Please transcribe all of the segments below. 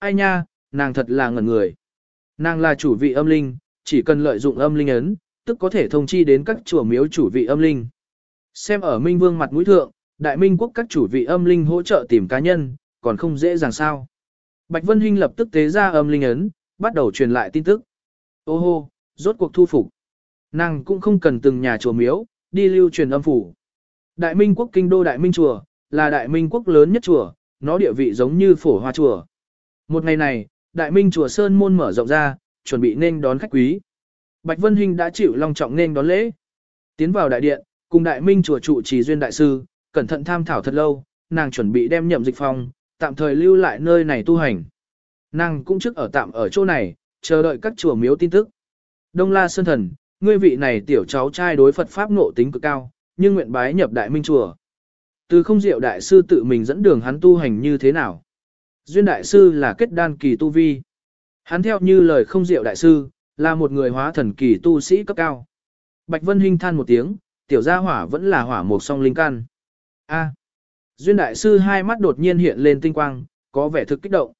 ai nha, nàng thật là ngẩn người. Nàng là chủ vị âm linh, chỉ cần lợi dụng âm linh ấn, tức có thể thông chi đến các chùa miếu chủ vị âm linh. Xem ở Minh Vương mặt mũi thượng, Đại Minh quốc các chủ vị âm linh hỗ trợ tìm cá nhân, còn không dễ dàng sao. Bạch Vân Hinh lập tức tế ra âm linh ấn, bắt đầu truyền lại tin tức. Ô hô, rốt cuộc thu phục. Nàng cũng không cần từng nhà chùa miếu, đi lưu truyền âm phủ. Đại Minh quốc kinh đô Đại Minh chùa, là Đại Minh quốc lớn nhất chùa, nó địa vị giống như phổ hoa chùa. Một ngày này, Đại Minh chùa Sơn môn mở rộng ra, chuẩn bị nên đón khách quý. Bạch Vân Hinh đã chịu long trọng nên đón lễ. Tiến vào đại điện, cùng Đại Minh chùa trụ trì duyên đại sư, cẩn thận tham thảo thật lâu, nàng chuẩn bị đem nhậm dịch phòng tạm thời lưu lại nơi này tu hành. Nàng cũng trước ở tạm ở chỗ này, chờ đợi các chùa miếu tin tức. Đông La Sơn Thần, ngươi vị này tiểu cháu trai đối Phật Pháp ngộ tính cực cao, nhưng nguyện bái nhập Đại Minh Chùa. Từ không diệu đại sư tự mình dẫn đường hắn tu hành như thế nào. Duyên đại sư là kết đan kỳ tu vi. Hắn theo như lời không diệu đại sư, là một người hóa thần kỳ tu sĩ cấp cao. Bạch Vân Hinh than một tiếng, tiểu gia hỏa vẫn là hỏa một song linh căn. A. Duyên đại sư hai mắt đột nhiên hiện lên tinh quang, có vẻ thực kích động.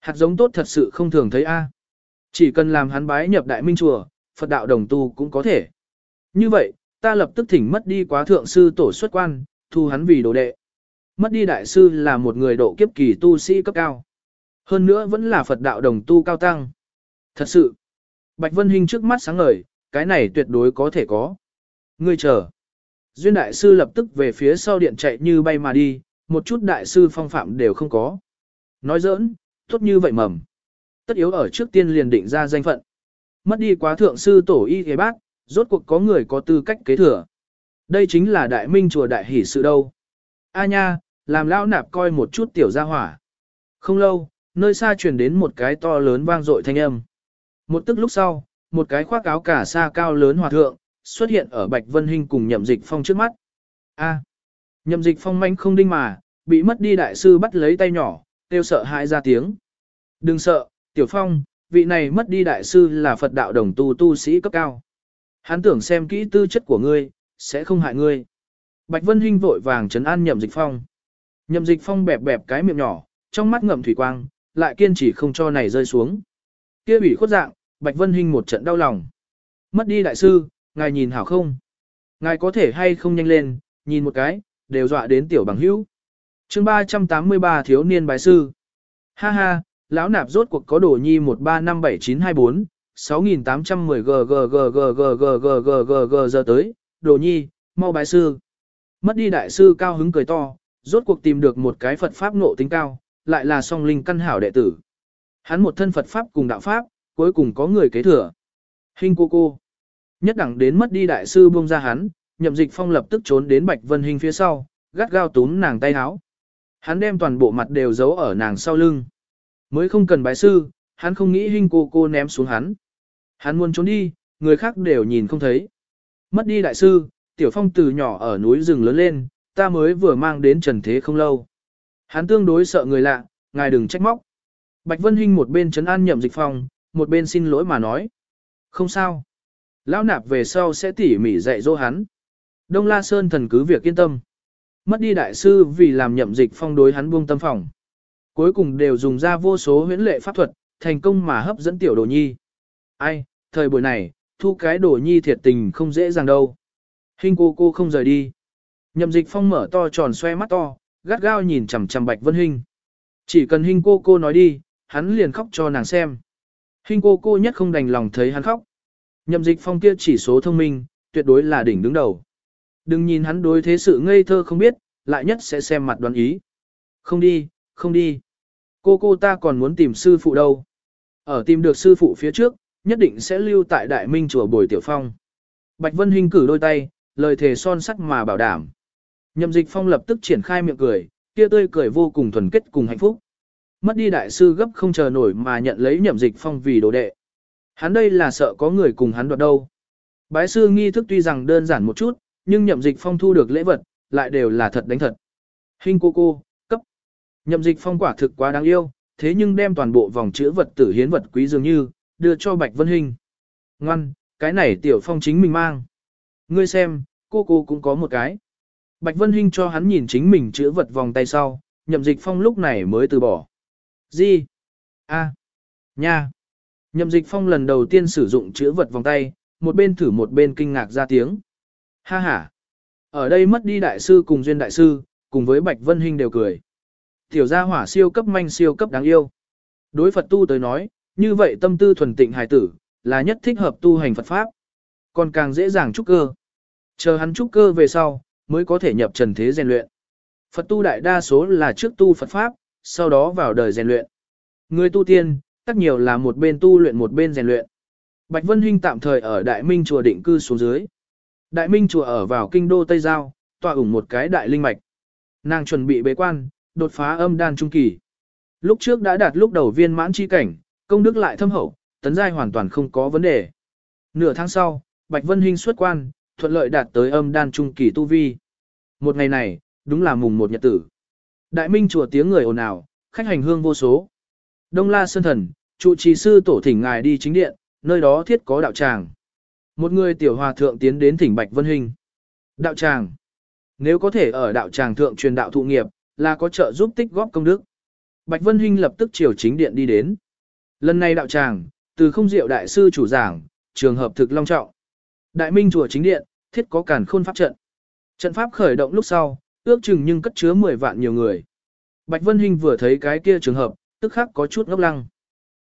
Hạt giống tốt thật sự không thường thấy A. Chỉ cần làm hắn bái nhập đại minh chùa, Phật đạo đồng tu cũng có thể. Như vậy, ta lập tức thỉnh mất đi quá thượng sư tổ xuất quan, thu hắn vì đồ đệ. Mất đi đại sư là một người độ kiếp kỳ tu sĩ cấp cao. Hơn nữa vẫn là Phật đạo đồng tu cao tăng. Thật sự, Bạch Vân Hinh trước mắt sáng ngời, cái này tuyệt đối có thể có. Ngươi chờ. Duyên đại sư lập tức về phía sau điện chạy như bay mà đi, một chút đại sư phong phạm đều không có. Nói giỡn, tốt như vậy mầm. Tất yếu ở trước tiên liền định ra danh phận. Mất đi quá thượng sư tổ y thế bác, rốt cuộc có người có tư cách kế thừa. Đây chính là đại minh chùa đại hỷ sự đâu. A nha, làm lão nạp coi một chút tiểu gia hỏa. Không lâu, nơi xa truyền đến một cái to lớn vang dội thanh âm. Một tức lúc sau, một cái khoác áo cả sa cao lớn hòa thượng, xuất hiện ở Bạch Vân Hinh cùng Nhậm Dịch Phong trước mắt. A. Nhậm Dịch Phong manh không đinh mà, bị mất đi đại sư bắt lấy tay nhỏ, kêu sợ hãi ra tiếng. Đừng sợ, Tiểu Phong, vị này mất đi đại sư là Phật đạo đồng tu tu sĩ cấp cao. Hắn tưởng xem kỹ tư chất của ngươi, sẽ không hại ngươi. Bạch Vân Hinh vội vàng trấn an Nhậm Dịch Phong. Nhậm Dịch Phong bẹp bẹp cái miệng nhỏ, trong mắt ngậm thủy quang, lại kiên trì không cho này rơi xuống. Kia ủy khuất dạng, Bạch Vân Hinh một trận đau lòng. Mất đi đại sư, ngài nhìn hảo không? Ngài có thể hay không nhanh lên, nhìn một cái, đều dọa đến tiểu bằng hữu. chương 383 thiếu niên bài sư. Ha ha, lão nạp rốt cuộc có đồ nhi 1357924, 6810 g g g g g g g g g g giờ tới, đồ nhi, mau bài sư. Mất đi đại sư cao hứng cười to, rốt cuộc tìm được một cái Phật Pháp ngộ tính cao, lại là song linh căn hảo đệ tử. Hắn một thân Phật Pháp cùng đạo Pháp, cuối cùng có người kế thừa. Hình cô cô. Nhất đẳng đến mất đi đại sư buông ra hắn, nhậm dịch phong lập tức trốn đến Bạch Vân Hình phía sau, gắt gao túm nàng tay háo. Hắn đem toàn bộ mặt đều giấu ở nàng sau lưng. Mới không cần bái sư, hắn không nghĩ hình cô cô ném xuống hắn. Hắn muốn trốn đi, người khác đều nhìn không thấy. Mất đi đại sư, tiểu phong từ nhỏ ở núi rừng lớn lên, ta mới vừa mang đến trần thế không lâu. Hắn tương đối sợ người lạ, ngài đừng trách móc. Bạch Vân Hinh một bên trấn an nhậm dịch phong, một bên xin lỗi mà nói. Không sao. Lão nạp về sau sẽ tỉ mỉ dạy dỗ hắn. Đông La Sơn thần cứ việc yên tâm. Mất đi đại sư vì làm nhậm dịch phong đối hắn buông tâm phòng. Cuối cùng đều dùng ra vô số huyễn lệ pháp thuật, thành công mà hấp dẫn tiểu đồ nhi. Ai, thời buổi này, thu cái đồ nhi thiệt tình không dễ dàng đâu. Hình cô cô không rời đi. Nhậm dịch phong mở to tròn xoe mắt to, gắt gao nhìn chằm chằm bạch vân hình. Chỉ cần hình cô cô nói đi, hắn liền khóc cho nàng xem. Hình cô cô nhất không đành lòng thấy hắn khóc. Nhậm dịch phong kia chỉ số thông minh, tuyệt đối là đỉnh đứng đầu. Đừng nhìn hắn đối thế sự ngây thơ không biết, lại nhất sẽ xem mặt đoán ý. Không đi, không đi. Cô cô ta còn muốn tìm sư phụ đâu. Ở tìm được sư phụ phía trước, nhất định sẽ lưu tại Đại Minh chùa Bồi Tiểu Phong. Bạch Vân Hinh cử đôi tay, lời thề son sắt mà bảo đảm. Nhậm dịch phong lập tức triển khai miệng cười, kia tươi cười vô cùng thuần kết cùng hạnh phúc. Mất đi đại sư gấp không chờ nổi mà nhận lấy nhậm dịch phong vì đồ đệ. Hắn đây là sợ có người cùng hắn đoạt đâu. Bái sư nghi thức tuy rằng đơn giản một chút, nhưng nhậm dịch phong thu được lễ vật, lại đều là thật đánh thật. Hình cô cô, cấp. Nhậm dịch phong quả thực quá đáng yêu, thế nhưng đem toàn bộ vòng chữ vật tử hiến vật quý dường như, đưa cho Bạch Vân Hình. Ngoan, cái này tiểu phong chính mình mang. Ngươi xem, cô cô cũng có một cái. Bạch Vân Hinh cho hắn nhìn chính mình chữ vật vòng tay sau, nhậm dịch phong lúc này mới từ bỏ. Gì? A. Nha. Nhậm dịch phong lần đầu tiên sử dụng chữ vật vòng tay, một bên thử một bên kinh ngạc ra tiếng. Ha ha. Ở đây mất đi đại sư cùng duyên đại sư, cùng với Bạch Vân Hinh đều cười. Tiểu gia hỏa siêu cấp manh siêu cấp đáng yêu. Đối Phật tu tới nói, như vậy tâm tư thuần tịnh hài tử, là nhất thích hợp tu hành Phật Pháp. Còn càng dễ dàng trúc cơ. Chờ hắn trúc cơ về sau, mới có thể nhập trần thế rèn luyện. Phật tu đại đa số là trước tu Phật Pháp, sau đó vào đời rèn luyện. Người tu tiên, tất nhiều là một bên tu luyện một bên rèn luyện. Bạch Vân Hinh tạm thời ở Đại Minh chùa định cư xuống dưới. Đại Minh chùa ở vào kinh đô Tây Giao, tọa ủng một cái đại linh mạch. Nàng chuẩn bị bế quan, đột phá âm đan trung kỳ. Lúc trước đã đạt lúc đầu viên mãn chi cảnh, công đức lại thâm hậu, tấn giai hoàn toàn không có vấn đề. Nửa tháng sau, Bạch Vân Hinh xuất quan, thuận lợi đạt tới âm đan trung kỳ tu vi. Một ngày này, đúng là mùng một nhật tử. Đại Minh chùa tiếng người ồn ào, khách hành hương vô số. Đông La Sơn Thần, trụ trì sư tổ thỉnh ngài đi chính điện, nơi đó thiết có đạo tràng. Một người tiểu hòa thượng tiến đến thỉnh Bạch Vân Hình. Đạo tràng. Nếu có thể ở đạo tràng thượng truyền đạo thụ nghiệp, là có trợ giúp tích góp công đức. Bạch Vân Hinh lập tức chiều chính điện đi đến. Lần này đạo tràng, từ không diệu đại sư chủ giảng, trường hợp thực long trọng. Đại Minh chùa chính điện, thiết có càn khôn pháp trận. Trận pháp khởi động lúc sau, ước chừng nhưng cất chứa 10 vạn nhiều người. Bạch Vân Hinh vừa thấy cái kia trường hợp, tức khắc có chút ngốc lăng.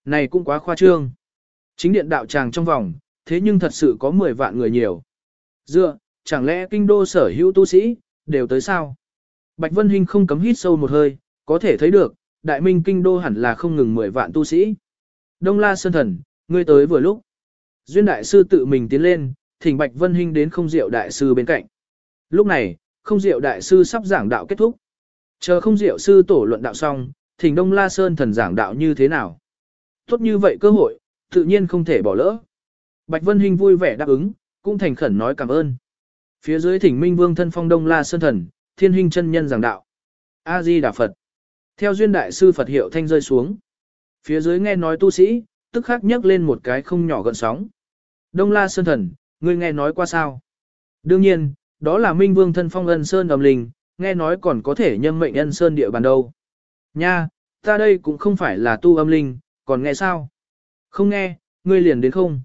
Này cũng quá khoa trương. Chính điện đạo tràng trong vòng, thế nhưng thật sự có 10 vạn người nhiều. Dựa, chẳng lẽ kinh đô sở hữu tu sĩ, đều tới sao? Bạch Vân Hinh không cấm hít sâu một hơi, có thể thấy được, đại minh kinh đô hẳn là không ngừng 10 vạn tu sĩ. Đông La Sơn Thần, ngươi tới vừa lúc. Duyên Đại Sư tự mình tiến lên, thỉnh Bạch Vân Hinh đến không diệu Đại Sư bên cạnh. Lúc này, không diệu Đại Sư sắp giảng đạo kết thúc. Chờ không diệu Sư tổ luận đạo xong, thỉnh Đông La Sơn Thần giảng đạo như thế nào. Tốt như vậy cơ hội, tự nhiên không thể bỏ lỡ. Bạch Vân Hinh vui vẻ đáp ứng, cũng thành khẩn nói cảm ơn. Phía dưới thỉnh Minh Vương thân phong Đông La Sơn Thần, Thiên Hinh chân nhân giảng đạo. A Di Đà Phật. Theo duyên đại sư Phật hiệu thanh rơi xuống. Phía dưới nghe nói tu sĩ, tức khắc nhấc lên một cái không nhỏ gợn sóng. Đông La Sơn Thần, ngươi nghe nói qua sao? Đương nhiên, đó là Minh Vương thân phong ân sơn ầm linh, nghe nói còn có thể nhâm mệnh ân sơn địa bàn đâu. Nha, ta đây cũng không phải là tu âm linh, còn nghe sao? Không nghe, ngươi liền đến không?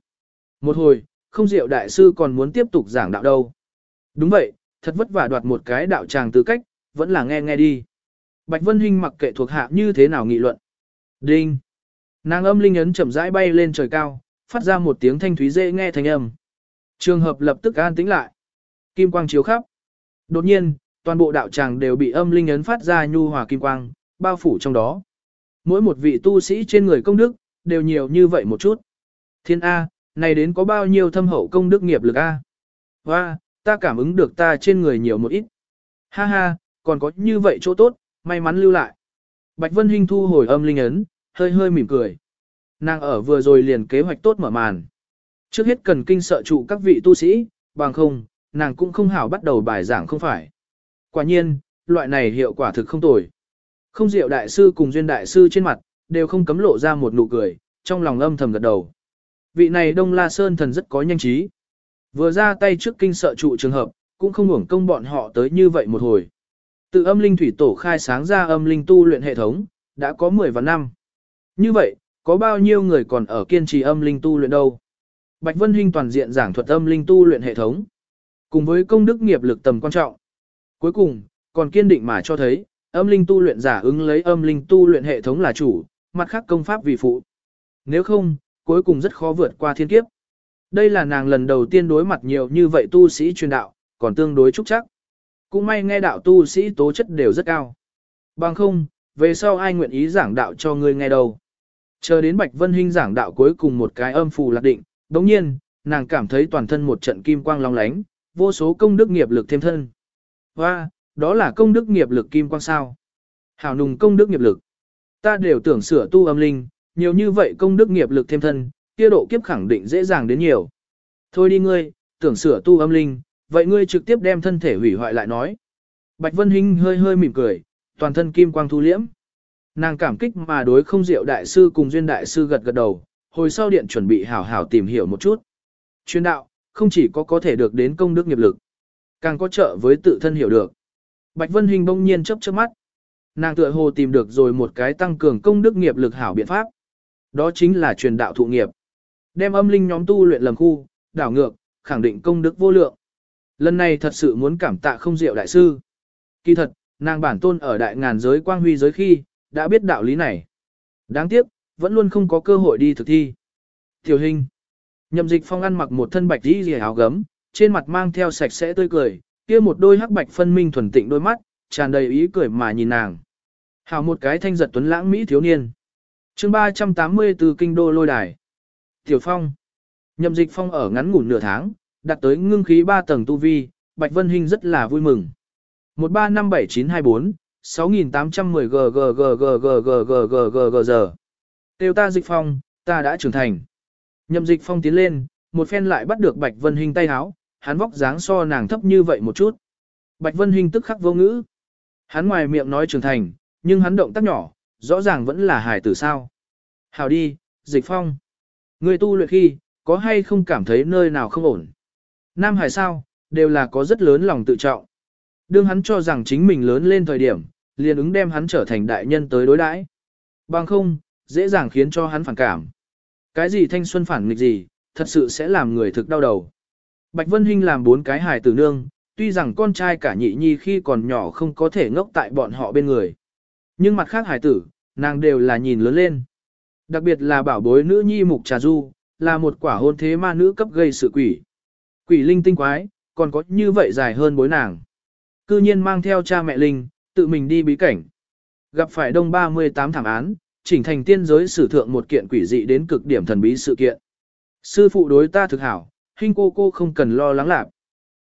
Một hồi, không diệu đại sư còn muốn tiếp tục giảng đạo đâu. Đúng vậy, thật vất vả đoạt một cái đạo tràng tư cách, vẫn là nghe nghe đi. Bạch Vân Hinh mặc kệ thuộc hạ như thế nào nghị luận. Đinh. Nàng âm linh ấn chậm rãi bay lên trời cao, phát ra một tiếng thanh thúy dễ nghe thanh âm. Trường hợp lập tức an tĩnh lại. Kim quang chiếu khắp. Đột nhiên, toàn bộ đạo tràng đều bị âm linh ấn phát ra nhu hòa kim quang, bao phủ trong đó. Mỗi một vị tu sĩ trên người công đức, đều nhiều như vậy một chút. Thiên A, này đến có bao nhiêu thâm hậu công đức nghiệp lực A. Và, ta cảm ứng được ta trên người nhiều một ít. Ha ha, còn có như vậy chỗ tốt, may mắn lưu lại. Bạch Vân Hinh thu hồi âm linh ấn, hơi hơi mỉm cười. Nàng ở vừa rồi liền kế hoạch tốt mở màn. Trước hết cần kinh sợ trụ các vị tu sĩ, bằng không, nàng cũng không hảo bắt đầu bài giảng không phải. Quả nhiên, loại này hiệu quả thực không tồi. Không diệu đại sư cùng duyên đại sư trên mặt, đều không cấm lộ ra một nụ cười, trong lòng âm thầm gật đầu. Vị này Đông La Sơn thần rất có nhanh trí. Vừa ra tay trước kinh sợ trụ trường hợp, cũng không ngủng công bọn họ tới như vậy một hồi. Từ âm linh thủy tổ khai sáng ra âm linh tu luyện hệ thống, đã có 10 và năm. Như vậy, có bao nhiêu người còn ở kiên trì âm linh tu luyện đâu? Bạch Vân Hinh toàn diện giảng thuật âm linh tu luyện hệ thống, cùng với công đức nghiệp lực tầm quan trọng. Cuối cùng, còn kiên định mà cho thấy, âm linh tu luyện giả ứng lấy âm linh tu luyện hệ thống là chủ, mặt khác công pháp vì phụ. Nếu không, cuối cùng rất khó vượt qua thiên kiếp. Đây là nàng lần đầu tiên đối mặt nhiều như vậy tu sĩ truyền đạo, còn tương đối trúc chắc. Cũng may nghe đạo tu sĩ tố chất đều rất cao. Bằng không, về sau ai nguyện ý giảng đạo cho ngươi nghe đâu. Chờ đến Bạch Vân Hinh giảng đạo cuối cùng một cái âm phù lạc định, đồng nhiên, nàng cảm thấy toàn thân một trận kim quang long lánh, vô số công đức nghiệp lực thêm thân. Và, đó là công đức nghiệp lực kim quang sao. Hảo nùng công đức nghiệp lực. Ta đều tưởng sửa tu âm linh, nhiều như vậy công đức nghiệp lực thêm thân, kia độ kiếp khẳng định dễ dàng đến nhiều. Thôi đi ngươi, tưởng sửa tu âm linh, vậy ngươi trực tiếp đem thân thể hủy hoại lại nói. Bạch Vân Hinh hơi hơi mỉm cười, toàn thân kim quang thu liễm. Nàng cảm kích mà đối không diệu đại sư cùng duyên đại sư gật gật đầu, hồi sau điện chuẩn bị hảo hảo tìm hiểu một chút. Chuyên đạo, không chỉ có có thể được đến công đức nghiệp lực, càng có trợ với tự thân hiểu được. Bạch Vân Hình bỗng nhiên chớp chớp mắt. Nàng tựa hồ tìm được rồi một cái tăng cường công đức nghiệp lực hảo biện pháp. Đó chính là truyền đạo thụ nghiệp. Đem âm linh nhóm tu luyện lầm khu, đảo ngược, khẳng định công đức vô lượng. Lần này thật sự muốn cảm tạ không diệu đại sư. Kỳ thật, nàng bản tôn ở đại ngàn giới quang huy giới khi, đã biết đạo lý này. Đáng tiếc, vẫn luôn không có cơ hội đi thực thi. Tiểu hình. Nhậm dịch phong ăn mặc một thân bạch đi rìa áo gấm, trên mặt mang theo sạch sẽ tươi cười, kia một đôi hắc bạch phân minh thuần tịnh đôi mắt, tràn đầy ý cười mà nhìn nàng. Hảo một cái thanh giật tuấn lãng mỹ thiếu niên. Chương 384 kinh đô lôi đài. Tiểu Phong. Nhậm Dịch Phong ở ngắn ngủn nửa tháng, đạt tới ngưng khí 3 tầng tu vi, Bạch Vân Hinh rất là vui mừng. 1357924 6810 giờ. Tiêu ta dịch phong, ta đã trưởng thành. Nhậm dịch phong tiến lên, một phen lại bắt được Bạch Vân Hinh tay háo, hắn vóc dáng so nàng thấp như vậy một chút. Bạch Vân Hinh tức khắc vô ngữ. Hắn ngoài miệng nói trưởng thành, nhưng hắn động tác nhỏ, rõ ràng vẫn là hài tử sao. Hào đi, dịch phong. Người tu luyện khi, có hay không cảm thấy nơi nào không ổn. Nam hải sao, đều là có rất lớn lòng tự trọng. Đương hắn cho rằng chính mình lớn lên thời điểm, liền ứng đem hắn trở thành đại nhân tới đối đãi. Bằng không, dễ dàng khiến cho hắn phản cảm. Cái gì thanh xuân phản nghịch gì, thật sự sẽ làm người thực đau đầu. Bạch Vân Hinh làm bốn cái hài tử nương, tuy rằng con trai cả nhị nhi khi còn nhỏ không có thể ngốc tại bọn họ bên người. Nhưng mặt khác hài tử, nàng đều là nhìn lớn lên. Đặc biệt là bảo bối nữ nhi mục trà du, là một quả hôn thế ma nữ cấp gây sự quỷ. Quỷ linh tinh quái, còn có như vậy dài hơn bối nàng. Cư nhiên mang theo cha mẹ linh, tự mình đi bí cảnh. Gặp phải đông 38 thảm án, chỉnh thành tiên giới sử thượng một kiện quỷ dị đến cực điểm thần bí sự kiện. Sư phụ đối ta thực hảo, hình cô cô không cần lo lắng lạc.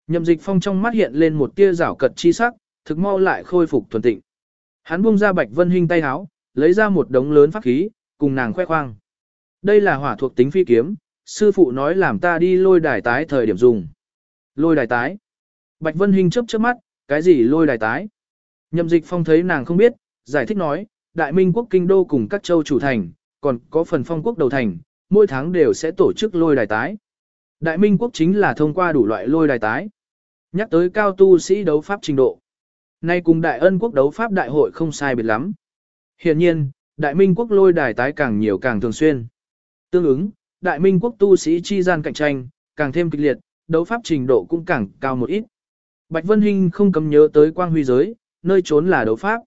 Nhậm dịch phong trong mắt hiện lên một tia rảo cật chi sắc, thực mau lại khôi phục thuần tịnh. Hắn buông ra bạch vân hình tay háo, lấy ra một đống lớn pháp khí, cùng nàng khoe khoang. Đây là hỏa thuộc tính phi kiếm, sư phụ nói làm ta đi lôi đài tái thời điểm dùng. Lôi đài tái. Bạch Vân Hinh chớp chớp mắt, cái gì lôi đài tái? Nhậm dịch phong thấy nàng không biết, giải thích nói, đại minh quốc kinh đô cùng các châu chủ thành, còn có phần phong quốc đầu thành, mỗi tháng đều sẽ tổ chức lôi đài tái. Đại minh quốc chính là thông qua đủ loại lôi đài tái. Nhắc tới cao tu sĩ đấu pháp trình độ. Nay cùng đại ân quốc đấu pháp đại hội không sai biệt lắm. Hiện nhiên, đại minh quốc lôi đài tái càng nhiều càng thường xuyên. Tương ứng, đại minh quốc tu sĩ chi gian cạnh tranh, càng thêm kịch liệt, đấu pháp trình độ cũng càng cao một ít. Bạch Vân Hinh không cấm nhớ tới quang huy giới, nơi trốn là đấu pháp.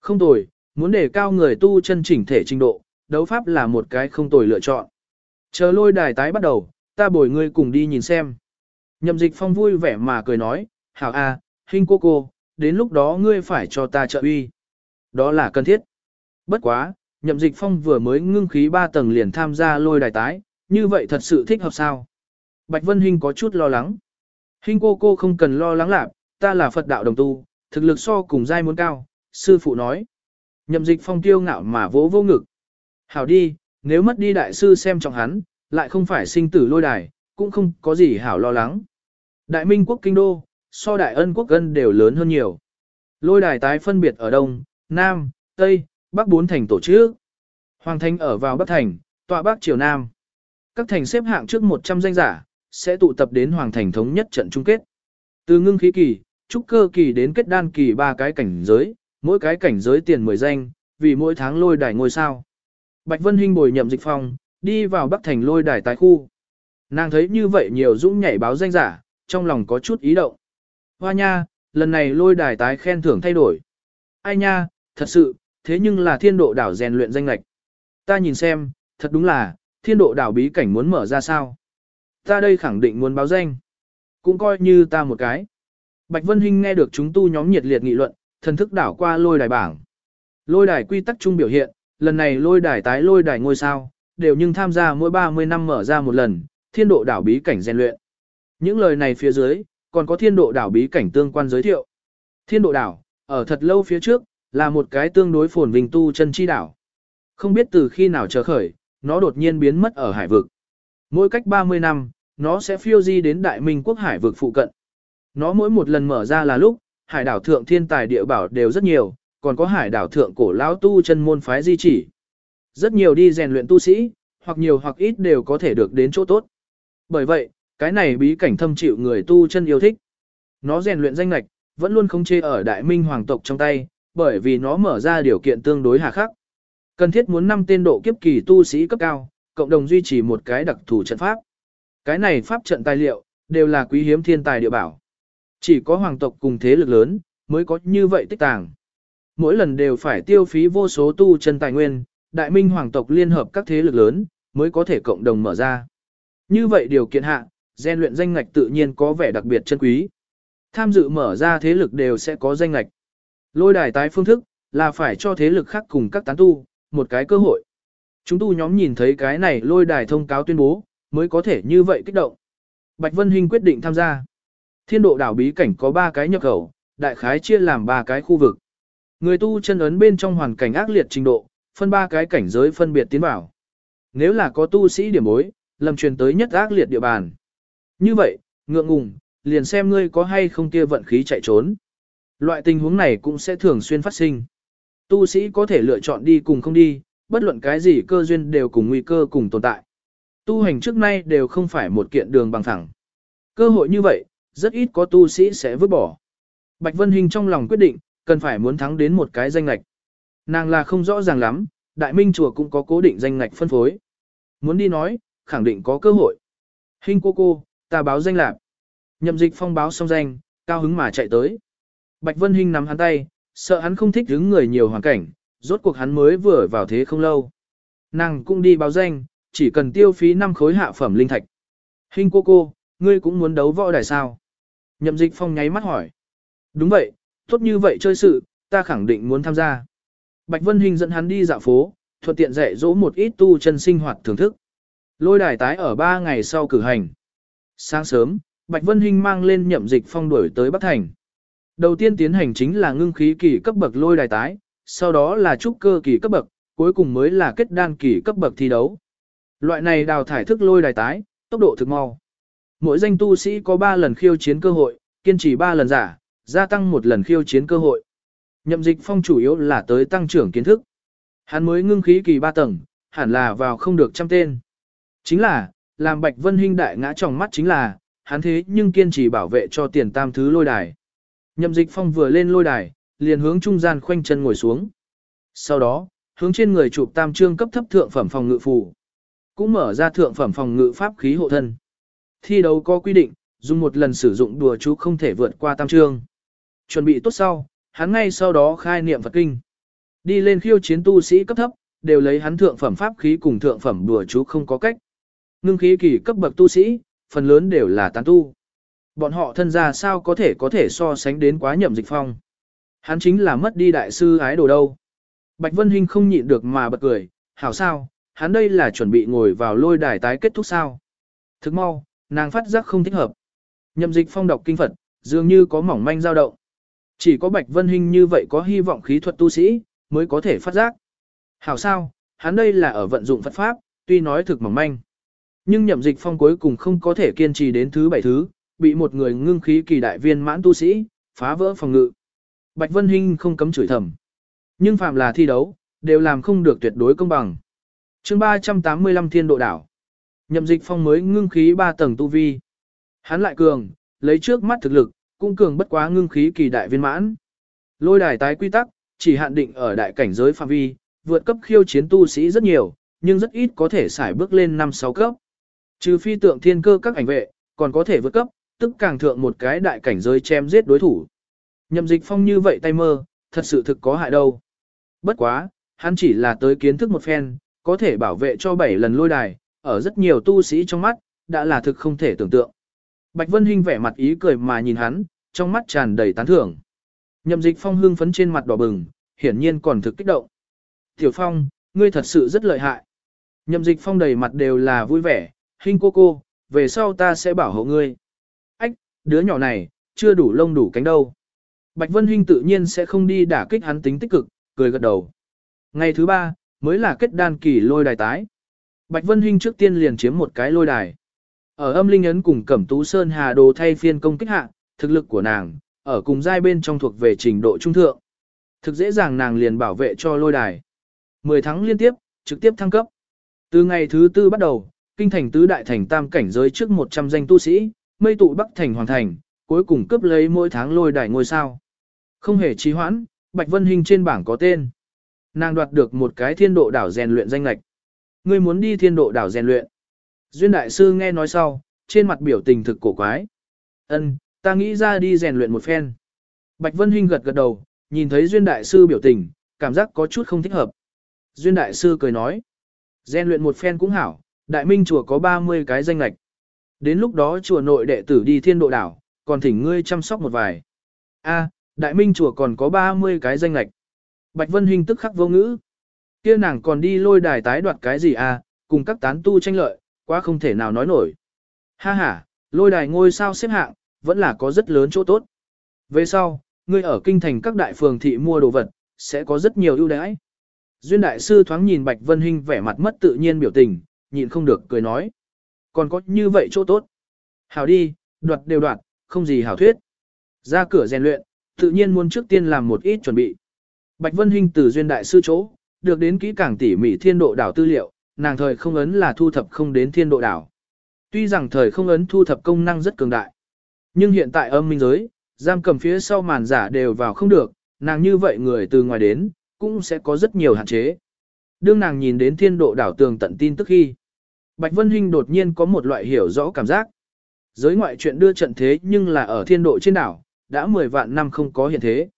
Không tồi, muốn để cao người tu chân chỉnh thể trình độ, đấu pháp là một cái không tồi lựa chọn. Chờ lôi đài tái bắt đầu, ta bồi ngươi cùng đi nhìn xem. Nhậm dịch phong vui vẻ mà cười nói, hảo a, à, cô cô, đến lúc đó ngươi phải cho ta trợ uy. Đó là cần thiết. Bất quá, nhậm dịch phong vừa mới ngưng khí ba tầng liền tham gia lôi đài tái, như vậy thật sự thích hợp sao? Bạch Vân Hinh có chút lo lắng. Hinh cô cô không cần lo lắng lạc, ta là Phật đạo đồng tu, thực lực so cùng giai muốn cao, sư phụ nói. Nhậm dịch phong tiêu ngạo mà vỗ vô ngực. Hảo đi, nếu mất đi đại sư xem trọng hắn, lại không phải sinh tử lôi đài, cũng không có gì hảo lo lắng. Đại minh quốc kinh đô, so đại ân quốc gân đều lớn hơn nhiều. Lôi đài tái phân biệt ở Đông, Nam, Tây, Bắc bốn thành tổ chức. Hoàng thành ở vào Bắc thành, tọa Bắc triều Nam. Các thành xếp hạng trước 100 danh giả, sẽ tụ tập đến Hoàng thành thống nhất trận chung kết. Từ ngưng khí kỳ, trúc cơ kỳ đến kết đan kỳ ba cái cảnh giới, mỗi cái cảnh giới tiền 10 danh, vì mỗi tháng lôi đài ngôi sao. Bạch Vân Hinh bồi nhậm dịch phong, đi vào Bắc thành lôi đài tái khu. Nàng thấy như vậy nhiều dũng nhảy báo danh giả, trong lòng có chút ý động. Hoa nha, lần này lôi đài tái khen thưởng thay đổi. Ai nha, thật sự, thế nhưng là thiên độ đảo rèn luyện danh lạch. Ta nhìn xem, thật đúng là, thiên độ đảo bí cảnh muốn mở ra sao. Ta đây khẳng định muốn báo danh. Cũng coi như ta một cái. Bạch Vân Hinh nghe được chúng tu nhóm nhiệt liệt nghị luận, thần thức đảo qua lôi đài bảng. Lôi đài quy tắc chung biểu hiện, lần này lôi đài tái lôi đài ngôi sao, đều nhưng tham gia mỗi 30 năm mở ra một lần, thiên độ đảo bí cảnh rèn luyện. Những lời này phía dưới, còn có thiên độ đảo bí cảnh tương quan giới thiệu. Thiên độ đảo, ở thật lâu phía trước, là một cái tương đối phồn vinh tu chân chi đảo. Không biết từ khi nào trở khởi, nó đột nhiên biến mất ở hải vực. Mỗi cách 30 năm, nó sẽ phiêu di đến đại minh quốc hải vực phụ cận. Nó mỗi một lần mở ra là lúc, hải đảo thượng thiên tài địa bảo đều rất nhiều, còn có hải đảo thượng cổ lão tu chân môn phái di chỉ. Rất nhiều đi rèn luyện tu sĩ, hoặc nhiều hoặc ít đều có thể được đến chỗ tốt. Bởi vậy, cái này bí cảnh thâm chịu người tu chân yêu thích. Nó rèn luyện danh lạch, vẫn luôn không chê ở đại minh hoàng tộc trong tay, bởi vì nó mở ra điều kiện tương đối hà khắc. Cần thiết muốn năm tên độ kiếp kỳ tu sĩ cấp cao, cộng đồng duy trì một cái đặc thù trận pháp. Cái này pháp trận tài liệu, đều là quý hiếm thiên tài địa bảo. Chỉ có hoàng tộc cùng thế lực lớn, mới có như vậy tích tàng. Mỗi lần đều phải tiêu phí vô số tu chân tài nguyên, đại minh hoàng tộc liên hợp các thế lực lớn, mới có thể cộng đồng mở ra. Như vậy điều kiện hạ, gen luyện danh ngạch tự nhiên có vẻ đặc biệt chân quý. Tham dự mở ra thế lực đều sẽ có danh ngạch. Lôi đài tái phương thức, là phải cho thế lực khác cùng các tán tu, một cái cơ hội. Chúng tu nhóm nhìn thấy cái này lôi đài thông cáo tuyên bố, mới có thể như vậy kích động. Bạch Vân Hinh quyết định tham gia. Thiên độ đảo bí cảnh có 3 cái nhập khẩu, đại khái chia làm 3 cái khu vực. Người tu chân ấn bên trong hoàn cảnh ác liệt trình độ, phân 3 cái cảnh giới phân biệt tiến vào. Nếu là có tu sĩ điểm bối, lầm truyền tới nhất ác liệt địa bàn. Như vậy, ngượng ngùng, liền xem ngươi có hay không kia vận khí chạy trốn. Loại tình huống này cũng sẽ thường xuyên phát sinh. Tu sĩ có thể lựa chọn đi cùng không đi, bất luận cái gì cơ duyên đều cùng nguy cơ cùng tồn tại. Tu hành trước nay đều không phải một kiện đường bằng thẳng. Cơ hội như vậy, rất ít có tu sĩ sẽ vứt bỏ. Bạch Vân Hình trong lòng quyết định, cần phải muốn thắng đến một cái danh lạch. Nàng là không rõ ràng lắm, Đại Minh Chùa cũng có cố định danh lạch phân phối. Muốn đi nói, khẳng định có cơ hội. Hình cô cô, ta báo danh lạc. Nhậm dịch phong báo xong danh, cao hứng mà chạy tới. Bạch Vân Hinh nắm hắn tay, sợ hắn không thích đứng người nhiều hoàn cảnh, rốt cuộc hắn mới vừa vào thế không lâu. Nàng cũng đi báo danh, chỉ cần tiêu phí 5 khối hạ phẩm linh thạch. Hình cô cô, ngươi cũng muốn đấu võ đài sao? Nhậm dịch phong nháy mắt hỏi. Đúng vậy, tốt như vậy chơi sự, ta khẳng định muốn tham gia. Bạch Vân Hình dẫn hắn đi dạo phố, thuận tiện dạy dỗ một ít tu chân sinh hoạt thưởng thức. Lôi đài tái ở 3 ngày sau cử hành. Sáng sớm, Bạch Vân Hinh mang lên nhậm dịch phong đuổi tới Bắc Thành. Đầu tiên tiến hành chính là ngưng khí kỳ cấp bậc lôi đài tái, sau đó là trúc cơ kỳ cấp bậc, cuối cùng mới là kết đan kỳ cấp bậc thi đấu. Loại này đào thải thức lôi đài tái, tốc độ thực mau. Mỗi danh tu sĩ có 3 lần khiêu chiến cơ hội, kiên trì 3 lần giả, gia tăng một lần khiêu chiến cơ hội. Nhậm dịch phong chủ yếu là tới tăng trưởng kiến thức. Hắn mới ngưng khí kỳ 3 tầng, hẳn là vào không được trăm tên. Chính là, làm Bạch Vân Hinh đại ngã trong mắt chính là, hắn thế nhưng kiên trì bảo vệ cho tiền tam thứ lôi đài. Nhậm dịch phong vừa lên lôi đài, liền hướng trung gian khoanh chân ngồi xuống. Sau đó, hướng trên người chụp tam trương cấp thấp thượng phẩm phòng ngự phù. Cũng mở ra thượng phẩm phòng ngự pháp khí hộ thân. Thi đấu có quy định, dùng một lần sử dụng đùa chú không thể vượt qua tam trương. Chuẩn bị tốt sau, hắn ngay sau đó khai niệm Phật kinh. Đi lên khiêu chiến tu sĩ cấp thấp, đều lấy hắn thượng phẩm pháp khí cùng thượng phẩm đùa chú không có cách. Ngưng khí kỳ cấp bậc tu sĩ, phần lớn đều là tán tu. Bọn họ thân ra sao có thể có thể so sánh đến quá nhậm dịch phong. Hắn chính là mất đi đại sư ái đồ đâu. Bạch Vân Hinh không nhịn được mà bật cười, hảo sao, hắn đây là chuẩn bị ngồi vào lôi đài tái kết thúc sao. Thức mau, nàng phát giác không thích hợp. Nhậm dịch phong đọc kinh Phật, dường như có mỏng manh dao động. Chỉ có Bạch Vân Hinh như vậy có hy vọng khí thuật tu sĩ, mới có thể phát giác. Hảo sao, hắn đây là ở vận dụng Phật Pháp, tuy nói thực mỏng manh. Nhưng nhậm dịch phong cuối cùng không có thể kiên trì đến thứ bảy thứ, bị một người ngưng khí kỳ đại viên mãn tu sĩ, phá vỡ phòng ngự. Bạch Vân Hinh không cấm chửi thầm. Nhưng phạm là thi đấu, đều làm không được tuyệt đối công bằng. chương 385 thiên độ đảo. Nhậm dịch phong mới ngưng khí 3 tầng tu vi. Hắn lại cường, lấy trước mắt thực lực, cũng cường bất quá ngưng khí kỳ đại viên mãn. Lôi đài tái quy tắc, chỉ hạn định ở đại cảnh giới phạm vi, vượt cấp khiêu chiến tu sĩ rất nhiều, nhưng rất ít có thể xài bước lên 5-6 cấp. Trừ phi tượng thiên cơ các ảnh vệ, còn có thể vượt cấp, tức càng thượng một cái đại cảnh giới chém giết đối thủ. Nhậm dịch phong như vậy tay mơ, thật sự thực có hại đâu. Bất quá, hắn chỉ là tới kiến thức một phen, có thể bảo vệ cho 7 lần lôi đài, ở rất nhiều tu sĩ trong mắt, đã là thực không thể tưởng tượng. Bạch Vân Hinh vẻ mặt ý cười mà nhìn hắn, trong mắt tràn đầy tán thưởng. Nhậm dịch phong hưng phấn trên mặt đỏ bừng, hiển nhiên còn thực kích động. Tiểu Phong, ngươi thật sự rất lợi hại. Nhậm dịch phong đầy mặt đều là vui vẻ, Hinh cô cô, về sau ta sẽ bảo hộ ngươi. Ách, đứa nhỏ này, chưa đủ lông đủ cánh đâu. Bạch Vân Hinh tự nhiên sẽ không đi đả kích hắn tính tích cực, cười gật đầu. Ngày thứ ba, mới là kết đan kỳ lôi đài tái. Bạch Vân Hinh trước tiên liền chiếm một cái lôi đài. Ở âm linh ấn cùng Cẩm Tú Sơn Hà Đồ thay phiên công kích hạ, thực lực của nàng, ở cùng giai bên trong thuộc về trình độ trung thượng. Thực dễ dàng nàng liền bảo vệ cho lôi đài. 10 tháng liên tiếp, trực tiếp thăng cấp. Từ ngày thứ tư bắt đầu, kinh thành tứ đại thành tam cảnh giới trước 100 danh tu sĩ, mây tụ bắc thành hoàn thành, cuối cùng cướp lấy mỗi tháng lôi đài ngôi sao. Không hề trì hoãn, Bạch Vân Hinh trên bảng có tên. nàng đoạt được một cái thiên độ đảo rèn luyện danh lạch. Ngươi muốn đi thiên độ đảo rèn luyện. Duyên đại sư nghe nói sau, trên mặt biểu tình thực cổ quái. Ân, ta nghĩ ra đi rèn luyện một phen. Bạch Vân Hinh gật gật đầu, nhìn thấy Duyên đại sư biểu tình, cảm giác có chút không thích hợp. Duyên đại sư cười nói, rèn luyện một phen cũng hảo, đại minh chùa có 30 cái danh lạch. Đến lúc đó chùa nội đệ tử đi thiên độ đảo, còn thỉnh ngươi chăm sóc một vài. A, đại minh chùa còn có 30 cái danh lạch. Bạch Vân Hinh tức khắc vô ngữ. Kia nàng còn đi lôi đài tái đoạt cái gì à, cùng các tán tu tranh lợi, quá không thể nào nói nổi. Ha ha, lôi đài ngôi sao xếp hạng, vẫn là có rất lớn chỗ tốt. Về sau, ngươi ở kinh thành các đại phường thị mua đồ vật, sẽ có rất nhiều ưu đãi. Duyên đại sư thoáng nhìn Bạch Vân Hinh vẻ mặt mất tự nhiên biểu tình, nhịn không được cười nói. Còn có như vậy chỗ tốt. Hảo đi, đoạt đều đoạt, không gì hảo thuyết. Ra cửa rèn luyện, tự nhiên muốn trước tiên làm một ít chuẩn bị. Bạch Vân Hinh từ duyên đại sư chỗ, được đến kỹ càng tỉ mỉ thiên độ đảo tư liệu, nàng thời không ấn là thu thập không đến thiên độ đảo. Tuy rằng thời không ấn thu thập công năng rất cường đại, nhưng hiện tại âm minh giới, giam cầm phía sau màn giả đều vào không được, nàng như vậy người từ ngoài đến, cũng sẽ có rất nhiều hạn chế. Đương nàng nhìn đến thiên độ đảo tường tận tin tức khi, Bạch Vân Hinh đột nhiên có một loại hiểu rõ cảm giác. Giới ngoại chuyện đưa trận thế nhưng là ở thiên độ trên đảo, đã 10 vạn năm không có hiện thế.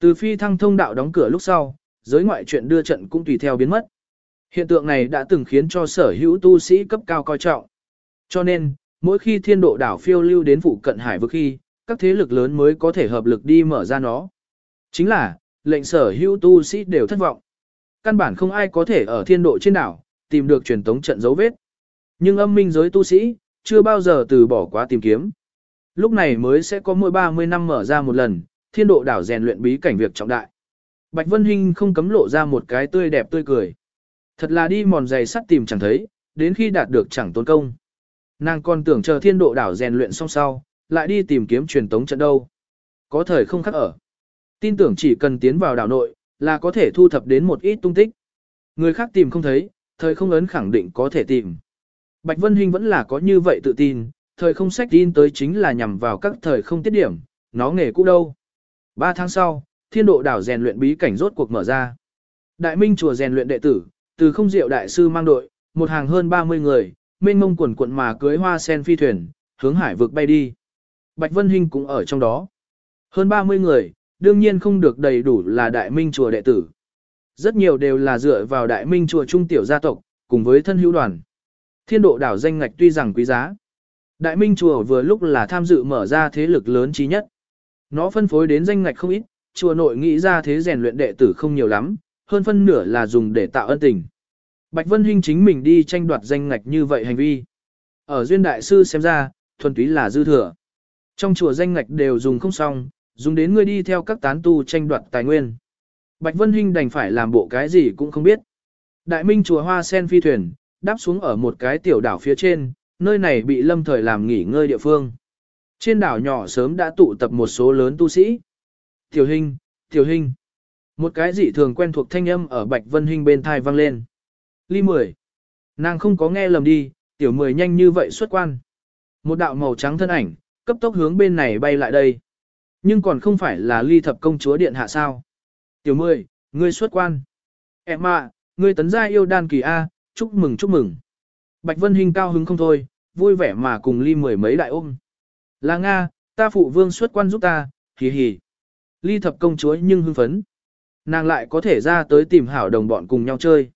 Từ phi thăng thông đạo đóng cửa lúc sau, giới ngoại chuyện đưa trận cũng tùy theo biến mất. Hiện tượng này đã từng khiến cho sở hữu tu sĩ cấp cao coi trọng. Cho nên, mỗi khi thiên độ đảo phiêu lưu đến phụ cận hải vực khi, các thế lực lớn mới có thể hợp lực đi mở ra nó. Chính là, lệnh sở hữu tu sĩ đều thất vọng. Căn bản không ai có thể ở thiên độ trên đảo, tìm được truyền tống trận dấu vết. Nhưng âm minh giới tu sĩ, chưa bao giờ từ bỏ quá tìm kiếm. Lúc này mới sẽ có mỗi 30 năm mở ra một lần, thiên độ đảo rèn luyện bí cảnh việc trọng đại. Bạch Vân Hinh không cấm lộ ra một cái tươi đẹp tươi cười. Thật là đi mòn giày sắt tìm chẳng thấy, đến khi đạt được chẳng tốn công. Nàng còn tưởng chờ thiên độ đảo rèn luyện xong sau, lại đi tìm kiếm truyền tống trận đâu. Có thời không khắc ở. Tin tưởng chỉ cần tiến vào đảo nội, là có thể thu thập đến một ít tung tích. Người khác tìm không thấy, thời không ấn khẳng định có thể tìm. Bạch Vân Hinh vẫn là có như vậy tự tin, thời không sách tin tới chính là nhằm vào các thời không tiết điểm, nó nghề cũ đâu. Ba tháng sau, thiên độ đảo rèn luyện bí cảnh rốt cuộc mở ra. Đại Minh chùa rèn luyện đệ tử, từ không diệu đại sư mang đội, một hàng hơn 30 người, mênh mông quần quận mà cưới hoa sen phi thuyền, hướng hải vực bay đi. Bạch Vân Hinh cũng ở trong đó. Hơn 30 người, đương nhiên không được đầy đủ là đại minh chùa đệ tử. Rất nhiều đều là dựa vào đại minh chùa trung tiểu gia tộc, cùng với thân hữu đoàn. Thiên độ đảo danh ngạch tuy rằng quý giá. Đại minh chùa vừa lúc là tham dự mở ra thế lực lớn trí nhất. Nó phân phối đến danh ngạch không ít, chùa nội nghĩ ra thế rèn luyện đệ tử không nhiều lắm, hơn phân nửa là dùng để tạo ân tình. Bạch Vân Hinh chính mình đi tranh đoạt danh ngạch như vậy hành vi. Ở duyên đại sư xem ra, thuần túy là dư thừa. Trong chùa danh ngạch đều dùng không xong, dùng đến người đi theo các tán tu tranh đoạt tài nguyên. Bạch Vân Hinh đành phải làm bộ cái gì cũng không biết. Đại Minh chùa Hoa Sen phi thuyền, đáp xuống ở một cái tiểu đảo phía trên, nơi này bị lâm thời làm nghỉ ngơi địa phương. Trên đảo nhỏ sớm đã tụ tập một số lớn tu sĩ. Tiểu Hinh, Tiểu Hinh. Một cái dị thường quen thuộc thanh âm ở Bạch Vân Hinh bên thai vang lên. Ly 10. Nàng không có nghe lầm đi, tiểu 10 nhanh như vậy xuất quan. Một đạo màu trắng thân ảnh, cấp tốc hướng bên này bay lại đây. Nhưng còn không phải là ly thập công chúa điện hạ sao. Tiểu 10, ngươi xuất quan. Em ạ, ngươi tấn gia yêu đan kỳ A, chúc mừng chúc mừng. Bạch Vân Hinh cao hứng không thôi, vui vẻ mà cùng ly mười mấy đại ôm. Là Nga, ta phụ vương xuất quan giúp ta, hì hì. Ly thập công chúa nhưng hưng phấn. Nàng lại có thể ra tới tìm hảo đồng bọn cùng nhau chơi.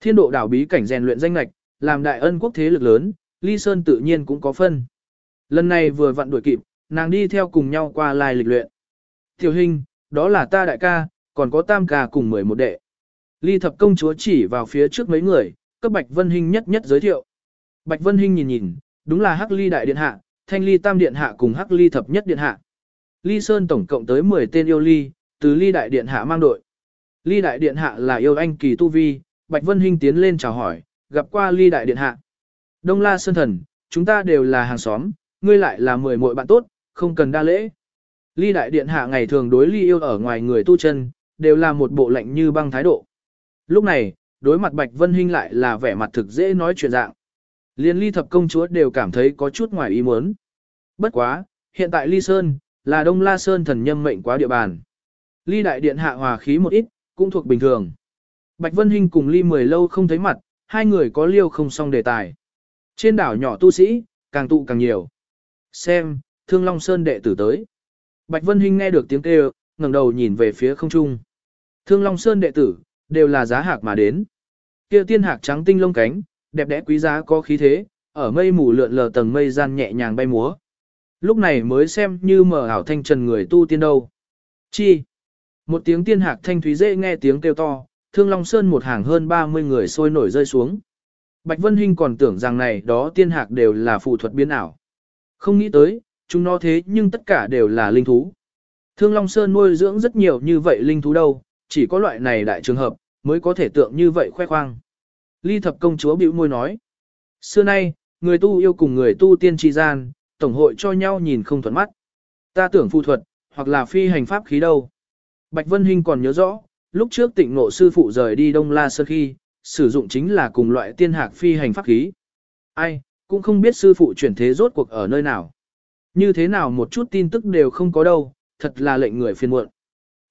Thiên độ đảo bí cảnh rèn luyện danh lạch, làm đại ân quốc thế lực lớn, Ly Sơn tự nhiên cũng có phân. Lần này vừa vặn đuổi kịp, nàng đi theo cùng nhau qua lai lịch luyện. Tiểu hình, đó là ta đại ca, còn có tam ca cùng mười một đệ. Ly thập công chúa chỉ vào phía trước mấy người, cấp Bạch Vân Hinh nhất nhất giới thiệu. Bạch Vân Hinh nhìn nhìn, đúng là Hắc Ly đại điện hạ, Thanh Ly tam điện hạ cùng Hắc Ly thập nhất điện hạ. Ly Sơn tổng cộng tới 10 tên yêu ly, từ Ly đại điện hạ mang đội. Ly đại điện hạ là yêu anh kỳ tu vi, Bạch Vân Hinh tiến lên chào hỏi, gặp qua Ly đại điện hạ. Đông La Sơn thần, chúng ta đều là hàng xóm, ngươi lại là mười muội bạn tốt, không cần đa lễ. Ly đại điện hạ ngày thường đối Ly yêu ở ngoài người tu chân, đều là một bộ lạnh như băng thái độ. Lúc này, đối mặt Bạch Vân Hinh lại là vẻ mặt thực dễ nói chuyện dạng. Liên ly thập công chúa đều cảm thấy có chút ngoài ý muốn. Bất quá, hiện tại ly sơn, là đông la sơn thần nhâm mệnh quá địa bàn. Ly đại điện hạ hòa khí một ít, cũng thuộc bình thường. Bạch Vân Hinh cùng ly mười lâu không thấy mặt, hai người có liêu không xong đề tài. Trên đảo nhỏ tu sĩ, càng tụ càng nhiều. Xem, Thương Long Sơn đệ tử tới. Bạch Vân Hinh nghe được tiếng kêu, ngẩng đầu nhìn về phía không trung. Thương Long Sơn đệ tử, đều là giá hạc mà đến. Kia tiên hạc trắng tinh lông cánh, đẹp đẽ quý giá có khí thế, ở mây mù lượn lờ tầng mây gian nhẹ nhàng bay múa. Lúc này mới xem như mở ảo thanh trần người tu tiên đâu. Chi? Một tiếng tiên hạc thanh thúy dễ nghe tiếng kêu to, Thương Long Sơn một hàng hơn 30 người sôi nổi rơi xuống. Bạch Vân Hinh còn tưởng rằng này đó tiên hạc đều là phụ thuật biến ảo. Không nghĩ tới, chúng nó thế nhưng tất cả đều là linh thú. Thương Long Sơn nuôi dưỡng rất nhiều như vậy linh thú đâu, chỉ có loại này đại trường hợp, mới có thể tượng như vậy khoe khoang. Ly thập công chúa bĩu môi nói. Xưa nay, người tu yêu cùng người tu tiên tri gian, tổng hội cho nhau nhìn không thuận mắt. Ta tưởng phù thuật, hoặc là phi hành pháp khí đâu. Bạch Vân Hinh còn nhớ rõ, lúc trước tịnh nộ sư phụ rời đi Đông La Sơn khi, sử dụng chính là cùng loại tiên hạc phi hành pháp khí. Ai, cũng không biết sư phụ chuyển thế rốt cuộc ở nơi nào. Như thế nào một chút tin tức đều không có đâu, thật là lệnh người phiền muộn.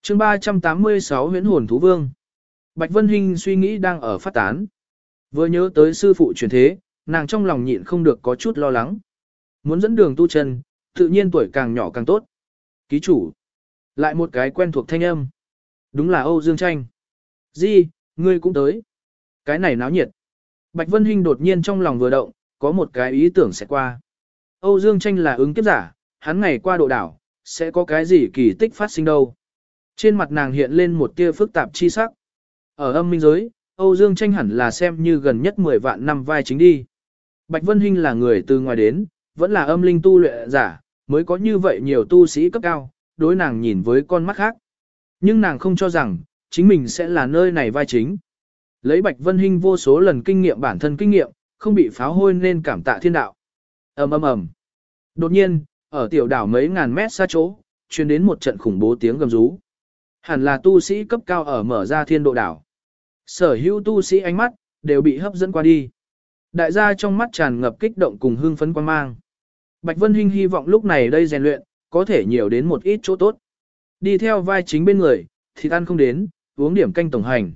chương 386 huyễn hồn thú vương. Bạch Vân Hinh suy nghĩ đang ở phát tán. Vừa nhớ tới sư phụ chuyển thế, nàng trong lòng nhịn không được có chút lo lắng. Muốn dẫn đường tu chân, tự nhiên tuổi càng nhỏ càng tốt. Ký chủ. Lại một cái quen thuộc thanh âm. Đúng là Âu Dương Tranh. Di, ngươi cũng tới. Cái này náo nhiệt. Bạch Vân Hinh đột nhiên trong lòng vừa động, có một cái ý tưởng sẽ qua. Âu Dương Tranh là ứng kiếp giả, hắn ngày qua độ đảo, sẽ có cái gì kỳ tích phát sinh đâu. Trên mặt nàng hiện lên một tia phức tạp chi sắc. Ở âm minh giới, Âu Dương Tranh hẳn là xem như gần nhất 10 vạn năm vai chính đi. Bạch Vân Hinh là người từ ngoài đến, vẫn là âm linh tu luyện giả, mới có như vậy nhiều tu sĩ cấp cao, đối nàng nhìn với con mắt khác. Nhưng nàng không cho rằng, chính mình sẽ là nơi này vai chính. Lấy Bạch Vân Hinh vô số lần kinh nghiệm bản thân kinh nghiệm, không bị pháo hôi nên cảm tạ thiên đạo. ầm ầm ầm. Đột nhiên, ở tiểu đảo mấy ngàn mét xa chỗ, truyền đến một trận khủng bố tiếng gầm rú. Hẳn là tu sĩ cấp cao ở mở ra thiên độ đảo. Sở hữu tu sĩ ánh mắt, đều bị hấp dẫn qua đi. Đại gia trong mắt tràn ngập kích động cùng hưng phấn quan mang. Bạch Vân Hinh hy vọng lúc này đây rèn luyện, có thể nhiều đến một ít chỗ tốt. Đi theo vai chính bên người, thì ăn không đến, uống điểm canh tổng hành.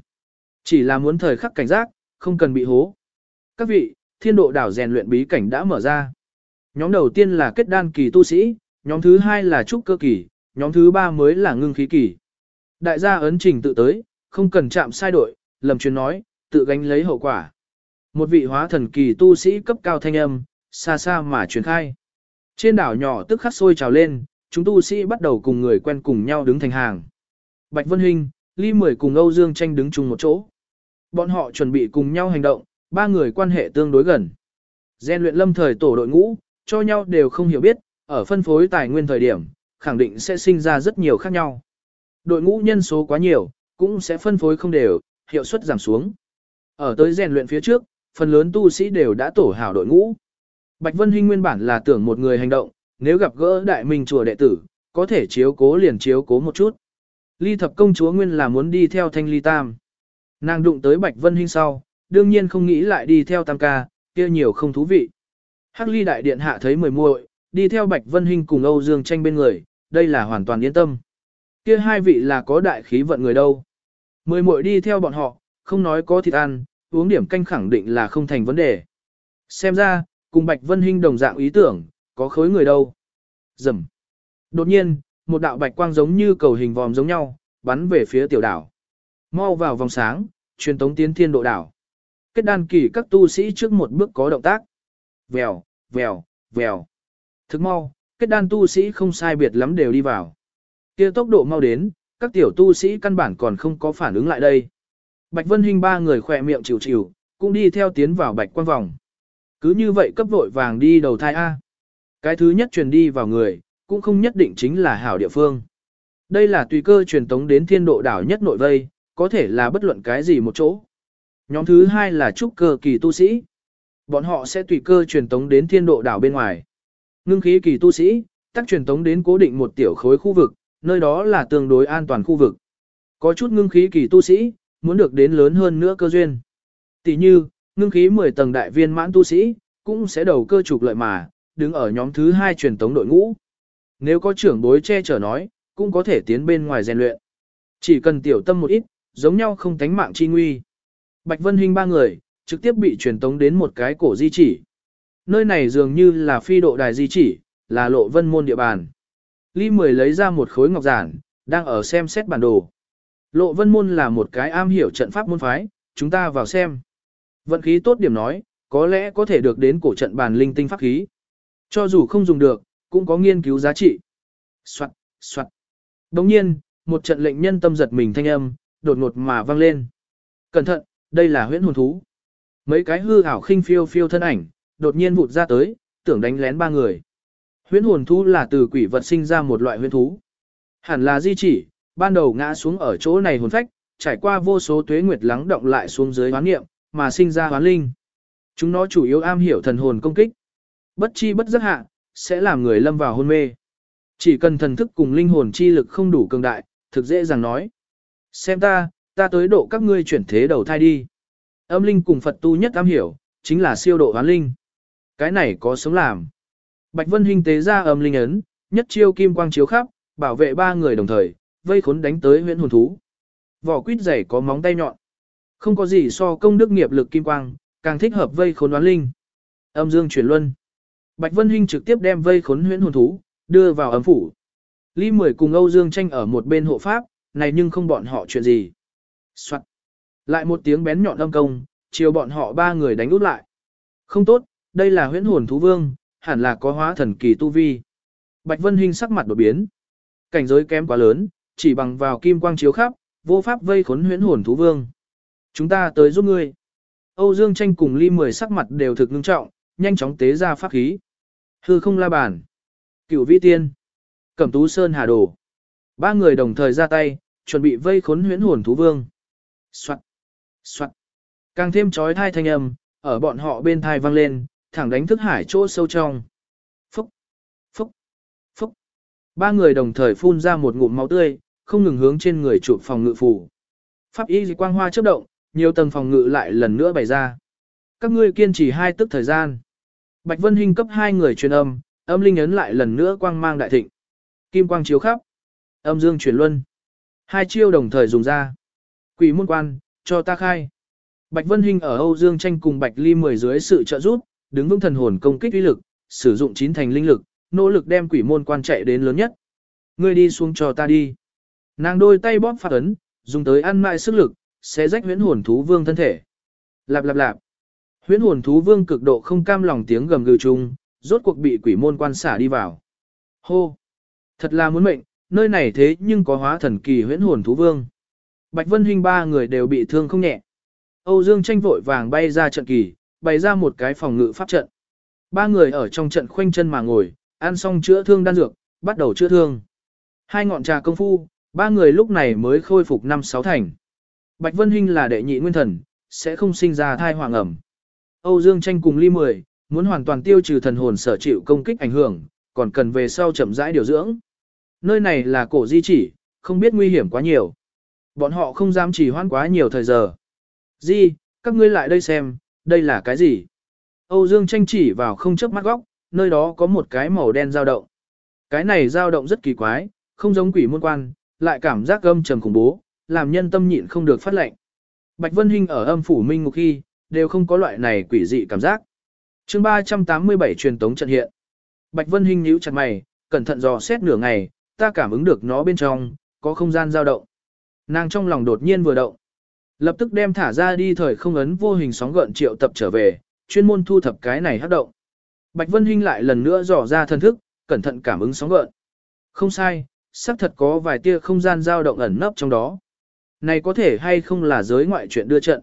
Chỉ là muốn thời khắc cảnh giác, không cần bị hố. Các vị, thiên độ đảo rèn luyện bí cảnh đã mở ra. Nhóm đầu tiên là kết đan kỳ tu sĩ, nhóm thứ hai là trúc cơ kỳ, nhóm thứ ba mới là ngưng khí kỳ. Đại gia ấn trình tự tới, không cần chạm sai đội, lầm truyền nói, tự gánh lấy hậu quả. Một vị hóa thần kỳ tu sĩ cấp cao thanh âm, xa xa mà truyền khai. Trên đảo nhỏ tức khắc sôi trào lên, chúng tu sĩ bắt đầu cùng người quen cùng nhau đứng thành hàng. Bạch Vân Hinh, Ly Mười cùng Âu Dương tranh đứng chung một chỗ. Bọn họ chuẩn bị cùng nhau hành động, ba người quan hệ tương đối gần. Gen luyện lâm thời tổ đội ngũ, cho nhau đều không hiểu biết, ở phân phối tài nguyên thời điểm, khẳng định sẽ sinh ra rất nhiều khác nhau. Đội ngũ nhân số quá nhiều, cũng sẽ phân phối không đều, hiệu suất giảm xuống. Ở tới rèn luyện phía trước, phần lớn tu sĩ đều đã tổ hảo đội ngũ. Bạch Vân Hinh nguyên bản là tưởng một người hành động, nếu gặp gỡ đại minh chùa đệ tử, có thể chiếu cố liền chiếu cố một chút. Ly thập công chúa nguyên là muốn đi theo thanh ly tam. Nàng đụng tới Bạch Vân Hinh sau, đương nhiên không nghĩ lại đi theo tam ca, kia nhiều không thú vị. Hắc ly đại điện hạ thấy mười muội, đi theo Bạch Vân Hinh cùng Âu Dương tranh bên người, đây là hoàn toàn yên tâm. Kia hai vị là có đại khí vận người đâu. Mười muội đi theo bọn họ, không nói có thịt ăn, uống điểm canh khẳng định là không thành vấn đề. Xem ra, cùng Bạch Vân Hinh đồng dạng ý tưởng, có khối người đâu. Dầm. Đột nhiên, một đạo bạch quang giống như cầu hình vòm giống nhau, bắn về phía tiểu đảo. Mau vào vòng sáng, truyền tống tiến thiên độ đảo. Kết đan kỳ các tu sĩ trước một bước có động tác. Vèo, vèo, vèo. Thức mau, kết đan tu sĩ không sai biệt lắm đều đi vào. kia tốc độ mau đến, các tiểu tu sĩ căn bản còn không có phản ứng lại đây. Bạch Vân Hinh ba người khỏe miệng chịu chịu, cũng đi theo tiến vào bạch quang vòng. Cứ như vậy cấp vội vàng đi đầu thai A. Cái thứ nhất truyền đi vào người, cũng không nhất định chính là hảo địa phương. Đây là tùy cơ truyền tống đến thiên độ đảo nhất nội vây, có thể là bất luận cái gì một chỗ. Nhóm thứ hai là trúc cơ kỳ tu sĩ. Bọn họ sẽ tùy cơ truyền tống đến thiên độ đảo bên ngoài. Ngưng khí kỳ tu sĩ, tắc truyền tống đến cố định một tiểu khối khu vực, nơi đó là tương đối an toàn khu vực. Có chút ngưng khí kỳ tu sĩ, muốn được đến lớn hơn nữa cơ duyên. Tỷ như, ngưng khí 10 tầng đại viên mãn tu sĩ, cũng sẽ đầu cơ trục lợi mà, đứng ở nhóm thứ hai truyền tống đội ngũ. Nếu có trưởng bối che chở nói, cũng có thể tiến bên ngoài rèn luyện. Chỉ cần tiểu tâm một ít, giống nhau không tánh mạng chi nguy. Bạch Vân Hinh ba người, trực tiếp bị truyền tống đến một cái cổ di chỉ. Nơi này dường như là phi độ đài di chỉ, là lộ vân môn địa bàn. Ly Mười lấy ra một khối ngọc giản, đang ở xem xét bản đồ. Lộ vân môn là một cái am hiểu trận pháp môn phái, chúng ta vào xem. Vận khí tốt điểm nói, có lẽ có thể được đến cổ trận bàn linh tinh pháp khí. Cho dù không dùng được, cũng có nghiên cứu giá trị. Soạn, soạn. Đồng nhiên, một trận lệnh nhân tâm giật mình thanh âm, đột ngột mà vang lên. Cẩn thận, đây là huyễn hồn thú. Mấy cái hư ảo khinh phiêu phiêu thân ảnh, đột nhiên vụt ra tới, tưởng đánh lén ba người. Huyễn hồn thú là từ quỷ vật sinh ra một loại huyễn thú. Hẳn là di chỉ, ban đầu ngã xuống ở chỗ này hồn phách, trải qua vô số tuế nguyệt lắng động lại xuống dưới hoán nghiệm, mà sinh ra hoán linh. Chúng nó chủ yếu am hiểu thần hồn công kích. Bất chi bất giác hạ, sẽ làm người lâm vào hôn mê. Chỉ cần thần thức cùng linh hồn chi lực không đủ cường đại, thực dễ dàng nói. Xem ta, ta tới độ các ngươi chuyển thế đầu thai đi. Âm linh cùng Phật tu nhất am hiểu, chính là siêu độ hoán linh. Cái này có sống làm. Bạch Vân Hinh tế ra âm linh ấn, nhất chiêu kim quang chiếu khắp, bảo vệ ba người đồng thời, vây khốn đánh tới huyễn hồn thú. Vỏ quýt dày có móng tay nhọn. Không có gì so công đức nghiệp lực kim quang, càng thích hợp vây khốn đoán linh. Âm dương chuyển luân. Bạch Vân Hinh trực tiếp đem vây khốn huyễn hồn thú, đưa vào ấm phủ. Lý Mười cùng Âu Dương tranh ở một bên hộ pháp, này nhưng không bọn họ chuyện gì. Soạn. Lại một tiếng bén nhọn âm công, chiều bọn họ ba người đánh út lại. Không tốt, đây là huyễn hồn thú vương, hẳn là có hóa thần kỳ tu vi. Bạch Vân Hinh sắc mặt đột biến. Cảnh giới kém quá lớn, chỉ bằng vào kim quang chiếu khắp, vô pháp vây khốn huyễn hồn thú vương. Chúng ta tới giúp ngươi. Âu Dương tranh cùng ly mười sắc mặt đều thực ngưng trọng, nhanh chóng tế ra pháp khí. Hư không la bàn. Cửu vi tiên. Cẩm tú sơn hà đồ. Ba người đồng thời ra tay, chuẩn bị vây khốn huyễn hồn thú vương. Soạn. Soạn. Càng thêm trói thai thanh âm, ở bọn họ bên thai vang lên, thẳng đánh thức hải chỗ sâu trong. Phúc. Phúc. Phúc. Ba người đồng thời phun ra một ngụm máu tươi, không ngừng hướng trên người chụp phòng ngự phủ. Pháp y quang hoa chớp động, nhiều tầng phòng ngự lại lần nữa bày ra. Các ngươi kiên trì hai tức thời gian. Bạch Vân Hinh cấp hai người truyền âm, âm linh ấn lại lần nữa quang mang đại thịnh. Kim quang chiếu khắp. Âm dương chuyển luân. Hai chiêu đồng thời dùng ra. Quỷ môn quan, cho ta khai. Bạch Vân Hinh ở Âu Dương tranh cùng Bạch Ly mười dưới sự trợ giúp, đứng vững thần hồn công kích uy lực, sử dụng chín thành linh lực, nỗ lực đem quỷ môn quan chạy đến lớn nhất. Ngươi đi xuống cho ta đi. Nàng đôi tay bóp phát ấn, dùng tới ăn mại sức lực, sẽ rách huyễn hồn thú vương thân thể. Lạp lạp lạp. Huyễn hồn thú vương cực độ không cam lòng tiếng gầm gừ chung, rốt cuộc bị quỷ môn quan xả đi vào. Hô! Thật là muốn mệnh, nơi này thế nhưng có hóa thần kỳ huyễn hồn thú vương. Bạch Vân Hinh ba người đều bị thương không nhẹ. Âu Dương tranh vội vàng bay ra trận kỳ, bày ra một cái phòng ngự pháp trận. Ba người ở trong trận khoanh chân mà ngồi, ăn xong chữa thương đan dược, bắt đầu chữa thương. Hai ngọn trà công phu, ba người lúc này mới khôi phục năm sáu thành. Bạch Vân Hinh là đệ nhị nguyên thần, sẽ không sinh ra thai hoàng ẩm. Âu Dương tranh cùng ly mười, muốn hoàn toàn tiêu trừ thần hồn sở chịu công kích ảnh hưởng, còn cần về sau chậm rãi điều dưỡng. Nơi này là cổ di chỉ, không biết nguy hiểm quá nhiều. Bọn họ không dám chỉ hoãn quá nhiều thời giờ. Di, các ngươi lại đây xem, đây là cái gì? Âu Dương tranh chỉ vào không chớp mắt góc, nơi đó có một cái màu đen dao động. Cái này dao động rất kỳ quái, không giống quỷ môn quan, lại cảm giác âm trầm khủng bố, làm nhân tâm nhịn không được phát lệnh. Bạch Vân Hinh ở âm phủ minh ngục khi, đều không có loại này quỷ dị cảm giác. chương 387 truyền tống trận hiện. Bạch Vân Hinh nhíu chặt mày, cẩn thận dò xét nửa ngày, ta cảm ứng được nó bên trong, có không gian dao động. Nàng trong lòng đột nhiên vừa động. Lập tức đem thả ra đi thời không ấn vô hình sóng gợn triệu tập trở về, chuyên môn thu thập cái này hát động. Bạch Vân Hinh lại lần nữa dò ra thân thức, cẩn thận cảm ứng sóng gợn. Không sai, xác thật có vài tia không gian dao động ẩn nấp trong đó. Này có thể hay không là giới ngoại chuyện đưa trận.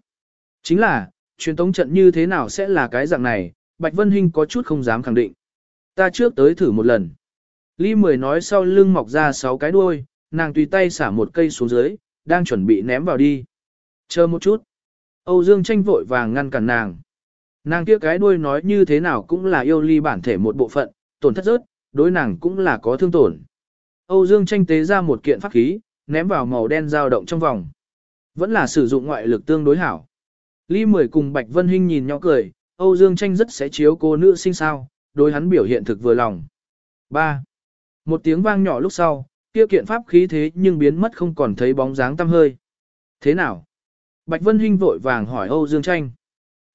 Chính là, truyền tống trận như thế nào sẽ là cái dạng này, Bạch Vân Hinh có chút không dám khẳng định. Ta trước tới thử một lần. Ly Mười nói sau lưng mọc ra sáu cái đuôi, nàng tùy tay xả một cây xuống dưới, đang chuẩn bị ném vào đi. Chờ một chút. Âu Dương tranh vội vàng ngăn cản nàng. Nàng kia cái đuôi nói như thế nào cũng là yêu ly bản thể một bộ phận, tổn thất rớt, đối nàng cũng là có thương tổn. Âu Dương tranh tế ra một kiện pháp khí, ném vào màu đen dao động trong vòng. Vẫn là sử dụng ngoại lực tương đối hảo. Ly Mười cùng Bạch Vân Hinh nhìn nhau cười, Âu Dương tranh rất sẽ chiếu cô nữ sinh sao, đối hắn biểu hiện thực vừa lòng. 3. Một tiếng vang nhỏ lúc sau, kia kiện pháp khí thế nhưng biến mất không còn thấy bóng dáng tăm hơi. Thế nào? Bạch Vân Hinh vội vàng hỏi Âu Dương Tranh.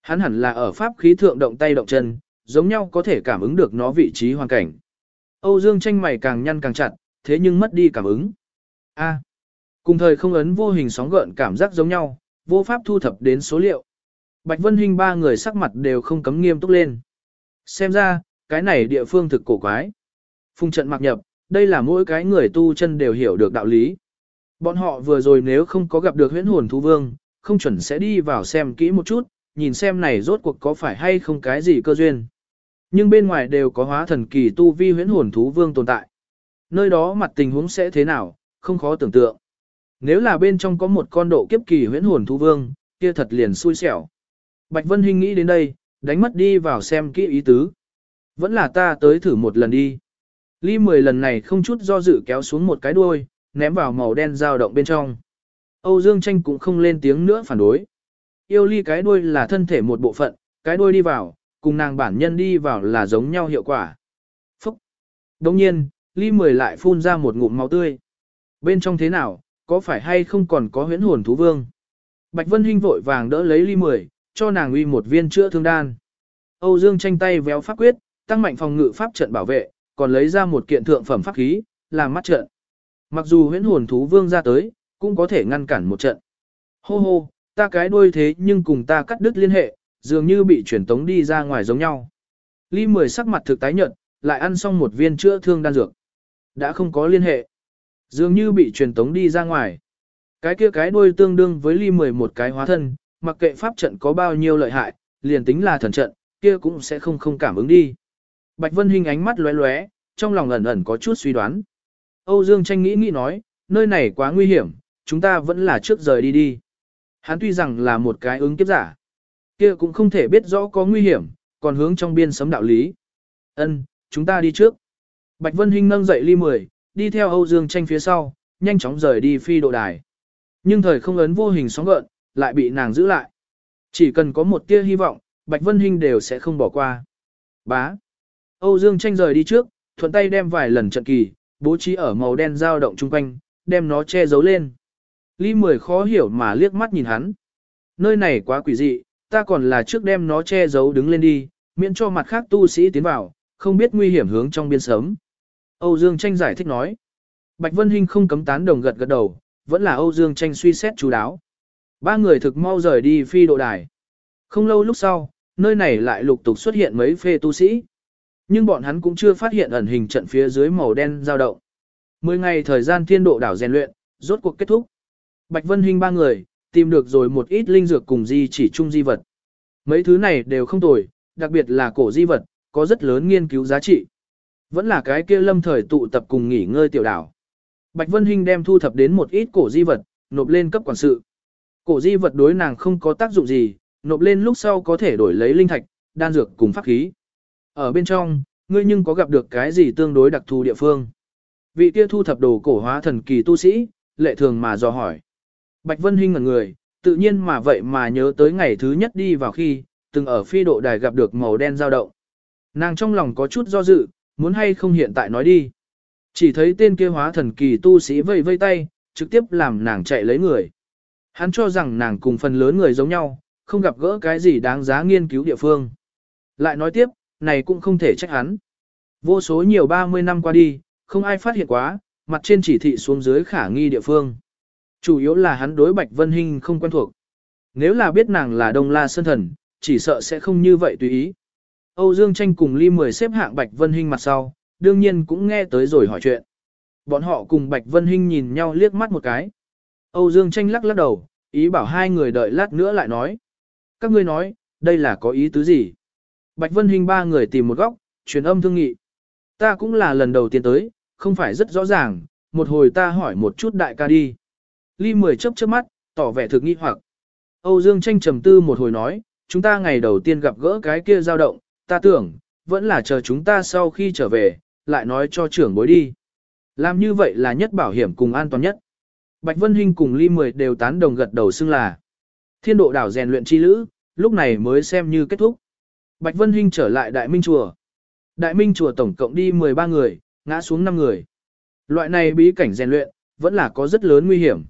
Hắn hẳn là ở pháp khí thượng động tay động chân, giống nhau có thể cảm ứng được nó vị trí hoàn cảnh. Âu Dương Tranh mày càng nhăn càng chặt, thế nhưng mất đi cảm ứng. A. cùng thời không ấn vô hình sóng gợn cảm giác giống nhau, vô pháp thu thập đến số liệu. Bạch Vân Hinh ba người sắc mặt đều không cấm nghiêm túc lên. Xem ra, cái này địa phương thực cổ quái. Phùng trận mặc nhập, đây là mỗi cái người tu chân đều hiểu được đạo lý. Bọn họ vừa rồi nếu không có gặp được huyễn hồn thú vương, không chuẩn sẽ đi vào xem kỹ một chút, nhìn xem này rốt cuộc có phải hay không cái gì cơ duyên. Nhưng bên ngoài đều có hóa thần kỳ tu vi huyễn hồn thú vương tồn tại. Nơi đó mặt tình huống sẽ thế nào, không khó tưởng tượng. Nếu là bên trong có một con độ kiếp kỳ huyễn hồn thú vương, kia thật liền xui xẻo. Bạch Vân Hinh nghĩ đến đây, đánh mất đi vào xem kỹ ý tứ. Vẫn là ta tới thử một lần đi. Ly 10 lần này không chút do dự kéo xuống một cái đuôi, ném vào màu đen dao động bên trong. Âu Dương Tranh cũng không lên tiếng nữa phản đối. Yêu ly cái đuôi là thân thể một bộ phận, cái đuôi đi vào, cùng nàng bản nhân đi vào là giống nhau hiệu quả. Phúc! Đồng nhiên, ly 10 lại phun ra một ngụm máu tươi. Bên trong thế nào, có phải hay không còn có huyễn hồn thú vương? Bạch Vân Hinh vội vàng đỡ lấy ly 10, cho nàng uy một viên chữa thương đan. Âu Dương tranh tay véo pháp quyết, tăng mạnh phòng ngự pháp trận bảo vệ, còn lấy ra một kiện thượng phẩm pháp khí, làm mắt trận. Mặc dù huyễn hồn thú vương ra tới, cũng có thể ngăn cản một trận. Hô hô, ta cái đuôi thế nhưng cùng ta cắt đứt liên hệ, dường như bị chuyển tống đi ra ngoài giống nhau. Ly mười sắc mặt thực tái nhận, lại ăn xong một viên chữa thương đan dược. Đã không có liên hệ. Dường như bị truyền tống đi ra ngoài. Cái kia cái đuôi tương đương với ly mười một cái hóa thân, mặc kệ pháp trận có bao nhiêu lợi hại, liền tính là thần trận, kia cũng sẽ không không cảm ứng đi. Bạch Vân Hinh ánh mắt lóe lóe, trong lòng ẩn ẩn có chút suy đoán. Âu Dương Tranh nghĩ nghĩ nói, nơi này quá nguy hiểm, chúng ta vẫn là trước rời đi đi. Hắn tuy rằng là một cái ứng kiếp giả, kia cũng không thể biết rõ có nguy hiểm, còn hướng trong biên sấm đạo lý. Ân, chúng ta đi trước. Bạch Vân Hinh nâng dậy ly 10, đi theo Âu Dương Tranh phía sau, nhanh chóng rời đi phi độ đài. Nhưng thời không ấn vô hình sóng gợn, lại bị nàng giữ lại. Chỉ cần có một tia hy vọng, Bạch Vân Hinh đều sẽ không bỏ qua. Bá. Âu Dương tranh rời đi trước, thuận tay đem vài lần trận kỳ, bố trí ở màu đen dao động chung quanh, đem nó che giấu lên. Lý Mười khó hiểu mà liếc mắt nhìn hắn. Nơi này quá quỷ dị, ta còn là trước đem nó che giấu đứng lên đi, miễn cho mặt khác tu sĩ tiến vào, không biết nguy hiểm hướng trong biên sớm. Âu Dương tranh giải thích nói. Bạch Vân Hinh không cấm tán đồng gật gật đầu, vẫn là Âu Dương tranh suy xét chú đáo. Ba người thực mau rời đi phi độ đài. Không lâu lúc sau, nơi này lại lục tục xuất hiện mấy phê tu sĩ. Nhưng bọn hắn cũng chưa phát hiện ẩn hình trận phía dưới màu đen dao động. Mười ngày thời gian thiên độ đảo rèn luyện, rốt cuộc kết thúc. Bạch Vân Hinh ba người, tìm được rồi một ít linh dược cùng di chỉ chung di vật. Mấy thứ này đều không tồi, đặc biệt là cổ di vật, có rất lớn nghiên cứu giá trị. Vẫn là cái kia lâm thời tụ tập cùng nghỉ ngơi tiểu đảo. Bạch Vân Hinh đem thu thập đến một ít cổ di vật, nộp lên cấp quản sự. Cổ di vật đối nàng không có tác dụng gì, nộp lên lúc sau có thể đổi lấy linh thạch, đan dược cùng pháp khí. Ở bên trong, ngươi nhưng có gặp được cái gì tương đối đặc thù địa phương? Vị kia thu thập đồ cổ hóa thần kỳ tu sĩ, lệ thường mà dò hỏi. Bạch Vân Hinh ngẩn người, tự nhiên mà vậy mà nhớ tới ngày thứ nhất đi vào khi, từng ở phi độ đài gặp được màu đen dao động. Nàng trong lòng có chút do dự, muốn hay không hiện tại nói đi. Chỉ thấy tên kia hóa thần kỳ tu sĩ vây vây tay, trực tiếp làm nàng chạy lấy người. Hắn cho rằng nàng cùng phần lớn người giống nhau, không gặp gỡ cái gì đáng giá nghiên cứu địa phương. Lại nói tiếp, này cũng không thể trách hắn. Vô số nhiều 30 năm qua đi, không ai phát hiện quá, mặt trên chỉ thị xuống dưới khả nghi địa phương. Chủ yếu là hắn đối Bạch Vân Hinh không quen thuộc. Nếu là biết nàng là Đông La Sơn Thần, chỉ sợ sẽ không như vậy tùy ý. Âu Dương Tranh cùng Ly 10 xếp hạng Bạch Vân Hinh mặt sau, đương nhiên cũng nghe tới rồi hỏi chuyện. Bọn họ cùng Bạch Vân Hinh nhìn nhau liếc mắt một cái. Âu Dương Tranh lắc lắc đầu, ý bảo hai người đợi lát nữa lại nói. Các ngươi nói, đây là có ý tứ gì? Bạch Vân Hinh ba người tìm một góc, truyền âm thương nghị. Ta cũng là lần đầu tiên tới, không phải rất rõ ràng, một hồi ta hỏi một chút đại ca đi. Ly mười chớp chớp mắt, tỏ vẻ thực nghi hoặc. Âu Dương tranh trầm tư một hồi nói, chúng ta ngày đầu tiên gặp gỡ cái kia dao động, ta tưởng, vẫn là chờ chúng ta sau khi trở về, lại nói cho trưởng bối đi. Làm như vậy là nhất bảo hiểm cùng an toàn nhất. Bạch Vân Hinh cùng Ly Mười đều tán đồng gật đầu xưng là. Thiên độ đảo rèn luyện chi lữ, lúc này mới xem như kết thúc. Bạch Vân Hinh trở lại Đại Minh Chùa. Đại Minh Chùa tổng cộng đi 13 người, ngã xuống 5 người. Loại này bí cảnh rèn luyện, vẫn là có rất lớn nguy hiểm.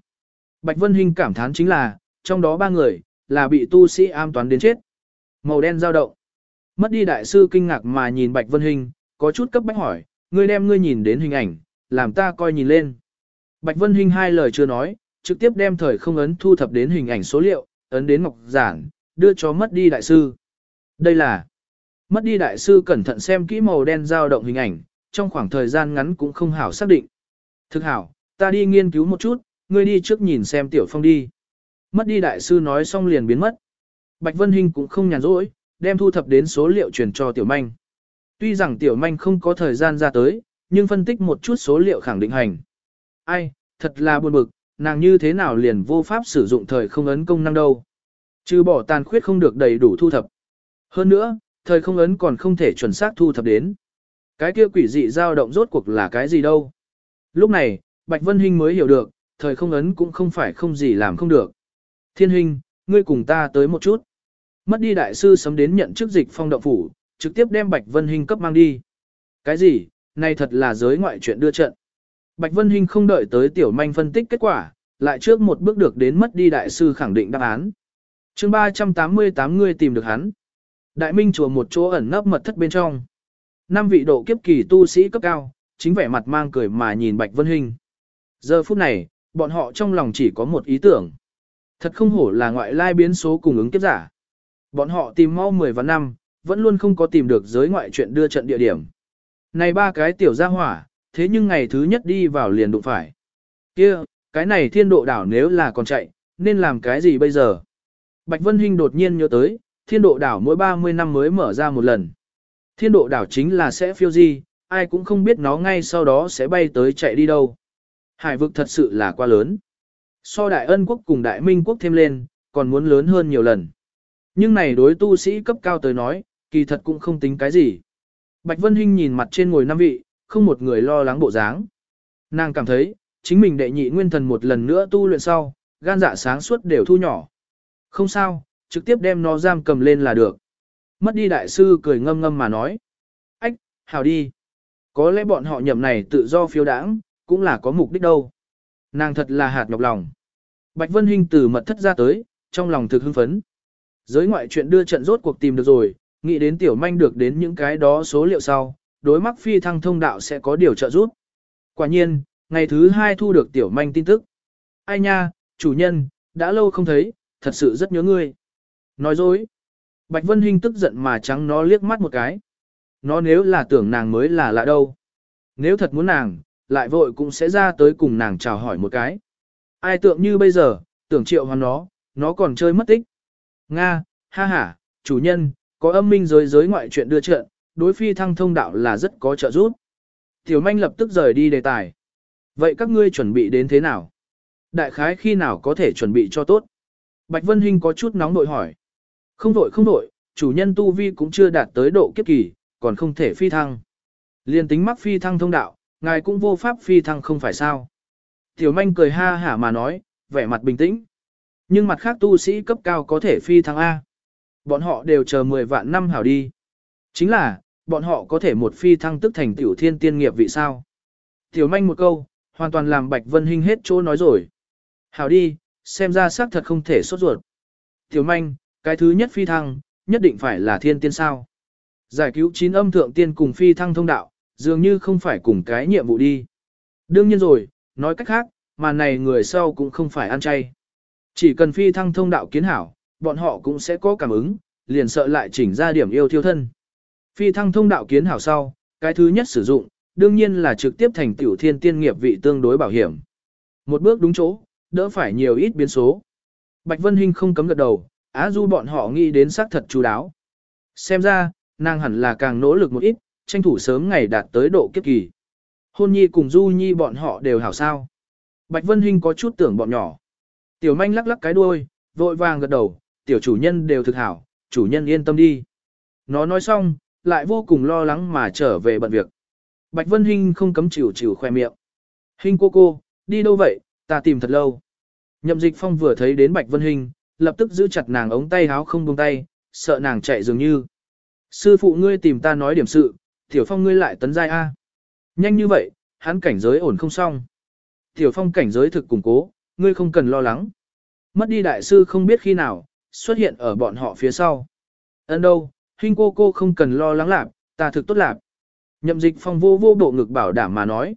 Bạch Vân Hinh cảm thán chính là, trong đó ba người, là bị tu sĩ am toán đến chết. Màu đen dao động. Mất đi đại sư kinh ngạc mà nhìn Bạch Vân Hình, có chút cấp bách hỏi, ngươi đem ngươi nhìn đến hình ảnh, làm ta coi nhìn lên. Bạch Vân Hinh hai lời chưa nói, trực tiếp đem thời không ấn thu thập đến hình ảnh số liệu, ấn đến ngọc giản, đưa cho mất đi đại sư. Đây là mất đi đại sư cẩn thận xem kỹ màu đen dao động hình ảnh, trong khoảng thời gian ngắn cũng không hảo xác định. Thực hảo, ta đi nghiên cứu một chút, ngươi đi trước nhìn xem tiểu phong đi. Mất đi đại sư nói xong liền biến mất. Bạch Vân Hinh cũng không nhàn rỗi, đem thu thập đến số liệu truyền cho tiểu manh. Tuy rằng tiểu manh không có thời gian ra tới, nhưng phân tích một chút số liệu khẳng định hành. Ai, thật là buồn bực, nàng như thế nào liền vô pháp sử dụng thời không ấn công năng đâu. Trừ bỏ tàn khuyết không được đầy đủ thu thập. Hơn nữa, thời không ấn còn không thể chuẩn xác thu thập đến. Cái kia quỷ dị dao động rốt cuộc là cái gì đâu. Lúc này, Bạch Vân Hinh mới hiểu được, thời không ấn cũng không phải không gì làm không được. Thiên Hinh, ngươi cùng ta tới một chút. Mất đi đại sư sớm đến nhận chức dịch phong động phủ, trực tiếp đem Bạch Vân Hinh cấp mang đi. Cái gì, này thật là giới ngoại chuyện đưa trận. Bạch Vân Hinh không đợi tới tiểu manh phân tích kết quả, lại trước một bước được đến mất đi đại sư khẳng định đáp án. chương 388 người tìm được hắn. Đại minh chùa một chỗ ẩn nấp mật thất bên trong. Năm vị độ kiếp kỳ tu sĩ cấp cao, chính vẻ mặt mang cười mà nhìn Bạch Vân Hinh. Giờ phút này, bọn họ trong lòng chỉ có một ý tưởng. Thật không hổ là ngoại lai biến số cùng ứng kiếp giả. Bọn họ tìm mau 10 và năm, vẫn luôn không có tìm được giới ngoại chuyện đưa trận địa điểm. Này ba cái tiểu gia hỏa, thế nhưng ngày thứ nhất đi vào liền đụng phải. kia cái này thiên độ đảo nếu là còn chạy, nên làm cái gì bây giờ? Bạch Vân Hinh đột nhiên nhớ tới, thiên độ đảo mỗi 30 năm mới mở ra một lần. Thiên độ đảo chính là sẽ phiêu di, ai cũng không biết nó ngay sau đó sẽ bay tới chạy đi đâu. Hải vực thật sự là quá lớn. So đại ân quốc cùng đại minh quốc thêm lên, còn muốn lớn hơn nhiều lần. Nhưng này đối tu sĩ cấp cao tới nói, kỳ thật cũng không tính cái gì. Bạch Vân Hinh nhìn mặt trên ngồi năm vị, không một người lo lắng bộ dáng. Nàng cảm thấy, chính mình đệ nhị nguyên thần một lần nữa tu luyện sau, gan dạ sáng suốt đều thu nhỏ. Không sao, trực tiếp đem nó giam cầm lên là được. Mất đi đại sư cười ngâm ngâm mà nói. Ách, hào đi. Có lẽ bọn họ nhậm này tự do phiêu đãng, cũng là có mục đích đâu. Nàng thật là hạt nhọc lòng. Bạch Vân Hinh từ mật thất ra tới, trong lòng thực hưng phấn. Giới ngoại chuyện đưa trận rốt cuộc tìm được rồi, nghĩ đến tiểu manh được đến những cái đó số liệu sau, đối mắc phi thăng thông đạo sẽ có điều trợ giúp. Quả nhiên, ngày thứ hai thu được tiểu manh tin tức. Ai nha, chủ nhân, đã lâu không thấy, thật sự rất nhớ ngươi. Nói dối. Bạch Vân Hinh tức giận mà trắng nó liếc mắt một cái. Nó nếu là tưởng nàng mới là lạ đâu. Nếu thật muốn nàng, lại vội cũng sẽ ra tới cùng nàng chào hỏi một cái. Ai tượng như bây giờ, tưởng triệu hoàn nó, nó còn chơi mất tích. Nga, ha ha, chủ nhân, có âm minh giới giới ngoại chuyện đưa trợ, đối phi thăng thông đạo là rất có trợ giúp. Tiểu manh lập tức rời đi đề tài. Vậy các ngươi chuẩn bị đến thế nào? Đại khái khi nào có thể chuẩn bị cho tốt? Bạch Vân Hinh có chút nóng nội hỏi. Không vội không vội, chủ nhân tu vi cũng chưa đạt tới độ kiếp kỳ, còn không thể phi thăng. Liên tính mắc phi thăng thông đạo, ngài cũng vô pháp phi thăng không phải sao. Tiểu manh cười ha hả mà nói, vẻ mặt bình tĩnh. Nhưng mặt khác tu sĩ cấp cao có thể phi thăng A. Bọn họ đều chờ 10 vạn năm hảo đi. Chính là, bọn họ có thể một phi thăng tức thành tiểu thiên tiên nghiệp vị sao. Tiểu manh một câu, hoàn toàn làm Bạch Vân Hinh hết chỗ nói rồi. Hảo đi, xem ra xác thật không thể sốt ruột. Tiểu manh, cái thứ nhất phi thăng, nhất định phải là thiên tiên sao. Giải cứu chín âm thượng tiên cùng phi thăng thông đạo, dường như không phải cùng cái nhiệm vụ đi. Đương nhiên rồi, nói cách khác, mà này người sau cũng không phải ăn chay. Chỉ cần phi thăng thông đạo kiến hảo, bọn họ cũng sẽ có cảm ứng, liền sợ lại chỉnh ra điểm yêu thiêu thân. Phi thăng thông đạo kiến hảo sau, cái thứ nhất sử dụng, đương nhiên là trực tiếp thành tiểu thiên tiên nghiệp vị tương đối bảo hiểm. Một bước đúng chỗ, đỡ phải nhiều ít biến số. Bạch Vân Hinh không cấm gật đầu, á du bọn họ nghĩ đến xác thật chú đáo. Xem ra, nàng hẳn là càng nỗ lực một ít, tranh thủ sớm ngày đạt tới độ kiếp kỳ. Hôn nhi cùng du nhi bọn họ đều hảo sao. Bạch Vân Hinh có chút tưởng bọn nhỏ. Tiểu manh lắc lắc cái đuôi, vội vàng gật đầu, tiểu chủ nhân đều thực hảo, chủ nhân yên tâm đi. Nó nói xong, lại vô cùng lo lắng mà trở về bận việc. Bạch Vân Hinh không cấm chịu chịu khoe miệng. Hinh cô cô, đi đâu vậy, ta tìm thật lâu. Nhậm dịch phong vừa thấy đến Bạch Vân Hinh, lập tức giữ chặt nàng ống tay háo không buông tay, sợ nàng chạy dường như. Sư phụ ngươi tìm ta nói điểm sự, tiểu phong ngươi lại tấn giai A. Nhanh như vậy, hắn cảnh giới ổn không xong. Tiểu phong cảnh giới thực củng cố, ngươi không cần lo lắng. Mất đi đại sư không biết khi nào, xuất hiện ở bọn họ phía sau. Ấn đâu, hình cô cô không cần lo lắng lạc, ta thực tốt lạc. Nhậm dịch phong vô vô bộ ngực bảo đảm mà nói.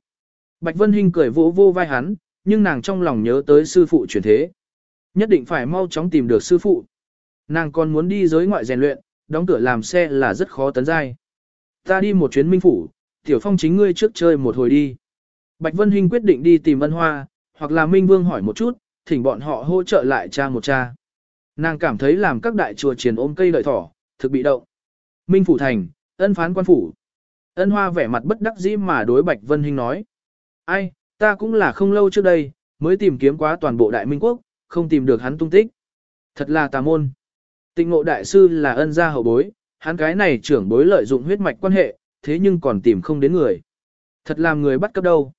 Bạch Vân Hinh cười vô vô vai hắn, nhưng nàng trong lòng nhớ tới sư phụ chuyển thế. Nhất định phải mau chóng tìm được sư phụ. Nàng còn muốn đi giới ngoại rèn luyện, đóng cửa làm xe là rất khó tấn giai. Ta đi một chuyến minh phủ, tiểu phong chính ngươi trước chơi một hồi đi. Bạch Vân Hinh quyết định đi tìm ân hoa, hoặc là Minh Vương hỏi một chút, thỉnh bọn họ hỗ trợ lại cha một cha. Nàng cảm thấy làm các đại chùa triền ôm cây lợi thỏ, thực bị động. Minh Phủ Thành, ân phán quan phủ. Ân hoa vẻ mặt bất đắc dĩ mà đối Bạch Vân Hinh nói. Ai, ta cũng là không lâu trước đây, mới tìm kiếm quá toàn bộ đại minh quốc, không tìm được hắn tung tích. Thật là tà môn. Tịnh ngộ đại sư là ân gia hậu bối, hắn cái này trưởng bối lợi dụng huyết mạch quan hệ, thế nhưng còn tìm không đến người. Thật làm người bắt cấp đâu.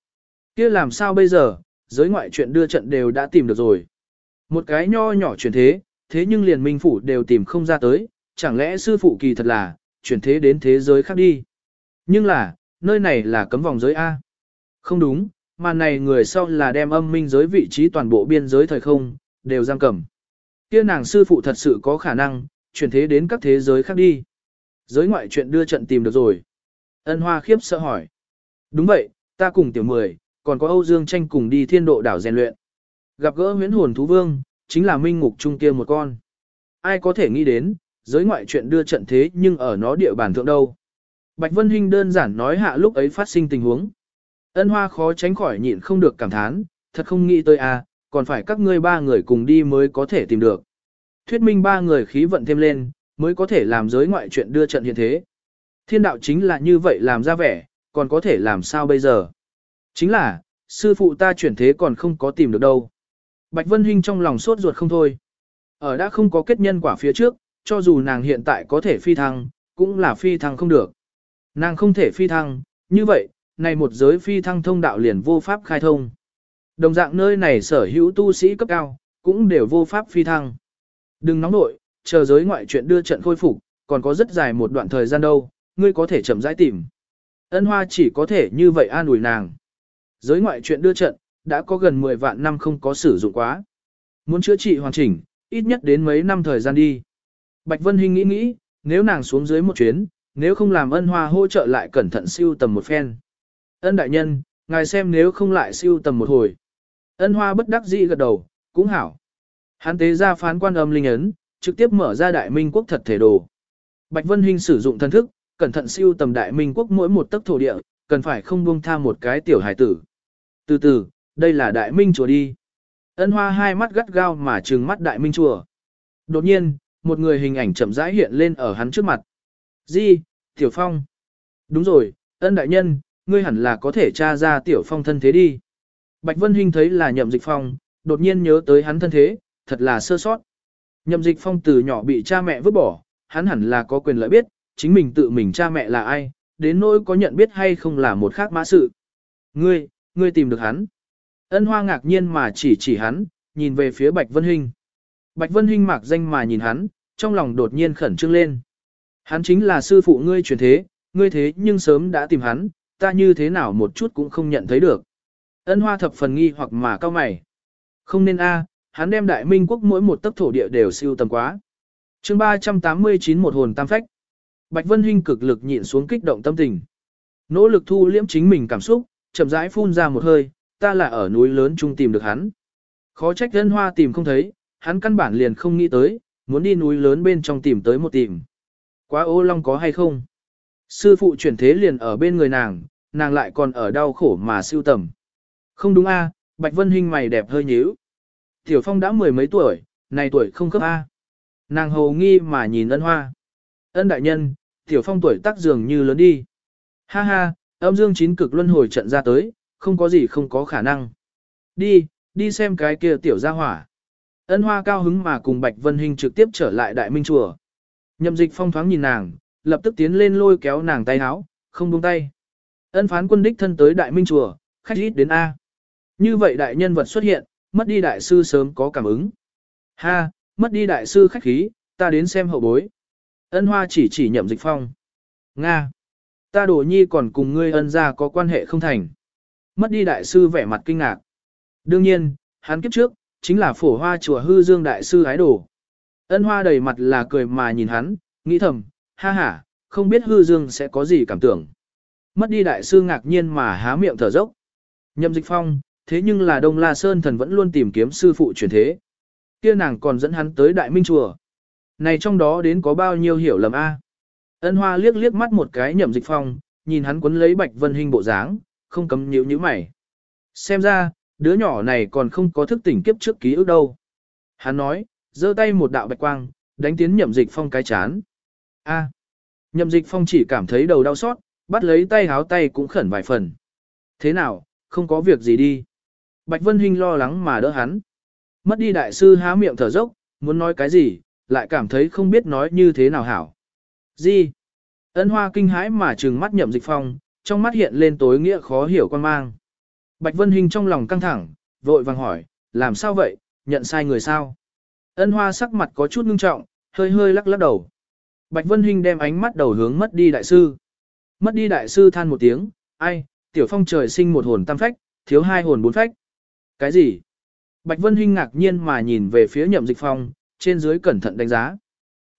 kia làm sao bây giờ, giới ngoại chuyện đưa trận đều đã tìm được rồi. Một cái nho nhỏ chuyển thế, thế nhưng liền minh phủ đều tìm không ra tới, chẳng lẽ sư phụ kỳ thật là, chuyển thế đến thế giới khác đi. Nhưng là, nơi này là cấm vòng giới A. Không đúng, mà này người sau là đem âm minh giới vị trí toàn bộ biên giới thời không, đều giam cầm. Kia nàng sư phụ thật sự có khả năng, chuyển thế đến các thế giới khác đi. Giới ngoại chuyện đưa trận tìm được rồi. Ân hoa khiếp sợ hỏi. Đúng vậy, ta cùng tiểu mười, còn có Âu Dương tranh cùng đi thiên độ đảo rèn luyện. Gặp gỡ huyễn hồn thú vương, chính là minh ngục trung kia một con. Ai có thể nghĩ đến, giới ngoại chuyện đưa trận thế nhưng ở nó địa bàn thượng đâu. Bạch Vân Hinh đơn giản nói hạ lúc ấy phát sinh tình huống. Ân hoa khó tránh khỏi nhịn không được cảm thán, thật không nghĩ tới à, còn phải các ngươi ba người cùng đi mới có thể tìm được. Thuyết minh ba người khí vận thêm lên, mới có thể làm giới ngoại chuyện đưa trận hiện thế. Thiên đạo chính là như vậy làm ra vẻ, còn có thể làm sao bây giờ? Chính là, sư phụ ta chuyển thế còn không có tìm được đâu. Bạch Vân Hinh trong lòng sốt ruột không thôi. Ở đã không có kết nhân quả phía trước, cho dù nàng hiện tại có thể phi thăng, cũng là phi thăng không được. Nàng không thể phi thăng, như vậy, này một giới phi thăng thông đạo liền vô pháp khai thông. Đồng dạng nơi này sở hữu tu sĩ cấp cao, cũng đều vô pháp phi thăng. Đừng nóng nội, chờ giới ngoại chuyện đưa trận khôi phục, còn có rất dài một đoạn thời gian đâu, ngươi có thể chậm rãi tìm. Ân hoa chỉ có thể như vậy an ủi nàng. Giới ngoại chuyện đưa trận, đã có gần 10 vạn năm không có sử dụng quá. Muốn chữa trị hoàn chỉnh, ít nhất đến mấy năm thời gian đi. Bạch Vân Hinh nghĩ nghĩ, nếu nàng xuống dưới một chuyến, nếu không làm ân hoa hỗ trợ lại cẩn thận siêu tầm một phen. Ân đại nhân, ngài xem nếu không lại siêu tầm một hồi. Ân hoa bất đắc dĩ gật đầu, cũng hảo. hán tế ra phán quan âm linh ấn, trực tiếp mở ra đại minh quốc thật thể đồ. Bạch Vân Hinh sử dụng thân thức, cẩn thận siêu tầm đại minh quốc mỗi một tấc thổ địa, cần phải không buông tha một cái tiểu hải tử. Từ từ, đây là đại minh chùa đi. Ân hoa hai mắt gắt gao mà trừng mắt đại minh chùa. Đột nhiên, một người hình ảnh chậm rãi hiện lên ở hắn trước mặt. Di, Tiểu Phong. Đúng rồi, ân đại nhân, ngươi hẳn là có thể tra ra Tiểu Phong thân thế đi. Bạch Vân Hinh thấy là nhậm dịch phong, đột nhiên nhớ tới hắn thân thế, thật là sơ sót. Nhậm dịch phong từ nhỏ bị cha mẹ vứt bỏ, hắn hẳn là có quyền lợi biết, chính mình tự mình cha mẹ là ai, đến nỗi có nhận biết hay không là một khác mã sự. Ngươi, ngươi tìm được hắn. Ân hoa ngạc nhiên mà chỉ chỉ hắn, nhìn về phía Bạch Vân Hinh. Bạch Vân Hinh mạc danh mà nhìn hắn, trong lòng đột nhiên khẩn trương lên. Hắn chính là sư phụ ngươi truyền thế, ngươi thế nhưng sớm đã tìm hắn, ta như thế nào một chút cũng không nhận thấy được. Ân hoa thập phần nghi hoặc mà cao mày. Không nên a, hắn đem đại minh quốc mỗi một tấc thổ địa đều siêu tầm quá. chương 389 một hồn tam phách. Bạch Vân Hinh cực lực nhịn xuống kích động tâm tình. Nỗ lực thu liễm chính mình cảm xúc, chậm rãi phun ra một hơi, ta là ở núi lớn trung tìm được hắn. Khó trách ân hoa tìm không thấy, hắn căn bản liền không nghĩ tới, muốn đi núi lớn bên trong tìm tới một tìm. Quá ô long có hay không? Sư phụ chuyển thế liền ở bên người nàng, nàng lại còn ở đau khổ mà siêu tầm. Không đúng a, Bạch Vân Hinh mày đẹp hơi nhíu. Tiểu Phong đã mười mấy tuổi, này tuổi không cấp a. Nàng hầu nghi mà nhìn ân hoa. Ân đại nhân, Tiểu Phong tuổi tác dường như lớn đi. Ha ha, âm dương chín cực luân hồi trận ra tới, không có gì không có khả năng. Đi, đi xem cái kia tiểu gia hỏa. Ân hoa cao hứng mà cùng Bạch Vân Hinh trực tiếp trở lại Đại Minh Chùa. Nhậm dịch phong thoáng nhìn nàng, lập tức tiến lên lôi kéo nàng tay áo, không buông tay. Ân phán quân đích thân tới Đại Minh Chùa, khách ít đến A. Như vậy đại nhân vật xuất hiện, mất đi đại sư sớm có cảm ứng. Ha, mất đi đại sư khách khí, ta đến xem hậu bối. Ân hoa chỉ chỉ nhậm dịch phong. Nga. Ta đổ nhi còn cùng ngươi ân ra có quan hệ không thành. Mất đi đại sư vẻ mặt kinh ngạc. Đương nhiên, Hắn kiếp trước, chính là phổ hoa chùa hư dương đại sư ái đồ. Ân hoa đầy mặt là cười mà nhìn hắn, nghĩ thầm, ha ha, không biết hư dương sẽ có gì cảm tưởng. Mất đi đại sư ngạc nhiên mà há miệng thở dốc. Nhậm dịch phong, thế nhưng là Đông La Sơn thần vẫn luôn tìm kiếm sư phụ truyền thế. Kia nàng còn dẫn hắn tới Đại Minh Chùa. Này trong đó đến có bao nhiêu hiểu lầm a? Ân Hoa liếc liếc mắt một cái nhậm dịch phong, nhìn hắn quấn lấy Bạch Vân Hinh bộ dáng, không cấm nhíu nhíu mày. Xem ra, đứa nhỏ này còn không có thức tỉnh kiếp trước ký ức đâu. Hắn nói, giơ tay một đạo bạch quang, đánh tiến nhậm dịch phong cái chán. A. Nhậm dịch phong chỉ cảm thấy đầu đau xót, bắt lấy tay háo tay cũng khẩn vài phần. Thế nào, không có việc gì đi. Bạch Vân Hinh lo lắng mà đỡ hắn. Mất đi đại sư há miệng thở dốc, muốn nói cái gì, lại cảm thấy không biết nói như thế nào hảo. Gì? Ân hoa kinh hãi mà trừng mắt nhậm dịch phong, trong mắt hiện lên tối nghĩa khó hiểu quan mang. Bạch Vân Hình trong lòng căng thẳng, vội vàng hỏi, làm sao vậy, nhận sai người sao? Ân hoa sắc mặt có chút ngưng trọng, hơi hơi lắc lắc đầu. Bạch Vân Hinh đem ánh mắt đầu hướng mất đi đại sư. Mất đi đại sư than một tiếng, ai, tiểu phong trời sinh một hồn tam phách, thiếu hai hồn bốn phách. Cái gì? Bạch Vân Hinh ngạc nhiên mà nhìn về phía nhậm dịch phong, trên dưới cẩn thận đánh giá.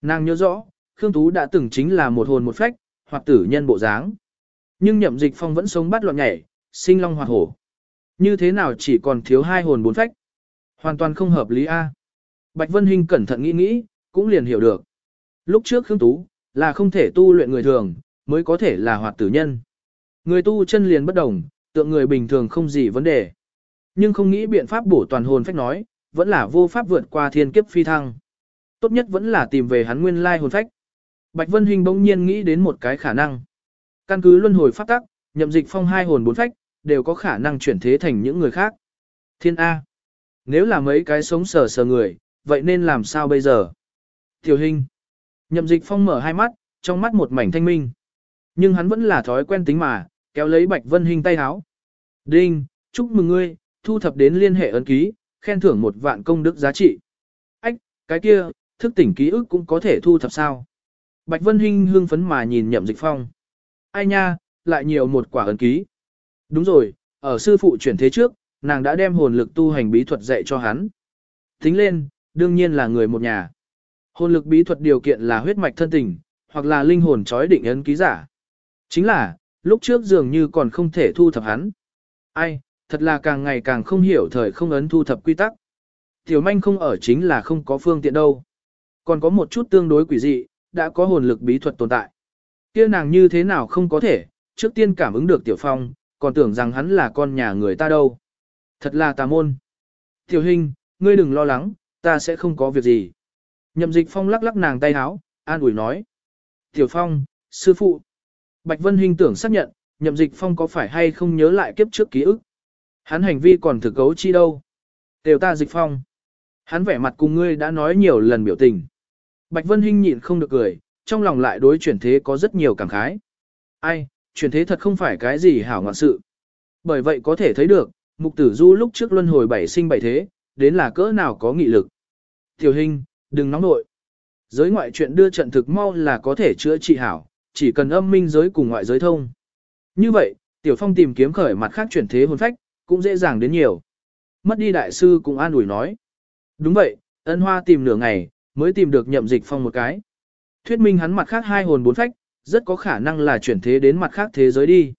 Nàng nhớ rõ, Khương Tú đã từng chính là một hồn một phách, hoặc tử nhân bộ dáng. Nhưng nhậm dịch phong vẫn sống bắt loạn nhảy, sinh long hoạt hổ. Như thế nào chỉ còn thiếu hai hồn bốn phách? Hoàn toàn không hợp lý A. Bạch Vân Hinh cẩn thận nghĩ nghĩ, cũng liền hiểu được. Lúc trước Khương Tú, là không thể tu luyện người thường, mới có thể là hoạt tử nhân. Người tu chân liền bất đồng, tượng người bình thường không gì vấn đề. Nhưng không nghĩ biện pháp bổ toàn hồn phách nói, vẫn là vô pháp vượt qua thiên kiếp phi thăng. Tốt nhất vẫn là tìm về hắn nguyên lai hồn phách. Bạch Vân Hình bỗng nhiên nghĩ đến một cái khả năng. Căn cứ luân hồi pháp tắc, nhậm dịch phong hai hồn bốn phách, đều có khả năng chuyển thế thành những người khác. Thiên A. Nếu là mấy cái sống sờ sờ người, vậy nên làm sao bây giờ? Tiểu hình. Nhậm dịch phong mở hai mắt, trong mắt một mảnh thanh minh. Nhưng hắn vẫn là thói quen tính mà, kéo lấy Bạch Vân Hinh tay háo. Đinh, chúc mừng ngươi, thu thập đến liên hệ ấn ký, khen thưởng một vạn công đức giá trị. Ách, cái kia, thức tỉnh ký ức cũng có thể thu thập sao. Bạch Vân Hinh hương phấn mà nhìn nhậm dịch phong. Ai nha, lại nhiều một quả ấn ký. Đúng rồi, ở sư phụ chuyển thế trước, nàng đã đem hồn lực tu hành bí thuật dạy cho hắn. Tính lên, đương nhiên là người một nhà. Hồn lực bí thuật điều kiện là huyết mạch thân tình, hoặc là linh hồn trói định ấn ký giả. Chính là, lúc trước dường như còn không thể thu thập hắn. Ai, thật là càng ngày càng không hiểu thời không ấn thu thập quy tắc. Tiểu manh không ở chính là không có phương tiện đâu. Còn có một chút tương đối quỷ dị, đã có hồn lực bí thuật tồn tại. kia nàng như thế nào không có thể, trước tiên cảm ứng được tiểu phong, còn tưởng rằng hắn là con nhà người ta đâu. Thật là tà môn. Tiểu hình, ngươi đừng lo lắng, ta sẽ không có việc gì. Nhậm dịch phong lắc lắc nàng tay háo, an ủi nói. Tiểu phong, sư phụ. Bạch Vân Hinh tưởng xác nhận, nhậm dịch phong có phải hay không nhớ lại kiếp trước ký ức. Hắn hành vi còn thực cấu chi đâu. Đều ta dịch phong. Hắn vẻ mặt cùng ngươi đã nói nhiều lần biểu tình. Bạch Vân Hinh nhịn không được cười, trong lòng lại đối chuyển thế có rất nhiều cảm khái. Ai, chuyển thế thật không phải cái gì hảo ngọn sự. Bởi vậy có thể thấy được, mục tử du lúc trước luân hồi bảy sinh bảy thế, đến là cỡ nào có nghị lực. Tiểu Hinh, đừng nóng nội. Giới ngoại chuyện đưa trận thực mau là có thể chữa trị hảo, chỉ cần âm minh giới cùng ngoại giới thông. Như vậy, Tiểu Phong tìm kiếm khởi mặt khác chuyển thế hồn phách, cũng dễ dàng đến nhiều. Mất đi đại sư cũng an ủi nói. Đúng vậy, ân hoa tìm nửa ngày, mới tìm được nhậm dịch phong một cái. Thuyết minh hắn mặt khác hai hồn bốn phách, rất có khả năng là chuyển thế đến mặt khác thế giới đi.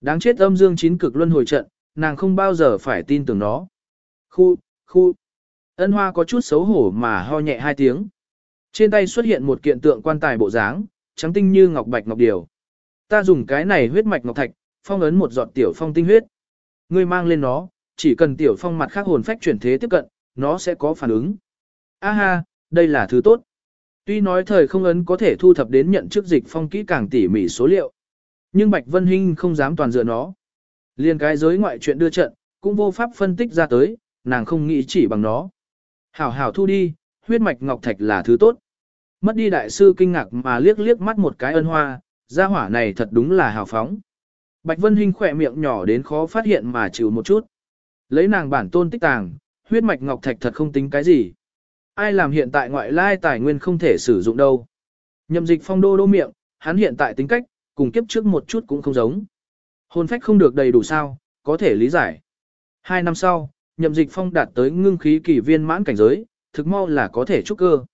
Đáng chết âm dương chín cực luân hồi trận, nàng không bao giờ phải tin tưởng nó. Khu, khu. Ân hoa có chút xấu hổ mà ho nhẹ hai tiếng. Trên tay xuất hiện một kiện tượng quan tài bộ dáng, trắng tinh như ngọc bạch ngọc điều. Ta dùng cái này huyết mạch ngọc thạch, phong ấn một giọt tiểu phong tinh huyết. Ngươi mang lên nó, chỉ cần tiểu phong mặt khác hồn phách chuyển thế tiếp cận, nó sẽ có phản ứng. A ha, đây là thứ tốt. Tuy nói thời không ấn có thể thu thập đến nhận chức dịch phong kỹ càng tỉ mỉ số liệu, nhưng Bạch Vân Hinh không dám toàn dựa nó. Liên cái giới ngoại chuyện đưa trận, cũng vô pháp phân tích ra tới, nàng không nghĩ chỉ bằng nó. Hảo hảo thu đi, huyết mạch ngọc thạch là thứ tốt. Mất đi đại sư kinh ngạc mà liếc liếc mắt một cái ân hoa, gia hỏa này thật đúng là hào phóng. Bạch Vân Hinh khỏe miệng nhỏ đến khó phát hiện mà chịu một chút. Lấy nàng bản tôn tích tàng, huyết mạch ngọc thạch thật không tính cái gì. Ai làm hiện tại ngoại lai tài nguyên không thể sử dụng đâu. Nhậm dịch phong đô đô miệng, hắn hiện tại tính cách, cùng kiếp trước một chút cũng không giống. Hồn phách không được đầy đủ sao, có thể lý giải. Hai năm sau, nhậm dịch phong đạt tới ngưng khí kỳ viên mãn cảnh giới, thực mau là có thể trúc cơ.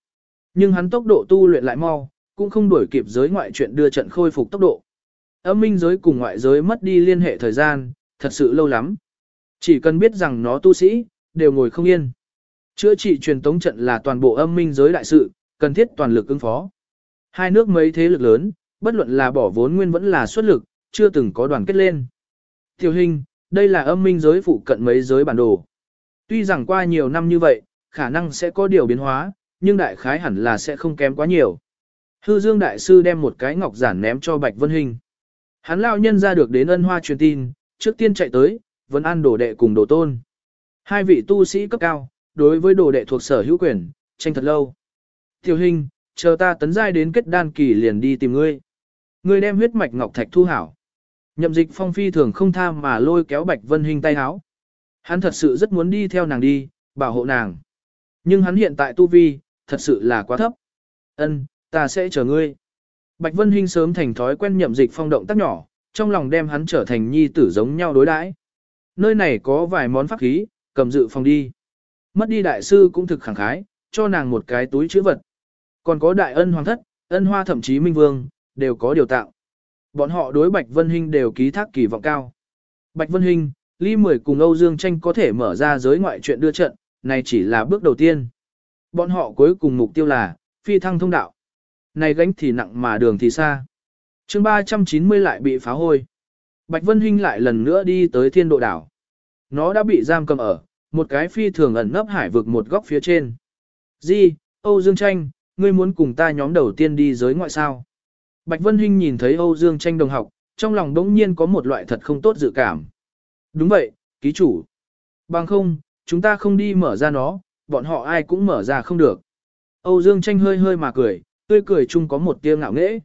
Nhưng hắn tốc độ tu luyện lại mau, cũng không đuổi kịp giới ngoại chuyện đưa trận khôi phục tốc độ. Âm minh giới cùng ngoại giới mất đi liên hệ thời gian, thật sự lâu lắm. Chỉ cần biết rằng nó tu sĩ, đều ngồi không yên. Chữa trị truyền tống trận là toàn bộ âm minh giới đại sự, cần thiết toàn lực ứng phó. Hai nước mấy thế lực lớn, bất luận là bỏ vốn nguyên vẫn là xuất lực, chưa từng có đoàn kết lên. Tiểu hình, đây là âm minh giới phụ cận mấy giới bản đồ. Tuy rằng qua nhiều năm như vậy, khả năng sẽ có điều biến hóa, nhưng đại khái hẳn là sẽ không kém quá nhiều. Hư Dương Đại Sư đem một cái ngọc giản ném cho Bạch Vân Hình. Hắn lao nhân ra được đến ân hoa truyền tin, trước tiên chạy tới, vẫn ăn đồ đệ cùng đồ tôn. Hai vị tu sĩ cấp cao, đối với đồ đệ thuộc sở hữu quyền, tranh thật lâu. Tiểu hình, chờ ta tấn giai đến kết đan kỳ liền đi tìm ngươi. Ngươi đem huyết mạch ngọc thạch thu hảo. Nhậm dịch phong phi thường không tham mà lôi kéo Bạch Vân Hình tay háo. Hắn thật sự rất muốn đi theo nàng đi, bảo hộ nàng. Nhưng hắn hiện tại tu vi, thật sự là quá thấp. Ân, ta sẽ chờ ngươi. Bạch Vân Hinh sớm thành thói quen nhậm dịch phong động tác nhỏ, trong lòng đem hắn trở thành nhi tử giống nhau đối đãi. Nơi này có vài món pháp khí, cầm dự phòng đi. Mất đi đại sư cũng thực khẳng khái, cho nàng một cái túi chữ vật. Còn có đại ân hoàng thất, ân hoa thậm chí minh vương, đều có điều tạo. Bọn họ đối Bạch Vân Hinh đều ký thác kỳ vọng cao. Bạch Vân Hinh, Ly Mười cùng Âu Dương Tranh có thể mở ra giới ngoại chuyện đưa trận, này chỉ là bước đầu tiên. Bọn họ cuối cùng mục tiêu là, phi thăng thông đạo. Này gánh thì nặng mà đường thì xa. chương 390 lại bị phá hôi. Bạch Vân Hinh lại lần nữa đi tới thiên độ đảo. Nó đã bị giam cầm ở, một cái phi thường ẩn nấp hải vực một góc phía trên. Di, Âu Dương Tranh, ngươi muốn cùng ta nhóm đầu tiên đi giới ngoại sao? Bạch Vân Hinh nhìn thấy Âu Dương Tranh đồng học, trong lòng đống nhiên có một loại thật không tốt dự cảm. Đúng vậy, ký chủ. Bằng không, chúng ta không đi mở ra nó, bọn họ ai cũng mở ra không được. Âu Dương Tranh hơi hơi mà cười, tươi cười chung có một tia ngạo nghễ.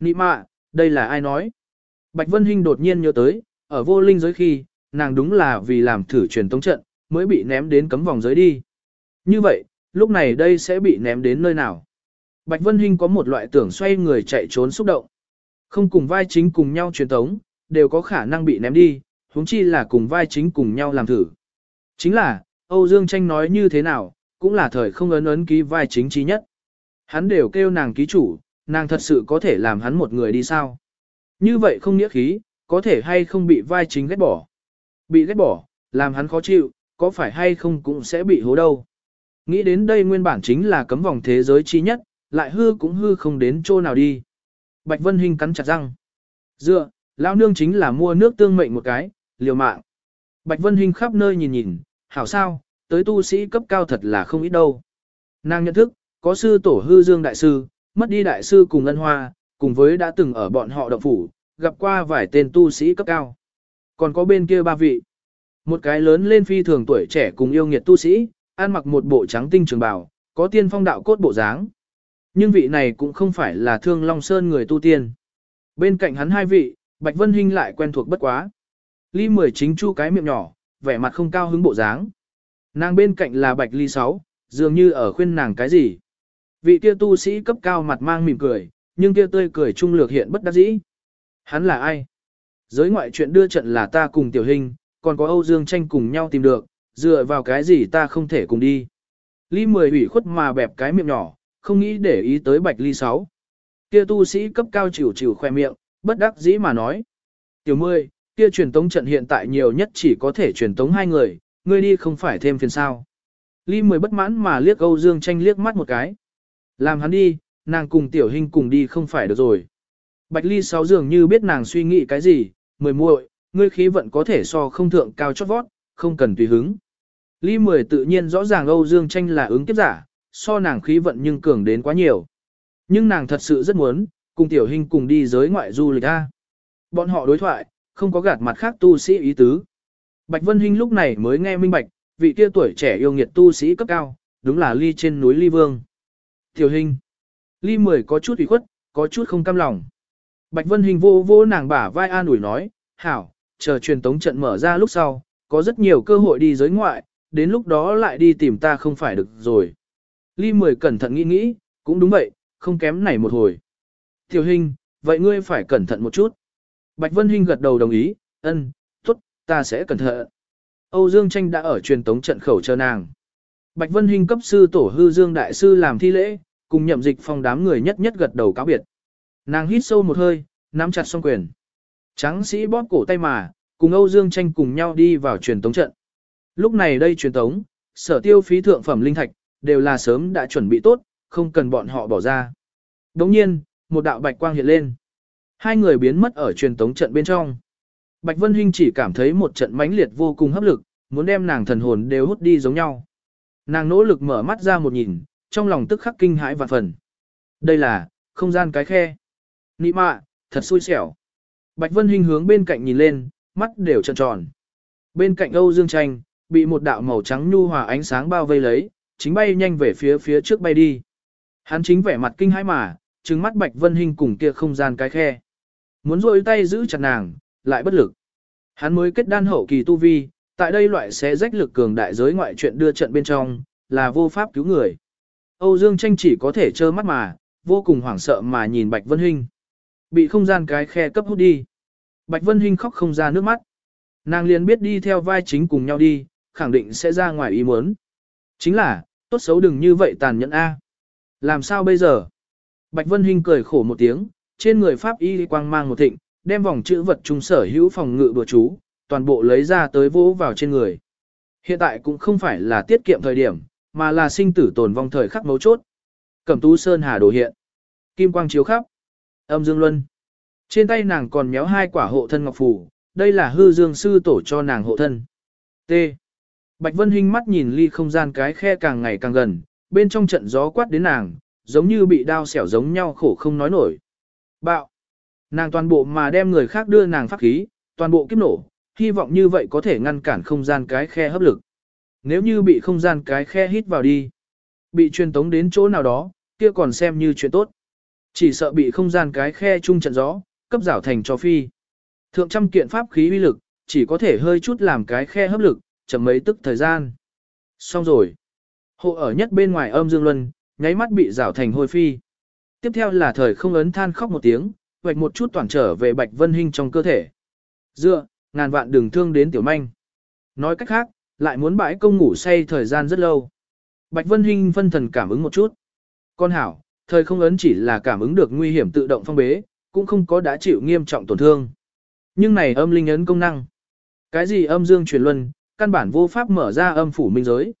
Nị mạ, đây là ai nói? Bạch Vân Hinh đột nhiên nhớ tới, ở vô linh giới khi, nàng đúng là vì làm thử truyền tống trận, mới bị ném đến cấm vòng giới đi. Như vậy, lúc này đây sẽ bị ném đến nơi nào? Bạch Vân Hinh có một loại tưởng xoay người chạy trốn xúc động. Không cùng vai chính cùng nhau truyền tống, đều có khả năng bị ném đi, huống chi là cùng vai chính cùng nhau làm thử. Chính là, Âu Dương Tranh nói như thế nào, cũng là thời không ấn ấn ký vai chính trí nhất. Hắn đều kêu nàng ký chủ, nàng thật sự có thể làm hắn một người đi sao? Như vậy không nghĩa khí, có thể hay không bị vai chính ghét bỏ. Bị ghét bỏ, làm hắn khó chịu, có phải hay không cũng sẽ bị hố đâu. Nghĩ đến đây nguyên bản chính là cấm vòng thế giới chi nhất, lại hư cũng hư không đến chỗ nào đi. Bạch Vân Hinh cắn chặt răng. Dựa, lão nương chính là mua nước tương mệnh một cái, liều mạng. Bạch Vân Hinh khắp nơi nhìn nhìn, hảo sao, tới tu sĩ cấp cao thật là không ít đâu. Nàng nhận thức, có sư tổ hư dương đại sư, mất đi đại sư cùng ân hoa, cùng với đã từng ở bọn họ động phủ, gặp qua vài tên tu sĩ cấp cao. Còn có bên kia ba vị. Một cái lớn lên phi thường tuổi trẻ cùng yêu nghiệt tu sĩ, ăn mặc một bộ trắng tinh trường bào, có tiên phong đạo cốt bộ dáng. Nhưng vị này cũng không phải là thương Long Sơn người tu tiên. Bên cạnh hắn hai vị, Bạch Vân Hinh lại quen thuộc bất quá. Ly mười chính chu cái miệng nhỏ, vẻ mặt không cao hứng bộ dáng. Nàng bên cạnh là Bạch Ly sáu, dường như ở khuyên nàng cái gì. Vị kia tu sĩ cấp cao mặt mang mỉm cười, nhưng kia tươi cười trung lược hiện bất đắc dĩ. Hắn là ai? Giới ngoại chuyện đưa trận là ta cùng tiểu hình, còn có Âu Dương tranh cùng nhau tìm được, dựa vào cái gì ta không thể cùng đi. Ly mười ủy khuất mà bẹp cái miệng nhỏ, không nghĩ để ý tới bạch ly sáu. Kia tu sĩ cấp cao chịu chịu khoe miệng, bất đắc dĩ mà nói. Tiểu mười, kia truyền tống trận hiện tại nhiều nhất chỉ có thể truyền tống hai người, ngươi đi không phải thêm phiền sao. Ly mười bất mãn mà liếc Âu Dương tranh liếc mắt một cái. Làm hắn đi, nàng cùng tiểu hình cùng đi không phải được rồi. Bạch ly sáu dường như biết nàng suy nghĩ cái gì, mười muội, ngươi khí vận có thể so không thượng cao chót vót, không cần tùy hứng. Ly mười tự nhiên rõ ràng Âu Dương tranh là ứng kiếp giả, so nàng khí vận nhưng cường đến quá nhiều. Nhưng nàng thật sự rất muốn, cùng tiểu hình cùng đi giới ngoại du lịch A. Bọn họ đối thoại, không có gạt mặt khác tu sĩ ý tứ. Bạch Vân Hinh lúc này mới nghe minh bạch, vị kia tuổi trẻ yêu nghiệt tu sĩ cấp cao, đúng là ly trên núi ly vương. Tiểu hình, ly mười có chút ủy khuất, có chút không cam lòng. Bạch Vân Hình vô vô nàng bả vai an ủi nói, hảo, chờ truyền tống trận mở ra lúc sau, có rất nhiều cơ hội đi giới ngoại, đến lúc đó lại đi tìm ta không phải được rồi. Ly mười cẩn thận nghĩ nghĩ, cũng đúng vậy, không kém này một hồi. Tiểu hình, vậy ngươi phải cẩn thận một chút. Bạch Vân Hinh gật đầu đồng ý, ân, tốt, ta sẽ cẩn thận. Âu Dương Tranh đã ở truyền tống trận khẩu chờ nàng. Bạch Vân Hinh cấp sư tổ hư Dương đại sư làm thi lễ, cùng nhậm dịch phong đám người nhất nhất gật đầu cáo biệt. Nàng hít sâu một hơi, nắm chặt song quyền. Tráng sĩ bóp cổ tay mà, cùng Âu Dương Tranh cùng nhau đi vào truyền tống trận. Lúc này đây truyền tống, sở tiêu phí thượng phẩm linh thạch, đều là sớm đã chuẩn bị tốt, không cần bọn họ bỏ ra. Đồng nhiên, một đạo bạch quang hiện lên. Hai người biến mất ở truyền tống trận bên trong. Bạch Vân Hinh chỉ cảm thấy một trận mãnh liệt vô cùng hấp lực, muốn đem nàng thần hồn đều hút đi giống nhau. Nàng nỗ lực mở mắt ra một nhìn, trong lòng tức khắc kinh hãi vạn phần. Đây là, không gian cái khe. Nị mạ, thật xui xẻo. Bạch Vân Hinh hướng bên cạnh nhìn lên, mắt đều tròn tròn. Bên cạnh Âu Dương Tranh, bị một đạo màu trắng nhu hòa ánh sáng bao vây lấy, chính bay nhanh về phía phía trước bay đi. Hắn chính vẻ mặt kinh hãi mà, trừng mắt Bạch Vân Hinh cùng kia không gian cái khe. Muốn rôi tay giữ chặt nàng, lại bất lực. Hắn mới kết đan hậu kỳ tu vi, tại đây loại sẽ rách lực cường đại giới ngoại chuyện đưa trận bên trong, là vô pháp cứu người. Âu Dương Tranh chỉ có thể trơ mắt mà, vô cùng hoảng sợ mà nhìn Bạch Vân Hinh. Bị không gian cái khe cấp hút đi. Bạch Vân Hinh khóc không ra nước mắt. Nàng liền biết đi theo vai chính cùng nhau đi, khẳng định sẽ ra ngoài ý muốn. Chính là, tốt xấu đừng như vậy tàn nhẫn A. Làm sao bây giờ? Bạch Vân Hinh cười khổ một tiếng, trên người Pháp y quang mang một thịnh, đem vòng chữ vật trung sở hữu phòng ngự bừa chú, toàn bộ lấy ra tới vỗ vào trên người. Hiện tại cũng không phải là tiết kiệm thời điểm, mà là sinh tử tồn vong thời khắc mấu chốt. Cẩm tú sơn hà đồ hiện. Kim quang chiếu khắp. Âm dương luân. Trên tay nàng còn méo hai quả hộ thân ngọc phù, đây là hư dương sư tổ cho nàng hộ thân. T. Bạch Vân Hinh mắt nhìn ly không gian cái khe càng ngày càng gần, bên trong trận gió quát đến nàng, giống như bị đao xẻo giống nhau khổ không nói nổi. Bạo. Nàng toàn bộ mà đem người khác đưa nàng pháp khí, toàn bộ kiếp nổ, hy vọng như vậy có thể ngăn cản không gian cái khe hấp lực. Nếu như bị không gian cái khe hít vào đi, bị truyền tống đến chỗ nào đó, kia còn xem như chuyện tốt. Chỉ sợ bị không gian cái khe chung trận gió, cấp rảo thành cho phi. Thượng trăm kiện pháp khí uy lực, chỉ có thể hơi chút làm cái khe hấp lực, chậm mấy tức thời gian. Xong rồi. Hộ ở nhất bên ngoài âm dương luân, nháy mắt bị rảo thành hôi phi. Tiếp theo là thời không ấn than khóc một tiếng, vạch một chút toàn trở về Bạch Vân Hinh trong cơ thể. Dựa, ngàn vạn đừng thương đến tiểu manh. Nói cách khác, lại muốn bãi công ngủ say thời gian rất lâu. Bạch Vân Hinh phân thần cảm ứng một chút. Con hảo, thời không ấn chỉ là cảm ứng được nguy hiểm tự động phong bế, cũng không có đã chịu nghiêm trọng tổn thương. Nhưng này âm linh ấn công năng. Cái gì âm dương truyền luân, căn bản vô pháp mở ra âm phủ minh giới.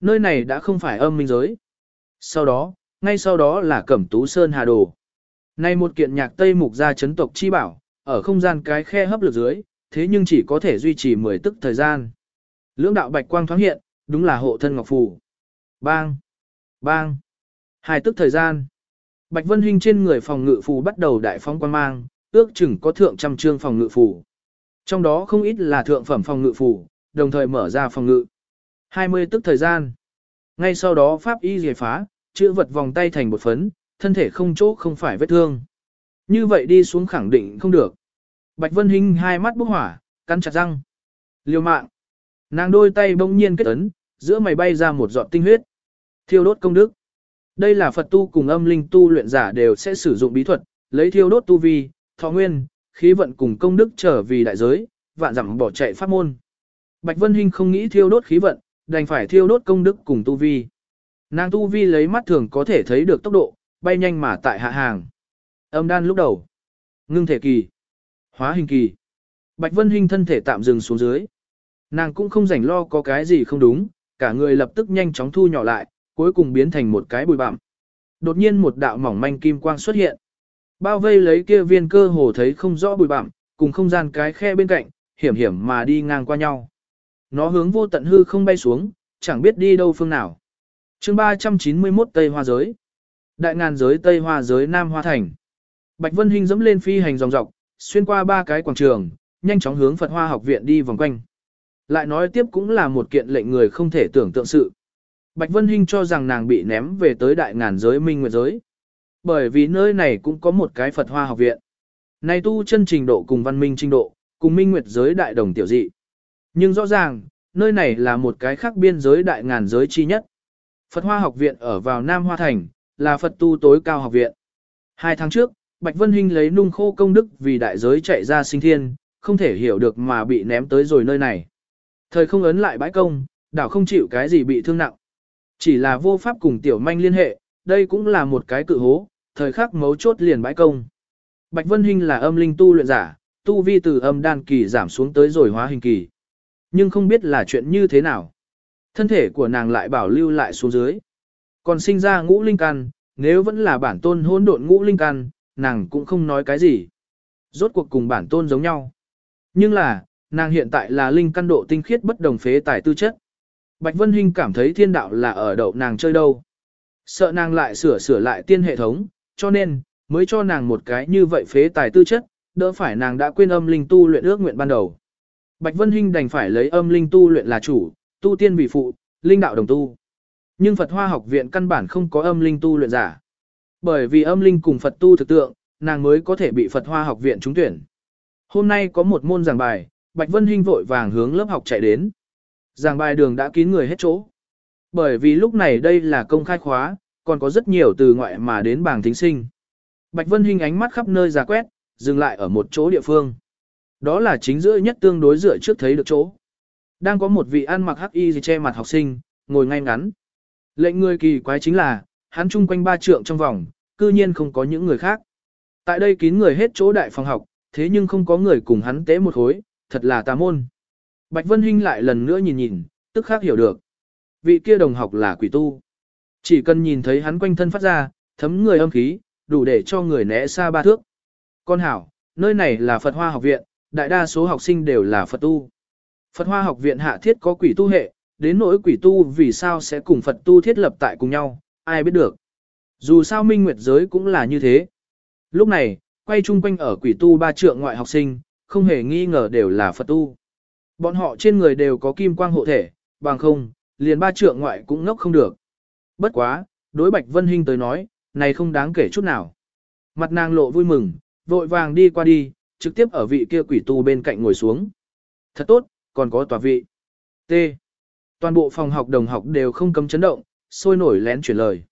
Nơi này đã không phải âm minh giới. Sau đó, ngay sau đó là Cẩm Tú Sơn Hà Đồ. Này một kiện nhạc Tây Mục gia chấn tộc chi bảo, ở không gian cái khe hấp lực dưới, thế nhưng chỉ có thể duy trì 10 tức thời gian. Lưỡng đạo bạch quang thoáng hiện, đúng là hộ thân ngọc phù. Bang! Bang! Hai tức thời gian. Bạch Vân Hinh trên người phòng ngự phù bắt đầu đại phóng quan mang, ước chừng có thượng trăm trương phòng ngự phù. Trong đó không ít là thượng phẩm phòng ngự phù, đồng thời mở ra phòng ngự. 20 tức thời gian. Ngay sau đó pháp y giải phá, chữa vật vòng tay thành một phấn, thân thể không chỗ không phải vết thương. Như vậy đi xuống khẳng định không được. Bạch Vân Hinh hai mắt bốc hỏa, cắn chặt răng. Liều mạng. Nàng đôi tay bỗng nhiên kết ấn, giữa mày bay ra một giọt tinh huyết. Thiêu đốt công đức. Đây là Phật tu cùng âm linh tu luyện giả đều sẽ sử dụng bí thuật, lấy thiêu đốt tu vi, thọ nguyên, khí vận cùng công đức trở vì đại giới, vạn dặm bỏ chạy pháp môn. Bạch Vân Hinh không nghĩ thiêu đốt khí vận, đành phải thiêu đốt công đức cùng tu vi. Nàng tu vi lấy mắt thường có thể thấy được tốc độ, bay nhanh mà tại hạ hàng. Âm đan lúc đầu. Ngưng thể kỳ. Hóa hình kỳ. Bạch Vân Hinh thân thể tạm dừng xuống dưới. Nàng cũng không rảnh lo có cái gì không đúng, cả người lập tức nhanh chóng thu nhỏ lại, cuối cùng biến thành một cái bụi bặm. Đột nhiên một đạo mỏng manh kim quang xuất hiện. Bao vây lấy kia viên cơ hồ thấy không rõ bụi bặm, cùng không gian cái khe bên cạnh, hiểm hiểm mà đi ngang qua nhau. Nó hướng vô tận hư không bay xuống, chẳng biết đi đâu phương nào. chương 391 Tây Hoa Giới Đại ngàn giới Tây Hoa Giới Nam Hoa Thành Bạch Vân Hinh dẫm lên phi hành dòng dọc, xuyên qua ba cái quảng trường, nhanh chóng hướng Phật Hoa học viện đi vòng quanh. Lại nói tiếp cũng là một kiện lệnh người không thể tưởng tượng sự. Bạch Vân Hinh cho rằng nàng bị ném về tới đại ngàn giới minh nguyệt giới. Bởi vì nơi này cũng có một cái Phật Hoa học viện. Này tu chân trình độ cùng văn minh trình độ, cùng minh nguyệt giới đại đồng tiểu dị. Nhưng rõ ràng, nơi này là một cái khác biên giới đại ngàn giới chi nhất. Phật Hoa học viện ở vào Nam Hoa Thành, là Phật tu tối cao học viện. Hai tháng trước, Bạch Vân Hinh lấy nung khô công đức vì đại giới chạy ra sinh thiên, không thể hiểu được mà bị ném tới rồi nơi này. Thời không ấn lại bãi công, đảo không chịu cái gì bị thương nặng. Chỉ là vô pháp cùng tiểu manh liên hệ, đây cũng là một cái cự hố, thời khắc mấu chốt liền bãi công. Bạch Vân Hinh là âm linh tu luyện giả, tu vi từ âm đan kỳ giảm xuống tới rồi hóa hình kỳ. Nhưng không biết là chuyện như thế nào. Thân thể của nàng lại bảo lưu lại xuống dưới. Còn sinh ra ngũ linh căn, nếu vẫn là bản tôn hỗn độn ngũ linh căn, nàng cũng không nói cái gì. Rốt cuộc cùng bản tôn giống nhau. Nhưng là, nàng hiện tại là linh căn độ tinh khiết bất đồng phế tài tư chất. Bạch Vân Hinh cảm thấy thiên đạo là ở đậu nàng chơi đâu. Sợ nàng lại sửa sửa lại tiên hệ thống, cho nên, mới cho nàng một cái như vậy phế tài tư chất, đỡ phải nàng đã quên âm linh tu luyện ước nguyện ban đầu. Bạch Vân Hinh đành phải lấy âm linh tu luyện là chủ, tu tiên vì phụ, linh đạo đồng tu. Nhưng Phật Hoa học viện căn bản không có âm linh tu luyện giả. Bởi vì âm linh cùng Phật tu thực tượng, nàng mới có thể bị Phật Hoa học viện trúng tuyển. Hôm nay có một môn giảng bài, Bạch Vân Hinh vội vàng hướng lớp học chạy đến. Giảng bài đường đã kín người hết chỗ. Bởi vì lúc này đây là công khai khóa, còn có rất nhiều từ ngoại mà đến bảng thính sinh. Bạch Vân Hinh ánh mắt khắp nơi ra quét, dừng lại ở một chỗ địa phương. Đó là chính giữa nhất tương đối dựa trước thấy được chỗ. Đang có một vị ăn mặc hắc y che mặt học sinh, ngồi ngay ngắn. Lệnh người kỳ quái chính là, hắn chung quanh ba trượng trong vòng, cư nhiên không có những người khác. Tại đây kín người hết chỗ đại phòng học, thế nhưng không có người cùng hắn tế một khối, thật là tà môn. Bạch Vân Hinh lại lần nữa nhìn nhìn, tức khác hiểu được. Vị kia đồng học là quỷ tu. Chỉ cần nhìn thấy hắn quanh thân phát ra, thấm người âm khí, đủ để cho người né xa ba thước. Con hảo, nơi này là Phật Hoa học viện, đại đa số học sinh đều là Phật tu. Phật Hoa học viện hạ thiết có quỷ tu hệ, đến nỗi quỷ tu vì sao sẽ cùng Phật tu thiết lập tại cùng nhau, ai biết được. Dù sao minh nguyệt giới cũng là như thế. Lúc này, quay chung quanh ở quỷ tu ba trượng ngoại học sinh, không hề nghi ngờ đều là Phật tu. Bọn họ trên người đều có kim quang hộ thể, bằng không, liền ba trượng ngoại cũng ngốc không được. Bất quá, đối Bạch Vân Hinh tới nói, này không đáng kể chút nào. Mặt nàng lộ vui mừng, vội vàng đi qua đi, trực tiếp ở vị kia quỷ tu bên cạnh ngồi xuống. Thật tốt, còn có tòa vị. T. Toàn bộ phòng học đồng học đều không cấm chấn động, sôi nổi lén chuyển lời.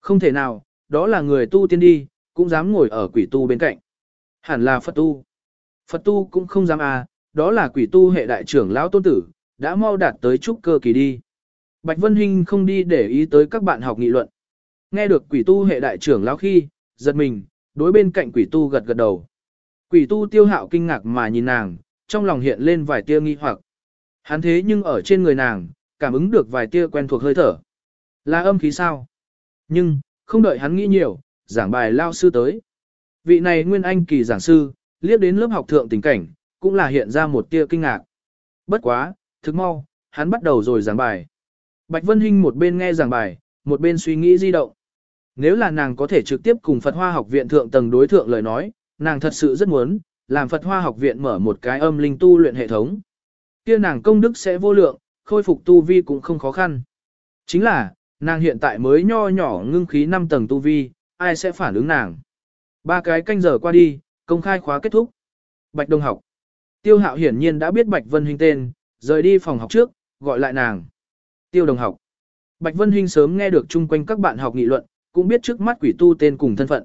Không thể nào, đó là người tu tiên đi, cũng dám ngồi ở quỷ tu bên cạnh. Hẳn là Phật tu. Phật tu cũng không dám à, đó là quỷ tu hệ đại trưởng lão tôn tử, đã mau đạt tới trúc cơ kỳ đi. Bạch Vân Hinh không đi để ý tới các bạn học nghị luận. Nghe được quỷ tu hệ đại trưởng lão khi, giật mình, đối bên cạnh quỷ tu gật gật đầu. Quỷ tu tiêu hạo kinh ngạc mà nhìn nàng, trong lòng hiện lên vài tia nghi hoặc. Hắn thế nhưng ở trên người nàng, cảm ứng được vài tia quen thuộc hơi thở. Là âm khí sao? Nhưng, không đợi hắn nghĩ nhiều, giảng bài lao sư tới. Vị này nguyên anh kỳ giảng sư, liếc đến lớp học thượng tình cảnh, cũng là hiện ra một tia kinh ngạc. Bất quá, thức mau, hắn bắt đầu rồi giảng bài. Bạch Vân Hinh một bên nghe giảng bài, một bên suy nghĩ di động. Nếu là nàng có thể trực tiếp cùng Phật Hoa học viện thượng tầng đối thượng lời nói, nàng thật sự rất muốn, làm Phật Hoa học viện mở một cái âm linh tu luyện hệ thống. Kia nàng công đức sẽ vô lượng, khôi phục tu vi cũng không khó khăn. Chính là, nàng hiện tại mới nho nhỏ ngưng khí 5 tầng tu vi, ai sẽ phản ứng nàng. Ba cái canh giờ qua đi, công khai khóa kết thúc. Bạch Đông học. Tiêu hạo hiển nhiên đã biết Bạch Vân Hinh tên, rời đi phòng học trước, gọi lại nàng. Tiêu đồng học. Bạch Vân Hinh sớm nghe được chung quanh các bạn học nghị luận, cũng biết trước mắt quỷ tu tên cùng thân phận.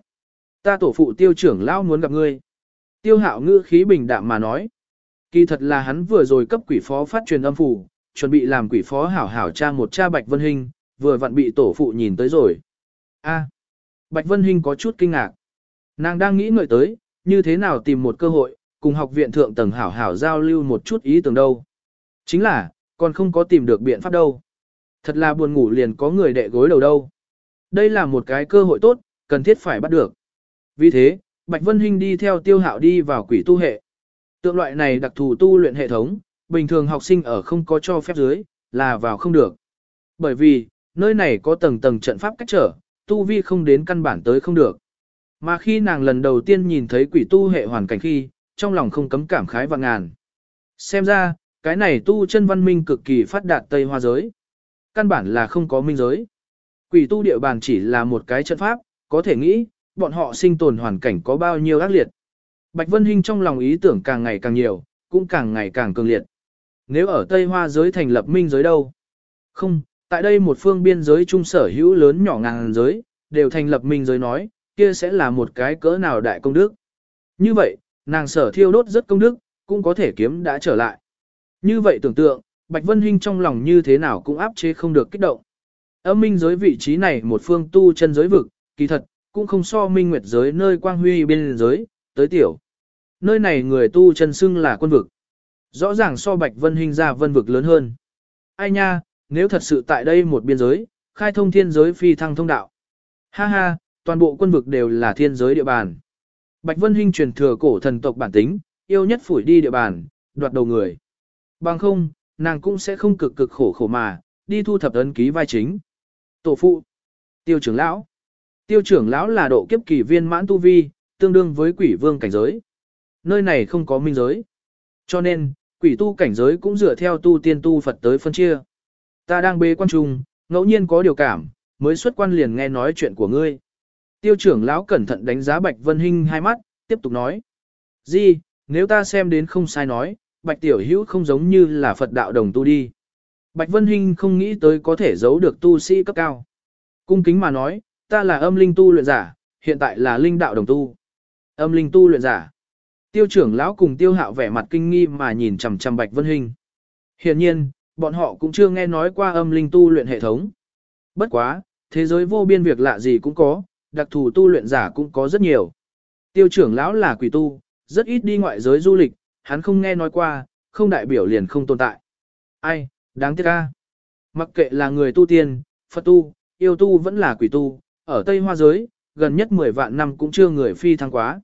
Ta tổ phụ tiêu trưởng lão muốn gặp ngươi. Tiêu hạo ngữ khí bình đạm mà nói. Kỳ thật là hắn vừa rồi cấp quỷ phó phát truyền âm phủ, chuẩn bị làm quỷ phó hảo hảo tra một cha Bạch Vân Hinh, vừa vặn bị tổ phụ nhìn tới rồi. A. Bạch Vân Hinh có chút kinh ngạc. Nàng đang nghĩ ngợi tới, như thế nào tìm một cơ hội, cùng học viện thượng tầng hảo hảo giao lưu một chút ý tưởng đâu. Chính là, còn không có tìm được biện pháp đâu. Thật là buồn ngủ liền có người đệ gối đầu đâu. Đây là một cái cơ hội tốt, cần thiết phải bắt được. Vì thế, Bạch Vân Hinh đi theo tiêu hạo đi vào quỷ tu hệ. Tượng loại này đặc thù tu luyện hệ thống, bình thường học sinh ở không có cho phép dưới, là vào không được. Bởi vì, nơi này có tầng tầng trận pháp cách trở, tu vi không đến căn bản tới không được. Mà khi nàng lần đầu tiên nhìn thấy quỷ tu hệ hoàn cảnh khi, trong lòng không cấm cảm khái và ngàn. Xem ra, cái này tu chân văn minh cực kỳ phát đạt Tây Hoa giới. Căn bản là không có minh giới. Quỷ tu địa bàn chỉ là một cái trận pháp, có thể nghĩ, bọn họ sinh tồn hoàn cảnh có bao nhiêu ác liệt. Bạch Vân Hinh trong lòng ý tưởng càng ngày càng nhiều, cũng càng ngày càng cường liệt. Nếu ở Tây Hoa giới thành lập minh giới đâu? Không, tại đây một phương biên giới trung sở hữu lớn nhỏ ngàn giới, đều thành lập minh giới nói, kia sẽ là một cái cỡ nào đại công đức. Như vậy, nàng sở thiêu đốt rất công đức, cũng có thể kiếm đã trở lại. Như vậy tưởng tượng, Bạch Vân Hinh trong lòng như thế nào cũng áp chế không được kích động. Âm minh giới vị trí này một phương tu chân giới vực, kỳ thật, cũng không so minh nguyệt giới nơi quang huy bên giới, tới tiểu. Nơi này người tu chân xưng là quân vực. Rõ ràng so Bạch Vân Hinh ra vân vực lớn hơn. Ai nha, nếu thật sự tại đây một biên giới, khai thông thiên giới phi thăng thông đạo. Ha ha, toàn bộ quân vực đều là thiên giới địa bàn. Bạch Vân Hinh truyền thừa cổ thần tộc bản tính, yêu nhất phủi đi địa bàn, đoạt đầu người. Bằng không, nàng cũng sẽ không cực cực khổ khổ mà, đi thu thập ấn ký vai chính. Tổ phụ, tiêu trưởng lão. Tiêu trưởng lão là độ kiếp kỳ viên mãn tu vi, tương đương với quỷ vương cảnh giới. Nơi này không có minh giới. Cho nên, quỷ tu cảnh giới cũng dựa theo tu tiên tu Phật tới phân chia. Ta đang bế quan trung, ngẫu nhiên có điều cảm, mới xuất quan liền nghe nói chuyện của ngươi. Tiêu trưởng lão cẩn thận đánh giá Bạch Vân Hinh hai mắt, tiếp tục nói. Di, nếu ta xem đến không sai nói, Bạch Tiểu Hữu không giống như là Phật đạo đồng tu đi. Bạch Vân Hinh không nghĩ tới có thể giấu được tu sĩ cấp cao. Cung kính mà nói, ta là âm linh tu luyện giả, hiện tại là linh đạo đồng tu. Âm linh tu luyện giả. Tiêu trưởng lão cùng tiêu hạo vẻ mặt kinh nghi mà nhìn chằm chằm Bạch Vân Hinh. Hiện nhiên, bọn họ cũng chưa nghe nói qua âm linh tu luyện hệ thống. Bất quá, thế giới vô biên việc lạ gì cũng có, đặc thù tu luyện giả cũng có rất nhiều. Tiêu trưởng lão là quỷ tu, rất ít đi ngoại giới du lịch, hắn không nghe nói qua, không đại biểu liền không tồn tại. Ai, đáng tiếc ca. Mặc kệ là người tu tiên, Phật tu, yêu tu vẫn là quỷ tu, ở Tây Hoa giới, gần nhất 10 vạn năm cũng chưa người phi thăng quá.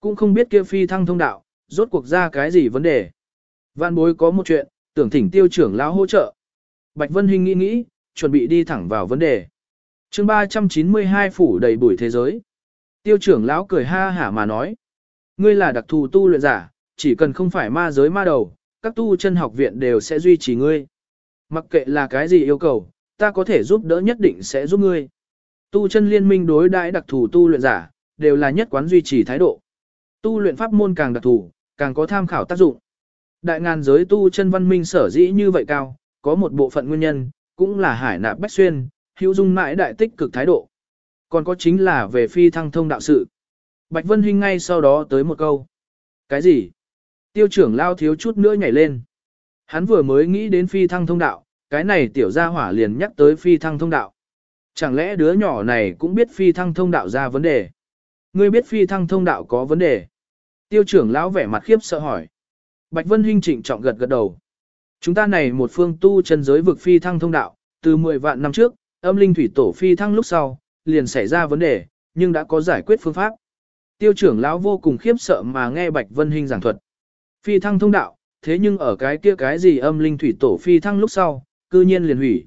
Cũng không biết kia phi thăng thông đạo, rốt cuộc ra cái gì vấn đề. Vạn bối có một chuyện, tưởng thỉnh tiêu trưởng lão hỗ trợ. Bạch Vân Hinh nghĩ nghĩ, chuẩn bị đi thẳng vào vấn đề. chương 392 phủ đầy bụi thế giới. Tiêu trưởng lão cười ha hả mà nói. Ngươi là đặc thù tu luyện giả, chỉ cần không phải ma giới ma đầu, các tu chân học viện đều sẽ duy trì ngươi. Mặc kệ là cái gì yêu cầu, ta có thể giúp đỡ nhất định sẽ giúp ngươi. Tu chân liên minh đối đãi đặc thù tu luyện giả, đều là nhất quán duy trì thái độ. Tu luyện pháp môn càng đặc thù, càng có tham khảo tác dụng. Đại ngàn giới tu chân văn minh sở dĩ như vậy cao, có một bộ phận nguyên nhân, cũng là hải nạp bách xuyên, hữu dung mãi đại tích cực thái độ. Còn có chính là về phi thăng thông đạo sự. Bạch Vân Hinh ngay sau đó tới một câu. Cái gì? Tiêu trưởng lao thiếu chút nữa nhảy lên. Hắn vừa mới nghĩ đến phi thăng thông đạo, cái này tiểu gia hỏa liền nhắc tới phi thăng thông đạo. Chẳng lẽ đứa nhỏ này cũng biết phi thăng thông đạo ra vấn đề? Ngươi biết phi thăng thông đạo có vấn đề? Tiêu trưởng lão vẻ mặt khiếp sợ hỏi. Bạch Vân Hinh trịnh trọng gật gật đầu. Chúng ta này một phương tu chân giới vực phi thăng thông đạo, từ 10 vạn năm trước, âm linh thủy tổ phi thăng lúc sau, liền xảy ra vấn đề, nhưng đã có giải quyết phương pháp. Tiêu trưởng lão vô cùng khiếp sợ mà nghe Bạch Vân Hinh giảng thuật. Phi thăng thông đạo, thế nhưng ở cái kia cái gì âm linh thủy tổ phi thăng lúc sau, cư nhiên liền hủy.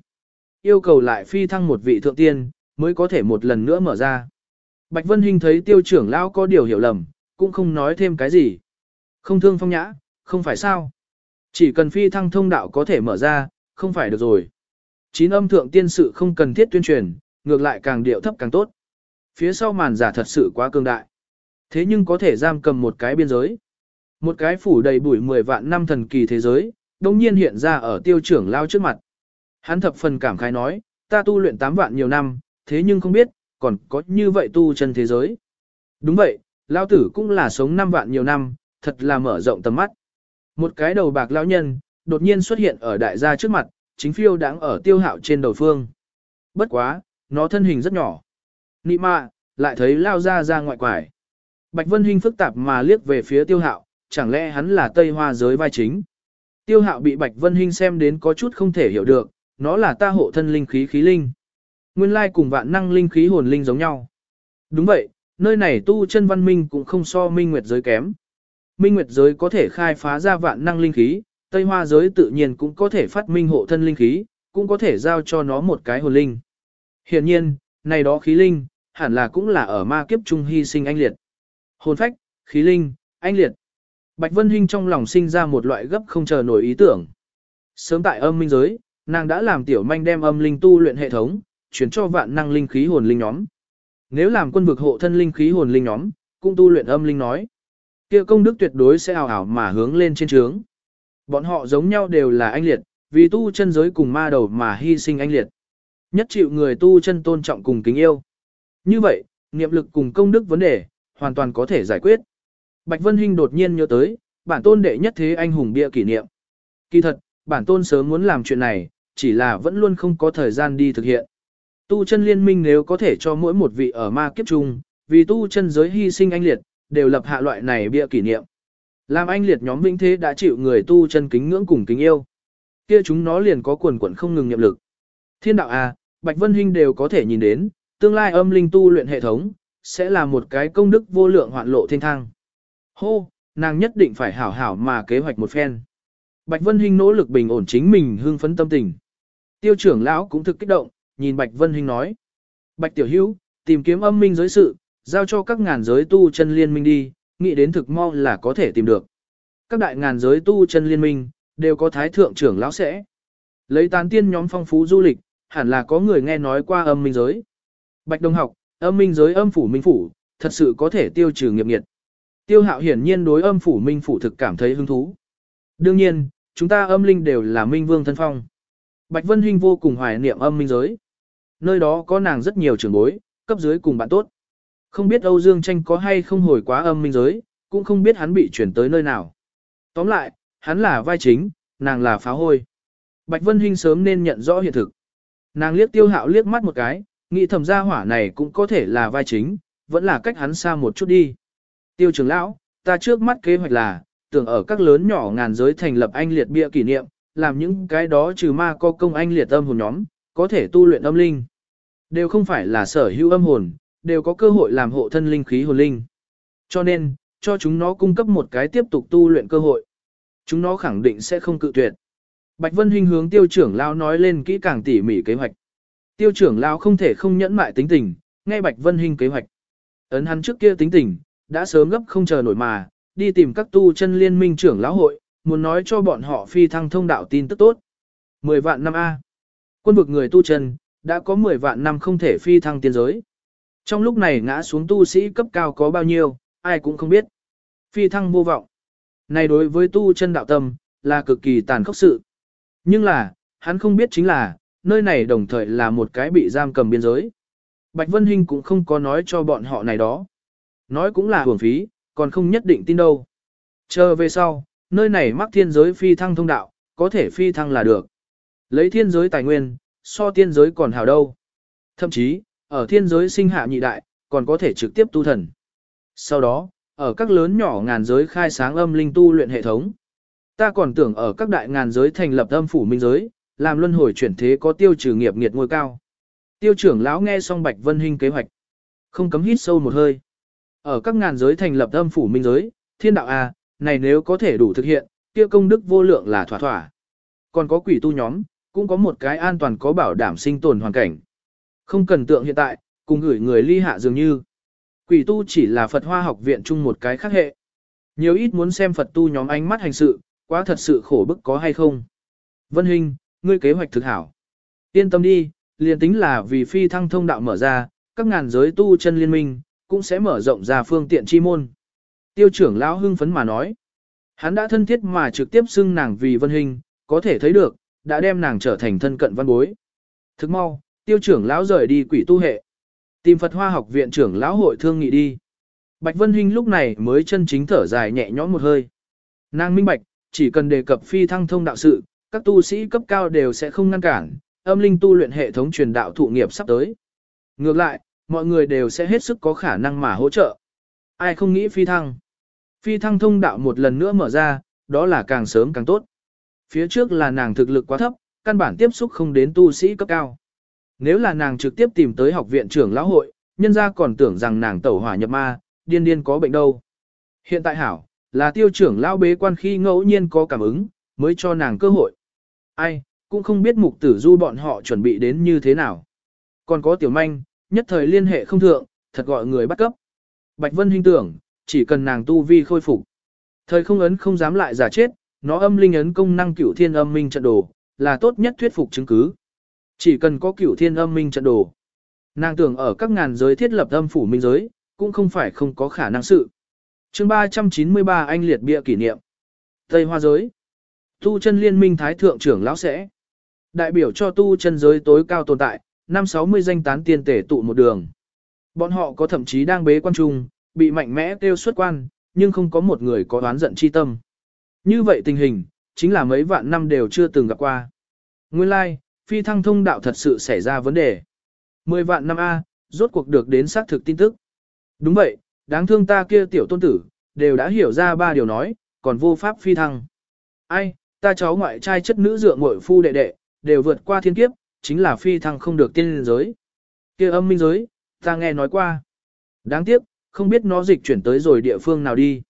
Yêu cầu lại phi thăng một vị thượng tiên, mới có thể một lần nữa mở ra. Bạch Vân Hinh thấy tiêu trưởng lão có điều hiểu lầm, cũng không nói thêm cái gì. Không thương phong nhã, không phải sao. Chỉ cần phi thăng thông đạo có thể mở ra, không phải được rồi. Chín âm thượng tiên sự không cần thiết tuyên truyền, ngược lại càng điệu thấp càng tốt. Phía sau màn giả thật sự quá cường đại. Thế nhưng có thể giam cầm một cái biên giới. Một cái phủ đầy bụi 10 vạn năm thần kỳ thế giới, đồng nhiên hiện ra ở tiêu trưởng lao trước mặt. Hắn thập phần cảm khái nói, ta tu luyện 8 vạn nhiều năm, thế nhưng không biết, còn có như vậy tu chân thế giới. Đúng vậy, lao tử cũng là sống 5 vạn nhiều năm, thật là mở rộng tầm mắt. Một cái đầu bạc lão nhân, đột nhiên xuất hiện ở đại gia trước mặt, chính phiêu đáng ở tiêu hạo trên đầu phương. Bất quá, nó thân hình rất nhỏ. Nị mạ, lại thấy lao ra ra ngoại quải. Bạch Vân Hinh phức tạp mà liếc về phía tiêu hạo, chẳng lẽ hắn là Tây Hoa giới vai chính. Tiêu hạo bị Bạch Vân Hinh xem đến có chút không thể hiểu được, nó là ta hộ thân linh khí khí linh. Nguyên lai cùng vạn năng linh khí hồn linh giống nhau. Đúng vậy, nơi này tu chân văn minh cũng không so minh nguyệt giới kém. Minh nguyệt giới có thể khai phá ra vạn năng linh khí, Tây Hoa giới tự nhiên cũng có thể phát minh hộ thân linh khí, cũng có thể giao cho nó một cái hồn linh. Hiện nhiên, này đó khí linh, hẳn là cũng là ở ma kiếp trung hy sinh anh liệt. Hồn phách, khí linh, anh liệt. Bạch Vân Hinh trong lòng sinh ra một loại gấp không chờ nổi ý tưởng. Sớm tại âm minh giới, nàng đã làm tiểu manh đem âm linh tu luyện hệ thống, chuyển cho vạn năng linh khí hồn linh nhóm. Nếu làm quân vực hộ thân linh khí hồn linh nhóm, cũng tu luyện âm linh nói kia công đức tuyệt đối sẽ ảo ảo mà hướng lên trên trướng. Bọn họ giống nhau đều là anh liệt, vì tu chân giới cùng ma đầu mà hy sinh anh liệt. Nhất chịu người tu chân tôn trọng cùng kính yêu. Như vậy, niệm lực cùng công đức vấn đề, hoàn toàn có thể giải quyết. Bạch Vân Hinh đột nhiên nhớ tới, bản tôn đệ nhất thế anh hùng bia kỷ niệm. Kỳ thật, bản tôn sớm muốn làm chuyện này, chỉ là vẫn luôn không có thời gian đi thực hiện. Tu chân liên minh nếu có thể cho mỗi một vị ở ma kiếp chung, vì tu chân giới hy sinh anh liệt, đều lập hạ loại này bia kỷ niệm. Làm anh liệt nhóm vĩnh thế đã chịu người tu chân kính ngưỡng cùng kính yêu. Kia chúng nó liền có quần quần không ngừng nhập lực. Thiên đạo A, Bạch Vân Hinh đều có thể nhìn đến, tương lai âm linh tu luyện hệ thống, sẽ là một cái công đức vô lượng hoạn lộ thiên thang. Hô, nàng nhất định phải hảo hảo mà kế hoạch một phen. Bạch Vân Hinh nỗ lực bình ổn chính mình hương phấn tâm tình. Tiêu trưởng lão cũng thực kích động, nhìn Bạch Vân Hinh nói. Bạch Tiểu Hữu tìm kiếm âm minh giới sự, giao cho các ngàn giới tu chân liên minh đi, nghĩ đến thực mau là có thể tìm được. Các đại ngàn giới tu chân liên minh, đều có thái thượng trưởng lão sẽ. Lấy tán tiên nhóm phong phú du lịch, hẳn là có người nghe nói qua âm minh giới. Bạch Đông học, âm minh giới âm phủ minh phủ, thật sự có thể tiêu trừ nghiệp nghiệt. Tiêu hạo hiển nhiên đối âm phủ minh phủ thực cảm thấy hứng thú. Đương nhiên, chúng ta âm linh đều là minh vương thân phong. Bạch Vân Hinh vô cùng hoài niệm âm minh giới. Nơi đó có nàng rất nhiều trưởng bối, cấp dưới cùng bạn tốt. Không biết Âu Dương Tranh có hay không hồi quá âm minh giới, cũng không biết hắn bị chuyển tới nơi nào. Tóm lại, hắn là vai chính, nàng là phá hôi. Bạch Vân Hinh sớm nên nhận rõ hiện thực. Nàng liếc tiêu hạo liếc mắt một cái, nghĩ thầm gia hỏa này cũng có thể là vai chính, vẫn là cách hắn xa một chút đi. Tiêu trưởng lão, ta trước mắt kế hoạch là, tưởng ở các lớn nhỏ ngàn giới thành lập anh liệt bia kỷ niệm, làm những cái đó trừ ma có công anh liệt âm hồn nhóm, có thể tu luyện âm linh. Đều không phải là sở hữu âm hồn, đều có cơ hội làm hộ thân linh khí hồn linh. Cho nên, cho chúng nó cung cấp một cái tiếp tục tu luyện cơ hội. Chúng nó khẳng định sẽ không cự tuyệt. Bạch Vân Hinh hướng tiêu trưởng lao nói lên kỹ càng tỉ mỉ kế hoạch. Tiêu trưởng lao không thể không nhẫn mại tính tình, nghe Bạch Vân Hinh kế hoạch. Ấn hắn trước kia tính tình, đã sớm gấp không chờ nổi mà, đi tìm các tu chân liên minh trưởng lão hội, muốn nói cho bọn họ phi thăng thông đạo tin tức tốt. 10 vạn năm A. Quân vực người tu chân, đã có 10 vạn năm không thể phi thăng tiên giới. Trong lúc này ngã xuống tu sĩ cấp cao có bao nhiêu, ai cũng không biết. Phi thăng vô vọng. Này đối với tu chân đạo tâm, là cực kỳ tàn khốc sự. Nhưng là, hắn không biết chính là, nơi này đồng thời là một cái bị giam cầm biên giới. Bạch Vân Hinh cũng không có nói cho bọn họ này đó. Nói cũng là hưởng phí, còn không nhất định tin đâu. Chờ về sau, nơi này mắc thiên giới phi thăng thông đạo, có thể phi thăng là được. Lấy thiên giới tài nguyên, so thiên giới còn hào đâu. Thậm chí, ở thiên giới sinh hạ nhị đại, còn có thể trực tiếp tu thần. Sau đó, ở các lớn nhỏ ngàn giới khai sáng âm linh tu luyện hệ thống. Ta còn tưởng ở các đại ngàn giới thành lập âm phủ minh giới, làm luân hồi chuyển thế có tiêu trừ nghiệp nghiệt ngôi cao. Tiêu trưởng lão nghe xong Bạch Vân Hinh kế hoạch, không cấm hít sâu một hơi. Ở các ngàn giới thành lập âm phủ minh giới, thiên đạo a, này nếu có thể đủ thực hiện, kia công đức vô lượng là thỏa thỏa. Còn có quỷ tu nhóm, cũng có một cái an toàn có bảo đảm sinh tồn hoàn cảnh. Không cần tượng hiện tại, cùng gửi người ly hạ dường như. Quỷ tu chỉ là Phật Hoa học viện chung một cái khác hệ. Nhiều ít muốn xem Phật tu nhóm ánh mắt hành sự, quá thật sự khổ bức có hay không. Vân Hinh, ngươi kế hoạch thực hảo. Yên tâm đi, liền tính là vì phi thăng thông đạo mở ra, các ngàn giới tu chân liên minh, cũng sẽ mở rộng ra phương tiện chi môn. Tiêu trưởng lão hưng phấn mà nói. Hắn đã thân thiết mà trực tiếp xưng nàng vì Vân Hinh, có thể thấy được, đã đem nàng trở thành thân cận văn bối. Thức mau, tiêu trưởng lão rời đi quỷ tu hệ. Tìm Phật Hoa học viện trưởng lão hội thương nghị đi. Bạch Vân Hinh lúc này mới chân chính thở dài nhẹ nhõm một hơi. Nàng minh bạch, chỉ cần đề cập phi thăng thông đạo sự, các tu sĩ cấp cao đều sẽ không ngăn cản, âm linh tu luyện hệ thống truyền đạo thụ nghiệp sắp tới. Ngược lại, mọi người đều sẽ hết sức có khả năng mà hỗ trợ. Ai không nghĩ phi thăng? Phi thăng thông đạo một lần nữa mở ra, đó là càng sớm càng tốt. Phía trước là nàng thực lực quá thấp, căn bản tiếp xúc không đến tu sĩ cấp cao. Nếu là nàng trực tiếp tìm tới học viện trưởng lão hội, nhân gia còn tưởng rằng nàng tẩu hỏa nhập ma, điên điên có bệnh đâu. Hiện tại hảo, là tiêu trưởng lão bế quan khi ngẫu nhiên có cảm ứng, mới cho nàng cơ hội. Ai, cũng không biết mục tử du bọn họ chuẩn bị đến như thế nào. Còn có tiểu manh, nhất thời liên hệ không thượng, thật gọi người bắt cấp. Bạch Vân hình tưởng, chỉ cần nàng tu vi khôi phục. Thời không ấn không dám lại giả chết, nó âm linh ấn công năng cửu thiên âm minh trận đồ, là tốt nhất thuyết phục chứng cứ. Chỉ cần có cửu thiên âm minh trận đồ. Nàng tưởng ở các ngàn giới thiết lập âm phủ minh giới, cũng không phải không có khả năng sự. chương 393 anh liệt bịa kỷ niệm. Tây Hoa giới. Tu chân liên minh thái thượng trưởng lão sẽ. Đại biểu cho tu chân giới tối cao tồn tại, năm 60 danh tán tiên tể tụ một đường. Bọn họ có thậm chí đang bế quan trung, bị mạnh mẽ kêu xuất quan, nhưng không có một người có đoán giận chi tâm. Như vậy tình hình, chính là mấy vạn năm đều chưa từng gặp qua. Nguyên lai, like, phi thăng thông đạo thật sự xảy ra vấn đề. Mười vạn năm A, rốt cuộc được đến xác thực tin tức. Đúng vậy, đáng thương ta kia tiểu tôn tử, đều đã hiểu ra ba điều nói, còn vô pháp phi thăng. Ai, ta cháu ngoại trai chất nữ dựa ngội phu đệ đệ, đều vượt qua thiên kiếp, chính là phi thăng không được tiên giới. kia âm minh giới, ta nghe nói qua. Đáng tiếc, không biết nó dịch chuyển tới rồi địa phương nào đi.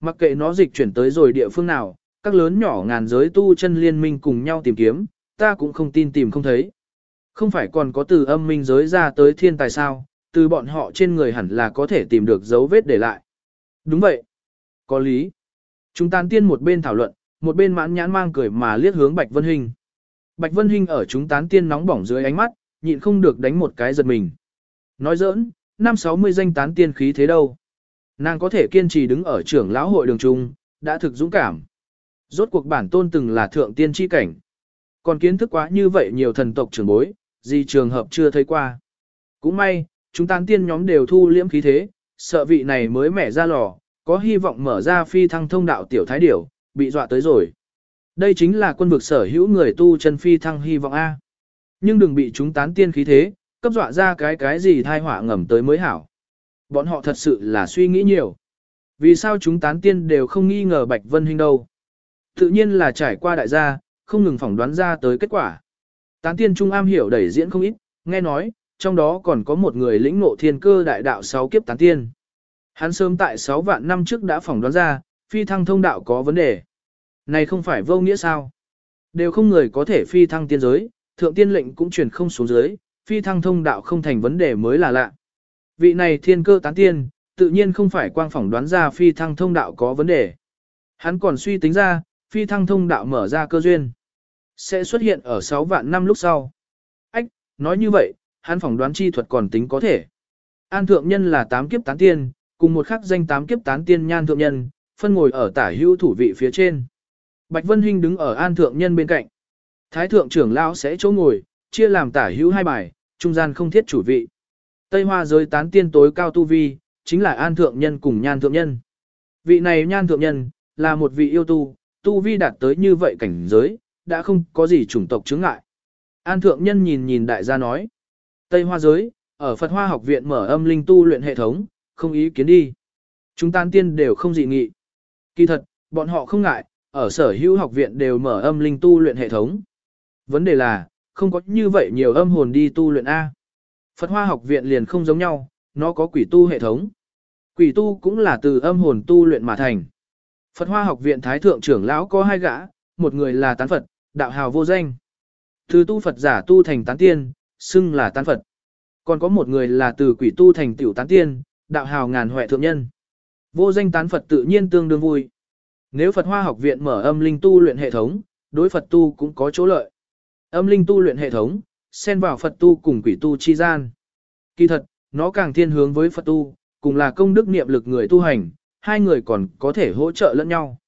Mặc kệ nó dịch chuyển tới rồi địa phương nào, các lớn nhỏ ngàn giới tu chân liên minh cùng nhau tìm kiếm, ta cũng không tin tìm không thấy. Không phải còn có từ âm minh giới ra tới thiên tài sao, từ bọn họ trên người hẳn là có thể tìm được dấu vết để lại. Đúng vậy. Có lý. Chúng tán tiên một bên thảo luận, một bên mãn nhãn mang cười mà liếc hướng Bạch Vân Hinh. Bạch Vân Hinh ở chúng tán tiên nóng bỏng dưới ánh mắt, nhịn không được đánh một cái giật mình. Nói giỡn, năm sáu mươi danh tán tiên khí thế đâu. Nàng có thể kiên trì đứng ở trưởng lão hội đường trung, đã thực dũng cảm. Rốt cuộc bản tôn từng là thượng tiên chi cảnh. Còn kiến thức quá như vậy nhiều thần tộc trưởng bối, gì trường hợp chưa thấy qua. Cũng may, chúng tán tiên nhóm đều thu liễm khí thế, sợ vị này mới mẻ ra lò, có hy vọng mở ra phi thăng thông đạo tiểu thái điểu, bị dọa tới rồi. Đây chính là quân vực sở hữu người tu chân phi thăng hy vọng A. Nhưng đừng bị chúng tán tiên khí thế, cấp dọa ra cái cái gì thai họa ngầm tới mới hảo. Bọn họ thật sự là suy nghĩ nhiều. Vì sao chúng tán tiên đều không nghi ngờ Bạch Vân Hinh đâu? Tự nhiên là trải qua đại gia, không ngừng phỏng đoán ra tới kết quả. Tán tiên trung am hiểu đẩy diễn không ít, nghe nói, trong đó còn có một người lĩnh ngộ thiên cơ đại đạo sáu kiếp tán tiên. Hắn sớm tại 6 vạn năm trước đã phỏng đoán ra, phi thăng thông đạo có vấn đề. Này không phải vô nghĩa sao? Đều không người có thể phi thăng tiên giới, thượng tiên lệnh cũng truyền không xuống dưới, phi thăng thông đạo không thành vấn đề mới là lạ. Vị này thiên cơ tán tiên, tự nhiên không phải quang phỏng đoán ra phi thăng thông đạo có vấn đề. Hắn còn suy tính ra, phi thăng thông đạo mở ra cơ duyên. Sẽ xuất hiện ở 6 vạn năm lúc sau. Ách, nói như vậy, hắn phỏng đoán chi thuật còn tính có thể. An thượng nhân là tám kiếp tán tiên, cùng một khắc danh tám kiếp tán tiên nhan thượng nhân, phân ngồi ở tả hữu thủ vị phía trên. Bạch Vân Hinh đứng ở an thượng nhân bên cạnh. Thái thượng trưởng lão sẽ chỗ ngồi, chia làm tả hữu hai bài, trung gian không thiết chủ vị. Tây Hoa giới tán tiên tối cao tu vi, chính là an thượng nhân cùng nhan thượng nhân. Vị này nhan thượng nhân, là một vị yêu tu, tu vi đạt tới như vậy cảnh giới, đã không có gì chủng tộc chứng ngại. An thượng nhân nhìn nhìn đại gia nói. Tây Hoa giới, ở Phật Hoa học viện mở âm linh tu luyện hệ thống, không ý kiến đi. Chúng tan tiên đều không dị nghị. Kỳ thật, bọn họ không ngại, ở sở hữu học viện đều mở âm linh tu luyện hệ thống. Vấn đề là, không có như vậy nhiều âm hồn đi tu luyện A. Phật Hoa học viện liền không giống nhau, nó có quỷ tu hệ thống. Quỷ tu cũng là từ âm hồn tu luyện mà thành. Phật Hoa học viện Thái Thượng trưởng lão có hai gã, một người là tán Phật, đạo hào vô danh. Từ tu Phật giả tu thành tán tiên, xưng là tán Phật. Còn có một người là từ quỷ tu thành tiểu tán tiên, đạo hào ngàn huệ thượng nhân. Vô danh tán Phật tự nhiên tương đương vui. Nếu Phật Hoa học viện mở âm linh tu luyện hệ thống, đối Phật tu cũng có chỗ lợi. Âm linh tu luyện hệ thống, xen vào Phật tu cùng quỷ tu chi gian. Kỳ thật, nó càng thiên hướng với Phật tu, cùng là công đức niệm lực người tu hành, hai người còn có thể hỗ trợ lẫn nhau.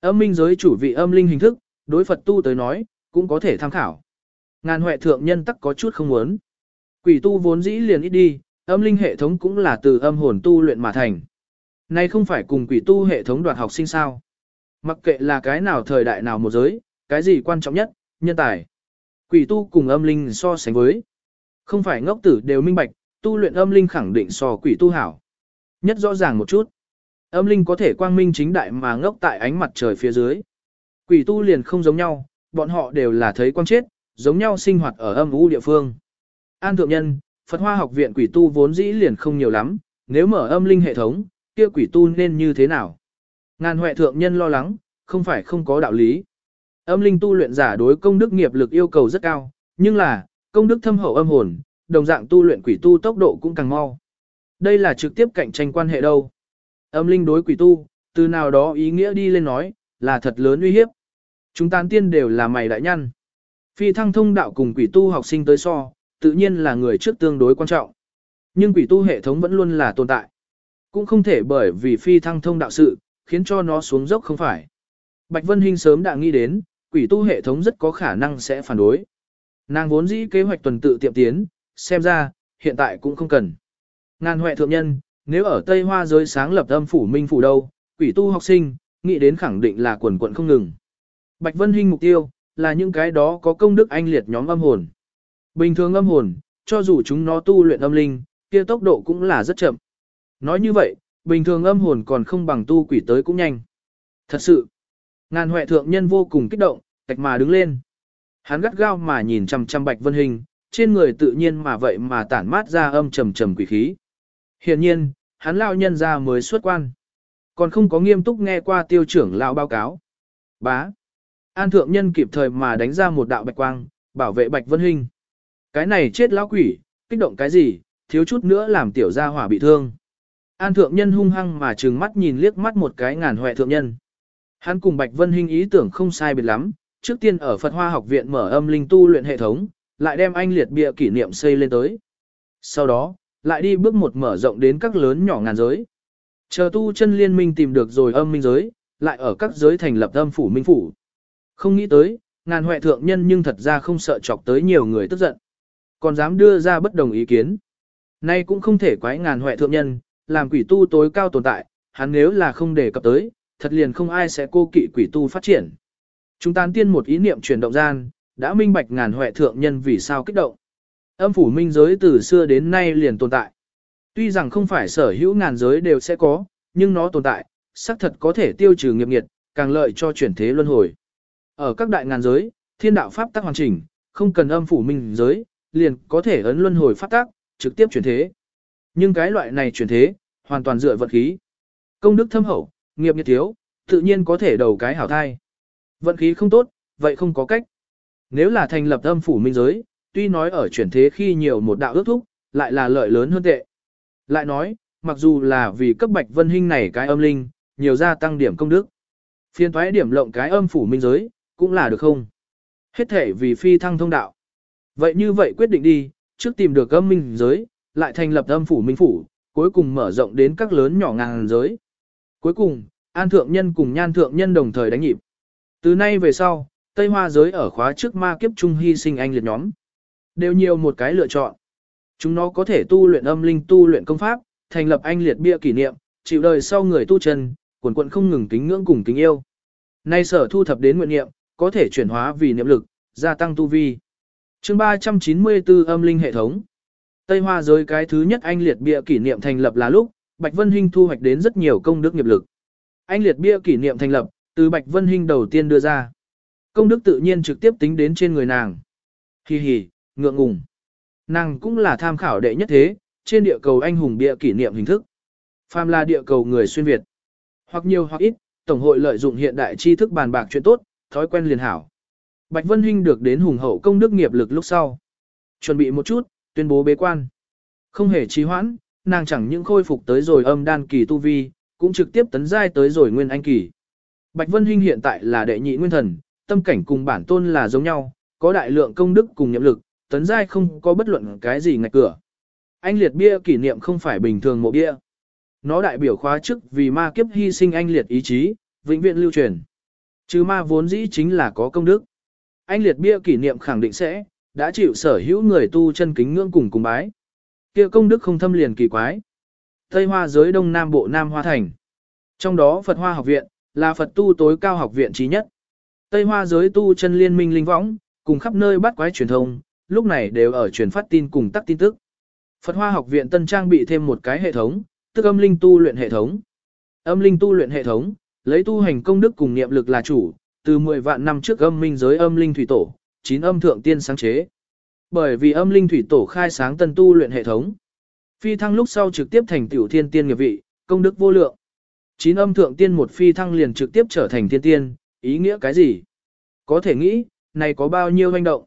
Âm minh giới chủ vị âm linh hình thức, đối Phật tu tới nói, cũng có thể tham khảo. Ngàn huệ thượng nhân tắc có chút không muốn. Quỷ tu vốn dĩ liền ít đi, âm linh hệ thống cũng là từ âm hồn tu luyện mà thành. Nay không phải cùng quỷ tu hệ thống đoạt học sinh sao. Mặc kệ là cái nào thời đại nào một giới, cái gì quan trọng nhất, nhân tài. Quỷ tu cùng âm linh so sánh với. Không phải ngốc tử đều minh bạch, tu luyện âm linh khẳng định so quỷ tu hảo. Nhất rõ ràng một chút. Âm linh có thể quang minh chính đại mà ngốc tại ánh mặt trời phía dưới. Quỷ tu liền không giống nhau, bọn họ đều là thấy quang chết, giống nhau sinh hoạt ở âm u địa phương. An thượng nhân, Phật Hoa học viện quỷ tu vốn dĩ liền không nhiều lắm, nếu mở âm linh hệ thống, kia quỷ tu nên như thế nào? Ngàn huệ thượng nhân lo lắng, không phải không có đạo lý. Âm linh tu luyện giả đối công đức nghiệp lực yêu cầu rất cao, nhưng là, công đức thâm hậu âm hồn, đồng dạng tu luyện quỷ tu tốc độ cũng càng mau. Đây là trực tiếp cạnh tranh quan hệ đâu. Âm linh đối quỷ tu, từ nào đó ý nghĩa đi lên nói, là thật lớn uy hiếp. Chúng tán tiên đều là mày đại nhân. Phi thăng thông đạo cùng quỷ tu học sinh tới so, tự nhiên là người trước tương đối quan trọng. Nhưng quỷ tu hệ thống vẫn luôn là tồn tại. Cũng không thể bởi vì phi thăng thông đạo sự, khiến cho nó xuống dốc không phải. Bạch Vân Hinh sớm đã nghĩ đến, quỷ tu hệ thống rất có khả năng sẽ phản đối. Nàng vốn dĩ kế hoạch tuần tự tiệm tiến, xem ra, hiện tại cũng không cần. Ngàn huệ thượng nhân, nếu ở Tây Hoa giới sáng lập âm phủ minh phủ đâu, quỷ tu học sinh, nghĩ đến khẳng định là quần quận không ngừng. Bạch Vân Hinh mục tiêu, là những cái đó có công đức anh liệt nhóm âm hồn. Bình thường âm hồn, cho dù chúng nó tu luyện âm linh, kia tốc độ cũng là rất chậm. Nói như vậy, bình thường âm hồn còn không bằng tu quỷ tới cũng nhanh. Thật sự, ngàn huệ thượng nhân vô cùng kích động, tạch mà đứng lên. Hắn gắt gao mà nhìn chằm chằm Bạch Vân Hình, trên người tự nhiên mà vậy mà tản mát ra âm trầm trầm quỷ khí. Hiển nhiên, hắn lao nhân ra mới xuất quan. Còn không có nghiêm túc nghe qua tiêu trưởng lão báo cáo. Bá. An thượng nhân kịp thời mà đánh ra một đạo bạch quang, bảo vệ Bạch Vân Hinh. Cái này chết lão quỷ, kích động cái gì, thiếu chút nữa làm tiểu gia hỏa bị thương. An thượng nhân hung hăng mà trừng mắt nhìn liếc mắt một cái ngàn hoẹ thượng nhân. Hắn cùng Bạch Vân Hinh ý tưởng không sai biệt lắm, trước tiên ở Phật Hoa học viện mở âm linh tu luyện hệ thống, lại đem anh liệt bia kỷ niệm xây lên tới. Sau đó, lại đi bước một mở rộng đến các lớn nhỏ ngàn giới. Chờ tu chân liên minh tìm được rồi âm minh giới, lại ở các giới thành lập âm phủ minh phủ. Không nghĩ tới, ngàn huệ thượng nhân nhưng thật ra không sợ chọc tới nhiều người tức giận. Còn dám đưa ra bất đồng ý kiến. Nay cũng không thể quái ngàn huệ thượng nhân, làm quỷ tu tối cao tồn tại, hắn nếu là không đề cập tới, thật liền không ai sẽ cô kỵ quỷ tu phát triển. Chúng ta tiên một ý niệm chuyển động gian, đã minh bạch ngàn huệ thượng nhân vì sao kích động. Âm phủ minh giới từ xưa đến nay liền tồn tại. Tuy rằng không phải sở hữu ngàn giới đều sẽ có, nhưng nó tồn tại, xác thật có thể tiêu trừ nghiệp nghiệt, càng lợi cho chuyển thế luân hồi. Ở các đại ngàn giới, thiên đạo pháp tắc hoàn chỉnh, không cần âm phủ minh giới, liền có thể ấn luân hồi pháp tắc, trực tiếp chuyển thế. Nhưng cái loại này chuyển thế, hoàn toàn dựa vận khí. Công đức thâm hậu, nghiệp nhiệt thiếu, tự nhiên có thể đầu cái hảo thai. Vận khí không tốt, vậy không có cách. Nếu là thành lập âm phủ minh giới, tuy nói ở chuyển thế khi nhiều một đạo ước thúc, lại là lợi lớn hơn tệ. Lại nói, mặc dù là vì cấp bạch vân hình này cái âm linh, nhiều gia tăng điểm công đức. Phiên thoái điểm lộng cái âm phủ minh giới, cũng là được không? Hết thể vì phi thăng thông đạo. Vậy như vậy quyết định đi, trước tìm được âm minh giới, lại thành lập âm phủ minh phủ, cuối cùng mở rộng đến các lớn nhỏ ngàn giới. Cuối cùng, an thượng nhân cùng nhan thượng nhân đồng thời đánh nhịp. Từ nay về sau, Tây Hoa giới ở khóa trước ma kiếp trung hy sinh anh liệt nhóm. Đều nhiều một cái lựa chọn. Chúng nó có thể tu luyện âm linh tu luyện công pháp, thành lập anh liệt bia kỷ niệm, chịu đời sau người tu chân, quần quận không ngừng kính ngưỡng cùng kính yêu. Nay sở thu thập đến nguyện niệm, có thể chuyển hóa vì niệm lực, gia tăng tu vi. Chương 394 âm linh hệ thống. Tây Hoa giới cái thứ nhất anh liệt bia kỷ niệm thành lập là lúc, Bạch Vân Hinh thu hoạch đến rất nhiều công đức nghiệp lực. Anh liệt bia kỷ niệm thành lập, từ Bạch Vân Hinh đầu tiên đưa ra. Công đức tự nhiên trực tiếp tính đến trên người nàng. Hi hi, ngượng ngùng. Nàng cũng là tham khảo đệ nhất thế, trên địa cầu anh hùng bia kỷ niệm hình thức. Phàm là địa cầu người xuyên Việt. Hoặc nhiều hoặc ít, Tổng hội lợi dụng hiện đại tri thức bàn bạc chuyện tốt, thói quen liền hảo. Bạch Vân Hinh được đến hùng hậu công đức nghiệp lực lúc sau. Chuẩn bị một chút, tuyên bố bế quan. Không hề trì hoãn, nàng chẳng những khôi phục tới rồi âm đan kỳ tu vi, cũng trực tiếp tấn giai tới rồi nguyên anh kỳ. Bạch Vân Hinh hiện tại là đệ nhị nguyên thần, tâm cảnh cùng bản tôn là giống nhau, có đại lượng công đức cùng nhiệm lực, tấn giai không có bất luận cái gì ngạch cửa. Anh liệt bia kỷ niệm không phải bình thường mộ bia. Nó đại biểu khóa chức vì ma kiếp hy sinh anh liệt ý chí, vĩnh viễn lưu truyền. Chứ ma vốn dĩ chính là có công đức. Anh liệt bia kỷ niệm khẳng định sẽ, đã chịu sở hữu người tu chân kính ngưỡng cùng cùng bái. kia công đức không thâm liền kỳ quái. Tây Hoa giới Đông Nam Bộ Nam Hoa Thành. Trong đó Phật Hoa học viện, là Phật tu tối cao học viện trí nhất. Tây Hoa giới tu chân liên minh linh võng, cùng khắp nơi bắt quái truyền thông, lúc này đều ở truyền phát tin cùng tắc tin tức. Phật Hoa học viện tân trang bị thêm một cái hệ thống, tức âm linh tu luyện hệ thống. Âm linh tu luyện hệ thống, lấy tu hành công đức cùng niệm lực là chủ, từ 10 vạn năm trước âm minh giới âm linh thủy tổ, chín âm thượng tiên sáng chế. Bởi vì âm linh thủy tổ khai sáng tân tu luyện hệ thống. Phi thăng lúc sau trực tiếp thành tiểu thiên tiên nghiệp vị, công đức vô lượng. Chín âm thượng tiên một phi thăng liền trực tiếp trở thành thiên tiên, ý nghĩa cái gì? Có thể nghĩ, này có bao nhiêu hành động?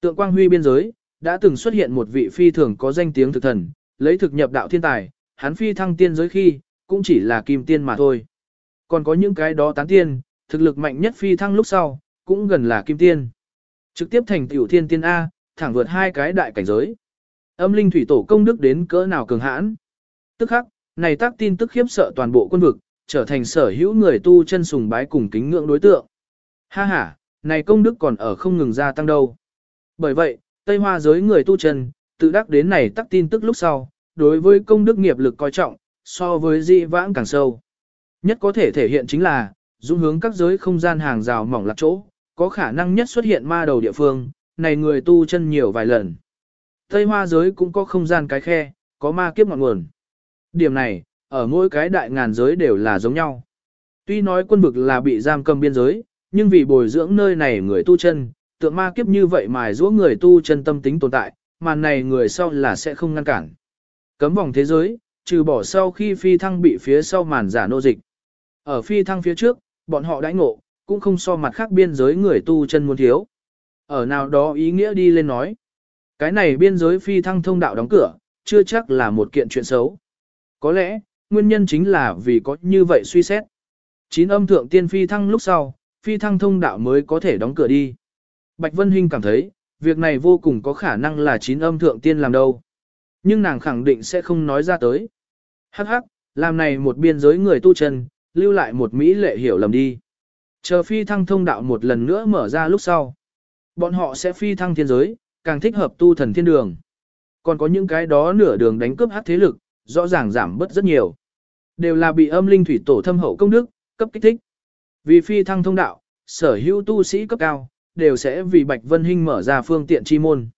Tượng quang huy biên giới, đã từng xuất hiện một vị phi thường có danh tiếng thực thần, lấy thực nhập đạo thiên tài, hắn phi thăng tiên giới khi, cũng chỉ là kim tiên mà thôi. Còn có những cái đó tán tiên, thực lực mạnh nhất phi thăng lúc sau, cũng gần là kim tiên. Trực tiếp thành tiểu thiên tiên A, thẳng vượt hai cái đại cảnh giới. Âm linh thủy tổ công đức đến cỡ nào cường hãn. Tức khắc, này tác tin tức khiếp sợ toàn bộ quân vực, trở thành sở hữu người tu chân sùng bái cùng kính ngưỡng đối tượng. Ha ha, này công đức còn ở không ngừng gia tăng đâu. Bởi vậy, Tây Hoa giới người tu chân, tự đắc đến này tác tin tức lúc sau, đối với công đức nghiệp lực coi trọng, so với di vãng càng sâu. Nhất có thể thể hiện chính là, dung hướng các giới không gian hàng rào mỏng lạc chỗ, có khả năng nhất xuất hiện ma đầu địa phương, này người tu chân nhiều vài lần. Tây hoa giới cũng có không gian cái khe, có ma kiếp ngọn nguồn. Điểm này, ở mỗi cái đại ngàn giới đều là giống nhau. Tuy nói quân vực là bị giam cầm biên giới, nhưng vì bồi dưỡng nơi này người tu chân, tượng ma kiếp như vậy mài giũa người tu chân tâm tính tồn tại, mà này người sau là sẽ không ngăn cản. Cấm vòng thế giới, trừ bỏ sau khi phi thăng bị phía sau màn giả nô dịch. Ở phi thăng phía trước, bọn họ đãi ngộ, cũng không so mặt khác biên giới người tu chân muốn thiếu. Ở nào đó ý nghĩa đi lên nói. Cái này biên giới phi thăng thông đạo đóng cửa, chưa chắc là một kiện chuyện xấu. Có lẽ, nguyên nhân chính là vì có như vậy suy xét. Chín âm thượng tiên phi thăng lúc sau, phi thăng thông đạo mới có thể đóng cửa đi. Bạch Vân Hinh cảm thấy, việc này vô cùng có khả năng là chín âm thượng tiên làm đâu. Nhưng nàng khẳng định sẽ không nói ra tới. Hắc hắc, làm này một biên giới người tu chân, lưu lại một Mỹ lệ hiểu lầm đi. Chờ phi thăng thông đạo một lần nữa mở ra lúc sau. Bọn họ sẽ phi thăng thiên giới, càng thích hợp tu thần thiên đường. Còn có những cái đó nửa đường đánh cướp hát thế lực, rõ ràng giảm bớt rất nhiều. Đều là bị âm linh thủy tổ thâm hậu công đức, cấp kích thích. Vì phi thăng thông đạo, sở hữu tu sĩ cấp cao, đều sẽ vì Bạch Vân Hinh mở ra phương tiện chi môn.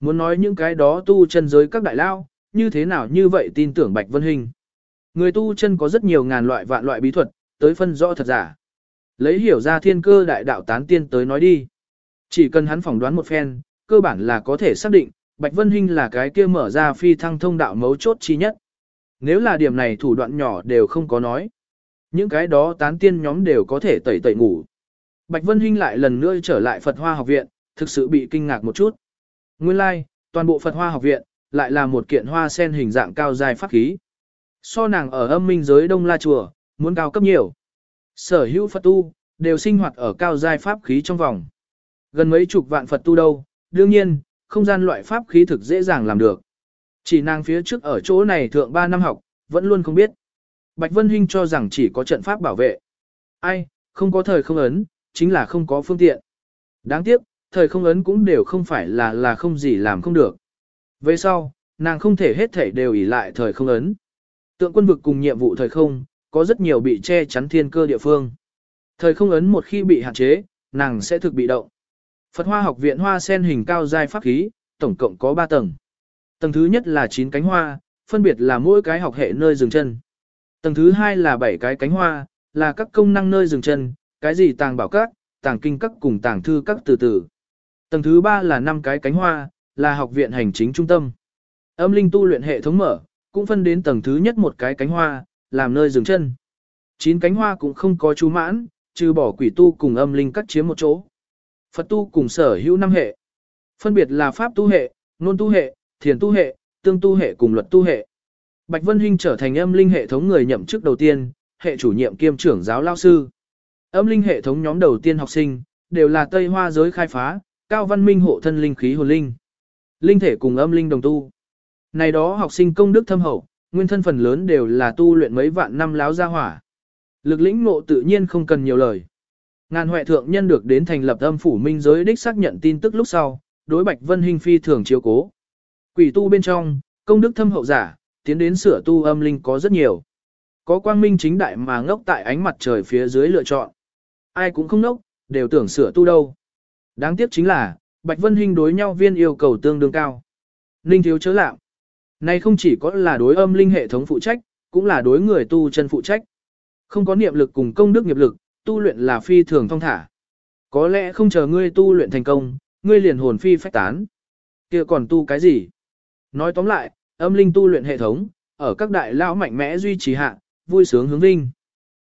Muốn nói những cái đó tu chân giới các đại lao, như thế nào như vậy tin tưởng Bạch Vân Hinh. Người tu chân có rất nhiều ngàn loại vạn loại bí thuật, tới phân rõ thật giả. Lấy hiểu ra thiên cơ đại đạo tán tiên tới nói đi. Chỉ cần hắn phỏng đoán một phen, cơ bản là có thể xác định, Bạch Vân Hinh là cái kia mở ra phi thăng thông đạo mấu chốt chi nhất. Nếu là điểm này thủ đoạn nhỏ đều không có nói. Những cái đó tán tiên nhóm đều có thể tẩy tẩy ngủ. Bạch Vân Hinh lại lần nữa trở lại Phật Hoa học viện, thực sự bị kinh ngạc một chút. Nguyên lai, like, toàn bộ Phật Hoa học viện, lại là một kiện hoa sen hình dạng cao dài pháp khí. So nàng ở âm minh giới Đông La Chùa, muốn cao cấp nhiều. Sở hữu Phật tu, đều sinh hoạt ở cao giai pháp khí trong vòng. Gần mấy chục vạn Phật tu đâu, đương nhiên, không gian loại pháp khí thực dễ dàng làm được. Chỉ nàng phía trước ở chỗ này thượng 3 năm học, vẫn luôn không biết. Bạch Vân Hinh cho rằng chỉ có trận pháp bảo vệ. Ai, không có thời không ấn, chính là không có phương tiện. Đáng tiếc, thời không ấn cũng đều không phải là là không gì làm không được. Về sau, nàng không thể hết thể đều ỷ lại thời không ấn. Tượng quân vực cùng nhiệm vụ thời không, có rất nhiều bị che chắn thiên cơ địa phương. Thời không ấn một khi bị hạn chế, nàng sẽ thực bị động. Phật Hoa học viện hoa sen hình cao giai pháp khí, tổng cộng có 3 tầng. Tầng thứ nhất là 9 cánh hoa, phân biệt là mỗi cái học hệ nơi dừng chân. Tầng thứ hai là 7 cái cánh hoa, là các công năng nơi dừng chân, cái gì tàng bảo các, tàng kinh các cùng tàng thư các từ từ. Tầng thứ ba là 5 cái cánh hoa, là học viện hành chính trung tâm. Âm linh tu luyện hệ thống mở, cũng phân đến tầng thứ nhất một cái cánh hoa, làm nơi dừng chân. Chín cánh hoa cũng không có chú mãn, trừ bỏ quỷ tu cùng âm linh cắt chiếm một chỗ. Phật tu cùng sở hữu năm hệ. Phân biệt là pháp tu hệ, nôn tu hệ, thiền tu hệ, tương tu hệ cùng luật tu hệ. Bạch Vân Hinh trở thành âm linh hệ thống người nhậm chức đầu tiên, hệ chủ nhiệm kiêm trưởng giáo lao sư. Âm linh hệ thống nhóm đầu tiên học sinh, đều là Tây Hoa giới khai phá, cao văn minh hộ thân linh khí hồn linh. Linh thể cùng âm linh đồng tu. Này đó học sinh công đức thâm hậu, nguyên thân phần lớn đều là tu luyện mấy vạn năm láo gia hỏa. Lực lĩnh ngộ tự nhiên không cần nhiều lời. Ngàn huệ thượng nhân được đến thành lập âm phủ minh giới đích xác nhận tin tức lúc sau, đối Bạch Vân Hinh phi thường chiếu cố. Quỷ tu bên trong, công đức thâm hậu giả, tiến đến sửa tu âm linh có rất nhiều. Có quang minh chính đại mà ngốc tại ánh mặt trời phía dưới lựa chọn. Ai cũng không ngốc, đều tưởng sửa tu đâu. Đáng tiếc chính là, Bạch Vân Hinh đối nhau viên yêu cầu tương đương cao. Ninh thiếu chớ lạm. Này không chỉ có là đối âm linh hệ thống phụ trách, cũng là đối người tu chân phụ trách. Không có niệm lực cùng công đức nghiệp lực, tu luyện là phi thường thông thả. Có lẽ không chờ ngươi tu luyện thành công, ngươi liền hồn phi phách tán. kia còn tu cái gì? Nói tóm lại, âm linh tu luyện hệ thống, ở các đại lão mạnh mẽ duy trì hạ, vui sướng hướng vinh.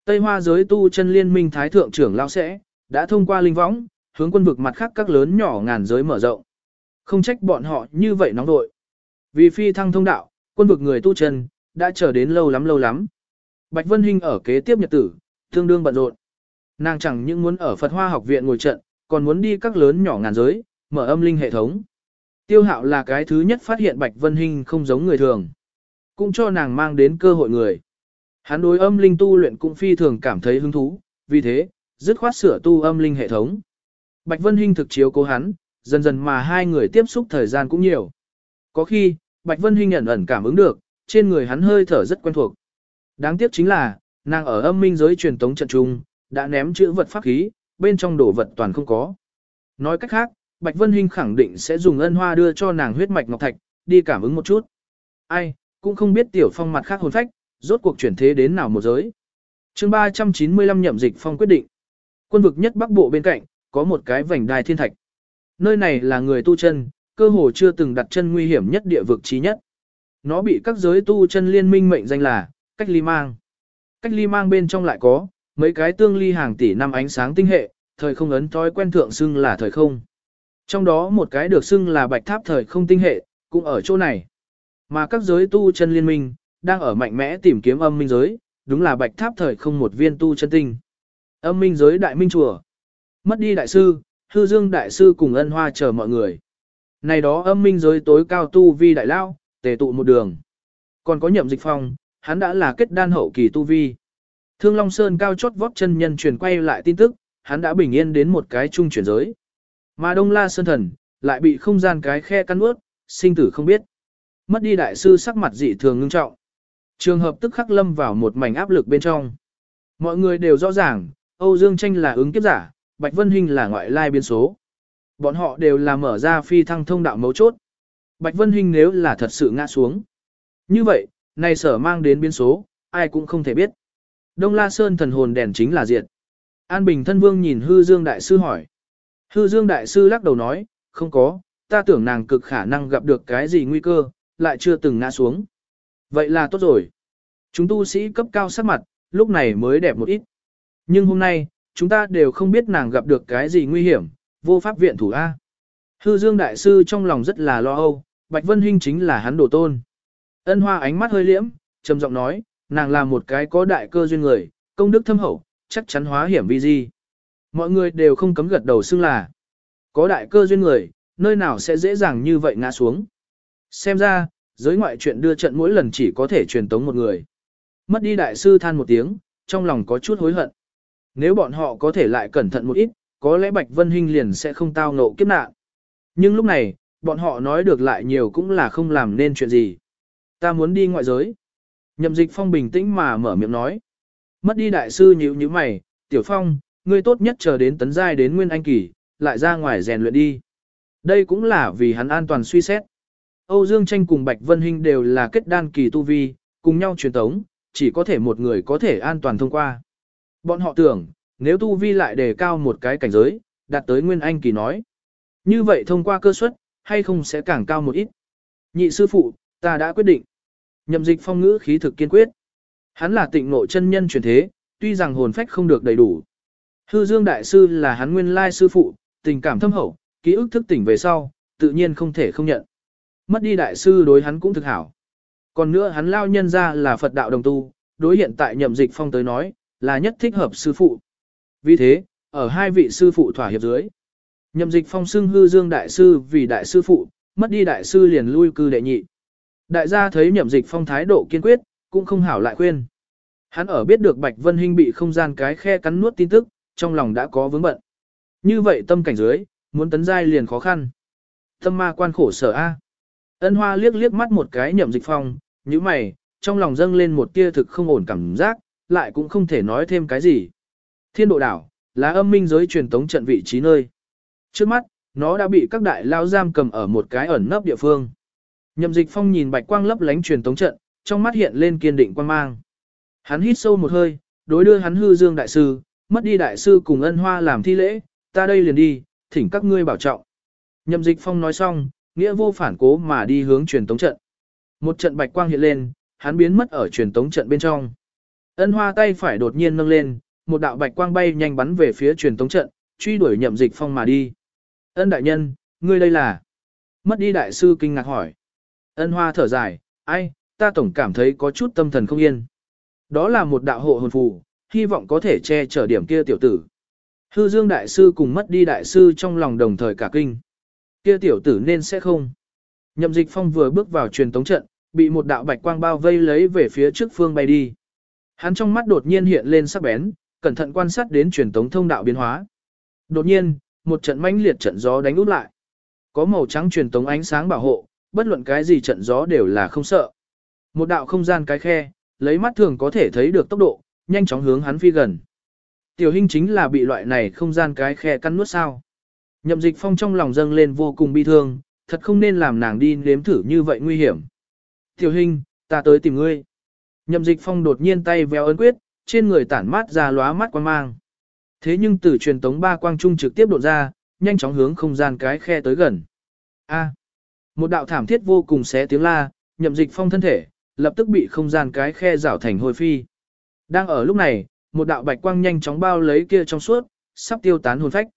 Tây Hoa giới tu chân liên minh thái thượng trưởng lão sẽ, đã thông qua linh võng, hướng quân vực mặt khác các lớn nhỏ ngàn giới mở rộng. Không trách bọn họ như vậy nóng đội. Vì phi thăng thông đạo, quân vực người tu chân, đã chờ đến lâu lắm lâu lắm. Bạch Vân Hinh ở kế tiếp nhật tử, tương đương bận rộn. Nàng chẳng những muốn ở Phật Hoa học viện ngồi trận, còn muốn đi các lớn nhỏ ngàn giới, mở âm linh hệ thống. Tiêu hạo là cái thứ nhất phát hiện Bạch Vân Hinh không giống người thường. Cũng cho nàng mang đến cơ hội người. Hắn đối âm linh tu luyện cũng phi thường cảm thấy hứng thú, vì thế, dứt khoát sửa tu âm linh hệ thống. Bạch Vân Hinh thực chiếu cố hắn, dần dần mà hai người tiếp xúc thời gian cũng nhiều. Có khi, Bạch Vân Hinh ẩn ẩn cảm ứng được, trên người hắn hơi thở rất quen thuộc. Đáng tiếc chính là, nàng ở âm minh giới truyền tống trận trung, đã ném chữ vật pháp khí, bên trong đồ vật toàn không có. Nói cách khác, Bạch Vân Hinh khẳng định sẽ dùng ân hoa đưa cho nàng huyết mạch ngọc thạch, đi cảm ứng một chút. Ai, cũng không biết tiểu phong mặt khác hồn phách, rốt cuộc chuyển thế đến nào một giới. chương 395 nhậm dịch phong quyết định. Quân vực nhất bắc bộ bên cạnh, có một cái vành đai thiên thạch. Nơi này là người tu chân, cơ hồ chưa từng đặt chân nguy hiểm nhất địa vực trí nhất. Nó bị các giới tu chân liên minh mệnh danh là, cách ly mang. Cách ly mang bên trong lại có, mấy cái tương ly hàng tỷ năm ánh sáng tinh hệ, thời không ấn thói quen thượng xưng là thời không. Trong đó một cái được xưng là bạch tháp thời không tinh hệ, cũng ở chỗ này. Mà các giới tu chân liên minh, đang ở mạnh mẽ tìm kiếm âm minh giới, đúng là bạch tháp thời không một viên tu chân tinh. Âm minh giới đại minh chùa. Mất đi đại sư, hư dương đại sư cùng ân hoa chờ mọi người. Này đó âm minh giới tối cao tu vi đại lao, tề tụ một đường. Còn có nhậm dịch phong, hắn đã là kết đan hậu kỳ tu vi. Thương Long Sơn cao chót vót chân nhân truyền quay lại tin tức, hắn đã bình yên đến một cái trung chuyển giới. Mà Đông La Sơn Thần, lại bị không gian cái khe cắn ướt, sinh tử không biết. Mất đi đại sư sắc mặt dị thường ngưng trọng. Trường hợp tức khắc lâm vào một mảnh áp lực bên trong. Mọi người đều rõ ràng, Âu Dương Tranh là ứng kiếp giả, Bạch Vân Hinh là ngoại lai biến số. Bọn họ đều là mở ra phi thăng thông đạo mấu chốt. Bạch Vân Hinh nếu là thật sự ngã xuống. Như vậy, này sở mang đến biến số, ai cũng không thể biết. Đông La Sơn thần hồn đèn chính là diệt. An Bình thân vương nhìn hư dương đại sư hỏi. Hư dương đại sư lắc đầu nói, không có, ta tưởng nàng cực khả năng gặp được cái gì nguy cơ, lại chưa từng ngã xuống. Vậy là tốt rồi. Chúng tu sĩ cấp cao sắc mặt, lúc này mới đẹp một ít. Nhưng hôm nay, chúng ta đều không biết nàng gặp được cái gì nguy hiểm, vô pháp viện thủ A. Hư Dương Đại Sư trong lòng rất là lo âu, Bạch Vân Hinh chính là hắn đồ tôn. Ân Hoa ánh mắt hơi liễm, trầm giọng nói, nàng là một cái có đại cơ duyên người, công đức thâm hậu, chắc chắn hóa hiểm vi di. Mọi người đều không cấm gật đầu xưng là, có đại cơ duyên người, nơi nào sẽ dễ dàng như vậy ngã xuống. Xem ra, giới ngoại chuyện đưa trận mỗi lần chỉ có thể truyền tống một người. Mất đi đại sư than một tiếng, trong lòng có chút hối hận. Nếu bọn họ có thể lại cẩn thận một ít, có lẽ Bạch Vân Hinh liền sẽ không tao ngộ kiếp nạn. Nhưng lúc này, bọn họ nói được lại nhiều cũng là không làm nên chuyện gì. Ta muốn đi ngoại giới. Nhậm dịch phong bình tĩnh mà mở miệng nói. Mất đi đại sư nhíu nhíu mày, tiểu phong, ngươi tốt nhất chờ đến tấn giai đến nguyên anh kỳ, lại ra ngoài rèn luyện đi. Đây cũng là vì hắn an toàn suy xét. Âu Dương Tranh cùng Bạch Vân Hinh đều là kết đan kỳ tu vi, cùng nhau truyền tống, chỉ có thể một người có thể an toàn thông qua. Bọn họ tưởng, nếu tu vi lại đề cao một cái cảnh giới, đạt tới Nguyên Anh kỳ nói. Như vậy thông qua cơ suất, hay không sẽ càng cao một ít. Nhị sư phụ, ta đã quyết định. Nhậm dịch phong ngữ khí thực kiên quyết. Hắn là tịnh nội chân nhân truyền thế, tuy rằng hồn phách không được đầy đủ. Hư Dương Đại Sư là hắn nguyên lai sư phụ, tình cảm thâm hậu, ký ức thức tỉnh về sau, tự nhiên không thể không nhận. Mất đi Đại Sư đối hắn cũng thực hảo. Còn nữa hắn lao nhân ra là Phật đạo đồng tu, đối hiện tại nhậm dịch phong tới nói, là nhất thích hợp sư phụ. Vì thế, ở hai vị sư phụ thỏa hiệp dưới, nhậm dịch phong xưng hư dương đại sư vì đại sư phụ, mất đi đại sư liền lui cư đệ nhị. Đại gia thấy nhậm dịch phong thái độ kiên quyết, cũng không hảo lại khuyên. Hắn ở biết được Bạch Vân Hinh bị không gian cái khe cắn nuốt tin tức, trong lòng đã có vướng bận. Như vậy tâm cảnh dưới, muốn tấn giai liền khó khăn. Tâm ma quan khổ sở A. Ân hoa liếc liếc mắt một cái nhậm dịch phong, như mày, trong lòng dâng lên một tia thực không ổn cảm giác, lại cũng không thể nói thêm cái gì. Thiên độ đảo, là âm minh giới truyền tống trận vị trí nơi. Trước mắt, nó đã bị các đại lao giam cầm ở một cái ẩn nấp địa phương. Nhậm dịch phong nhìn bạch quang lấp lánh truyền tống trận, trong mắt hiện lên kiên định quan mang. Hắn hít sâu một hơi, đối đưa hắn hư dương đại sư, mất đi đại sư cùng ân hoa làm thi lễ, ta đây liền đi, thỉnh các ngươi bảo trọng. Nhậm dịch phong nói xong, nghĩa vô phản cố mà đi hướng truyền tống trận. Một trận bạch quang hiện lên, hắn biến mất ở truyền tống trận bên trong. Ân hoa tay phải đột nhiên nâng lên, một đạo bạch quang bay nhanh bắn về phía truyền tống trận, truy đuổi nhậm dịch phong mà đi. Ân đại nhân, ngươi đây là? Mất đi đại sư kinh ngạc hỏi. Ân hoa thở dài, ai, ta tổng cảm thấy có chút tâm thần không yên. Đó là một đạo hộ hồn phù, hy vọng có thể che chở điểm kia tiểu tử. Hư dương đại sư cùng mất đi đại sư trong lòng đồng thời cả kinh. Kia tiểu tử nên sẽ không. Nhậm dịch phong vừa bước vào truyền tống trận, bị một đạo bạch quang bao vây lấy về phía trước phương bay đi. Hắn trong mắt đột nhiên hiện lên sắc bén, cẩn thận quan sát đến truyền tống thông đạo biến hóa. Đột nhiên, một trận mãnh liệt trận gió đánh úp lại. Có màu trắng truyền tống ánh sáng bảo hộ, bất luận cái gì trận gió đều là không sợ. Một đạo không gian cái khe, lấy mắt thường có thể thấy được tốc độ, nhanh chóng hướng hắn phi gần. Tiểu hình chính là bị loại này không gian cái khe căn nuốt sao. Nhậm dịch phong trong lòng dâng lên vô cùng bi thương, thật không nên làm nàng đi nếm thử như vậy nguy hiểm. Tiểu hình, ta tới tìm ngươi. Nhậm dịch phong đột nhiên tay véo ấn quyết, trên người tản mát ra lóa mắt quan mang. Thế nhưng từ truyền tống ba quang trung trực tiếp đột ra, nhanh chóng hướng không gian cái khe tới gần. A. một đạo thảm thiết vô cùng xé tiếng la, nhậm dịch phong thân thể, lập tức bị không gian cái khe rảo thành hồi phi. Đang ở lúc này, một đạo bạch quang nhanh chóng bao lấy kia trong suốt, sắp tiêu tán hồn phách.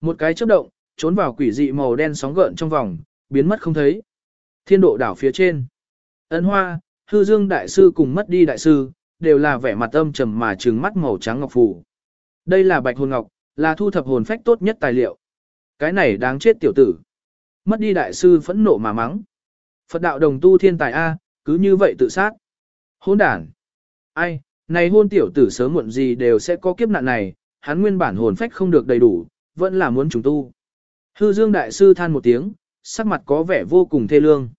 Một cái chớp động, trốn vào quỷ dị màu đen sóng gợn trong vòng, biến mất không thấy. Thiên độ đảo phía trên. Ấn hoa, hư dương đại sư cùng mất đi đại sư, đều là vẻ mặt âm trầm mà trừng mắt màu trắng ngọc phù. Đây là bạch hồn ngọc, là thu thập hồn phách tốt nhất tài liệu. Cái này đáng chết tiểu tử. Mất đi đại sư phẫn nộ mà mắng. Phật đạo đồng tu thiên tài A, cứ như vậy tự sát. Hôn đản. Ai, này hôn tiểu tử sớm muộn gì đều sẽ có kiếp nạn này, hắn nguyên bản hồn phách không được đầy đủ, vẫn là muốn trùng tu. Hư dương đại sư than một tiếng, sắc mặt có vẻ vô cùng thê lương.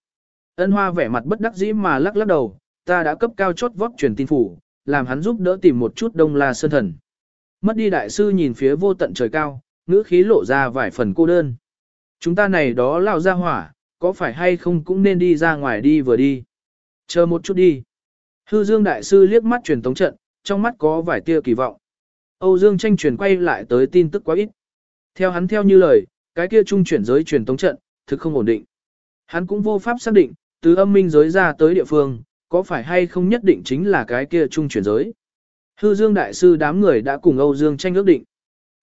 Ân hoa vẻ mặt bất đắc dĩ mà lắc lắc đầu, ta đã cấp cao chốt vót truyền tin phủ, làm hắn giúp đỡ tìm một chút đông la sơn thần. Mất đi đại sư nhìn phía vô tận trời cao, ngữ khí lộ ra vài phần cô đơn. Chúng ta này đó lao ra hỏa, có phải hay không cũng nên đi ra ngoài đi vừa đi. Chờ một chút đi. Hư Dương Đại Sư liếc mắt truyền tống trận, trong mắt có vài tia kỳ vọng. Âu Dương tranh truyền quay lại tới tin tức quá ít. Theo hắn theo như lời, cái kia trung chuyển giới truyền tống trận, thực không ổn định. Hắn cũng vô pháp xác định, từ âm minh giới ra tới địa phương, có phải hay không nhất định chính là cái kia trung chuyển giới. Hư Dương Đại Sư đám người đã cùng Âu Dương tranh ước định.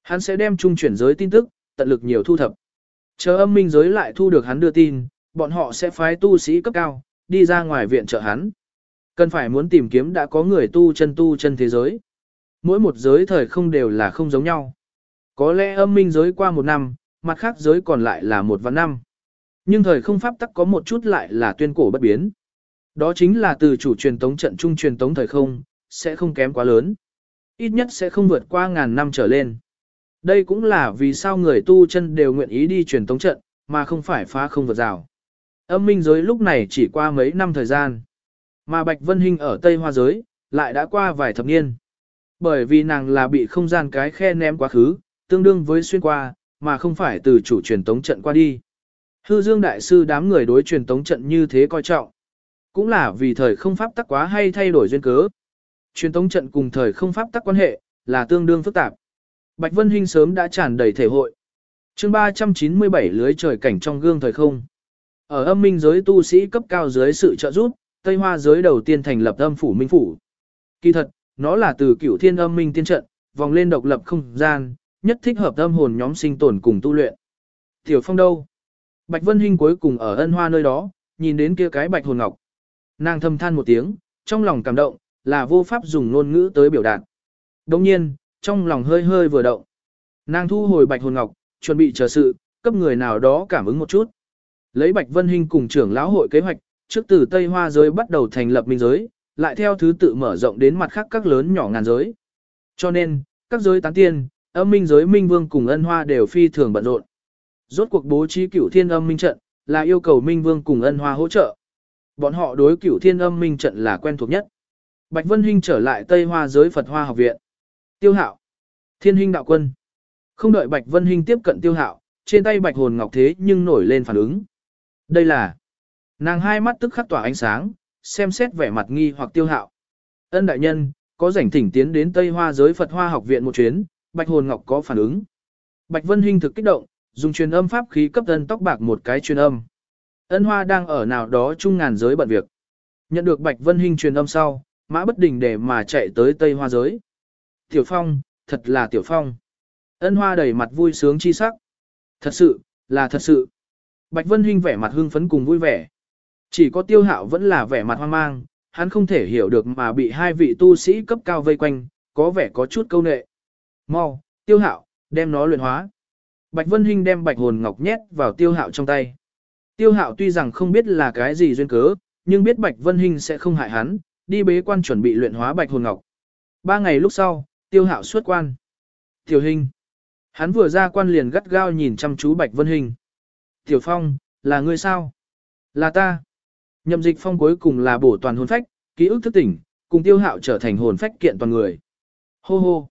Hắn sẽ đem trung chuyển giới tin tức, tận lực nhiều thu thập. Chờ âm minh giới lại thu được hắn đưa tin, bọn họ sẽ phái tu sĩ cấp cao, đi ra ngoài viện trợ hắn. Cần phải muốn tìm kiếm đã có người tu chân tu chân thế giới. Mỗi một giới thời không đều là không giống nhau. Có lẽ âm minh giới qua một năm, mặt khác giới còn lại là một vạn năm. Nhưng thời không pháp tắc có một chút lại là tuyên cổ bất biến. Đó chính là từ chủ truyền tống trận trung truyền tống thời không, sẽ không kém quá lớn. Ít nhất sẽ không vượt qua ngàn năm trở lên. Đây cũng là vì sao người tu chân đều nguyện ý đi truyền tống trận, mà không phải phá không vượt rào. Âm minh giới lúc này chỉ qua mấy năm thời gian. Mà Bạch Vân Hinh ở Tây Hoa giới, lại đã qua vài thập niên. Bởi vì nàng là bị không gian cái khe ném quá khứ, tương đương với xuyên qua, mà không phải từ chủ truyền tống trận qua đi. Hư Dương Đại Sư đám người đối truyền tống trận như thế coi trọng. Cũng là vì thời không pháp tắc quá hay thay đổi duyên cớ. Truyền tống trận cùng thời không pháp tắc quan hệ, là tương đương phức tạp. Bạch Vân Hinh sớm đã tràn đầy thể hội. chương 397 lưới trời cảnh trong gương thời không. Ở âm minh giới tu sĩ cấp cao dưới sự trợ giúp, Tây Hoa giới đầu tiên thành lập âm phủ minh phủ. Kỳ thật, nó là từ cửu thiên âm minh tiên trận, vòng lên độc lập không gian, nhất thích hợp âm hồn nhóm sinh tồn cùng tu luyện. Tiểu Phong đâu? Bạch Vân Hinh cuối cùng ở ân hoa nơi đó, nhìn đến kia cái bạch hồn ngọc. Nàng thầm than một tiếng, trong lòng cảm động, là vô pháp dùng ngôn ngữ tới biểu đạt. Đồng nhiên, trong lòng hơi hơi vừa động. Nàng thu hồi bạch hồn ngọc, chuẩn bị chờ sự, cấp người nào đó cảm ứng một chút. Lấy bạch vân hình cùng trưởng lão hội kế hoạch, trước từ Tây Hoa giới bắt đầu thành lập minh giới, lại theo thứ tự mở rộng đến mặt khác các lớn nhỏ ngàn giới. Cho nên, các giới tán tiên, âm minh giới minh vương cùng ân hoa đều phi thường bận rộn. Rốt cuộc bố trí cửu thiên âm minh trận, là yêu cầu minh vương cùng ân hoa hỗ trợ. Bọn họ đối cửu thiên âm minh trận là quen thuộc nhất. Bạch Vân Hinh trở lại Tây Hoa giới Phật Hoa học viện. Tiêu hạo. Thiên Hinh đạo quân. Không đợi Bạch Vân Hinh tiếp cận tiêu hạo, trên tay Bạch Hồn Ngọc thế nhưng nổi lên phản ứng. Đây là. Nàng hai mắt tức khắc tỏa ánh sáng, xem xét vẻ mặt nghi hoặc tiêu hạo. Ân đại nhân, có rảnh thỉnh tiến đến Tây Hoa giới Phật Hoa học viện một chuyến, Bạch Hồn Ngọc có phản ứng. Bạch Vân Hinh thực kích động, dùng truyền âm pháp khí cấp thân tóc bạc một cái truyền âm. Ân Hoa đang ở nào đó chung ngàn giới bận việc. Nhận được Bạch Vân Hinh truyền âm sau, mã bất đình để mà chạy tới Tây Hoa giới. Tiểu Phong, thật là Tiểu Phong. Ân Hoa đầy mặt vui sướng chi sắc. Thật sự, là thật sự. Bạch Vân Hinh vẻ mặt hưng phấn cùng vui vẻ. Chỉ có Tiêu Hạo vẫn là vẻ mặt hoang mang, hắn không thể hiểu được mà bị hai vị tu sĩ cấp cao vây quanh, có vẻ có chút câu nệ. Mau, Tiêu Hạo, đem nó luyện hóa. Bạch Vân Hinh đem Bạch Hồn Ngọc nhét vào Tiêu Hạo trong tay. Tiêu Hạo tuy rằng không biết là cái gì duyên cớ, nhưng biết Bạch Vân Hinh sẽ không hại hắn, đi bế quan chuẩn bị luyện hóa Bạch Hồn Ngọc. Ba ngày lúc sau, Tiêu Hạo xuất quan. Tiểu Hinh. Hắn vừa ra quan liền gắt gao nhìn chăm chú Bạch Vân Hinh. Tiểu Phong, là ngươi sao? Là ta. Nhậm dịch phong cuối cùng là bổ toàn hồn phách, ký ức thức tỉnh, cùng tiêu hạo trở thành hồn phách kiện toàn người. Hô hô.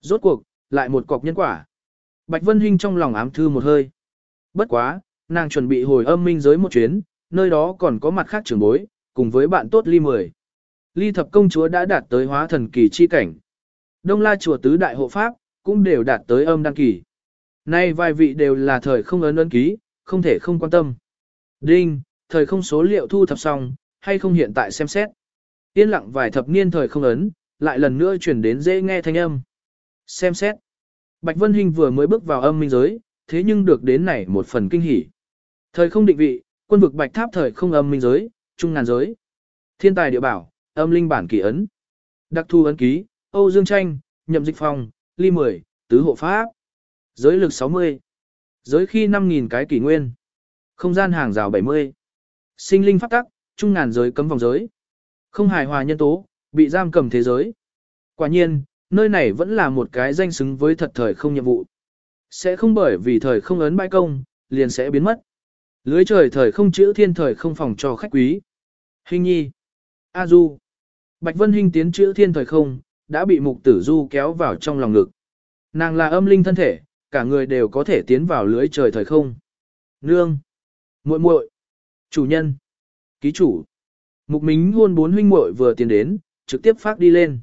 Rốt cuộc, lại một cọc nhân quả. Bạch Vân Hinh trong lòng ám thư một hơi. Bất quá, nàng chuẩn bị hồi âm minh giới một chuyến, nơi đó còn có mặt khác trưởng bối, cùng với bạn tốt ly mười. Ly thập công chúa đã đạt tới hóa thần kỳ chi cảnh. Đông la chùa tứ đại hộ pháp, cũng đều đạt tới âm đăng kỳ. Nay vài vị đều là thời không ấn ấn ký, không thể không quan tâm. Đinh, thời không số liệu thu thập xong, hay không hiện tại xem xét. Yên lặng vài thập niên thời không ấn, lại lần nữa chuyển đến dễ nghe thanh âm. Xem xét. Bạch Vân Hinh vừa mới bước vào âm minh giới, thế nhưng được đến này một phần kinh hỉ. Thời không định vị, quân vực Bạch Tháp thời không âm minh giới, trung ngàn giới. Thiên tài địa bảo, âm linh bản kỳ ấn. Đặc thu ấn ký, Âu Dương Tranh, Nhậm Dịch Phong, Ly 10, Tứ Hộ Pháp. Giới lực 60. Giới khi 5.000 cái kỷ nguyên. Không gian hàng rào 70. Sinh linh pháp tắc, trung ngàn giới cấm vòng giới. Không hài hòa nhân tố, bị giam cầm thế giới. Quả nhiên, nơi này vẫn là một cái danh xứng với thật thời không nhiệm vụ. Sẽ không bởi vì thời không ấn bãi công, liền sẽ biến mất. Lưới trời thời không chữ thiên thời không phòng cho khách quý. Hình nhi. A Du. Bạch Vân Hinh tiến chữ thiên thời không, đã bị mục tử Du kéo vào trong lòng ngực. Nàng là âm linh thân thể, cả người đều có thể tiến vào lưới trời thời không. Nương. muội muội, Chủ nhân. Ký chủ. Mục Mính hôn bốn huynh muội vừa tiến đến, trực tiếp phát đi lên.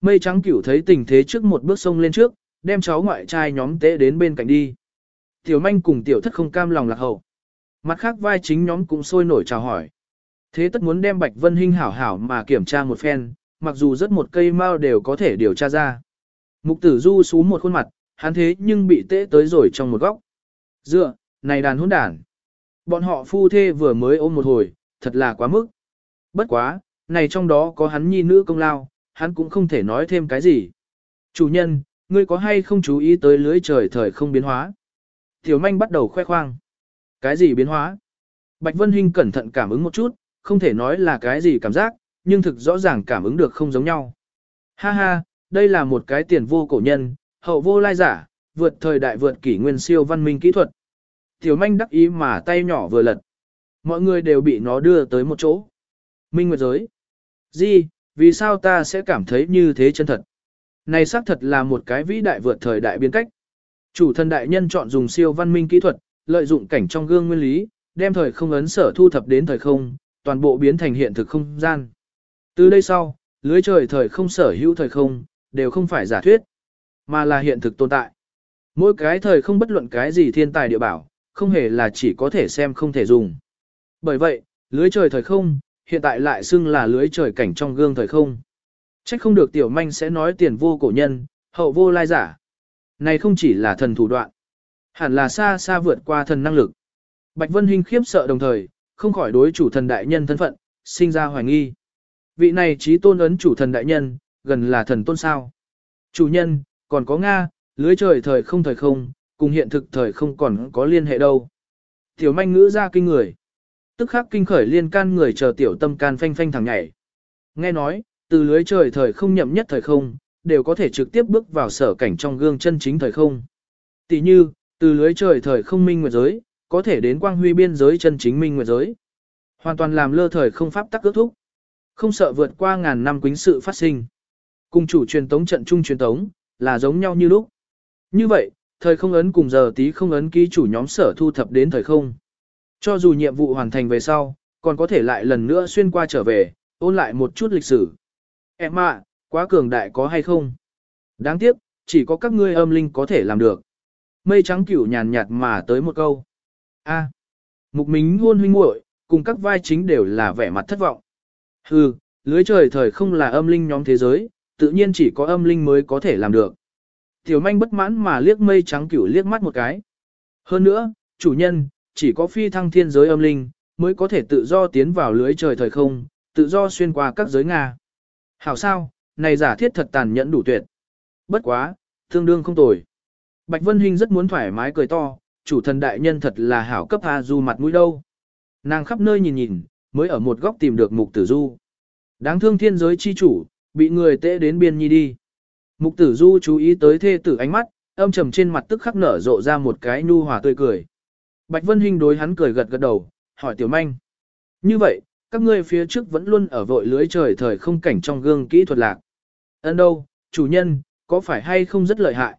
Mây trắng cửu thấy tình thế trước một bước sông lên trước, đem cháu ngoại trai nhóm tế đến bên cạnh đi. Tiểu manh cùng tiểu thất không cam lòng lạc hậu. Mặt khác vai chính nhóm cũng sôi nổi chào hỏi. Thế tất muốn đem Bạch Vân Hinh hảo hảo mà kiểm tra một phen, mặc dù rất một cây mao đều có thể điều tra ra. Mục tử du xuống một khuôn mặt, hắn thế nhưng bị tễ tới rồi trong một góc. Dựa, này đàn hỗn đản. Bọn họ phu thê vừa mới ôm một hồi, thật là quá mức. Bất quá, này trong đó có hắn nhi nữ công lao, hắn cũng không thể nói thêm cái gì. Chủ nhân, ngươi có hay không chú ý tới lưới trời thời không biến hóa? Tiểu manh bắt đầu khoe khoang. Cái gì biến hóa? Bạch Vân Hinh cẩn thận cảm ứng một chút, không thể nói là cái gì cảm giác, nhưng thực rõ ràng cảm ứng được không giống nhau. Ha ha, đây là một cái tiền vô cổ nhân, hậu vô lai giả, vượt thời đại vượt kỷ nguyên siêu văn minh kỹ thuật. Tiểu manh đắc ý mà tay nhỏ vừa lật. Mọi người đều bị nó đưa tới một chỗ. Minh Nguyệt giới. gì, vì sao ta sẽ cảm thấy như thế chân thật? Này xác thật là một cái vĩ đại vượt thời đại biến cách. Chủ thân đại nhân chọn dùng siêu văn minh kỹ thuật, lợi dụng cảnh trong gương nguyên lý, đem thời không ấn sở thu thập đến thời không, toàn bộ biến thành hiện thực không gian. Từ đây sau, lưới trời thời không sở hữu thời không, đều không phải giả thuyết, mà là hiện thực tồn tại. Mỗi cái thời không bất luận cái gì thiên tài địa bảo, không hề là chỉ có thể xem không thể dùng. Bởi vậy, lưới trời thời không, hiện tại lại xưng là lưới trời cảnh trong gương thời không. Trách không được tiểu manh sẽ nói tiền vô cổ nhân, hậu vô lai giả. Này không chỉ là thần thủ đoạn, hẳn là xa xa vượt qua thần năng lực. Bạch Vân Hinh khiếp sợ đồng thời, không khỏi đối chủ thần đại nhân thân phận, sinh ra hoài nghi. Vị này trí tôn ấn chủ thần đại nhân, gần là thần tôn sao. Chủ nhân, còn có Nga, lưới trời thời không thời không, cùng hiện thực thời không còn có liên hệ đâu. Tiểu manh ngữ ra kinh người. Tức khắc kinh khởi liên can người chờ tiểu tâm can phanh phanh thẳng nhảy. Nghe nói, từ lưới trời thời không nhậm nhất thời không, đều có thể trực tiếp bước vào sở cảnh trong gương chân chính thời không. Tỷ như, từ lưới trời thời không minh nguyệt giới, có thể đến quang huy biên giới chân chính minh nguyệt giới. Hoàn toàn làm lơ thời không pháp tắc ước thúc. Không sợ vượt qua ngàn năm quính sự phát sinh. Cùng chủ truyền tống trận trung truyền tống, là giống nhau như lúc. Như vậy, thời không ấn cùng giờ tí không ấn ký chủ nhóm sở thu thập đến thời không. Cho dù nhiệm vụ hoàn thành về sau, còn có thể lại lần nữa xuyên qua trở về, ôn lại một chút lịch sử. Em ạ, quá cường đại có hay không? Đáng tiếc, chỉ có các ngươi âm linh có thể làm được. Mây trắng cửu nhàn nhạt mà tới một câu. A. mục mính hôn huynh muội, cùng các vai chính đều là vẻ mặt thất vọng. Hừ, lưới trời thời không là âm linh nhóm thế giới, tự nhiên chỉ có âm linh mới có thể làm được. Tiểu manh bất mãn mà liếc mây trắng cửu liếc mắt một cái. Hơn nữa, chủ nhân, chỉ có phi thăng thiên giới âm linh, mới có thể tự do tiến vào lưới trời thời không, tự do xuyên qua các giới Nga. Hảo sao, này giả thiết thật tàn nhẫn đủ tuyệt. Bất quá, tương đương không tồi. Bạch Vân Hinh rất muốn thoải mái cười to, chủ thần đại nhân thật là hảo cấp A Du mặt mũi đâu. Nàng khắp nơi nhìn nhìn, mới ở một góc tìm được mục tử du. Đáng thương thiên giới chi chủ, bị người tệ đến biên nhi đi. Mục tử du chú ý tới thê tử ánh mắt, âm trầm trên mặt tức khắc nở rộ ra một cái nhu hòa tươi cười. Bạch Vân Hinh đối hắn cười gật gật đầu, hỏi tiểu manh. Như vậy, các ngươi phía trước vẫn luôn ở vội lưới trời thời không cảnh trong gương kỹ thuật lạc. Ấn đâu, chủ nhân, có phải hay không rất lợi hại?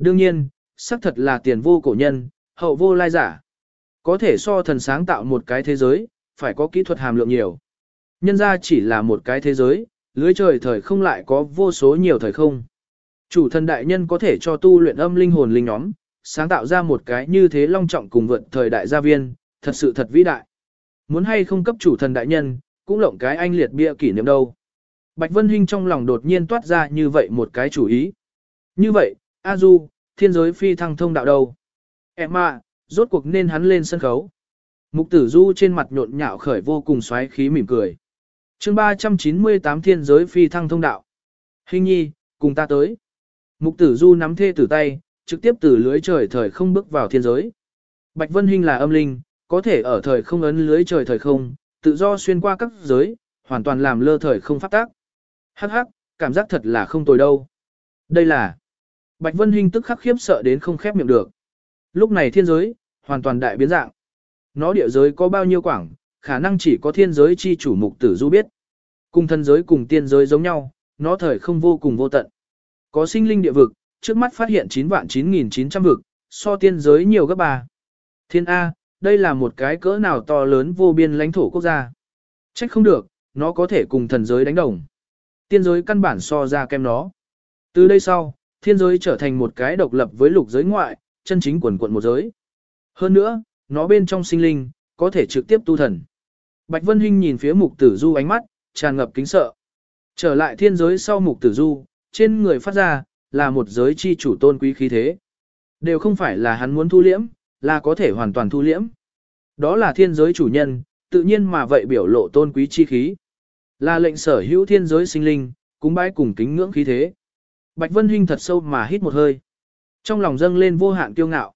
Đương nhiên, xác thật là tiền vô cổ nhân, hậu vô lai giả. Có thể so thần sáng tạo một cái thế giới, phải có kỹ thuật hàm lượng nhiều. Nhân ra chỉ là một cái thế giới, lưới trời thời không lại có vô số nhiều thời không. Chủ thần đại nhân có thể cho tu luyện âm linh hồn linh nhóm, sáng tạo ra một cái như thế long trọng cùng vượt thời đại gia viên, thật sự thật vĩ đại. Muốn hay không cấp chủ thần đại nhân, cũng lộng cái anh liệt bia kỷ niệm đâu. Bạch Vân Hinh trong lòng đột nhiên toát ra như vậy một cái chủ ý. Như vậy, A Du, thiên giới phi thăng thông đạo đâu? Em à, rốt cuộc nên hắn lên sân khấu. Mục tử Du trên mặt nhộn nhạo khởi vô cùng xoáy khí mỉm cười. chương 398 thiên giới phi thăng thông đạo. Hình nhi, cùng ta tới. Mục tử Du nắm thê tử tay, trực tiếp từ lưới trời thời không bước vào thiên giới. Bạch Vân Hinh là âm linh, có thể ở thời không ấn lưới trời thời không, tự do xuyên qua các giới, hoàn toàn làm lơ thời không phát tác. Hắc hắc, cảm giác thật là không tồi đâu. Đây là... Bạch Vân Hinh tức khắc khiếp sợ đến không khép miệng được. Lúc này thiên giới, hoàn toàn đại biến dạng. Nó địa giới có bao nhiêu quảng, khả năng chỉ có thiên giới chi chủ mục tử du biết. Cùng thân giới cùng tiên giới giống nhau, nó thời không vô cùng vô tận. Có sinh linh địa vực, trước mắt phát hiện 9 vạn 9.900 vực, so tiên giới nhiều gấp ba. Thiên A, đây là một cái cỡ nào to lớn vô biên lãnh thổ quốc gia. Trách không được, nó có thể cùng thần giới đánh đồng. Tiên giới căn bản so ra kem nó. Từ đây sau, thiên giới trở thành một cái độc lập với lục giới ngoại, chân chính quần quận một giới. Hơn nữa, nó bên trong sinh linh, có thể trực tiếp tu thần. Bạch Vân Hinh nhìn phía mục tử du ánh mắt, tràn ngập kính sợ. Trở lại thiên giới sau mục tử du, trên người phát ra, là một giới chi chủ tôn quý khí thế. Đều không phải là hắn muốn thu liễm, là có thể hoàn toàn thu liễm. Đó là thiên giới chủ nhân, tự nhiên mà vậy biểu lộ tôn quý chi khí. Là lệnh sở hữu thiên giới sinh linh, cúng bái cùng kính ngưỡng khí thế. Bạch Vân Hinh thật sâu mà hít một hơi. Trong lòng dâng lên vô hạn kiêu ngạo.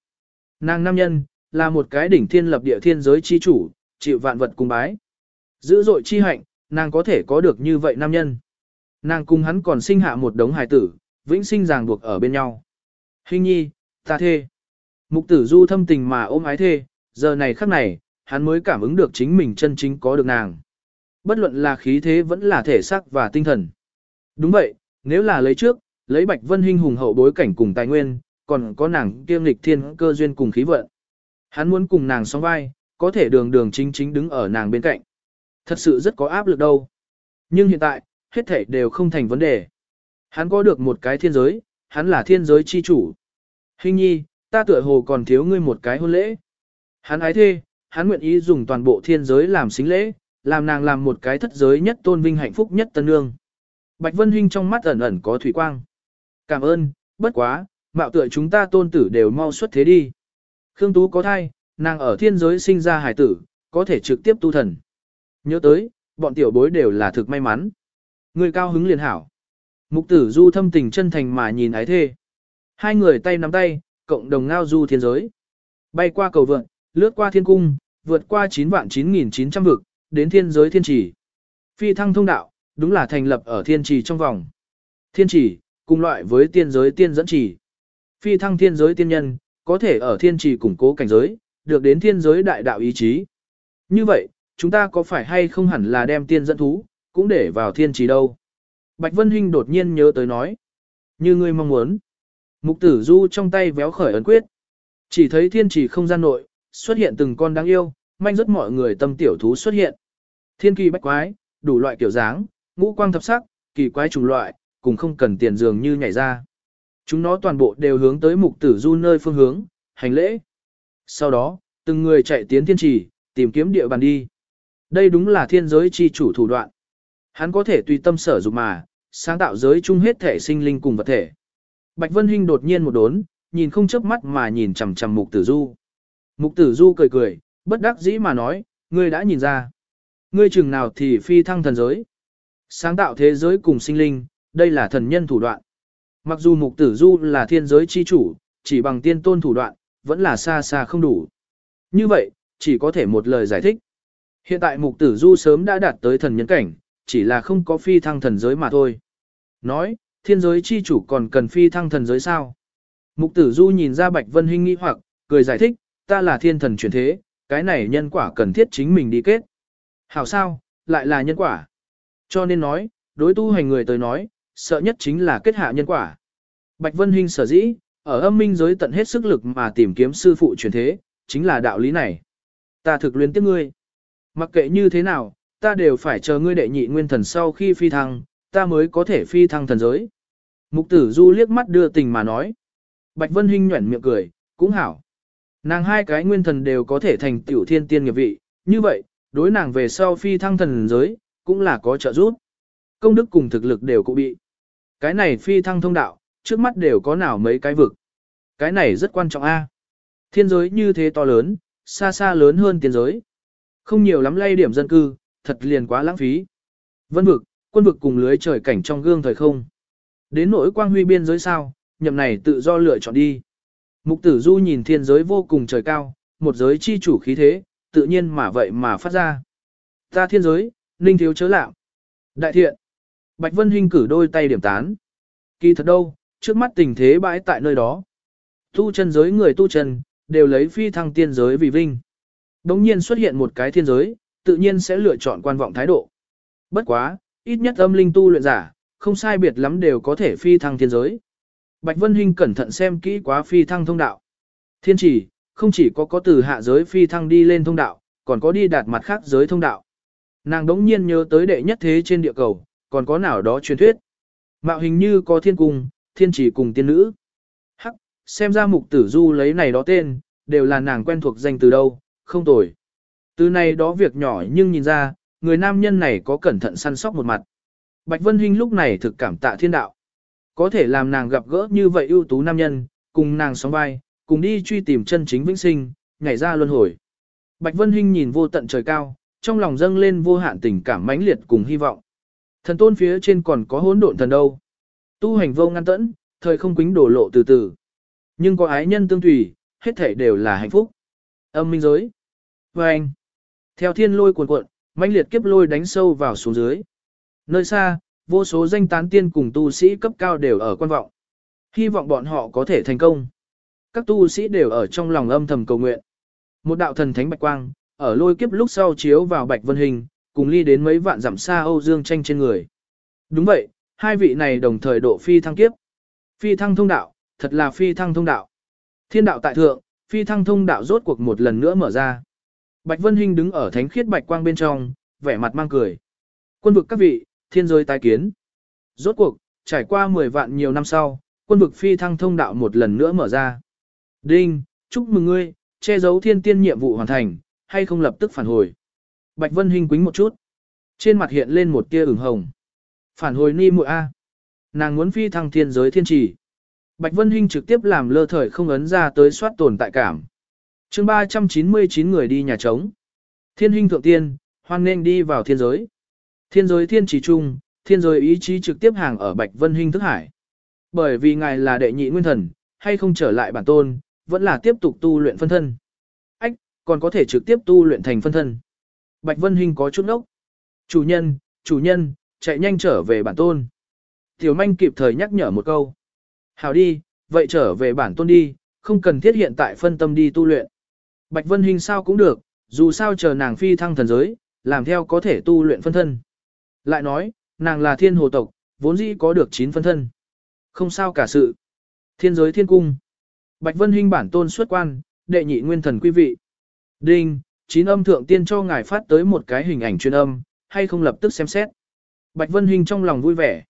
Nàng nam nhân, là một cái đỉnh thiên lập địa thiên giới chi chủ, chịu vạn vật cung bái. Dữ dội chi hạnh, nàng có thể có được như vậy nam nhân. Nàng cùng hắn còn sinh hạ một đống hài tử, vĩnh sinh ràng buộc ở bên nhau. Hình nhi, ta thê. Mục tử du thâm tình mà ôm ái thê, giờ này khắc này, hắn mới cảm ứng được chính mình chân chính có được nàng. Bất luận là khí thế vẫn là thể xác và tinh thần. Đúng vậy, nếu là lấy trước, lấy Bạch Vân Hinh hùng hậu bối cảnh cùng tài nguyên, còn có nàng kiêm lịch thiên cơ duyên cùng khí vận. Hắn muốn cùng nàng song vai, có thể đường đường chính chính đứng ở nàng bên cạnh. Thật sự rất có áp lực đâu. Nhưng hiện tại, hết thảy đều không thành vấn đề. Hắn có được một cái thiên giới, hắn là thiên giới chi chủ. Hình nhi, ta tựa hồ còn thiếu ngươi một cái hôn lễ. Hắn ái thê, hắn nguyện ý dùng toàn bộ thiên giới làm xính lễ, làm nàng làm một cái thất giới nhất tôn vinh hạnh phúc nhất tân nương. Bạch Vân Hinh trong mắt ẩn ẩn có thủy quang. Cảm ơn, bất quá, mạo tựa chúng ta tôn tử đều mau xuất thế đi. Khương Tú có thai, nàng ở thiên giới sinh ra hải tử, có thể trực tiếp tu thần. Nhớ tới, bọn tiểu bối đều là thực may mắn. Người cao hứng liền hảo. Mục tử du thâm tình chân thành mà nhìn ái thê. Hai người tay nắm tay, cộng đồng ngao du thiên giới. Bay qua cầu vượn, lướt qua thiên cung, vượt qua 9 vạn 9.900 vực, đến thiên giới thiên trì. Phi thăng thông đạo, đúng là thành lập ở thiên trì trong vòng. Thiên trì, cùng loại với tiên giới tiên dẫn trì. Phi thăng thiên giới tiên nhân, có thể ở thiên trì củng cố cảnh giới, được đến thiên giới đại đạo ý chí. Như vậy, chúng ta có phải hay không hẳn là đem tiên dẫn thú, cũng để vào thiên trì đâu. Bạch Vân Hinh đột nhiên nhớ tới nói. Như ngươi mong muốn. Mục tử du trong tay véo khởi ấn quyết. Chỉ thấy thiên trì không gian nội, xuất hiện từng con đáng yêu, manh rất mọi người tâm tiểu thú xuất hiện. Thiên kỳ bách quái, đủ loại kiểu dáng, ngũ quang thập sắc, kỳ quái chủng loại, cùng không cần tiền dường như nhảy ra. Chúng nó toàn bộ đều hướng tới mục tử du nơi phương hướng, hành lễ. Sau đó, từng người chạy tiến thiên trì, tìm kiếm địa bàn đi. Đây đúng là thiên giới chi chủ thủ đoạn. Hắn có thể tùy tâm sở dụng mà, sáng tạo giới chung hết thể sinh linh cùng vật thể. Bạch Vân Hinh đột nhiên một đốn, nhìn không chớp mắt mà nhìn chằm chằm Mục Tử Du. Mục Tử Du cười cười, bất đắc dĩ mà nói, ngươi đã nhìn ra. Ngươi chừng nào thì phi thăng thần giới. Sáng tạo thế giới cùng sinh linh, đây là thần nhân thủ đoạn. Mặc dù Mục Tử Du là thiên giới chi chủ, chỉ bằng tiên tôn thủ đoạn, vẫn là xa xa không đủ. Như vậy, chỉ có thể một lời giải thích. Hiện tại Mục Tử Du sớm đã đạt tới thần nhân cảnh, chỉ là không có phi thăng thần giới mà thôi. Nói, thiên giới chi chủ còn cần phi thăng thần giới sao? Mục tử du nhìn ra Bạch Vân Hinh nghi hoặc, cười giải thích, ta là thiên thần chuyển thế, cái này nhân quả cần thiết chính mình đi kết. Hảo sao, lại là nhân quả. Cho nên nói, đối tu hành người tới nói, sợ nhất chính là kết hạ nhân quả. Bạch Vân Hinh sở dĩ, ở âm minh giới tận hết sức lực mà tìm kiếm sư phụ truyền thế, chính là đạo lý này. Ta thực luyến tiếc ngươi. Mặc kệ như thế nào, ta đều phải chờ ngươi đệ nhị nguyên thần sau khi phi thăng, ta mới có thể phi thăng thần giới. Mục tử du liếc mắt đưa tình mà nói. Bạch Vân Hinh nhuẩn miệng cười, cũng hảo. Nàng hai cái nguyên thần đều có thể thành tiểu thiên tiên nghiệp vị, như vậy, đối nàng về sau phi thăng thần giới, cũng là có trợ giúp. Công đức cùng thực lực đều cụ bị. Cái này phi thăng thông đạo, trước mắt đều có nào mấy cái vực. Cái này rất quan trọng a. Thiên giới như thế to lớn, xa xa lớn hơn tiên giới. Không nhiều lắm lay điểm dân cư, thật liền quá lãng phí. Vân vực, quân vực cùng lưới trời cảnh trong gương thời không. Đến nỗi quang huy biên giới sao, nhậm này tự do lựa chọn đi. Mục tử du nhìn thiên giới vô cùng trời cao, một giới chi chủ khí thế, tự nhiên mà vậy mà phát ra. Ta thiên giới, ninh thiếu chớ lạm. Đại thiện. Bạch Vân Hinh cử đôi tay điểm tán. Kỳ thật đâu, trước mắt tình thế bãi tại nơi đó. Tu chân giới người tu chân, đều lấy phi thăng tiên giới vì vinh. Đống nhiên xuất hiện một cái thiên giới, tự nhiên sẽ lựa chọn quan vọng thái độ. Bất quá, ít nhất âm linh tu luyện giả, không sai biệt lắm đều có thể phi thăng thiên giới. Bạch Vân Hinh cẩn thận xem kỹ quá phi thăng thông đạo. Thiên chỉ, không chỉ có có từ hạ giới phi thăng đi lên thông đạo, còn có đi đạt mặt khác giới thông đạo. Nàng đống nhiên nhớ tới đệ nhất thế trên địa cầu, còn có nào đó truyền thuyết. Mạo hình như có thiên cung, thiên chỉ cùng tiên nữ. Hắc, xem ra mục tử du lấy này đó tên, đều là nàng quen thuộc danh từ đâu, không tồi. Từ này đó việc nhỏ nhưng nhìn ra, người nam nhân này có cẩn thận săn sóc một mặt. Bạch Vân Hinh lúc này thực cảm tạ thiên đạo. Có thể làm nàng gặp gỡ như vậy ưu tú nam nhân, cùng nàng sóng vai, cùng đi truy tìm chân chính vĩnh sinh, nhảy ra luân hồi. Bạch Vân Hinh nhìn vô tận trời cao, trong lòng dâng lên vô hạn tình cảm mãnh liệt cùng hy vọng. Thần tôn phía trên còn có hỗn độn thần đâu. Tu hành vô ngăn tẫn, thời không quính đổ lộ từ từ. Nhưng có ái nhân tương tùy, hết thể đều là hạnh phúc. Âm minh giới. Và anh. Theo thiên lôi cuồn cuộn, mãnh liệt kiếp lôi đánh sâu vào xuống dưới. Nơi xa, vô số danh tán tiên cùng tu sĩ cấp cao đều ở quan vọng. Hy vọng bọn họ có thể thành công. Các tu sĩ đều ở trong lòng âm thầm cầu nguyện. Một đạo thần thánh bạch quang, ở lôi kiếp lúc sau chiếu vào bạch vân hình, cùng ly đến mấy vạn dặm xa Âu Dương tranh trên người. Đúng vậy, hai vị này đồng thời độ phi thăng kiếp. Phi thăng thông đạo, thật là phi thăng thông đạo. Thiên đạo tại thượng, phi thăng thông đạo rốt cuộc một lần nữa mở ra. Bạch Vân Hinh đứng ở thánh khiết bạch quang bên trong, vẻ mặt mang cười. Quân vực các vị, thiên giới tái kiến. Rốt cuộc, trải qua 10 vạn nhiều năm sau, quân vực phi thăng thông đạo một lần nữa mở ra. Đinh, chúc mừng ngươi, che giấu thiên tiên nhiệm vụ hoàn thành, hay không lập tức phản hồi. Bạch Vân Hinh quính một chút. Trên mặt hiện lên một tia ửng hồng. Phản hồi ni muội A. Nàng muốn phi thăng thiên giới thiên trì. Bạch Vân Hinh trực tiếp làm lơ thời không ấn ra tới soát tồn tại cảm. chương 399 người đi nhà trống. Thiên Hinh thượng tiên, hoan nên đi vào thiên giới. Thiên giới thiên trì trung, thiên giới ý chí trực tiếp hàng ở Bạch Vân Hinh thức hải. Bởi vì ngài là đệ nhị nguyên thần, hay không trở lại bản tôn, vẫn là tiếp tục tu luyện phân thân. Ách, còn có thể trực tiếp tu luyện thành phân thân. Bạch Vân Hinh có chút nốc. Chủ nhân, chủ nhân, chạy nhanh trở về bản tôn. Tiểu manh kịp thời nhắc nhở một câu. Hào đi, vậy trở về bản tôn đi, không cần thiết hiện tại phân tâm đi tu luyện. Bạch Vân Hinh sao cũng được, dù sao chờ nàng phi thăng thần giới, làm theo có thể tu luyện phân thân. Lại nói, nàng là thiên hồ tộc, vốn dĩ có được 9 phân thân. Không sao cả sự. Thiên giới thiên cung. Bạch Vân Hinh bản tôn xuất quan, đệ nhị nguyên thần quý vị. Đinh, chín âm thượng tiên cho ngài phát tới một cái hình ảnh chuyên âm, hay không lập tức xem xét. Bạch Vân Hinh trong lòng vui vẻ.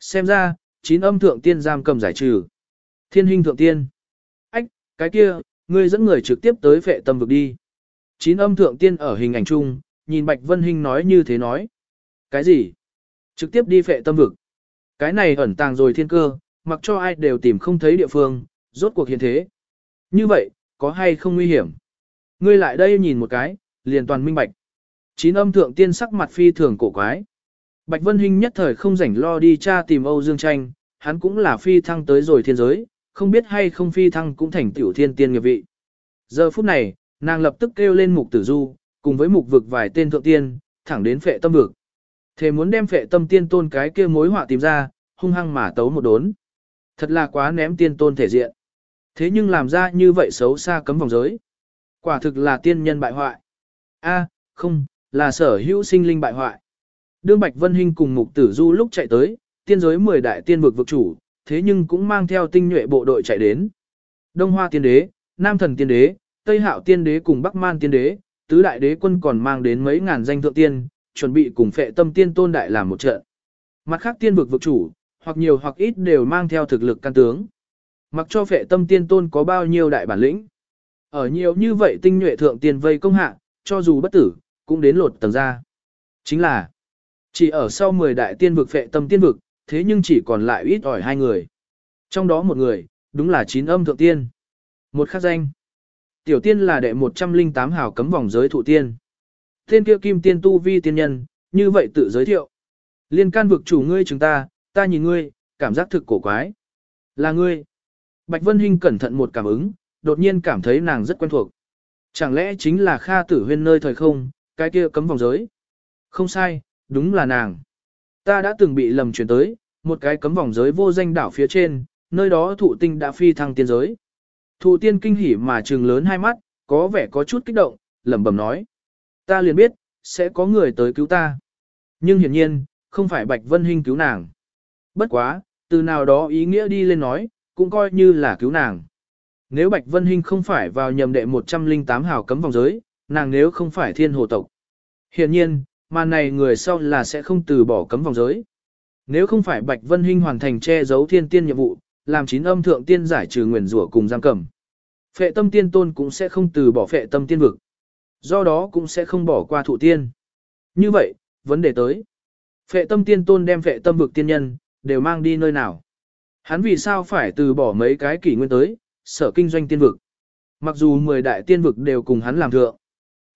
Xem ra, chín âm thượng tiên giam cầm giải trừ. Thiên hình thượng tiên. Ách, cái kia, ngươi dẫn người trực tiếp tới phệ tâm vực đi. Chín âm thượng tiên ở hình ảnh chung, nhìn Bạch Vân Hinh nói như thế nói. Cái gì? Trực tiếp đi phệ tâm vực. Cái này ẩn tàng rồi thiên cơ, mặc cho ai đều tìm không thấy địa phương, rốt cuộc hiện thế. Như vậy, có hay không nguy hiểm? Ngươi lại đây nhìn một cái, liền toàn minh bạch. Chín âm thượng tiên sắc mặt phi thường cổ quái. Bạch Vân Hinh nhất thời không rảnh lo đi tra tìm Âu Dương Tranh, hắn cũng là phi thăng tới rồi thiên giới, không biết hay không phi thăng cũng thành tiểu thiên tiên nghiệp vị. Giờ phút này, nàng lập tức kêu lên mục tử du, cùng với mục vực vài tên thượng tiên, thẳng đến phệ tâm vực. Thế muốn đem phệ tâm tiên tôn cái kia mối họa tìm ra, hung hăng mà tấu một đốn. Thật là quá ném tiên tôn thể diện. Thế nhưng làm ra như vậy xấu xa cấm vòng giới. Quả thực là tiên nhân bại hoại. A, không, là sở hữu sinh linh bại hoại. Đương Bạch Vân Hinh cùng Mục Tử Du lúc chạy tới, tiên giới 10 đại tiên vực vực chủ, thế nhưng cũng mang theo tinh nhuệ bộ đội chạy đến. Đông Hoa tiên đế, Nam thần tiên đế, Tây Hạo tiên đế cùng Bắc Man tiên đế, tứ đại đế quân còn mang đến mấy ngàn danh thượng tiên, chuẩn bị cùng phệ tâm tiên tôn đại làm một trận. Mặt khác tiên vực vực chủ, hoặc nhiều hoặc ít đều mang theo thực lực căn tướng. Mặc cho phệ tâm tiên tôn có bao nhiêu đại bản lĩnh. Ở nhiều như vậy tinh nhuệ thượng tiên vây công hạ, cho dù bất tử, cũng đến lột tầng ra. Chính là, chỉ ở sau 10 đại tiên vực phệ tâm tiên vực, thế nhưng chỉ còn lại ít ỏi hai người. Trong đó một người, đúng là chín âm thượng tiên. Một khắc danh. Tiểu tiên là đệ 108 hào cấm vòng giới thụ tiên. Tiên kia kim tiên tu vi tiên nhân, như vậy tự giới thiệu. Liên can vực chủ ngươi chúng ta, ta nhìn ngươi, cảm giác thực cổ quái. Là ngươi. Bạch Vân Hinh cẩn thận một cảm ứng, đột nhiên cảm thấy nàng rất quen thuộc. Chẳng lẽ chính là Kha Tử Huyên nơi thời không, cái kia cấm vòng giới? Không sai, đúng là nàng. Ta đã từng bị lầm truyền tới, một cái cấm vòng giới vô danh đảo phía trên, nơi đó thụ tinh đã phi thăng tiên giới. Thụ tiên kinh hỉ mà trừng lớn hai mắt, có vẻ có chút kích động, lẩm bẩm nói. Ta liền biết, sẽ có người tới cứu ta. Nhưng hiển nhiên, không phải Bạch Vân Hinh cứu nàng. Bất quá, từ nào đó ý nghĩa đi lên nói, cũng coi như là cứu nàng. Nếu Bạch Vân Hinh không phải vào nhầm đệ 108 hào cấm vòng giới, nàng nếu không phải thiên hồ tộc. hiện nhiên, màn này người sau là sẽ không từ bỏ cấm vòng giới. Nếu không phải Bạch Vân Hinh hoàn thành che giấu thiên tiên nhiệm vụ, làm chín âm thượng tiên giải trừ nguyền rủa cùng giam cầm. Phệ tâm tiên tôn cũng sẽ không từ bỏ phệ tâm tiên vực. Do đó cũng sẽ không bỏ qua thụ tiên. Như vậy, vấn đề tới. Phệ tâm tiên tôn đem phệ tâm vực tiên nhân, đều mang đi nơi nào. Hắn vì sao phải từ bỏ mấy cái kỷ nguyên tới, sở kinh doanh tiên vực. Mặc dù 10 đại tiên vực đều cùng hắn làm thượng.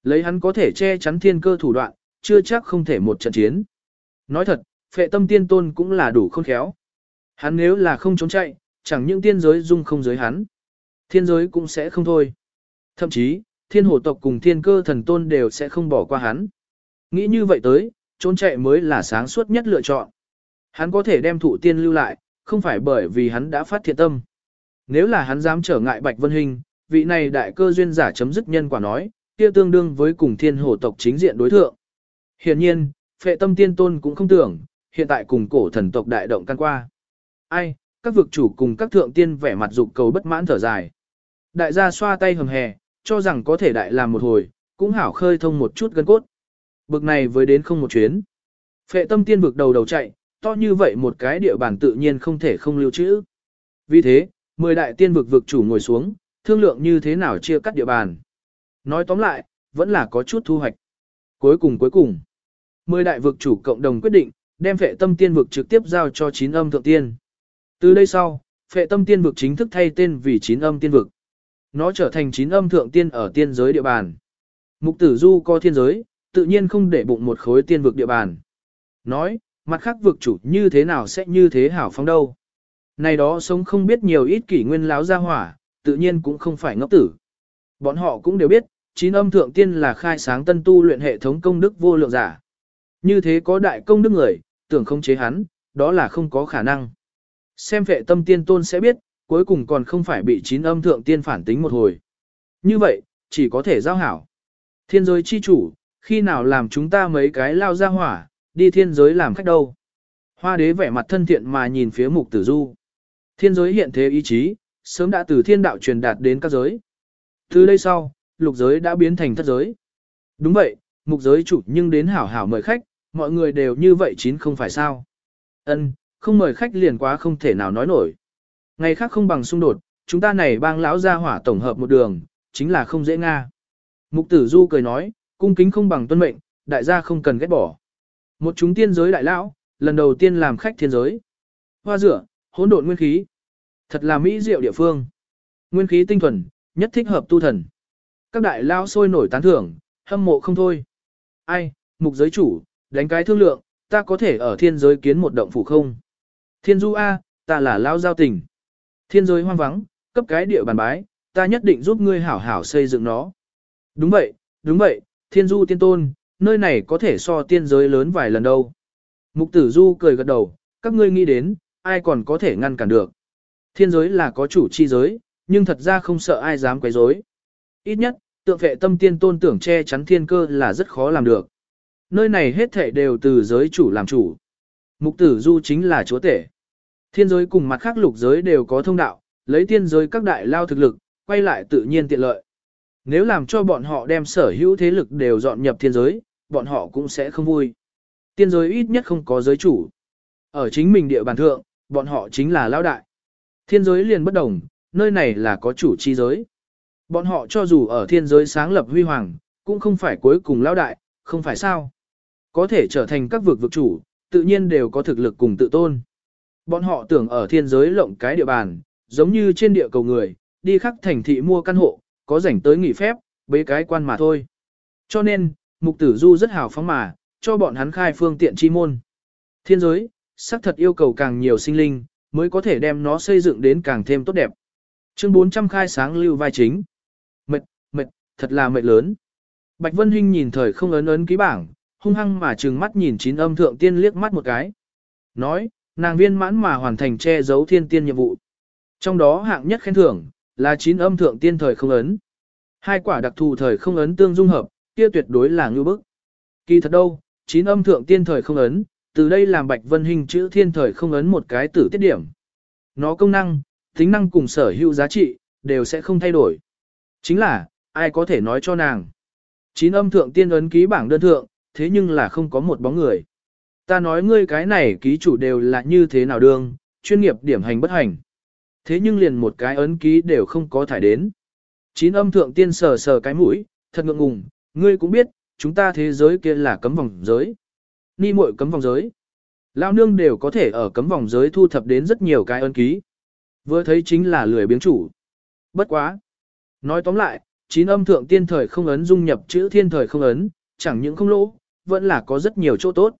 Lấy hắn có thể che chắn thiên cơ thủ đoạn, chưa chắc không thể một trận chiến. Nói thật, phệ tâm tiên tôn cũng là đủ khôn khéo. Hắn nếu là không trốn chạy, chẳng những tiên giới dung không giới hắn. Thiên giới cũng sẽ không thôi. Thậm chí, thiên hồ tộc cùng thiên cơ thần tôn đều sẽ không bỏ qua hắn. Nghĩ như vậy tới, trốn chạy mới là sáng suốt nhất lựa chọn. Hắn có thể đem thụ tiên lưu lại, không phải bởi vì hắn đã phát thiện tâm. Nếu là hắn dám trở ngại Bạch Vân Hình, vị này đại cơ duyên giả chấm dứt nhân quả nói, kia tương đương với cùng thiên hồ tộc chính diện đối thượng. Hiển nhiên, phệ tâm tiên tôn cũng không tưởng, hiện tại cùng cổ thần tộc đại động căn qua. Ai, các vực chủ cùng các thượng tiên vẻ mặt dục cầu bất mãn thở dài. Đại gia xoa tay hầm hè, cho rằng có thể đại làm một hồi, cũng hảo khơi thông một chút gân cốt. Bực này với đến không một chuyến. Phệ tâm tiên vực đầu đầu chạy, to như vậy một cái địa bàn tự nhiên không thể không lưu trữ. Vì thế, mười đại tiên vực vực chủ ngồi xuống, thương lượng như thế nào chia cắt địa bàn. Nói tóm lại, vẫn là có chút thu hoạch. Cuối cùng cuối cùng, mười đại vực chủ cộng đồng quyết định, đem phệ tâm tiên vực trực tiếp giao cho chín âm thượng tiên. Từ đây sau, phệ tâm tiên vực chính thức thay tên vì chín âm tiên vực. Nó trở thành chín âm thượng tiên ở tiên giới địa bàn. Mục tử du có thiên giới, tự nhiên không để bụng một khối tiên vực địa bàn. Nói, mặt khác vực chủ như thế nào sẽ như thế hảo phong đâu. Này đó sống không biết nhiều ít kỷ nguyên láo ra hỏa, tự nhiên cũng không phải ngốc tử. Bọn họ cũng đều biết, chín âm thượng tiên là khai sáng tân tu luyện hệ thống công đức vô lượng giả. Như thế có đại công đức người, tưởng không chế hắn, đó là không có khả năng. Xem vệ tâm tiên tôn sẽ biết, cuối cùng còn không phải bị chín âm thượng tiên phản tính một hồi. Như vậy, chỉ có thể giao hảo. Thiên giới chi chủ, khi nào làm chúng ta mấy cái lao ra hỏa, đi thiên giới làm khách đâu. Hoa đế vẻ mặt thân thiện mà nhìn phía mục tử du. Thiên giới hiện thế ý chí, sớm đã từ thiên đạo truyền đạt đến các giới. Từ đây sau, lục giới đã biến thành thất giới. Đúng vậy, mục giới chủ nhưng đến hảo hảo mời khách, mọi người đều như vậy chín không phải sao. Ân, không mời khách liền quá không thể nào nói nổi. Ngày khác không bằng xung đột, chúng ta này bang lão gia hỏa tổng hợp một đường, chính là không dễ nga. Mục tử du cười nói, cung kính không bằng tuân mệnh, đại gia không cần ghét bỏ. Một chúng tiên giới đại lão, lần đầu tiên làm khách thiên giới. Hoa rửa, hỗn độn nguyên khí. Thật là mỹ diệu địa phương. Nguyên khí tinh thuần, nhất thích hợp tu thần. Các đại lão sôi nổi tán thưởng, hâm mộ không thôi. Ai, mục giới chủ, đánh cái thương lượng, ta có thể ở thiên giới kiến một động phủ không? Thiên du A, ta là lão giao tình. Thiên giới hoang vắng, cấp cái địa bàn bái, ta nhất định giúp ngươi hảo hảo xây dựng nó. Đúng vậy, đúng vậy, thiên du tiên tôn, nơi này có thể so tiên giới lớn vài lần đâu. Mục tử du cười gật đầu, các ngươi nghĩ đến, ai còn có thể ngăn cản được. Thiên giới là có chủ chi giới, nhưng thật ra không sợ ai dám quấy rối. Ít nhất, tượng vệ tâm tiên tôn tưởng che chắn thiên cơ là rất khó làm được. Nơi này hết thảy đều từ giới chủ làm chủ. Mục tử du chính là chúa tể. Thiên giới cùng mặt khác lục giới đều có thông đạo, lấy tiên giới các đại lao thực lực, quay lại tự nhiên tiện lợi. Nếu làm cho bọn họ đem sở hữu thế lực đều dọn nhập thiên giới, bọn họ cũng sẽ không vui. Tiên giới ít nhất không có giới chủ. Ở chính mình địa bàn thượng, bọn họ chính là lao đại. Thiên giới liền bất đồng, nơi này là có chủ chi giới. Bọn họ cho dù ở thiên giới sáng lập huy hoàng, cũng không phải cuối cùng lao đại, không phải sao. Có thể trở thành các vực vực chủ, tự nhiên đều có thực lực cùng tự tôn. Bọn họ tưởng ở thiên giới lộng cái địa bàn, giống như trên địa cầu người, đi khắc thành thị mua căn hộ, có rảnh tới nghỉ phép, bế cái quan mà thôi. Cho nên, mục tử du rất hào phóng mà, cho bọn hắn khai phương tiện chi môn. Thiên giới, xác thật yêu cầu càng nhiều sinh linh, mới có thể đem nó xây dựng đến càng thêm tốt đẹp. Chương 400 khai sáng lưu vai chính. Mệt, mệt, thật là mệt lớn. Bạch Vân Hinh nhìn thời không ấn ấn ký bảng, hung hăng mà trừng mắt nhìn chín âm thượng tiên liếc mắt một cái. Nói, nàng viên mãn mà hoàn thành che giấu thiên tiên nhiệm vụ. Trong đó hạng nhất khen thưởng, là chín âm thượng tiên thời không ấn. Hai quả đặc thù thời không ấn tương dung hợp, kia tuyệt đối là ngưu bức. Kỳ thật đâu, chín âm thượng tiên thời không ấn, từ đây làm Bạch Vân Hình chữ thiên thời không ấn một cái tử tiết điểm. Nó công năng, tính năng cùng sở hữu giá trị, đều sẽ không thay đổi. Chính là, ai có thể nói cho nàng. Chín âm thượng tiên ấn ký bảng đơn thượng, thế nhưng là không có một bóng người. Ta nói ngươi cái này ký chủ đều là như thế nào đương, chuyên nghiệp điểm hành bất hành. Thế nhưng liền một cái ấn ký đều không có thải đến. Chín âm thượng tiên sờ sờ cái mũi, thật ngượng ngùng, ngươi cũng biết, chúng ta thế giới kia là cấm vòng giới. Ni muội cấm vòng giới. Lao nương đều có thể ở cấm vòng giới thu thập đến rất nhiều cái ấn ký. Vừa thấy chính là lười biếng chủ. Bất quá. Nói tóm lại, chín âm thượng tiên thời không ấn dung nhập chữ thiên thời không ấn, chẳng những không lỗ, vẫn là có rất nhiều chỗ tốt.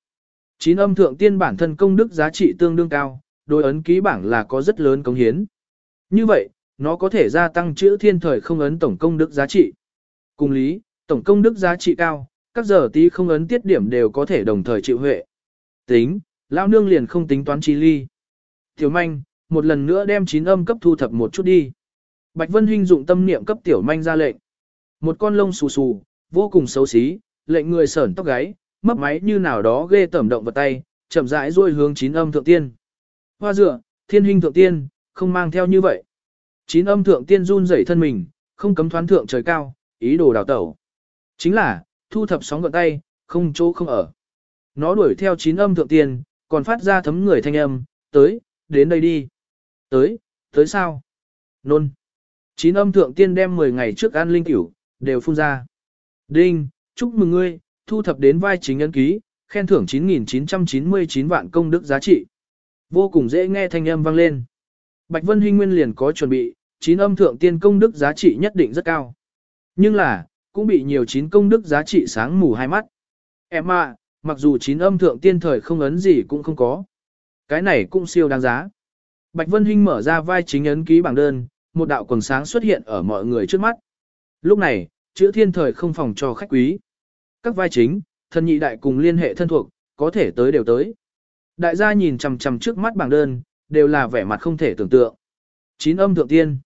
Chín âm thượng tiên bản thân công đức giá trị tương đương cao, đối ấn ký bảng là có rất lớn công hiến. Như vậy, nó có thể gia tăng chữ thiên thời không ấn tổng công đức giá trị. Cùng lý, tổng công đức giá trị cao, các giờ tí không ấn tiết điểm đều có thể đồng thời chịu huệ. Tính, lão nương liền không tính toán chi ly. Tiểu manh, một lần nữa đem chín âm cấp thu thập một chút đi. Bạch Vân Hinh dụng tâm niệm cấp tiểu manh ra lệnh. Một con lông xù xù, vô cùng xấu xí, lệnh người sởn tóc gáy, mấp máy như nào đó ghê tẩm động vật tay, chậm rãi duỗi hướng chín âm thượng tiên. Hoa dựa, thiên hình thượng tiên, không mang theo như vậy. Chín âm thượng tiên run rẩy thân mình, không cấm thoán thượng trời cao, ý đồ đào tẩu. Chính là, thu thập sóng gọn tay, không chỗ không ở. Nó đuổi theo chín âm thượng tiên, còn phát ra thấm người thanh âm, tới, đến đây đi. Tới, tới sao? Nôn. Chín âm thượng tiên đem 10 ngày trước ăn linh cửu, đều phun ra. Đinh, chúc mừng ngươi, thu thập đến vai chính ấn ký, khen thưởng 9.999 vạn công đức giá trị. Vô cùng dễ nghe thanh âm vang lên. Bạch Vân Hinh Nguyên liền có chuẩn bị, chín âm thượng tiên công đức giá trị nhất định rất cao. Nhưng là, cũng bị nhiều chín công đức giá trị sáng mù hai mắt. Em à, mặc dù chín âm thượng tiên thời không ấn gì cũng không có. Cái này cũng siêu đáng giá. Bạch Vân Hinh mở ra vai chính ấn ký bảng đơn, một đạo quần sáng xuất hiện ở mọi người trước mắt. Lúc này, chữ thiên thời không phòng cho khách quý. Các vai chính, thân nhị đại cùng liên hệ thân thuộc, có thể tới đều tới. Đại gia nhìn chằm chằm trước mắt bảng đơn, đều là vẻ mặt không thể tưởng tượng. Chín âm thượng tiên.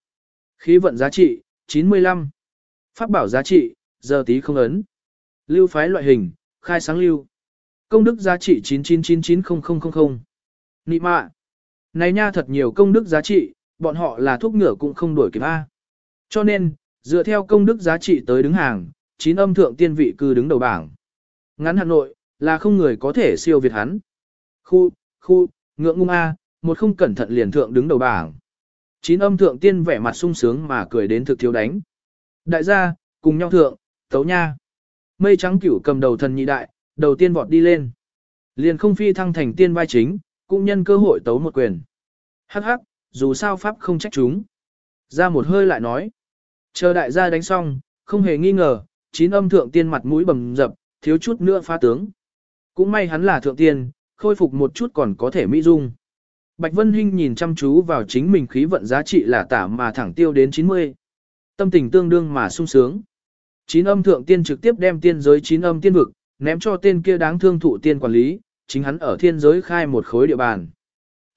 Khí vận giá trị, 95. Pháp bảo giá trị, giờ tí không ấn. Lưu phái loại hình, khai sáng lưu. Công đức giá trị 9999000. Nị mạ. Này nha thật nhiều công đức giá trị, bọn họ là thuốc ngựa cũng không đổi kịp A. Cho nên, dựa theo công đức giá trị tới đứng hàng, chín âm thượng tiên vị cư đứng đầu bảng. Ngắn Hà Nội, là không người có thể siêu việt hắn. Khu, khu, ngượng ngung A, một không cẩn thận liền thượng đứng đầu bảng. Chín âm thượng tiên vẻ mặt sung sướng mà cười đến thực thiếu đánh. Đại gia, cùng nhau thượng, tấu nha. Mây trắng cửu cầm đầu thần nhị đại, đầu tiên vọt đi lên. Liền không phi thăng thành tiên vai chính, cũng nhân cơ hội tấu một quyền. Hắc hắc, dù sao pháp không trách chúng. Ra một hơi lại nói. Chờ đại gia đánh xong, không hề nghi ngờ, chín âm thượng tiên mặt mũi bầm dập, thiếu chút nữa phá tướng. Cũng may hắn là thượng tiên, khôi phục một chút còn có thể mỹ dung. Bạch Vân Hinh nhìn chăm chú vào chính mình khí vận giá trị là tả mà thẳng tiêu đến 90. Tâm tình tương đương mà sung sướng. Chín âm thượng tiên trực tiếp đem tiên giới chín âm tiên vực, ném cho tên kia đáng thương thụ tiên quản lý, chính hắn ở thiên giới khai một khối địa bàn.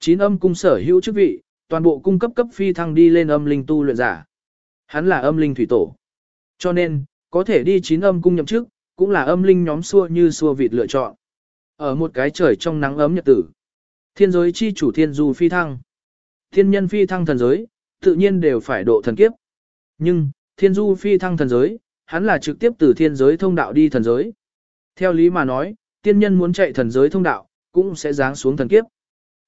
Chín âm cung sở hữu chức vị, toàn bộ cung cấp cấp phi thăng đi lên âm linh tu luyện giả. Hắn là âm linh thủy tổ. Cho nên, có thể đi chín âm cung nhậm chức, cũng là âm linh nhóm xua như xua vịt lựa chọn. Ở một cái trời trong nắng ấm nhật tử. Thiên giới chi chủ thiên du phi thăng. Thiên nhân phi thăng thần giới, tự nhiên đều phải độ thần kiếp. Nhưng, thiên du phi thăng thần giới, hắn là trực tiếp từ thiên giới thông đạo đi thần giới. Theo lý mà nói, tiên nhân muốn chạy thần giới thông đạo, cũng sẽ giáng xuống thần kiếp.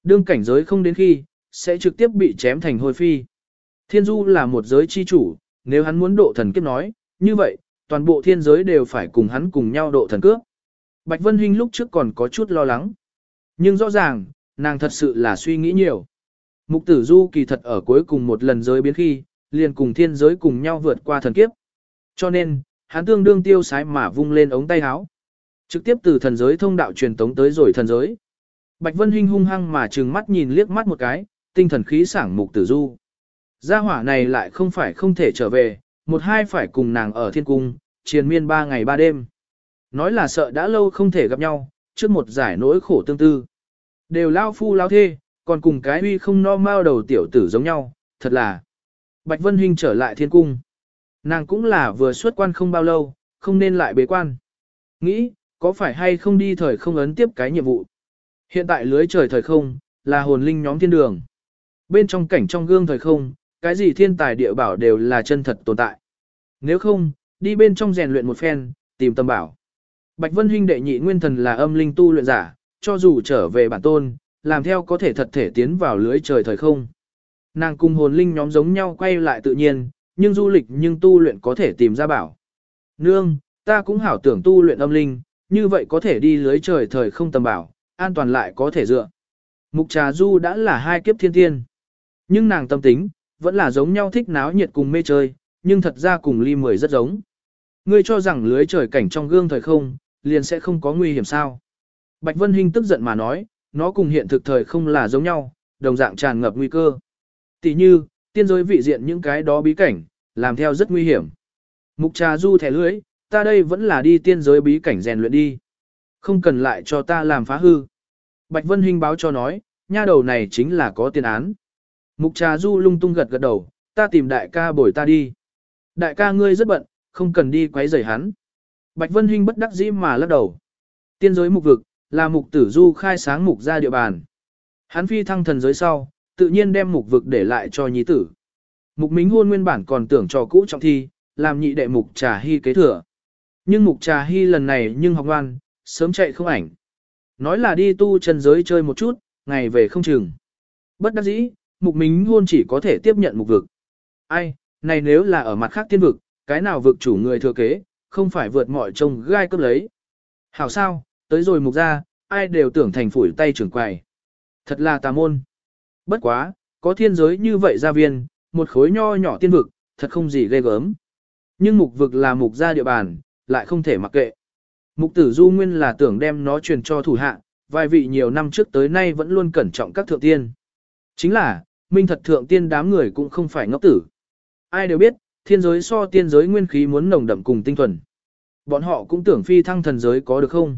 Đương cảnh giới không đến khi, sẽ trực tiếp bị chém thành hôi phi. Thiên du là một giới chi chủ, nếu hắn muốn độ thần kiếp nói, như vậy, toàn bộ thiên giới đều phải cùng hắn cùng nhau độ thần cướp. Bạch Vân Hinh lúc trước còn có chút lo lắng. Nhưng rõ ràng, nàng thật sự là suy nghĩ nhiều. Mục tử du kỳ thật ở cuối cùng một lần giới biến khi, liền cùng thiên giới cùng nhau vượt qua thần kiếp. Cho nên, hắn tương đương tiêu sái mà vung lên ống tay áo. Trực tiếp từ thần giới thông đạo truyền tống tới rồi thần giới. Bạch Vân Hinh hung hăng mà trừng mắt nhìn liếc mắt một cái, tinh thần khí sảng mục tử du. Gia hỏa này lại không phải không thể trở về, một hai phải cùng nàng ở thiên cung, triền miên ba ngày ba đêm. Nói là sợ đã lâu không thể gặp nhau, trước một giải nỗi khổ tương tư. Đều lao phu lao thê, còn cùng cái uy không no mau đầu tiểu tử giống nhau, thật là. Bạch Vân Hinh trở lại thiên cung. Nàng cũng là vừa xuất quan không bao lâu, không nên lại bế quan. Nghĩ, có phải hay không đi thời không ấn tiếp cái nhiệm vụ. Hiện tại lưới trời thời không, là hồn linh nhóm thiên đường. Bên trong cảnh trong gương thời không, cái gì thiên tài địa bảo đều là chân thật tồn tại. Nếu không, đi bên trong rèn luyện một phen, tìm tâm bảo. Bạch Vân Hinh đệ nhị nguyên thần là âm linh tu luyện giả, cho dù trở về bản tôn, làm theo có thể thật thể tiến vào lưới trời thời không. Nàng cùng hồn linh nhóm giống nhau quay lại tự nhiên, nhưng du lịch nhưng tu luyện có thể tìm ra bảo. Nương, ta cũng hảo tưởng tu luyện âm linh, như vậy có thể đi lưới trời thời không tầm bảo, an toàn lại có thể dựa. Mục trà du đã là hai kiếp thiên tiên. Nhưng nàng tâm tính, vẫn là giống nhau thích náo nhiệt cùng mê chơi, nhưng thật ra cùng ly mười rất giống. Ngươi cho rằng lưới trời cảnh trong gương thời không, liền sẽ không có nguy hiểm sao. Bạch Vân Hinh tức giận mà nói, nó cùng hiện thực thời không là giống nhau, đồng dạng tràn ngập nguy cơ. Tỷ như, tiên giới vị diện những cái đó bí cảnh, làm theo rất nguy hiểm. Mục trà du thẻ lưới, ta đây vẫn là đi tiên giới bí cảnh rèn luyện đi. Không cần lại cho ta làm phá hư. Bạch Vân Hinh báo cho nói, nha đầu này chính là có tiền án. Mục trà du lung tung gật gật đầu, ta tìm đại ca bồi ta đi. Đại ca ngươi rất bận, không cần đi quấy rầy hắn. Bạch Vân Hinh bất đắc dĩ mà lắc đầu. Tiên giới mục vực, là mục tử du khai sáng mục ra địa bàn. Hắn phi thăng thần giới sau, tự nhiên đem mục vực để lại cho nhi tử. Mục Mính hôn nguyên bản còn tưởng cho cũ trọng thi, làm nhị đệ mục trà hy kế thừa. Nhưng mục trà hy lần này nhưng học ngoan, sớm chạy không ảnh. Nói là đi tu chân giới chơi một chút, ngày về không chừng. Bất đắc dĩ, mục mính hôn chỉ có thể tiếp nhận mục vực. Ai, này nếu là ở mặt khác tiên vực, cái nào vực chủ người thừa kế, không phải vượt mọi trông gai cấp lấy. Hảo sao, tới rồi mục ra, ai đều tưởng thành phủi tay trưởng quài. Thật là tà môn. Bất quá, có thiên giới như vậy gia viên, một khối nho nhỏ tiên vực, thật không gì ghê gớm. Nhưng mục vực là mục gia địa bàn, lại không thể mặc kệ. Mục tử du nguyên là tưởng đem nó truyền cho thủ hạ, vài vị nhiều năm trước tới nay vẫn luôn cẩn trọng các thượng tiên. Chính là, minh thật thượng tiên đám người cũng không phải ngốc tử. Ai đều biết, thiên giới so tiên giới nguyên khí muốn nồng đậm cùng tinh thuần. Bọn họ cũng tưởng phi thăng thần giới có được không?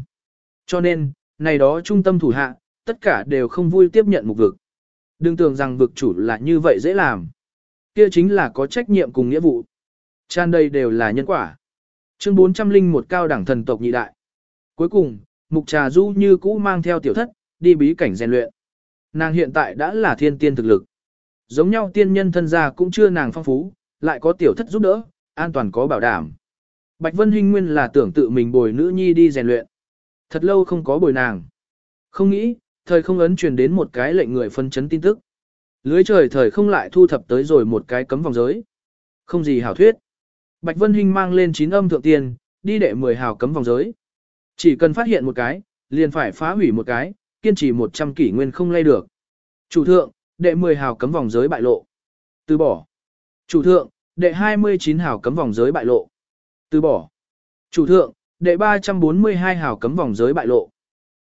Cho nên, này đó trung tâm thủ hạ, tất cả đều không vui tiếp nhận mục vực. Đừng tưởng rằng vực chủ là như vậy dễ làm. Kia chính là có trách nhiệm cùng nghĩa vụ. Tràn đây đều là nhân quả. Chương 401 cao đẳng thần tộc nhị đại. Cuối cùng, Mục Trà Du như cũ mang theo tiểu thất, đi bí cảnh rèn luyện. Nàng hiện tại đã là thiên tiên thực lực. Giống nhau tiên nhân thân gia cũng chưa nàng phong phú, lại có tiểu thất giúp đỡ, an toàn có bảo đảm. Bạch Vân Hinh nguyên là tưởng tự mình bồi nữ nhi đi rèn luyện. Thật lâu không có bồi nàng. Không nghĩ, thời không ấn truyền đến một cái lệnh người phân chấn tin tức. Lưới trời thời không lại thu thập tới rồi một cái cấm vòng giới. Không gì hảo thuyết. Bạch Vân Hinh mang lên 9 âm thượng tiền, đi đệ 10 hào cấm vòng giới. Chỉ cần phát hiện một cái, liền phải phá hủy một cái, kiên trì 100 kỷ nguyên không lay được. Chủ thượng, đệ 10 hào cấm vòng giới bại lộ. Từ bỏ. Chủ thượng, đệ 29 hào cấm vòng giới bại lộ. Từ bỏ. Chủ thượng, đệ 342 hào cấm vòng giới bại lộ.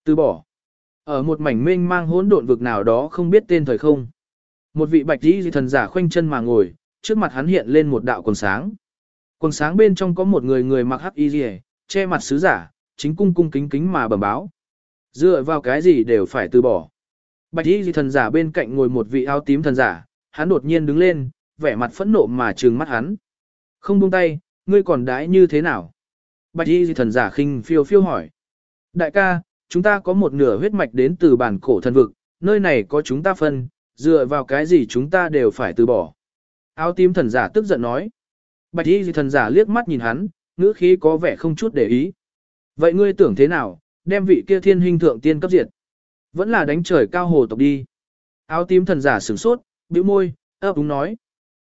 Từ bỏ. Ở một mảnh mênh mang hỗn độn vực nào đó không biết tên thời không. Một vị bạch y thần giả khoanh chân mà ngồi, trước mặt hắn hiện lên một đạo quần sáng. Quần sáng bên trong có một người người mặc hắc y rìa, che mặt sứ giả, chính cung cung kính kính mà bẩm báo. Dựa vào cái gì đều phải từ bỏ. Bạch y thần giả bên cạnh ngồi một vị áo tím thần giả, hắn đột nhiên đứng lên, vẻ mặt phẫn nộ mà trừng mắt hắn. Không buông tay, ngươi còn đãi như thế nào? Bạch y thần giả khinh phiêu phiêu hỏi. Đại ca, chúng ta có một nửa huyết mạch đến từ bản cổ thần vực, nơi này có chúng ta phân, dựa vào cái gì chúng ta đều phải từ bỏ. Áo tím thần giả tức giận nói. Bạch y thần giả liếc mắt nhìn hắn, ngữ khí có vẻ không chút để ý. Vậy ngươi tưởng thế nào, đem vị kia thiên hình thượng tiên cấp diệt? Vẫn là đánh trời cao hồ tộc đi. Áo tím thần giả sửng sốt, bĩu môi, ấp đúng nói.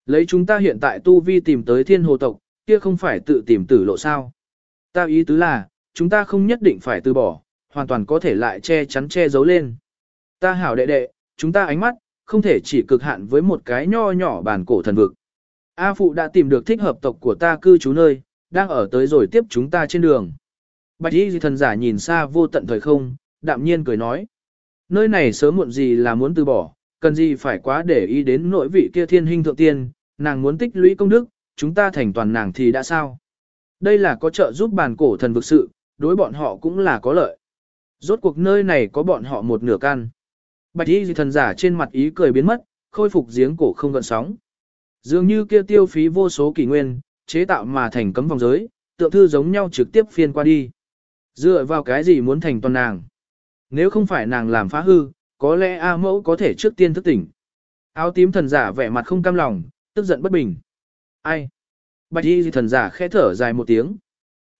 Lấy chúng ta hiện tại tu vi tìm tới thiên hồ tộc, kia không phải tự tìm tử lộ sao. Ta ý tứ là, chúng ta không nhất định phải từ bỏ, hoàn toàn có thể lại che chắn che giấu lên. Ta hảo đệ đệ, chúng ta ánh mắt, không thể chỉ cực hạn với một cái nho nhỏ bản cổ thần vực. A Phụ đã tìm được thích hợp tộc của ta cư trú nơi, đang ở tới rồi tiếp chúng ta trên đường. Bạch y thần giả nhìn xa vô tận thời không, đạm nhiên cười nói. Nơi này sớm muộn gì là muốn từ bỏ, cần gì phải quá để ý đến nội vị kia thiên hình thượng tiên, nàng muốn tích lũy công đức, chúng ta thành toàn nàng thì đã sao. Đây là có trợ giúp bàn cổ thần vực sự, đối bọn họ cũng là có lợi. Rốt cuộc nơi này có bọn họ một nửa căn. Bạch y thần giả trên mặt ý cười biến mất, khôi phục giếng cổ không gợn sóng. Dường như kia tiêu phí vô số kỷ nguyên, chế tạo mà thành cấm vòng giới, tượng thư giống nhau trực tiếp phiên qua đi. Dựa vào cái gì muốn thành toàn nàng? Nếu không phải nàng làm phá hư, có lẽ A mẫu có thể trước tiên thức tỉnh. Áo tím thần giả vẻ mặt không cam lòng, tức giận bất bình. Ai? Bạch y thần giả khẽ thở dài một tiếng.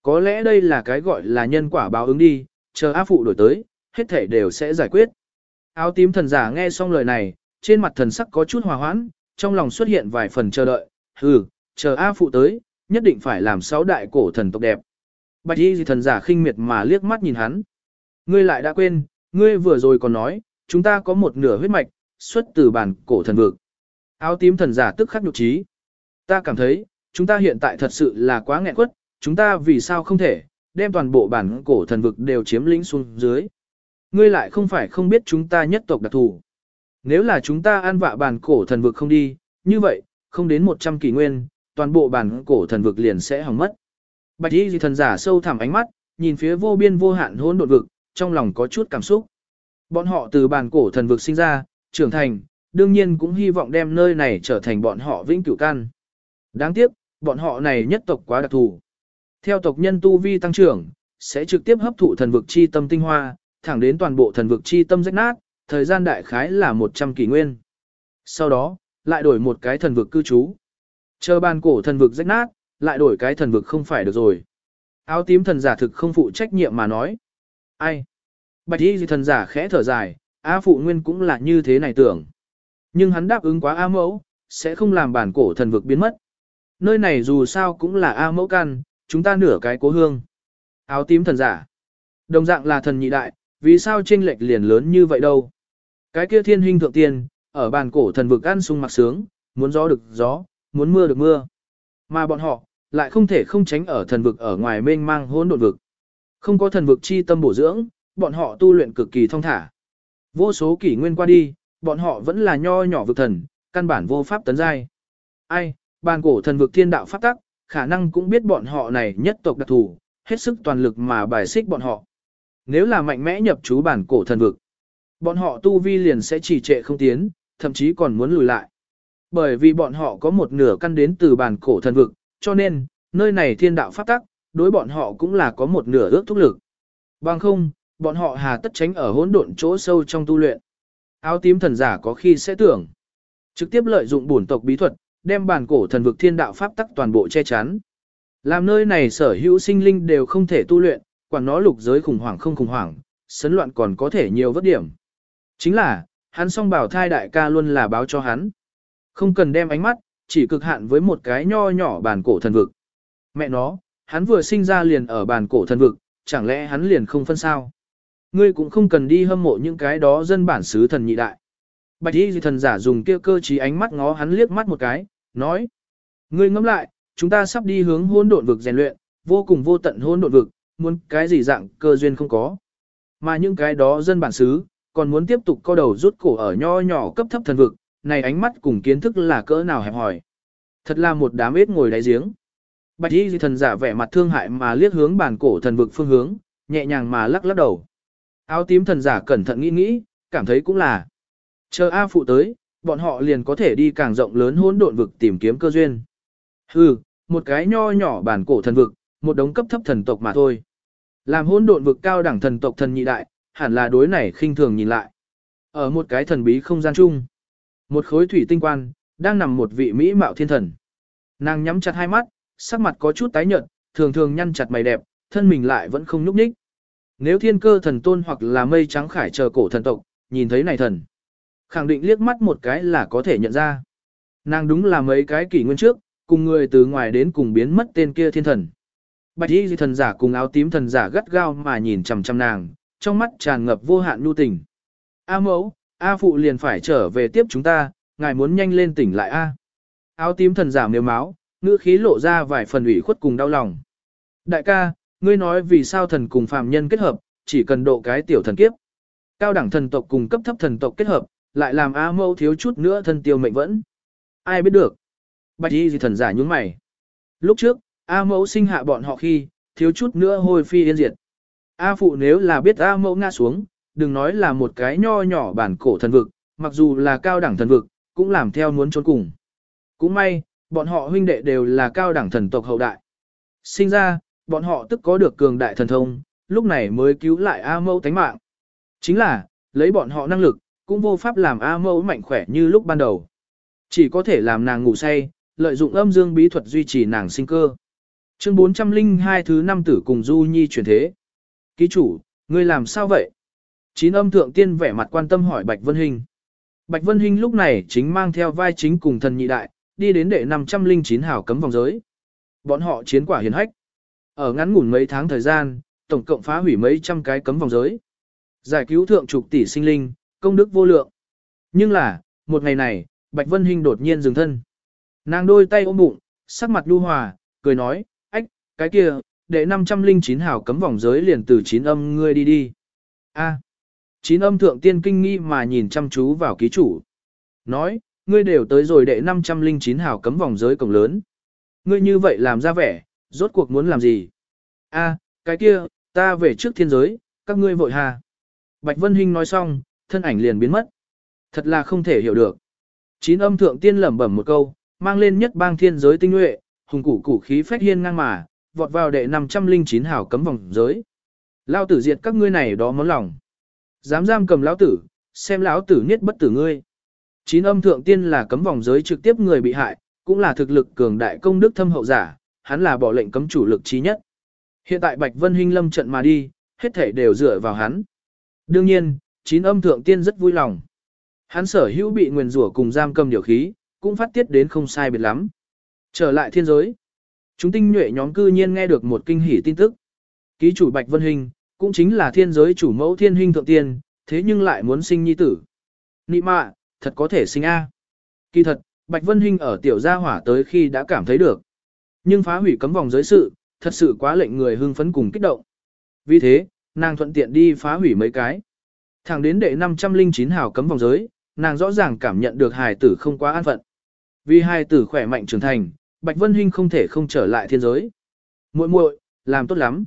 Có lẽ đây là cái gọi là nhân quả báo ứng đi, chờ A phụ đổi tới, hết thể đều sẽ giải quyết. Áo tím thần giả nghe xong lời này, trên mặt thần sắc có chút hòa hoãn, trong lòng xuất hiện vài phần chờ đợi, hừ, chờ A phụ tới, nhất định phải làm sáu đại cổ thần tộc đẹp. Bạch y thần giả khinh miệt mà liếc mắt nhìn hắn. Ngươi lại đã quên, ngươi vừa rồi còn nói, chúng ta có một nửa huyết mạch, xuất từ bản cổ thần vực. Áo tím thần giả tức khắc nhục trí. Ta cảm thấy, chúng ta hiện tại thật sự là quá nghẹn quất, chúng ta vì sao không thể, đem toàn bộ bản cổ thần vực đều chiếm lĩnh xuống dưới. Ngươi lại không phải không biết chúng ta nhất tộc đặc thù. Nếu là chúng ta an vạ bản cổ thần vực không đi, như vậy, không đến 100 kỷ nguyên, toàn bộ bản cổ thần vực liền sẽ hỏng mất. Bạch y thần giả sâu thẳm ánh mắt, nhìn phía vô biên vô hạn hỗn độn vực, trong lòng có chút cảm xúc. Bọn họ từ bản cổ thần vực sinh ra, trưởng thành, đương nhiên cũng hy vọng đem nơi này trở thành bọn họ vĩnh cửu căn. Đáng tiếc, bọn họ này nhất tộc quá đặc thù. Theo tộc nhân tu vi tăng trưởng, sẽ trực tiếp hấp thụ thần vực chi tâm tinh hoa, thẳng đến toàn bộ thần vực chi tâm rách nát, thời gian đại khái là 100 kỷ nguyên. Sau đó, lại đổi một cái thần vực cư trú. Chờ bàn cổ thần vực rách nát, lại đổi cái thần vực không phải được rồi. Áo tím thần giả thực không phụ trách nhiệm mà nói. Ai? Bạch y thần giả khẽ thở dài, A phụ nguyên cũng là như thế này tưởng. Nhưng hắn đáp ứng quá A mẫu, sẽ không làm bản cổ thần vực biến mất. Nơi này dù sao cũng là A mẫu căn, chúng ta nửa cái cố hương. Áo tím thần giả. Đồng dạng là thần nhị đại, vì sao chênh lệch liền lớn như vậy đâu? Cái kia thiên hình thượng tiên, ở bàn cổ thần vực ăn sung mặc sướng, muốn gió được gió, muốn mưa được mưa. Mà bọn họ, lại không thể không tránh ở thần vực ở ngoài mênh mang hỗn độn vực. Không có thần vực chi tâm bổ dưỡng, bọn họ tu luyện cực kỳ thông thả. Vô số kỷ nguyên qua đi, bọn họ vẫn là nho nhỏ vực thần, căn bản vô pháp tấn giai. Ai, bàn cổ thần vực thiên đạo pháp tắc, khả năng cũng biết bọn họ này nhất tộc đặc thù, hết sức toàn lực mà bài xích bọn họ. Nếu là mạnh mẽ nhập chú bản cổ thần vực, bọn họ tu vi liền sẽ trì trệ không tiến, thậm chí còn muốn lùi lại. Bởi vì bọn họ có một nửa căn đến từ bản cổ thần vực, cho nên, nơi này thiên đạo pháp tắc, đối bọn họ cũng là có một nửa ước thúc lực. Bằng không, bọn họ hà tất tránh ở hỗn độn chỗ sâu trong tu luyện. Áo tím thần giả có khi sẽ tưởng, trực tiếp lợi dụng bổn tộc bí thuật, đem bản cổ thần vực thiên đạo pháp tắc toàn bộ che chắn. Làm nơi này sở hữu sinh linh đều không thể tu luyện, quản nó lục giới khủng hoảng không khủng hoảng, sấn loạn còn có thể nhiều vất điểm. Chính là, hắn song bảo thai đại ca luôn là báo cho hắn. Không cần đem ánh mắt, chỉ cực hạn với một cái nho nhỏ bản cổ thần vực. Mẹ nó, hắn vừa sinh ra liền ở bản cổ thần vực, chẳng lẽ hắn liền không phân sao? Ngươi cũng không cần đi hâm mộ những cái đó dân bản xứ thần nhị đại. Bạch y thần giả dùng kia cơ trí ánh mắt ngó hắn liếc mắt một cái, nói. Ngươi ngẫm lại, chúng ta sắp đi hướng hôn độn vực rèn luyện, vô cùng vô tận hôn độn vực, muốn cái gì dạng cơ duyên không có. Mà những cái đó dân bản xứ, còn muốn tiếp tục co đầu rút cổ ở nho nhỏ cấp thấp thần vực, này ánh mắt cùng kiến thức là cỡ nào hẹp hỏi. Thật là một đám ếch ngồi đáy giếng. Bạch y thần giả vẻ mặt thương hại mà liếc hướng bản cổ thần vực phương hướng, nhẹ nhàng mà lắc lắc đầu. Áo tím thần giả cẩn thận nghĩ nghĩ, cảm thấy cũng là. Chờ A phụ tới, bọn họ liền có thể đi càng rộng lớn hỗn độn vực tìm kiếm cơ duyên. Hừ, một cái nho nhỏ bản cổ thần vực, một đống cấp thấp thần tộc mà thôi. Làm hỗn độn vực cao đẳng thần tộc thần nhị đại, hẳn là đối này khinh thường nhìn lại. Ở một cái thần bí không gian chung, một khối thủy tinh quan, đang nằm một vị mỹ mạo thiên thần. Nàng nhắm chặt hai mắt, sắc mặt có chút tái nhợt, thường thường nhăn chặt mày đẹp, thân mình lại vẫn không nhúc nhích. Nếu thiên cơ thần tôn hoặc là mây trắng khải chờ cổ thần tộc, nhìn thấy này thần, khẳng định liếc mắt một cái là có thể nhận ra. Nàng đúng là mấy cái kỷ nguyên trước, cùng người từ ngoài đến cùng biến mất tên kia thiên thần. Bạch y thần giả cùng áo tím thần giả gắt gao mà nhìn chằm chằm nàng, trong mắt tràn ngập vô hạn nhu tình. A mẫu, A phụ liền phải trở về tiếp chúng ta, ngài muốn nhanh lên tỉnh lại A. Áo tím thần giả mềm máu, ngữ khí lộ ra vài phần ủy khuất cùng đau lòng. Đại ca, ngươi nói vì sao thần cùng phàm nhân kết hợp, chỉ cần độ cái tiểu thần kiếp. Cao đẳng thần tộc cùng cấp thấp thần tộc kết hợp, lại làm A mẫu thiếu chút nữa thân tiêu mệnh vẫn. Ai biết được. Bạch y gì thần giả nhúng mày. Lúc trước, A mẫu sinh hạ bọn họ khi, thiếu chút nữa hồi phi yên diệt. A phụ nếu là biết A mẫu ngã xuống, đừng nói là một cái nho nhỏ bản cổ thần vực, mặc dù là cao đẳng thần vực, cũng làm theo muốn trốn cùng. Cũng may, bọn họ huynh đệ đều là cao đẳng thần tộc hậu đại. Sinh ra, bọn họ tức có được cường đại thần thông, lúc này mới cứu lại A mẫu tánh mạng. Chính là, lấy bọn họ năng lực, cũng vô pháp làm A mẫu mạnh khỏe như lúc ban đầu. Chỉ có thể làm nàng ngủ say, lợi dụng âm dương bí thuật duy trì nàng sinh cơ. Chương 402 thứ năm tử cùng Du Nhi chuyển thế. Ký chủ, ngươi làm sao vậy? Chín âm thượng tiên vẻ mặt quan tâm hỏi Bạch Vân Hinh. Bạch Vân Hinh lúc này chính mang theo vai chính cùng thần nhị đại, đi đến đệ 509 hào cấm vòng giới. Bọn họ chiến quả hiền hách. Ở ngắn ngủn mấy tháng thời gian, tổng cộng phá hủy mấy trăm cái cấm vòng giới. Giải cứu thượng trục tỷ sinh linh, công đức vô lượng. Nhưng là, một ngày này, Bạch Vân Hinh đột nhiên dừng thân. Nàng đôi tay ôm bụng, sắc mặt nhu hòa, cười nói, ách, cái kia, đệ 509 hào cấm vòng giới liền từ chín âm ngươi đi đi. A. chín âm thượng tiên kinh nghi mà nhìn chăm chú vào ký chủ. Nói, ngươi đều tới rồi đệ 509 hào cấm vòng giới cổng lớn. Ngươi như vậy làm ra vẻ, rốt cuộc muốn làm gì? A, cái kia, ta về trước thiên giới, các ngươi vội hà. Bạch Vân Hinh nói xong, thân ảnh liền biến mất. Thật là không thể hiểu được. Chín âm thượng tiên lẩm bẩm một câu, mang lên nhất bang thiên giới tinh nhuệ, hùng củ củ khí phách hiên ngang mà, vọt vào đệ 509 hào cấm vòng giới. Lao tử diệt các ngươi này đó món lòng. Dám giam cầm lão tử, xem lão tử niết bất tử ngươi. Chín âm thượng tiên là cấm vòng giới trực tiếp người bị hại, cũng là thực lực cường đại công đức thâm hậu giả, hắn là bỏ lệnh cấm chủ lực trí nhất. Hiện tại Bạch Vân Hinh lâm trận mà đi, hết thể đều dựa vào hắn. Đương nhiên, chín âm thượng tiên rất vui lòng. Hắn sở hữu bị nguyền rủa cùng giam cầm điều khí, cũng phát tiết đến không sai biệt lắm. Trở lại thiên giới. Chúng tinh nhuệ nhóm cư nhiên nghe được một kinh hỉ tin tức. Ký chủ Bạch Vân Hình, cũng chính là thiên giới chủ mẫu thiên hình thượng tiên, thế nhưng lại muốn sinh nhi tử. Nị mạ, thật có thể sinh A. Kỳ thật, Bạch Vân hình ở tiểu gia hỏa tới khi đã cảm thấy được. Nhưng phá hủy cấm vòng giới sự, thật sự quá lệnh người hưng phấn cùng kích động. Vì thế, nàng thuận tiện đi phá hủy mấy cái. Thẳng đến đệ 509 hào cấm vòng giới, nàng rõ ràng cảm nhận được hài tử không quá an phận. Vì hài tử khỏe mạnh trưởng thành, Bạch Vân Hinh không thể không trở lại thiên giới. Muội muội, làm tốt lắm.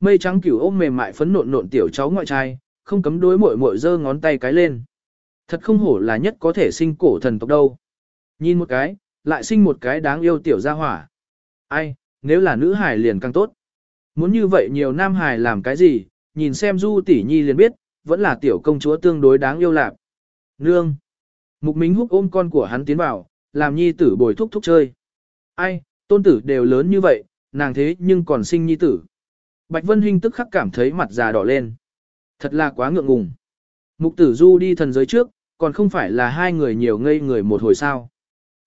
Mây trắng cửu ôm mềm mại phấn nộn nộn tiểu cháu ngoại trai, không cấm đối muội muội giơ ngón tay cái lên. Thật không hổ là nhất có thể sinh cổ thần tộc đâu. Nhìn một cái, lại sinh một cái đáng yêu tiểu gia hỏa. Ai, nếu là nữ hài liền càng tốt. Muốn như vậy nhiều nam hài làm cái gì, nhìn xem Du tỷ nhi liền biết, vẫn là tiểu công chúa tương đối đáng yêu lạc. Nương. Mục Minh Húc ôm con của hắn tiến vào, làm nhi tử bồi thúc thúc chơi. Ai, tôn tử đều lớn như vậy, nàng thế nhưng còn sinh nhi tử. Bạch Vân Hinh tức khắc cảm thấy mặt già đỏ lên. Thật là quá ngượng ngùng. Mục tử du đi thần giới trước, còn không phải là hai người nhiều ngây người một hồi sao.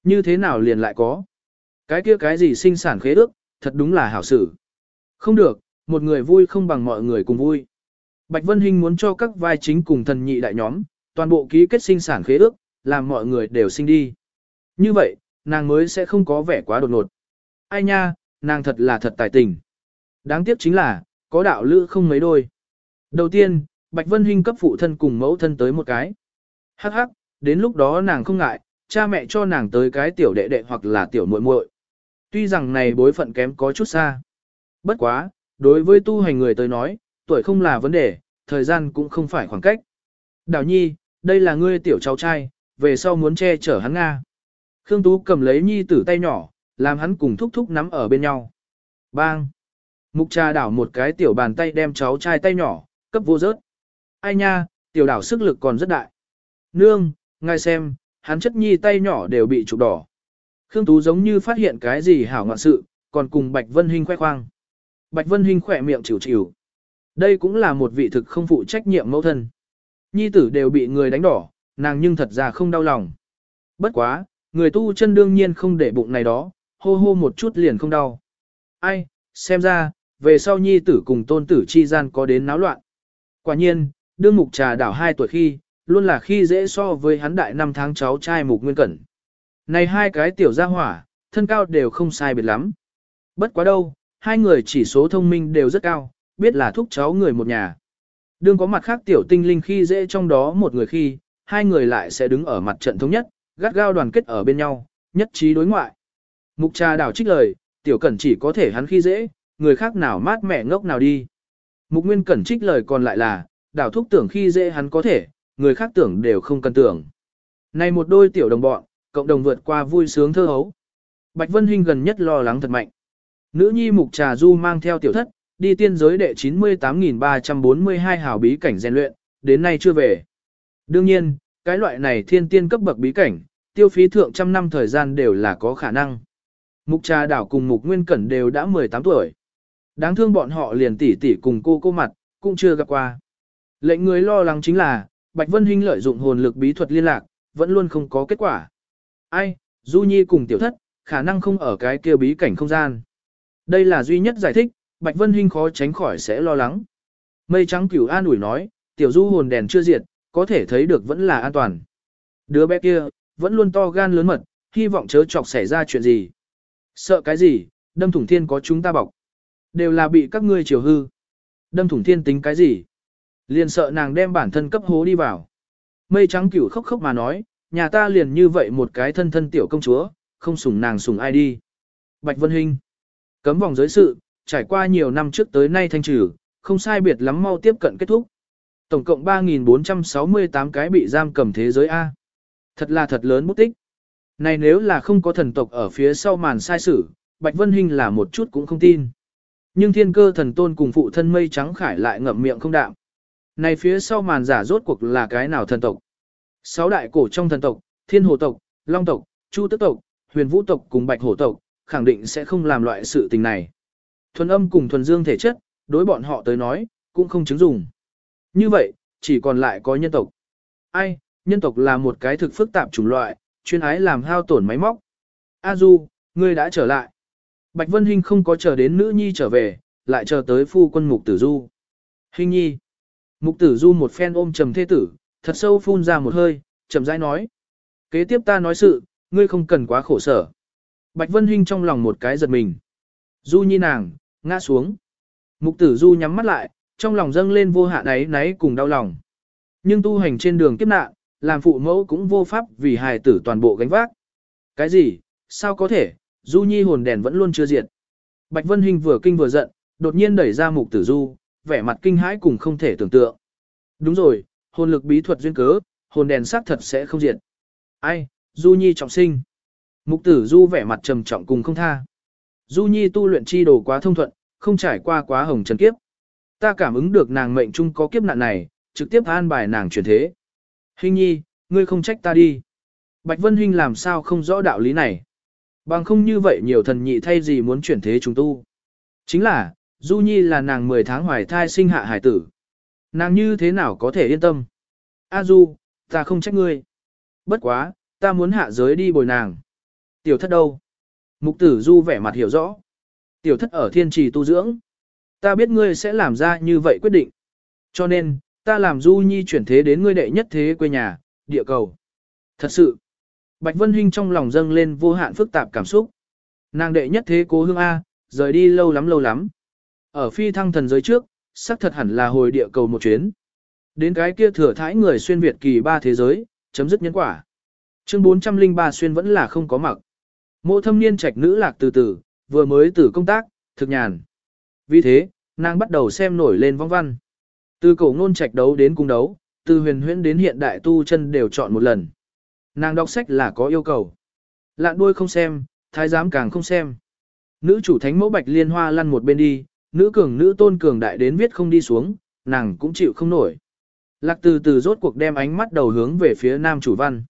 Như thế nào liền lại có. Cái kia cái gì sinh sản khế ước, thật đúng là hảo sự. Không được, một người vui không bằng mọi người cùng vui. Bạch Vân Hinh muốn cho các vai chính cùng thần nhị đại nhóm, toàn bộ ký kết sinh sản khế ước, làm mọi người đều sinh đi. Như vậy, nàng mới sẽ không có vẻ quá đột ngột. Ai nha, nàng thật là thật tài tình. Đáng tiếc chính là, có đạo lữ không mấy đôi. Đầu tiên, Bạch Vân Hinh cấp phụ thân cùng mẫu thân tới một cái. Hắc hắc, đến lúc đó nàng không ngại, cha mẹ cho nàng tới cái tiểu đệ đệ hoặc là tiểu muội muội. Tuy rằng này bối phận kém có chút xa. Bất quá, đối với tu hành người tới nói, tuổi không là vấn đề, thời gian cũng không phải khoảng cách. Đào nhi, đây là ngươi tiểu cháu trai, về sau muốn che chở hắn Nga. Khương Tú cầm lấy nhi tử tay nhỏ, làm hắn cùng thúc thúc nắm ở bên nhau. Bang! Mục trà đảo một cái tiểu bàn tay đem cháu trai tay nhỏ, cấp vô rớt. Ai nha, tiểu đảo sức lực còn rất đại. Nương, ngài xem, hắn chất nhi tay nhỏ đều bị trục đỏ. Khương Tú giống như phát hiện cái gì hảo ngoạn sự, còn cùng Bạch Vân Hinh khoe khoang. Bạch Vân Hinh khỏe miệng chịu chịu. Đây cũng là một vị thực không phụ trách nhiệm mẫu thân. Nhi tử đều bị người đánh đỏ, nàng nhưng thật ra không đau lòng. Bất quá, người tu chân đương nhiên không để bụng này đó, hô hô một chút liền không đau. Ai, xem ra, về sau nhi tử cùng tôn tử chi gian có đến náo loạn. Quả nhiên, đương mục trà đảo 2 tuổi khi, luôn là khi dễ so với hắn đại năm tháng cháu trai mục nguyên cẩn. Này hai cái tiểu gia hỏa, thân cao đều không sai biệt lắm. Bất quá đâu, hai người chỉ số thông minh đều rất cao, biết là thúc cháu người một nhà. Đương có mặt khác tiểu tinh linh khi dễ trong đó một người khi, hai người lại sẽ đứng ở mặt trận thống nhất, gắt gao đoàn kết ở bên nhau, nhất trí đối ngoại. Mục trà đảo trích lời, tiểu cẩn chỉ có thể hắn khi dễ, người khác nào mát mẻ ngốc nào đi. Mục nguyên cẩn trích lời còn lại là, đảo thúc tưởng khi dễ hắn có thể, người khác tưởng đều không cần tưởng. Này một đôi tiểu đồng bọn, cộng đồng vượt qua vui sướng thơ hấu. Bạch Vân Hinh gần nhất lo lắng thật mạnh. Nữ nhi mục trà du mang theo tiểu thất, đi tiên giới đệ 98.342 hào bí cảnh rèn luyện, đến nay chưa về. Đương nhiên, cái loại này thiên tiên cấp bậc bí cảnh, tiêu phí thượng trăm năm thời gian đều là có khả năng. Mục trà đảo cùng mục nguyên cẩn đều đã 18 tuổi. Đáng thương bọn họ liền tỉ tỉ cùng cô cô mặt, cũng chưa gặp qua. Lệnh người lo lắng chính là, Bạch Vân Hinh lợi dụng hồn lực bí thuật liên lạc, vẫn luôn không có kết quả. Ai, Du Nhi cùng tiểu thất, khả năng không ở cái kia bí cảnh không gian. Đây là duy nhất giải thích, Bạch Vân Hinh khó tránh khỏi sẽ lo lắng. Mây trắng cửu an ủi nói, tiểu du hồn đèn chưa diệt, có thể thấy được vẫn là an toàn. Đứa bé kia, vẫn luôn to gan lớn mật, hy vọng chớ chọc xảy ra chuyện gì. Sợ cái gì, đâm thủng thiên có chúng ta bọc. Đều là bị các ngươi chiều hư. Đâm thủng thiên tính cái gì? Liền sợ nàng đem bản thân cấp hố đi vào. Mây trắng cửu khóc khóc mà nói, nhà ta liền như vậy một cái thân thân tiểu công chúa, không sủng nàng sủng ai đi. Bạch Vân Hinh. Cấm vòng giới sự, trải qua nhiều năm trước tới nay thanh trừ, không sai biệt lắm mau tiếp cận kết thúc. Tổng cộng 3.468 cái bị giam cầm thế giới A. Thật là thật lớn bút tích. Này nếu là không có thần tộc ở phía sau màn sai sử, Bạch Vân Hinh là một chút cũng không tin. Nhưng thiên cơ thần tôn cùng phụ thân mây trắng khải lại ngậm miệng không đạm. Này phía sau màn giả rốt cuộc là cái nào thần tộc? Sáu đại cổ trong thần tộc, thiên hồ tộc, long tộc, chu tức tộc, huyền vũ tộc cùng bạch hổ tộc, khẳng định sẽ không làm loại sự tình này. Thuần âm cùng thuần dương thể chất, đối bọn họ tới nói, cũng không chứng dùng. Như vậy, chỉ còn lại có nhân tộc. Ai, nhân tộc là một cái thực phức tạp chủng loại, chuyên ái làm hao tổn máy móc. A Du, ngươi đã trở lại. Bạch Vân Hinh không có chờ đến nữ nhi trở về, lại chờ tới phu quân Mục Tử Du. Hinh nhi. Mục Tử Du một phen ôm trầm thê tử, thật sâu phun ra một hơi, chậm rãi nói. Kế tiếp ta nói sự, ngươi không cần quá khổ sở. Bạch Vân Hinh trong lòng một cái giật mình. Du nhi nàng, ngã xuống. Mục tử du nhắm mắt lại, trong lòng dâng lên vô hạn ấy náy cùng đau lòng. Nhưng tu hành trên đường kiếp nạn, làm phụ mẫu cũng vô pháp vì hài tử toàn bộ gánh vác. Cái gì, sao có thể, du nhi hồn đèn vẫn luôn chưa diệt. Bạch Vân Hinh vừa kinh vừa giận, đột nhiên đẩy ra mục tử du, vẻ mặt kinh hãi cùng không thể tưởng tượng. Đúng rồi, hồn lực bí thuật duyên cớ, hồn đèn xác thật sẽ không diệt. Ai, du nhi trọng sinh. Mục tử du vẻ mặt trầm trọng cùng không tha. Du Nhi tu luyện chi đồ quá thông thuận, không trải qua quá hồng trần kiếp. Ta cảm ứng được nàng mệnh chung có kiếp nạn này, trực tiếp an bài nàng chuyển thế. Hình nhi, ngươi không trách ta đi. Bạch Vân Hinh làm sao không rõ đạo lý này. Bằng không như vậy nhiều thần nhị thay gì muốn chuyển thế chúng tu. Chính là, Du Nhi là nàng 10 tháng hoài thai sinh hạ hải tử. Nàng như thế nào có thể yên tâm. A Du, ta không trách ngươi. Bất quá, ta muốn hạ giới đi bồi nàng. Tiểu thất đâu? Mục tử du vẻ mặt hiểu rõ. Tiểu thất ở thiên trì tu dưỡng. Ta biết ngươi sẽ làm ra như vậy quyết định. Cho nên, ta làm du nhi chuyển thế đến ngươi đệ nhất thế quê nhà, địa cầu. Thật sự, Bạch Vân Hinh trong lòng dâng lên vô hạn phức tạp cảm xúc. Nàng đệ nhất thế cố hương A, rời đi lâu lắm lâu lắm. Ở phi thăng thần giới trước, xác thật hẳn là hồi địa cầu một chuyến. Đến cái kia thừa thái người xuyên Việt kỳ ba thế giới, chấm dứt nhân quả. Chương 403 xuyên vẫn là không có mặc. Mộ thâm niên trạch nữ lạc từ từ, vừa mới từ công tác, thực nhàn. Vì thế, nàng bắt đầu xem nổi lên vong văn. Từ cổ ngôn trạch đấu đến cung đấu, từ huyền huyễn đến hiện đại tu chân đều chọn một lần. Nàng đọc sách là có yêu cầu. Lạn đuôi không xem, thái giám càng không xem. Nữ chủ thánh mẫu bạch liên hoa lăn một bên đi, nữ cường nữ tôn cường đại đến viết không đi xuống, nàng cũng chịu không nổi. Lạc từ từ rốt cuộc đem ánh mắt đầu hướng về phía nam chủ văn.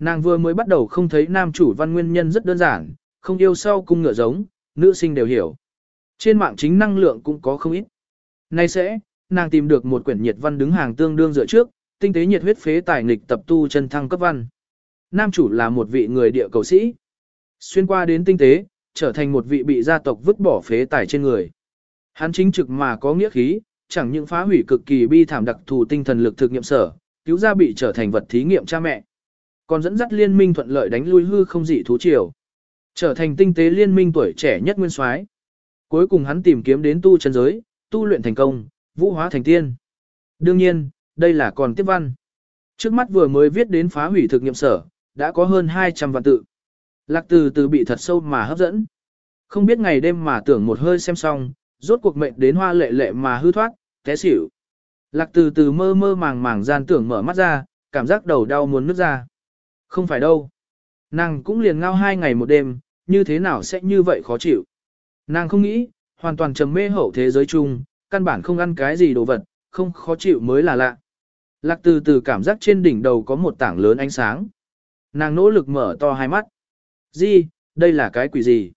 Nàng vừa mới bắt đầu không thấy nam chủ văn nguyên nhân rất đơn giản, không yêu sau cung ngựa giống, nữ sinh đều hiểu. Trên mạng chính năng lượng cũng có không ít. Nay sẽ, nàng tìm được một quyển nhiệt văn đứng hàng tương đương dựa trước, tinh tế nhiệt huyết phế tài nghịch tập tu chân thăng cấp văn. Nam chủ là một vị người địa cầu sĩ. Xuyên qua đến tinh tế, trở thành một vị bị gia tộc vứt bỏ phế tài trên người. Hắn chính trực mà có nghĩa khí, chẳng những phá hủy cực kỳ bi thảm đặc thù tinh thần lực thực nghiệm sở, cứu ra bị trở thành vật thí nghiệm cha mẹ. Còn dẫn dắt liên minh thuận lợi đánh lui hư không dị thú triều. Trở thành tinh tế liên minh tuổi trẻ nhất nguyên soái. Cuối cùng hắn tìm kiếm đến tu chân giới, tu luyện thành công, vũ hóa thành tiên. Đương nhiên, đây là còn tiếp văn. Trước mắt vừa mới viết đến phá hủy thực nghiệm sở, đã có hơn 200 vạn tự. Lạc từ từ bị thật sâu mà hấp dẫn. Không biết ngày đêm mà tưởng một hơi xem xong, rốt cuộc mệnh đến hoa lệ lệ mà hư thoát, té xỉu. Lạc từ từ mơ mơ màng màng gian tưởng mở mắt ra, cảm giác đầu đau muốn nứt ra. Không phải đâu. Nàng cũng liền ngao hai ngày một đêm, như thế nào sẽ như vậy khó chịu. Nàng không nghĩ, hoàn toàn trầm mê hậu thế giới chung, căn bản không ăn cái gì đồ vật, không khó chịu mới là lạ. Lạc từ từ cảm giác trên đỉnh đầu có một tảng lớn ánh sáng. Nàng nỗ lực mở to hai mắt. Di, đây là cái quỷ gì?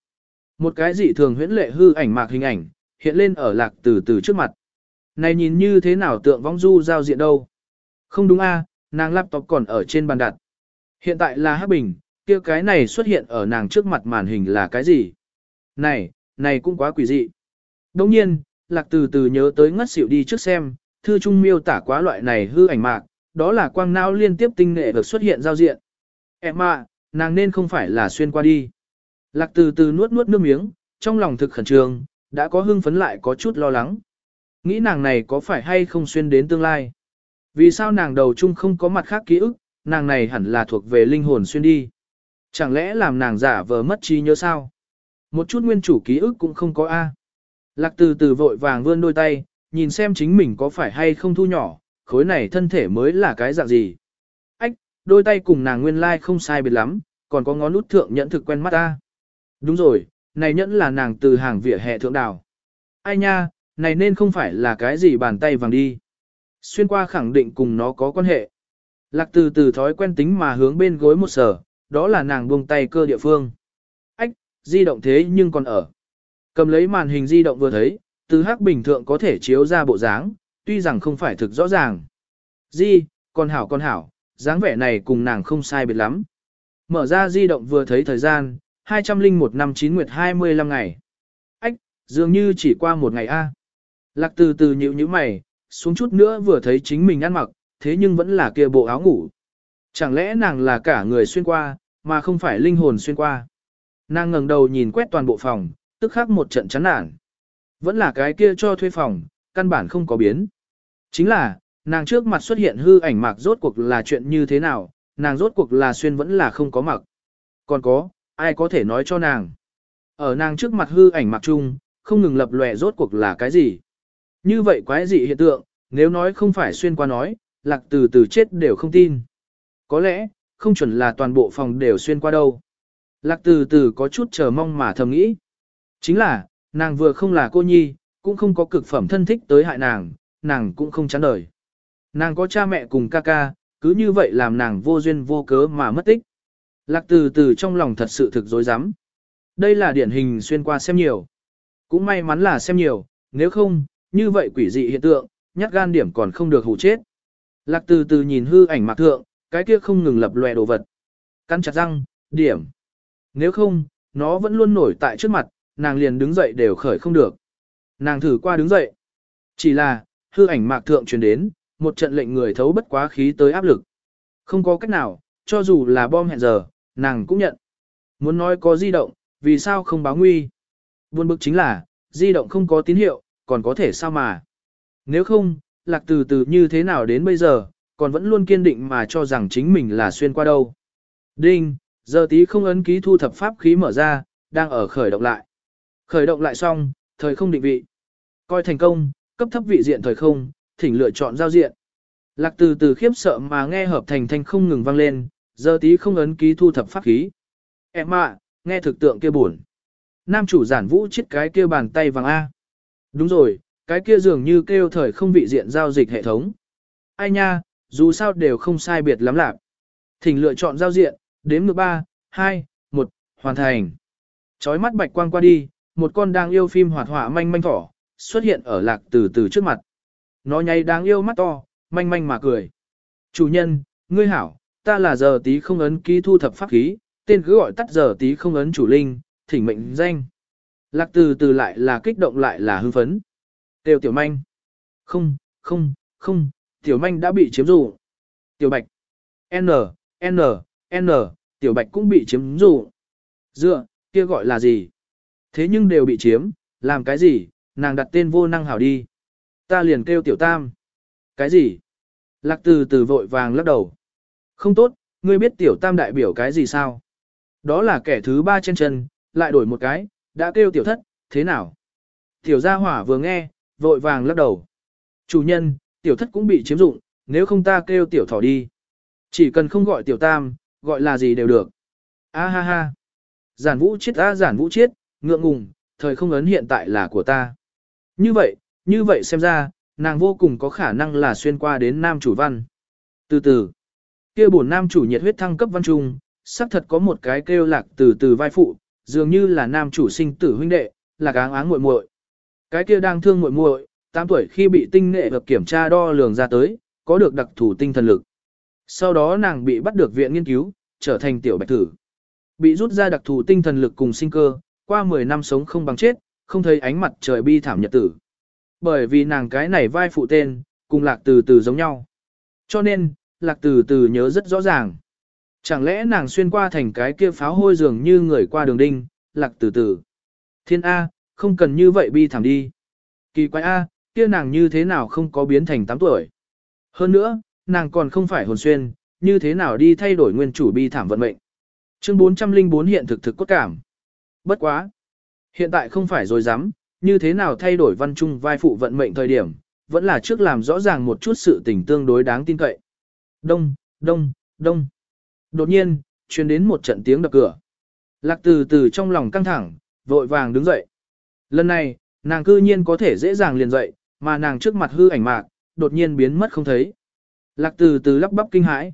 Một cái dị thường huyễn lệ hư ảnh mạc hình ảnh, hiện lên ở lạc từ từ trước mặt. Này nhìn như thế nào tượng vong du giao diện đâu? Không đúng a, nàng laptop còn ở trên bàn đặt. Hiện tại là hắc bình, kia cái này xuất hiện ở nàng trước mặt màn hình là cái gì? Này, này cũng quá quỷ dị. Đồng nhiên, lạc từ từ nhớ tới ngất xỉu đi trước xem, thư trung miêu tả quá loại này hư ảnh mạc, đó là quang não liên tiếp tinh nghệ được xuất hiện giao diện. Em à, nàng nên không phải là xuyên qua đi. Lạc từ từ nuốt nuốt nước miếng, trong lòng thực khẩn trương, đã có hưng phấn lại có chút lo lắng. Nghĩ nàng này có phải hay không xuyên đến tương lai? Vì sao nàng đầu chung không có mặt khác ký ức, nàng này hẳn là thuộc về linh hồn xuyên đi. Chẳng lẽ làm nàng giả vờ mất trí nhớ sao? Một chút nguyên chủ ký ức cũng không có A. Lạc từ từ vội vàng vươn đôi tay, nhìn xem chính mình có phải hay không thu nhỏ, khối này thân thể mới là cái dạng gì. Ách, đôi tay cùng nàng nguyên lai like không sai biệt lắm, còn có ngón út thượng nhẫn thực quen mắt ta. Đúng rồi, này nhẫn là nàng từ hàng vỉa hè thượng đào. Ai nha, này nên không phải là cái gì bàn tay vàng đi. Xuyên qua khẳng định cùng nó có quan hệ. Lạc từ từ thói quen tính mà hướng bên gối một sở, đó là nàng buông tay cơ địa phương. Ách, di động thế nhưng còn ở. Cầm lấy màn hình di động vừa thấy, từ hắc bình thượng có thể chiếu ra bộ dáng, tuy rằng không phải thực rõ ràng. Di, con hảo con hảo, dáng vẻ này cùng nàng không sai biệt lắm. Mở ra di động vừa thấy thời gian, 201 năm 9 nguyệt 25 ngày. Ách, dường như chỉ qua một ngày a. Lạc từ từ nhịu như mày, xuống chút nữa vừa thấy chính mình ăn mặc, thế nhưng vẫn là kia bộ áo ngủ. Chẳng lẽ nàng là cả người xuyên qua, mà không phải linh hồn xuyên qua. Nàng ngẩng đầu nhìn quét toàn bộ phòng, tức khắc một trận chán nản. Vẫn là cái kia cho thuê phòng, căn bản không có biến. Chính là, nàng trước mặt xuất hiện hư ảnh mạc rốt cuộc là chuyện như thế nào, nàng rốt cuộc là xuyên vẫn là không có mặc. Còn có, ai có thể nói cho nàng. Ở nàng trước mặt hư ảnh mạc chung, không ngừng lập lòe rốt cuộc là cái gì. Như vậy quái dị hiện tượng, nếu nói không phải xuyên qua nói, lạc từ từ chết đều không tin. Có lẽ, không chuẩn là toàn bộ phòng đều xuyên qua đâu. Lạc từ từ có chút chờ mong mà thầm nghĩ. Chính là, nàng vừa không là cô nhi, cũng không có cực phẩm thân thích tới hại nàng, nàng cũng không chán đời. Nàng có cha mẹ cùng ca ca, cứ như vậy làm nàng vô duyên vô cớ mà mất tích. Lạc từ từ trong lòng thật sự thực dối rắm Đây là điển hình xuyên qua xem nhiều. Cũng may mắn là xem nhiều, nếu không, như vậy quỷ dị hiện tượng, nhát gan điểm còn không được hủ chết. Lạc từ từ nhìn hư ảnh mạc thượng, cái kia không ngừng lập lòe đồ vật. Cắn chặt răng, điểm. Nếu không, nó vẫn luôn nổi tại trước mặt, nàng liền đứng dậy đều khởi không được. Nàng thử qua đứng dậy. Chỉ là, hư ảnh mạc thượng truyền đến, một trận lệnh người thấu bất quá khí tới áp lực. Không có cách nào, cho dù là bom hẹn giờ, nàng cũng nhận. Muốn nói có di động, vì sao không báo nguy? Buồn bực chính là, di động không có tín hiệu, còn có thể sao mà? Nếu không, lạc từ từ như thế nào đến bây giờ, còn vẫn luôn kiên định mà cho rằng chính mình là xuyên qua đâu. Đinh, giờ tí không ấn ký thu thập pháp khí mở ra, đang ở khởi động lại. Khởi động lại xong, thời không định vị. Coi thành công, cấp thấp vị diện thời không, thỉnh lựa chọn giao diện. Lạc từ từ khiếp sợ mà nghe hợp thành thanh không ngừng vang lên, giờ tí không ấn ký thu thập pháp khí. Em ạ, nghe thực tượng kia buồn. Nam chủ giản vũ chiếc cái kia bàn tay vàng A. Đúng rồi, cái kia dường như kêu thời không vị diện giao dịch hệ thống. ai nha, dù sao đều không sai biệt lắm lạc. Thỉnh lựa chọn giao diện, đếm ngược 3, 2, 1, hoàn thành. Chói mắt bạch quang qua đi, một con đang yêu phim hoạt họa manh manh thỏ, xuất hiện ở lạc từ từ trước mặt. Nó nháy đáng yêu mắt to, manh manh mà cười. Chủ nhân, ngươi hảo, ta là giờ tí không ấn ký thu thập pháp khí, tên cứ gọi tắt giờ tí không ấn chủ linh, thỉnh mệnh danh. Lạc từ từ lại là kích động lại là hưng phấn. Tiểu tiểu manh. Không, không, không, tiểu manh đã bị chiếm dụ. Tiểu bạch. N, N, N, tiểu bạch cũng bị chiếm dụ. Dựa, kia gọi là gì? Thế nhưng đều bị chiếm, làm cái gì, nàng đặt tên vô năng hảo đi. Ta liền kêu tiểu tam. Cái gì? Lạc từ từ vội vàng lắc đầu. Không tốt, ngươi biết tiểu tam đại biểu cái gì sao? Đó là kẻ thứ ba trên chân, lại đổi một cái, đã kêu tiểu thất, thế nào? Tiểu gia hỏa vừa nghe, vội vàng lắc đầu. Chủ nhân, tiểu thất cũng bị chiếm dụng, nếu không ta kêu tiểu thỏ đi. Chỉ cần không gọi tiểu tam, gọi là gì đều được. A ha ha. Giản vũ chết a giản vũ chết, ngượng ngùng, thời không ấn hiện tại là của ta. Như vậy, như vậy xem ra, nàng vô cùng có khả năng là xuyên qua đến nam chủ văn. Từ từ, kia bổn nam chủ nhiệt huyết thăng cấp văn trung, xác thật có một cái kêu lạc từ từ vai phụ, dường như là nam chủ sinh tử huynh đệ, là áng áng muội muội. Cái kia đang thương muội muội, 8 tuổi khi bị tinh nghệ được kiểm tra đo lường ra tới, có được đặc thủ tinh thần lực. Sau đó nàng bị bắt được viện nghiên cứu, trở thành tiểu bạch thử. Bị rút ra đặc thù tinh thần lực cùng sinh cơ, qua 10 năm sống không bằng chết, không thấy ánh mặt trời bi thảm nhật tử. Bởi vì nàng cái này vai phụ tên, cùng lạc từ từ giống nhau. Cho nên, lạc từ từ nhớ rất rõ ràng. Chẳng lẽ nàng xuyên qua thành cái kia pháo hôi dường như người qua đường đinh, lạc từ từ. Thiên A, không cần như vậy bi thảm đi. Kỳ quái A, kia nàng như thế nào không có biến thành 8 tuổi. Hơn nữa, nàng còn không phải hồn xuyên, như thế nào đi thay đổi nguyên chủ bi thảm vận mệnh. Chương 404 hiện thực thực cốt cảm. Bất quá. Hiện tại không phải rồi dám, như thế nào thay đổi văn trung vai phụ vận mệnh thời điểm, vẫn là trước làm rõ ràng một chút sự tình tương đối đáng tin cậy. Đông, đông, đông. Đột nhiên, truyền đến một trận tiếng đập cửa. Lạc từ từ trong lòng căng thẳng, vội vàng đứng dậy. Lần này, nàng cư nhiên có thể dễ dàng liền dậy, mà nàng trước mặt hư ảnh mạc, đột nhiên biến mất không thấy. Lạc từ từ lắp bắp kinh hãi.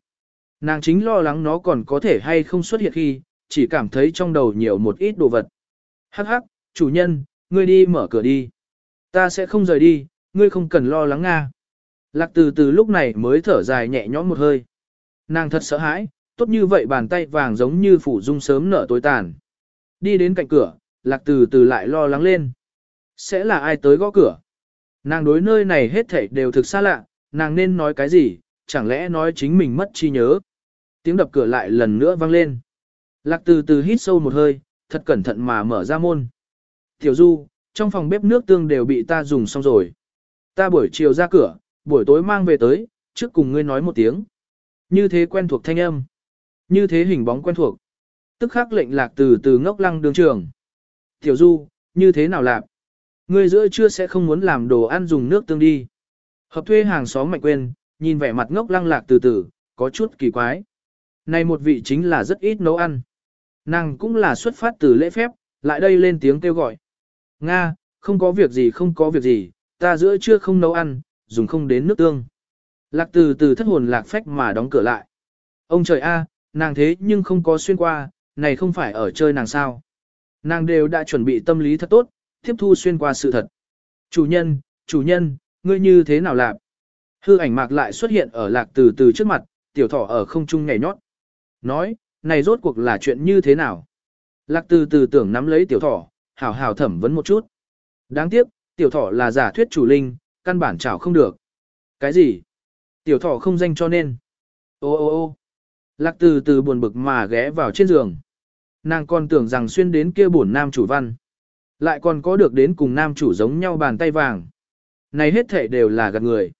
Nàng chính lo lắng nó còn có thể hay không xuất hiện khi, chỉ cảm thấy trong đầu nhiều một ít đồ vật. Hắc hắc, chủ nhân, ngươi đi mở cửa đi. Ta sẽ không rời đi, ngươi không cần lo lắng nga. Lạc từ từ lúc này mới thở dài nhẹ nhõm một hơi. Nàng thật sợ hãi, tốt như vậy bàn tay vàng giống như phủ dung sớm nở tối tàn. Đi đến cạnh cửa, lạc từ từ lại lo lắng lên. Sẽ là ai tới gõ cửa? Nàng đối nơi này hết thảy đều thực xa lạ, nàng nên nói cái gì, chẳng lẽ nói chính mình mất chi nhớ. Tiếng đập cửa lại lần nữa vang lên. Lạc từ từ hít sâu một hơi, thật cẩn thận mà mở ra môn. Tiểu Du, trong phòng bếp nước tương đều bị ta dùng xong rồi. Ta buổi chiều ra cửa, buổi tối mang về tới, trước cùng ngươi nói một tiếng. Như thế quen thuộc thanh âm. Như thế hình bóng quen thuộc. Tức khắc lệnh lạc từ từ ngốc lăng đường trường. Tiểu Du, như thế nào làm? Ngươi giữa trưa sẽ không muốn làm đồ ăn dùng nước tương đi. Hợp thuê hàng xóm mạnh quên, nhìn vẻ mặt ngốc lăng lạc từ từ, có chút kỳ quái. Này một vị chính là rất ít nấu ăn. Nàng cũng là xuất phát từ lễ phép, lại đây lên tiếng kêu gọi. Nga, không có việc gì không có việc gì, ta giữa trưa không nấu ăn, dùng không đến nước tương. Lạc từ từ thất hồn lạc phách mà đóng cửa lại. Ông trời a, nàng thế nhưng không có xuyên qua, này không phải ở chơi nàng sao. Nàng đều đã chuẩn bị tâm lý thật tốt, tiếp thu xuyên qua sự thật. Chủ nhân, chủ nhân, ngươi như thế nào lạc? Hư ảnh mạc lại xuất hiện ở lạc từ từ trước mặt, tiểu thỏ ở không trung nhảy nhót. Nói, này rốt cuộc là chuyện như thế nào? Lạc từ từ tưởng nắm lấy tiểu thỏ, hảo hảo thẩm vấn một chút. Đáng tiếc, tiểu thỏ là giả thuyết chủ linh, căn bản chảo không được. Cái gì? Tiểu thỏ không danh cho nên. Ô ô ô Lạc từ từ buồn bực mà ghé vào trên giường. Nàng còn tưởng rằng xuyên đến kia bổn nam chủ văn. Lại còn có được đến cùng nam chủ giống nhau bàn tay vàng. Này hết thể đều là gạt người.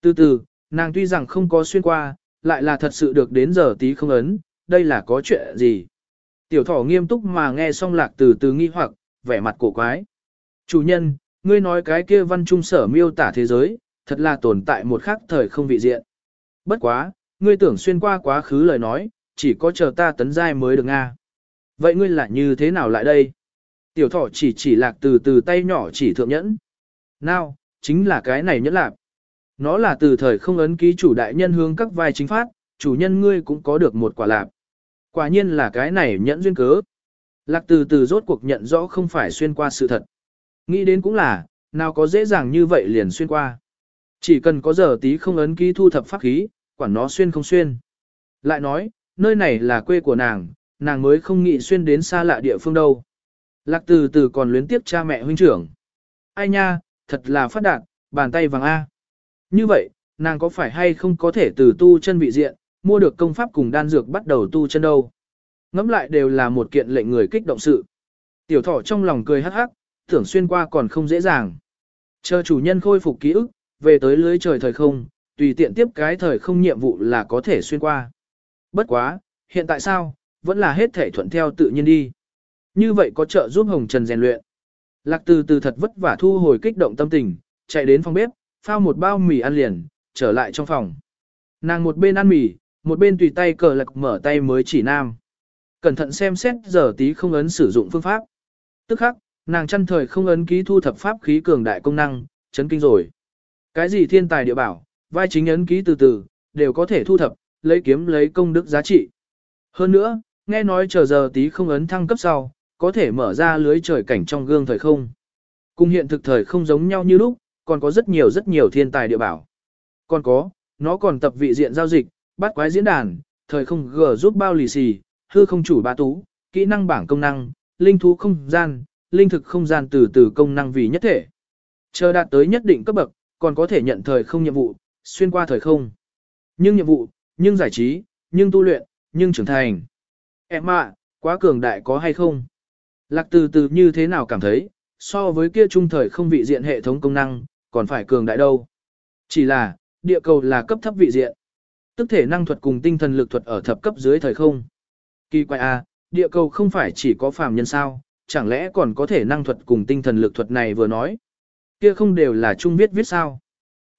Từ từ, nàng tuy rằng không có xuyên qua, lại là thật sự được đến giờ tí không ấn, đây là có chuyện gì. Tiểu thỏ nghiêm túc mà nghe xong lạc từ từ nghi hoặc, vẻ mặt cổ quái. Chủ nhân, ngươi nói cái kia văn trung sở miêu tả thế giới, thật là tồn tại một khắc thời không vị diện. Bất quá, ngươi tưởng xuyên qua quá khứ lời nói, chỉ có chờ ta tấn giai mới được Nga. Vậy ngươi là như thế nào lại đây? Tiểu thỏ chỉ chỉ lạc từ từ tay nhỏ chỉ thượng nhẫn. Nào, chính là cái này nhẫn lạc. Nó là từ thời không ấn ký chủ đại nhân hướng các vai chính phát, chủ nhân ngươi cũng có được một quả lạp. Quả nhiên là cái này nhẫn duyên cớ. Lạc từ từ rốt cuộc nhận rõ không phải xuyên qua sự thật. Nghĩ đến cũng là, nào có dễ dàng như vậy liền xuyên qua. Chỉ cần có giờ tí không ấn ký thu thập pháp khí, quản nó xuyên không xuyên. Lại nói, nơi này là quê của nàng, nàng mới không nghĩ xuyên đến xa lạ địa phương đâu. Lạc từ từ còn luyến tiếp cha mẹ huynh trưởng. Ai nha, thật là phát đạt, bàn tay vàng A. Như vậy, nàng có phải hay không có thể từ tu chân vị diện, mua được công pháp cùng đan dược bắt đầu tu chân đâu. Ngắm lại đều là một kiện lệnh người kích động sự. Tiểu thỏ trong lòng cười hắc hắc, tưởng xuyên qua còn không dễ dàng. Chờ chủ nhân khôi phục ký ức, về tới lưới trời thời không, tùy tiện tiếp cái thời không nhiệm vụ là có thể xuyên qua. Bất quá, hiện tại sao, vẫn là hết thể thuận theo tự nhiên đi. Như vậy có trợ giúp Hồng Trần rèn luyện. Lạc từ từ thật vất vả thu hồi kích động tâm tình, chạy đến phòng bếp, phao một bao mì ăn liền, trở lại trong phòng. Nàng một bên ăn mì, một bên tùy tay cờ lạc mở tay mới chỉ nam. Cẩn thận xem xét giờ tí không ấn sử dụng phương pháp. Tức khắc, nàng chăn thời không ấn ký thu thập pháp khí cường đại công năng, chấn kinh rồi. Cái gì thiên tài địa bảo, vai chính ấn ký từ từ, đều có thể thu thập, lấy kiếm lấy công đức giá trị. Hơn nữa, nghe nói chờ giờ tí không ấn thăng cấp sau, có thể mở ra lưới trời cảnh trong gương thời không. Cùng hiện thực thời không giống nhau như lúc, còn có rất nhiều rất nhiều thiên tài địa bảo. Còn có, nó còn tập vị diện giao dịch, bắt quái diễn đàn, thời không g giúp bao lì xì, hư không chủ ba tú, kỹ năng bảng công năng, linh thú không gian, linh thực không gian từ từ công năng vì nhất thể. Chờ đạt tới nhất định cấp bậc, còn có thể nhận thời không nhiệm vụ, xuyên qua thời không. Nhưng nhiệm vụ, nhưng giải trí, nhưng tu luyện, nhưng trưởng thành. Em ạ, quá cường đại có hay không? Lạc từ từ như thế nào cảm thấy, so với kia trung thời không vị diện hệ thống công năng, còn phải cường đại đâu. Chỉ là, địa cầu là cấp thấp vị diện. Tức thể năng thuật cùng tinh thần lực thuật ở thập cấp dưới thời không. Kỳ quái a, à, địa cầu không phải chỉ có phàm nhân sao, chẳng lẽ còn có thể năng thuật cùng tinh thần lực thuật này vừa nói. Kia không đều là trung viết viết sao.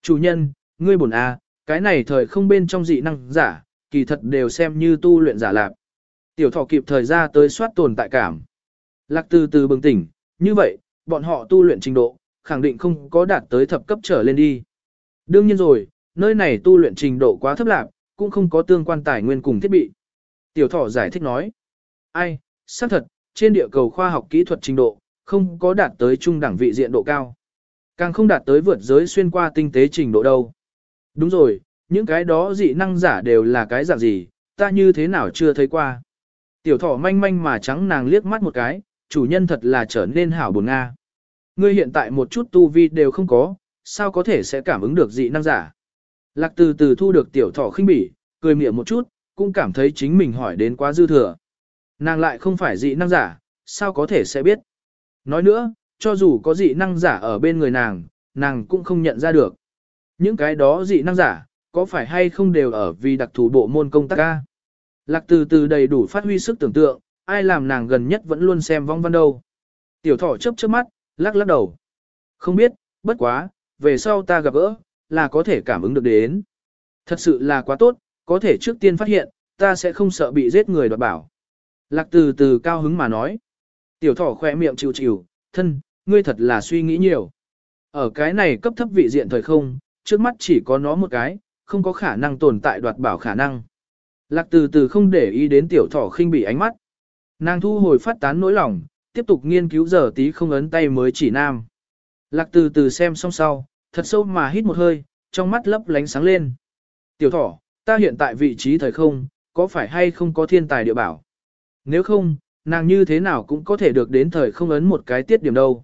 Chủ nhân, ngươi bổn a, à, cái này thời không bên trong dị năng giả, kỳ thật đều xem như tu luyện giả lạc. Tiểu thọ kịp thời ra tới soát tồn tại cảm. Lạc từ từ bừng tỉnh, như vậy, bọn họ tu luyện trình độ, khẳng định không có đạt tới thập cấp trở lên đi. Đương nhiên rồi, nơi này tu luyện trình độ quá thấp lạc, cũng không có tương quan tài nguyên cùng thiết bị. Tiểu thọ giải thích nói, ai, xác thật, trên địa cầu khoa học kỹ thuật trình độ, không có đạt tới trung đẳng vị diện độ cao. Càng không đạt tới vượt giới xuyên qua tinh tế trình độ đâu. Đúng rồi, những cái đó dị năng giả đều là cái dạng gì, ta như thế nào chưa thấy qua. Tiểu thỏ manh manh mà trắng nàng liếc mắt một cái, chủ nhân thật là trở nên hảo buồn Nga. Ngươi hiện tại một chút tu vi đều không có, sao có thể sẽ cảm ứng được dị năng giả. Lạc từ từ thu được tiểu thỏ khinh bỉ, cười miệng một chút, cũng cảm thấy chính mình hỏi đến quá dư thừa. Nàng lại không phải dị năng giả, sao có thể sẽ biết. Nói nữa, cho dù có dị năng giả ở bên người nàng, nàng cũng không nhận ra được. Những cái đó dị năng giả, có phải hay không đều ở vì đặc thù bộ môn công tác ca? Lạc từ từ đầy đủ phát huy sức tưởng tượng, ai làm nàng gần nhất vẫn luôn xem vong văn đâu. Tiểu thỏ chớp chớp mắt, lắc lắc đầu. Không biết, bất quá, về sau ta gặp gỡ, là có thể cảm ứng được đến. Thật sự là quá tốt, có thể trước tiên phát hiện, ta sẽ không sợ bị giết người đoạt bảo. Lạc từ từ cao hứng mà nói. Tiểu thỏ khỏe miệng chịu chịu, thân, ngươi thật là suy nghĩ nhiều. Ở cái này cấp thấp vị diện thời không, trước mắt chỉ có nó một cái, không có khả năng tồn tại đoạt bảo khả năng. Lạc từ từ không để ý đến tiểu thỏ khinh bị ánh mắt. Nàng thu hồi phát tán nỗi lòng, tiếp tục nghiên cứu giờ tí không ấn tay mới chỉ nam. Lạc từ từ xem xong sau, thật sâu mà hít một hơi, trong mắt lấp lánh sáng lên. Tiểu thỏ, ta hiện tại vị trí thời không, có phải hay không có thiên tài địa bảo? Nếu không, nàng như thế nào cũng có thể được đến thời không ấn một cái tiết điểm đâu.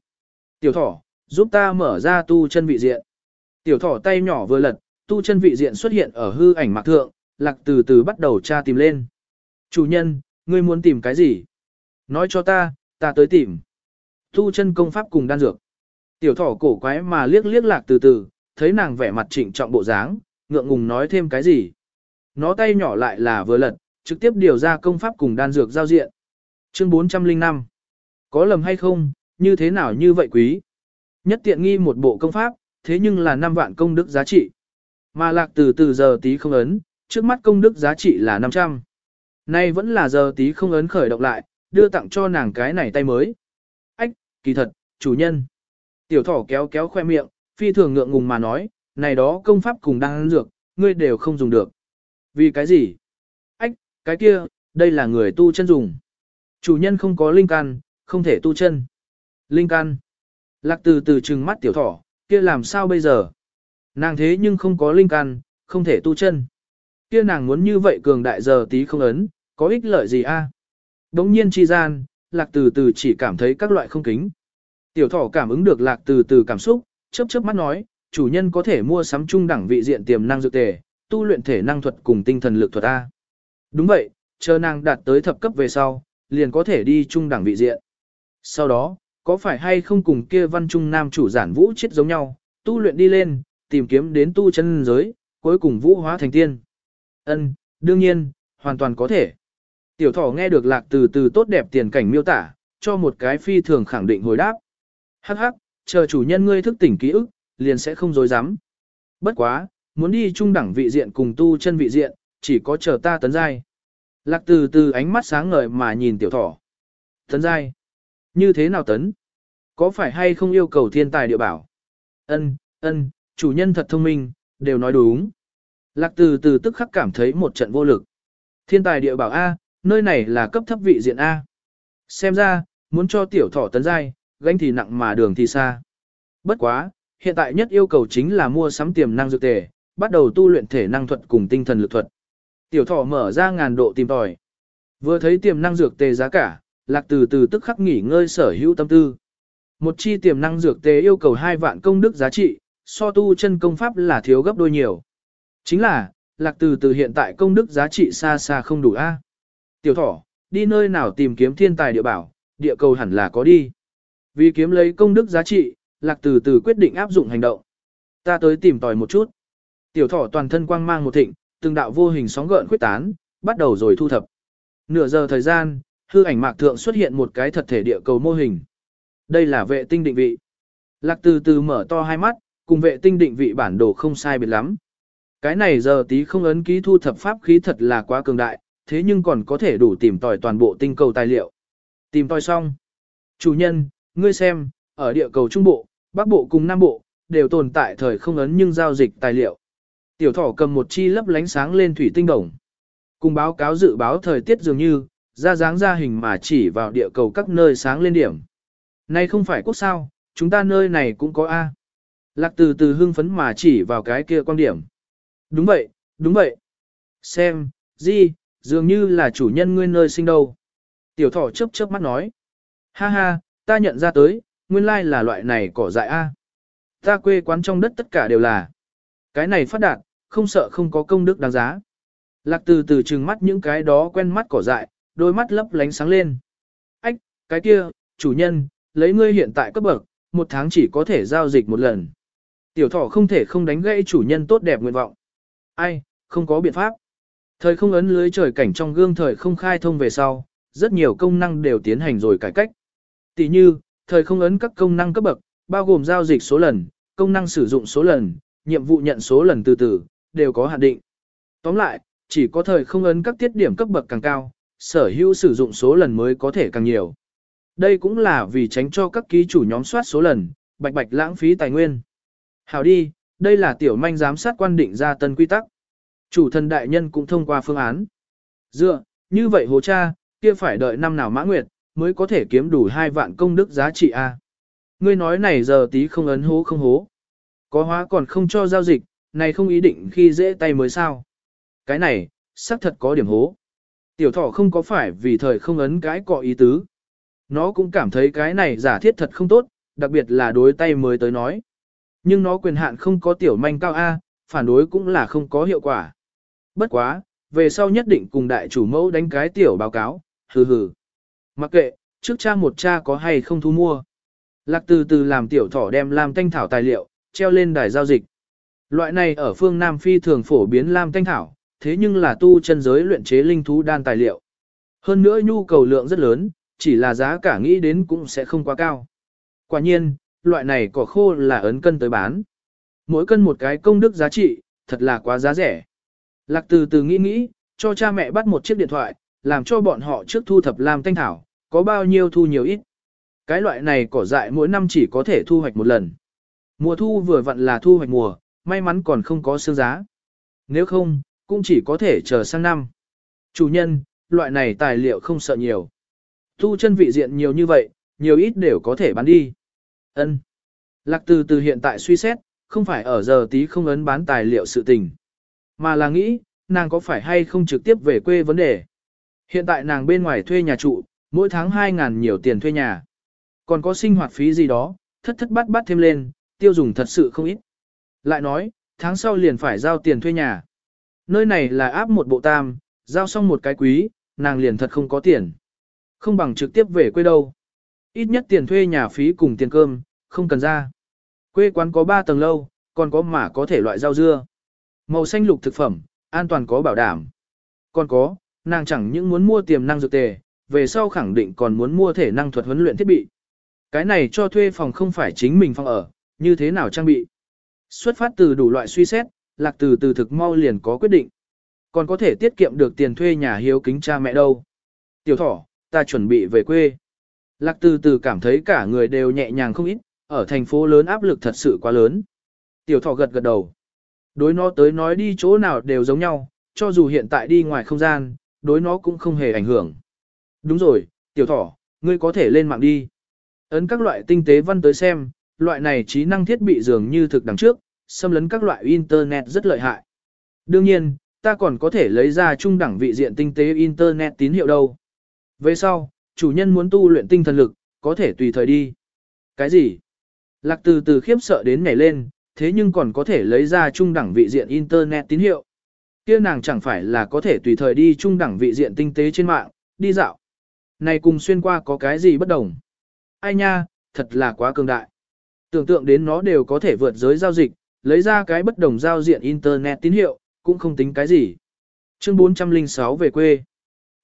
Tiểu thỏ, giúp ta mở ra tu chân vị diện. Tiểu thỏ tay nhỏ vừa lật, tu chân vị diện xuất hiện ở hư ảnh mạc thượng, lạc từ từ bắt đầu tra tìm lên. Chủ nhân, ngươi muốn tìm cái gì? Nói cho ta, ta tới tìm. Tu chân công pháp cùng đan dược. Tiểu thỏ cổ quái mà liếc liếc lạc từ từ, thấy nàng vẻ mặt trịnh trọng bộ dáng, ngượng ngùng nói thêm cái gì. Nó tay nhỏ lại là vừa lật, trực tiếp điều ra công pháp cùng đan dược giao diện. Chương 405. Có lầm hay không, như thế nào như vậy quý? Nhất tiện nghi một bộ công pháp, thế nhưng là 5 vạn công đức giá trị. Mà lạc từ từ giờ tí không ấn, trước mắt công đức giá trị là 500. Nay vẫn là giờ tí không ấn khởi động lại, đưa tặng cho nàng cái này tay mới. Ách, kỳ thật, chủ nhân. Tiểu thỏ kéo kéo khoe miệng, phi thường ngượng ngùng mà nói, này đó công pháp cùng đang dược, ngươi đều không dùng được. Vì cái gì? Ách, cái kia, đây là người tu chân dùng. Chủ nhân không có linh căn, không thể tu chân. Linh căn. Lạc từ từ trừng mắt tiểu thỏ, kia làm sao bây giờ? Nàng thế nhưng không có linh căn, không thể tu chân. Kia nàng muốn như vậy cường đại giờ tí không ấn, có ích lợi gì a? Đống nhiên chi gian, lạc từ từ chỉ cảm thấy các loại không kính. Tiểu thỏ cảm ứng được lạc từ từ cảm xúc, chớp chớp mắt nói, chủ nhân có thể mua sắm trung đẳng vị diện tiềm năng dược tề, tu luyện thể năng thuật cùng tinh thần lực thuật A. Đúng vậy, chờ nàng đạt tới thập cấp về sau, liền có thể đi trung đẳng vị diện. Sau đó, có phải hay không cùng kia văn trung nam chủ giản vũ chết giống nhau, tu luyện đi lên, tìm kiếm đến tu chân giới, cuối cùng vũ hóa thành tiên. Ân, đương nhiên, hoàn toàn có thể. Tiểu thỏ nghe được lạc từ từ tốt đẹp tiền cảnh miêu tả, cho một cái phi thường khẳng định hồi đáp. Hắc hắc, chờ chủ nhân ngươi thức tỉnh ký ức, liền sẽ không dối dám. Bất quá, muốn đi trung đẳng vị diện cùng tu chân vị diện, chỉ có chờ ta tấn giai. Lạc từ từ ánh mắt sáng ngời mà nhìn tiểu thỏ. Tấn giai? Như thế nào tấn? Có phải hay không yêu cầu thiên tài địa bảo? Ân, ân, chủ nhân thật thông minh, đều nói đúng. Lạc từ từ tức khắc cảm thấy một trận vô lực. Thiên tài địa bảo A, nơi này là cấp thấp vị diện A. Xem ra, muốn cho tiểu thỏ tấn giai, gánh thì nặng mà đường thì xa. Bất quá, hiện tại nhất yêu cầu chính là mua sắm tiềm năng dược tề, bắt đầu tu luyện thể năng thuật cùng tinh thần lực thuật. Tiểu thỏ mở ra ngàn độ tìm tòi. Vừa thấy tiềm năng dược tề giá cả, lạc từ từ tức khắc nghỉ ngơi sở hữu tâm tư. Một chi tiềm năng dược tề yêu cầu hai vạn công đức giá trị, so tu chân công pháp là thiếu gấp đôi nhiều. Chính là, lạc từ từ hiện tại công đức giá trị xa xa không đủ a. Tiểu thỏ, đi nơi nào tìm kiếm thiên tài địa bảo, địa cầu hẳn là có đi. Vì kiếm lấy công đức giá trị, lạc từ từ quyết định áp dụng hành động. Ta tới tìm tòi một chút. Tiểu thỏ toàn thân quang mang một thịnh, từng đạo vô hình sóng gợn khuyết tán, bắt đầu rồi thu thập. Nửa giờ thời gian, hư ảnh mạc thượng xuất hiện một cái thật thể địa cầu mô hình. Đây là vệ tinh định vị. Lạc từ từ mở to hai mắt, cùng vệ tinh định vị bản đồ không sai biệt lắm. Cái này giờ tí không ấn ký thu thập pháp khí thật là quá cường đại, thế nhưng còn có thể đủ tìm tòi toàn bộ tinh cầu tài liệu. Tìm tòi xong. Chủ nhân, ngươi xem, ở địa cầu Trung Bộ, Bắc Bộ cùng Nam Bộ, đều tồn tại thời không ấn nhưng giao dịch tài liệu. Tiểu thỏ cầm một chi lấp lánh sáng lên thủy tinh đồng. Cùng báo cáo dự báo thời tiết dường như, ra dáng ra hình mà chỉ vào địa cầu các nơi sáng lên điểm. Này không phải quốc sao, chúng ta nơi này cũng có A. Lạc từ từ hưng phấn mà chỉ vào cái kia quan điểm. Đúng vậy, đúng vậy. Xem, gì, dường như là chủ nhân ngươi nơi sinh đâu. Tiểu thỏ chớp chớp mắt nói. Ha ha, ta nhận ra tới, nguyên lai là loại này cỏ dại A. Ta quê quán trong đất tất cả đều là. Cái này phát đạt, không sợ không có công đức đáng giá. Lạc từ từ trừng mắt những cái đó quen mắt cỏ dại, đôi mắt lấp lánh sáng lên. Ách, cái kia, chủ nhân, lấy ngươi hiện tại cấp bậc, một tháng chỉ có thể giao dịch một lần. Tiểu thỏ không thể không đánh gãy chủ nhân tốt đẹp nguyện vọng. Ai, không có biện pháp. Thời không ấn lưới trời cảnh trong gương thời không khai thông về sau, rất nhiều công năng đều tiến hành rồi cải cách. Tỷ như, thời không ấn các công năng cấp bậc, bao gồm giao dịch số lần, công năng sử dụng số lần, nhiệm vụ nhận số lần từ từ, đều có hạn định. Tóm lại, chỉ có thời không ấn các tiết điểm cấp bậc càng cao, sở hữu sử dụng số lần mới có thể càng nhiều. Đây cũng là vì tránh cho các ký chủ nhóm soát số lần, bạch bạch lãng phí tài nguyên. Hảo đi, đây là tiểu manh giám sát quan định ra tân quy tắc. Chủ thần đại nhân cũng thông qua phương án. Dựa, như vậy hồ cha, kia phải đợi năm nào mã nguyệt, mới có thể kiếm đủ hai vạn công đức giá trị A. Ngươi nói này giờ tí không ấn hố không hố. Có hóa còn không cho giao dịch, này không ý định khi dễ tay mới sao. Cái này, xác thật có điểm hố. Tiểu thọ không có phải vì thời không ấn cái cọ ý tứ. Nó cũng cảm thấy cái này giả thiết thật không tốt, đặc biệt là đối tay mới tới nói. Nhưng nó quyền hạn không có tiểu manh cao A, phản đối cũng là không có hiệu quả. Bất quá, về sau nhất định cùng đại chủ mẫu đánh cái tiểu báo cáo, hừ hừ. Mặc kệ, trước cha một cha có hay không thu mua. Lạc từ từ làm tiểu thỏ đem làm thanh thảo tài liệu, treo lên đài giao dịch. Loại này ở phương Nam Phi thường phổ biến lam thanh thảo, thế nhưng là tu chân giới luyện chế linh thú đan tài liệu. Hơn nữa nhu cầu lượng rất lớn, chỉ là giá cả nghĩ đến cũng sẽ không quá cao. Quả nhiên, loại này cỏ khô là ấn cân tới bán. Mỗi cân một cái công đức giá trị, thật là quá giá rẻ. Lạc từ từ nghĩ nghĩ, cho cha mẹ bắt một chiếc điện thoại, làm cho bọn họ trước thu thập làm thanh thảo, có bao nhiêu thu nhiều ít. Cái loại này cỏ dại mỗi năm chỉ có thể thu hoạch một lần. Mùa thu vừa vặn là thu hoạch mùa, may mắn còn không có sương giá. Nếu không, cũng chỉ có thể chờ sang năm. Chủ nhân, loại này tài liệu không sợ nhiều. thu chân vị diện nhiều như vậy, nhiều ít đều có thể bán đi. Ân. Lạc từ từ hiện tại suy xét, không phải ở giờ tí không ấn bán tài liệu sự tình. Mà là nghĩ, nàng có phải hay không trực tiếp về quê vấn đề. Hiện tại nàng bên ngoài thuê nhà trụ, mỗi tháng 2.000 nhiều tiền thuê nhà. Còn có sinh hoạt phí gì đó, thất thất bát bát thêm lên, tiêu dùng thật sự không ít. Lại nói, tháng sau liền phải giao tiền thuê nhà. Nơi này là áp một bộ tam, giao xong một cái quý, nàng liền thật không có tiền. Không bằng trực tiếp về quê đâu. Ít nhất tiền thuê nhà phí cùng tiền cơm, không cần ra. Quê quán có 3 tầng lâu, còn có mà có thể loại rau dưa. Màu xanh lục thực phẩm, an toàn có bảo đảm. Còn có, nàng chẳng những muốn mua tiềm năng dược tề, về sau khẳng định còn muốn mua thể năng thuật huấn luyện thiết bị. Cái này cho thuê phòng không phải chính mình phòng ở, như thế nào trang bị. Xuất phát từ đủ loại suy xét, lạc từ từ thực mau liền có quyết định. Còn có thể tiết kiệm được tiền thuê nhà hiếu kính cha mẹ đâu. Tiểu thỏ, ta chuẩn bị về quê. Lạc từ từ cảm thấy cả người đều nhẹ nhàng không ít, ở thành phố lớn áp lực thật sự quá lớn. Tiểu thỏ gật gật đầu. Đối nó tới nói đi chỗ nào đều giống nhau, cho dù hiện tại đi ngoài không gian, đối nó cũng không hề ảnh hưởng. Đúng rồi, tiểu thỏ, ngươi có thể lên mạng đi. Ấn các loại tinh tế văn tới xem, loại này trí năng thiết bị dường như thực đằng trước, xâm lấn các loại Internet rất lợi hại. Đương nhiên, ta còn có thể lấy ra trung đẳng vị diện tinh tế Internet tín hiệu đâu. Về sau, chủ nhân muốn tu luyện tinh thần lực, có thể tùy thời đi. Cái gì? Lạc từ từ khiếp sợ đến nhảy lên, thế nhưng còn có thể lấy ra trung đẳng vị diện Internet tín hiệu. kia nàng chẳng phải là có thể tùy thời đi trung đẳng vị diện tinh tế trên mạng, đi dạo. Này cùng xuyên qua có cái gì bất đồng? Ai nha, thật là quá cường đại. Tưởng tượng đến nó đều có thể vượt giới giao dịch, lấy ra cái bất đồng giao diện Internet tín hiệu, cũng không tính cái gì. Chương 406 về quê.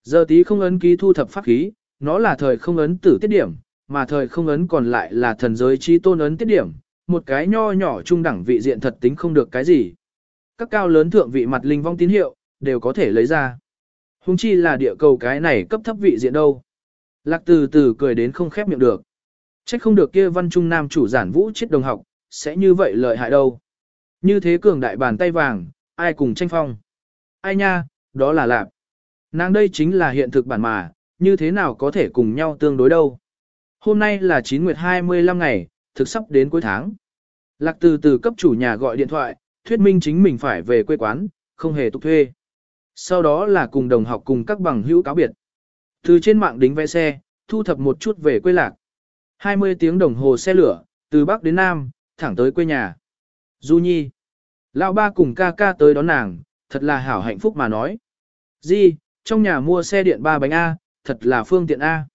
Giờ tí không ấn ký thu thập pháp khí, nó là thời không ấn tử tiết điểm, mà thời không ấn còn lại là thần giới chi tôn ấn tiết điểm, một cái nho nhỏ trung đẳng vị diện thật tính không được cái gì. Các cao lớn thượng vị mặt linh vong tín hiệu, đều có thể lấy ra. Hùng chi là địa cầu cái này cấp thấp vị diện đâu. Lạc từ từ cười đến không khép miệng được. Trách không được kia văn trung nam chủ giản vũ chết đồng học, sẽ như vậy lợi hại đâu. Như thế cường đại bàn tay vàng, ai cùng tranh phong. Ai nha, đó là lạp. Nàng đây chính là hiện thực bản mà, như thế nào có thể cùng nhau tương đối đâu. Hôm nay là 9 nguyệt 25 ngày, thực sắp đến cuối tháng. Lạc từ từ cấp chủ nhà gọi điện thoại, thuyết minh chính mình phải về quê quán, không hề tục thuê. Sau đó là cùng đồng học cùng các bằng hữu cáo biệt. Từ trên mạng đính vé xe, thu thập một chút về quê lạc. 20 tiếng đồng hồ xe lửa, từ Bắc đến Nam, thẳng tới quê nhà. Du Nhi. Lão ba cùng ca ca tới đón nàng, thật là hảo hạnh phúc mà nói. Di, trong nhà mua xe điện ba bánh A, thật là phương tiện A.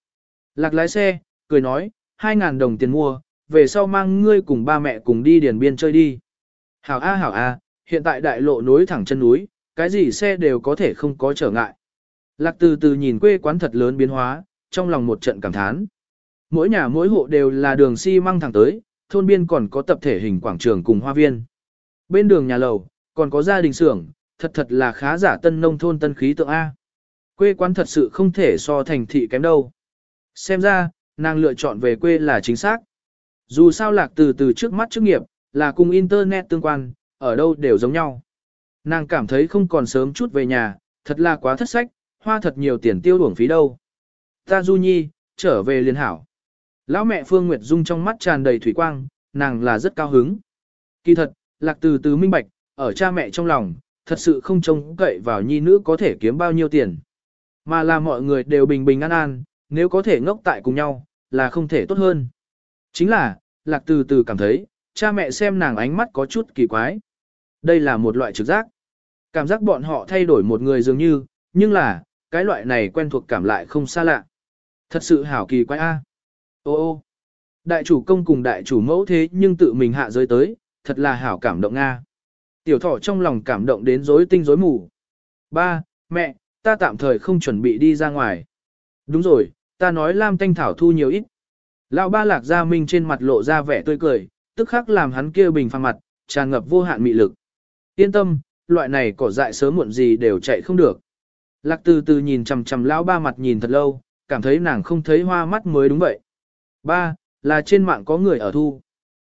Lạc lái xe, cười nói, 2.000 đồng tiền mua, về sau mang ngươi cùng ba mẹ cùng đi điền biên chơi đi. Hảo A hảo A, hiện tại đại lộ nối thẳng chân núi, cái gì xe đều có thể không có trở ngại. Lạc từ từ nhìn quê quán thật lớn biến hóa, trong lòng một trận cảm thán. Mỗi nhà mỗi hộ đều là đường xi si măng thẳng tới, thôn biên còn có tập thể hình quảng trường cùng hoa viên. Bên đường nhà lầu, còn có gia đình xưởng, thật thật là khá giả tân nông thôn tân khí tượng A. Quê quán thật sự không thể so thành thị kém đâu. Xem ra, nàng lựa chọn về quê là chính xác. Dù sao lạc từ từ trước mắt chức nghiệp, là cùng internet tương quan, ở đâu đều giống nhau. Nàng cảm thấy không còn sớm chút về nhà, thật là quá thất sách, hoa thật nhiều tiền tiêu uổng phí đâu. Ta Du Nhi, trở về liền hảo. Lão mẹ Phương Nguyệt Dung trong mắt tràn đầy thủy quang, nàng là rất cao hứng. Kỳ thật, lạc từ từ minh bạch, ở cha mẹ trong lòng, thật sự không trông cậy vào nhi nữ có thể kiếm bao nhiêu tiền. Mà là mọi người đều bình bình an an, nếu có thể ngốc tại cùng nhau, là không thể tốt hơn. Chính là, lạc từ từ cảm thấy, cha mẹ xem nàng ánh mắt có chút kỳ quái. Đây là một loại trực giác. Cảm giác bọn họ thay đổi một người dường như, nhưng là, cái loại này quen thuộc cảm lại không xa lạ. Thật sự hảo kỳ quái a. Ô ô. Đại chủ công cùng đại chủ mẫu thế nhưng tự mình hạ giới tới, thật là hảo cảm động Nga. Tiểu thỏ trong lòng cảm động đến rối tinh rối mù. Ba, mẹ, ta tạm thời không chuẩn bị đi ra ngoài. Đúng rồi, ta nói Lam Thanh Thảo thu nhiều ít. Lão ba lạc gia minh trên mặt lộ ra vẻ tươi cười, tức khắc làm hắn kia bình phang mặt, tràn ngập vô hạn mị lực. Yên tâm, loại này cỏ dại sớm muộn gì đều chạy không được. Lạc từ từ nhìn chằm chằm lão ba mặt nhìn thật lâu, cảm thấy nàng không thấy hoa mắt mới đúng vậy. Ba, là trên mạng có người ở thu.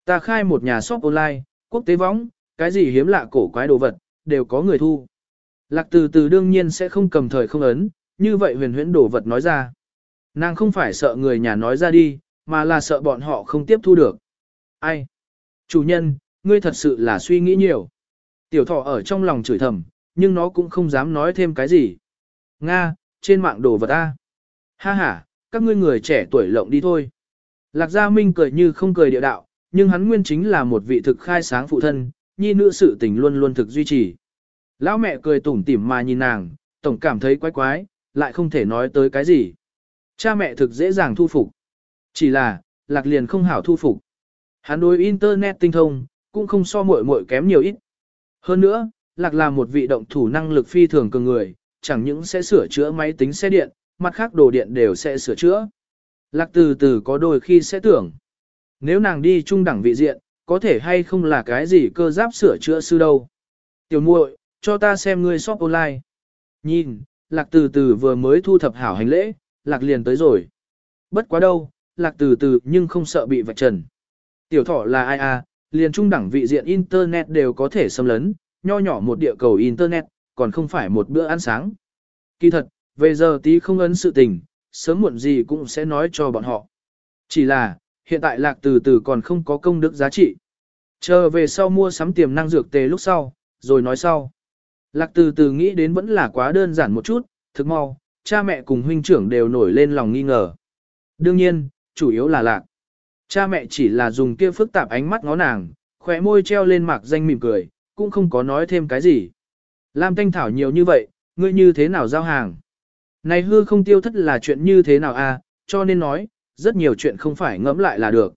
Ta khai một nhà shop online, quốc tế võng, cái gì hiếm lạ cổ quái đồ vật, đều có người thu. Lạc từ từ đương nhiên sẽ không cầm thời không ấn, như vậy huyền huyễn đổ vật nói ra. Nàng không phải sợ người nhà nói ra đi, mà là sợ bọn họ không tiếp thu được. Ai? Chủ nhân, ngươi thật sự là suy nghĩ nhiều. Tiểu thọ ở trong lòng chửi thầm, nhưng nó cũng không dám nói thêm cái gì. Nga, trên mạng đồ vật A. Ha ha, các ngươi người trẻ tuổi lộng đi thôi. Lạc Gia Minh cười như không cười địa đạo, nhưng hắn nguyên chính là một vị thực khai sáng phụ thân, nhi nữ sự tình luôn luôn thực duy trì. Lão mẹ cười tủm tỉm mà nhìn nàng, tổng cảm thấy quái quái, lại không thể nói tới cái gì. Cha mẹ thực dễ dàng thu phục. Chỉ là, lạc liền không hảo thu phục. Hắn đối internet tinh thông, cũng không so muội muội kém nhiều ít. Hơn nữa, lạc là một vị động thủ năng lực phi thường cường người, chẳng những sẽ sửa chữa máy tính xe điện, mặt khác đồ điện đều sẽ sửa chữa. Lạc từ từ có đôi khi sẽ tưởng, nếu nàng đi trung đẳng vị diện, có thể hay không là cái gì cơ giáp sửa chữa sư đâu. Tiểu muội, cho ta xem ngươi shop online. Nhìn, lạc từ từ vừa mới thu thập hảo hành lễ, lạc liền tới rồi. Bất quá đâu, lạc từ từ nhưng không sợ bị vạch trần. Tiểu thọ là ai à, liền trung đẳng vị diện Internet đều có thể xâm lấn, nho nhỏ một địa cầu Internet, còn không phải một bữa ăn sáng. Kỳ thật, về giờ tí không ấn sự tình, sớm muộn gì cũng sẽ nói cho bọn họ. Chỉ là, hiện tại lạc từ từ còn không có công đức giá trị. Chờ về sau mua sắm tiềm năng dược tề lúc sau, rồi nói sau. Lạc từ từ nghĩ đến vẫn là quá đơn giản một chút, thực mau, cha mẹ cùng huynh trưởng đều nổi lên lòng nghi ngờ. Đương nhiên, chủ yếu là lạc. Cha mẹ chỉ là dùng kia phức tạp ánh mắt ngó nàng, khỏe môi treo lên mạc danh mỉm cười, cũng không có nói thêm cái gì. Lam Thanh Thảo nhiều như vậy, ngươi như thế nào giao hàng? Này hư không tiêu thất là chuyện như thế nào a? À, cho nên nói, rất nhiều chuyện không phải ngẫm lại là được.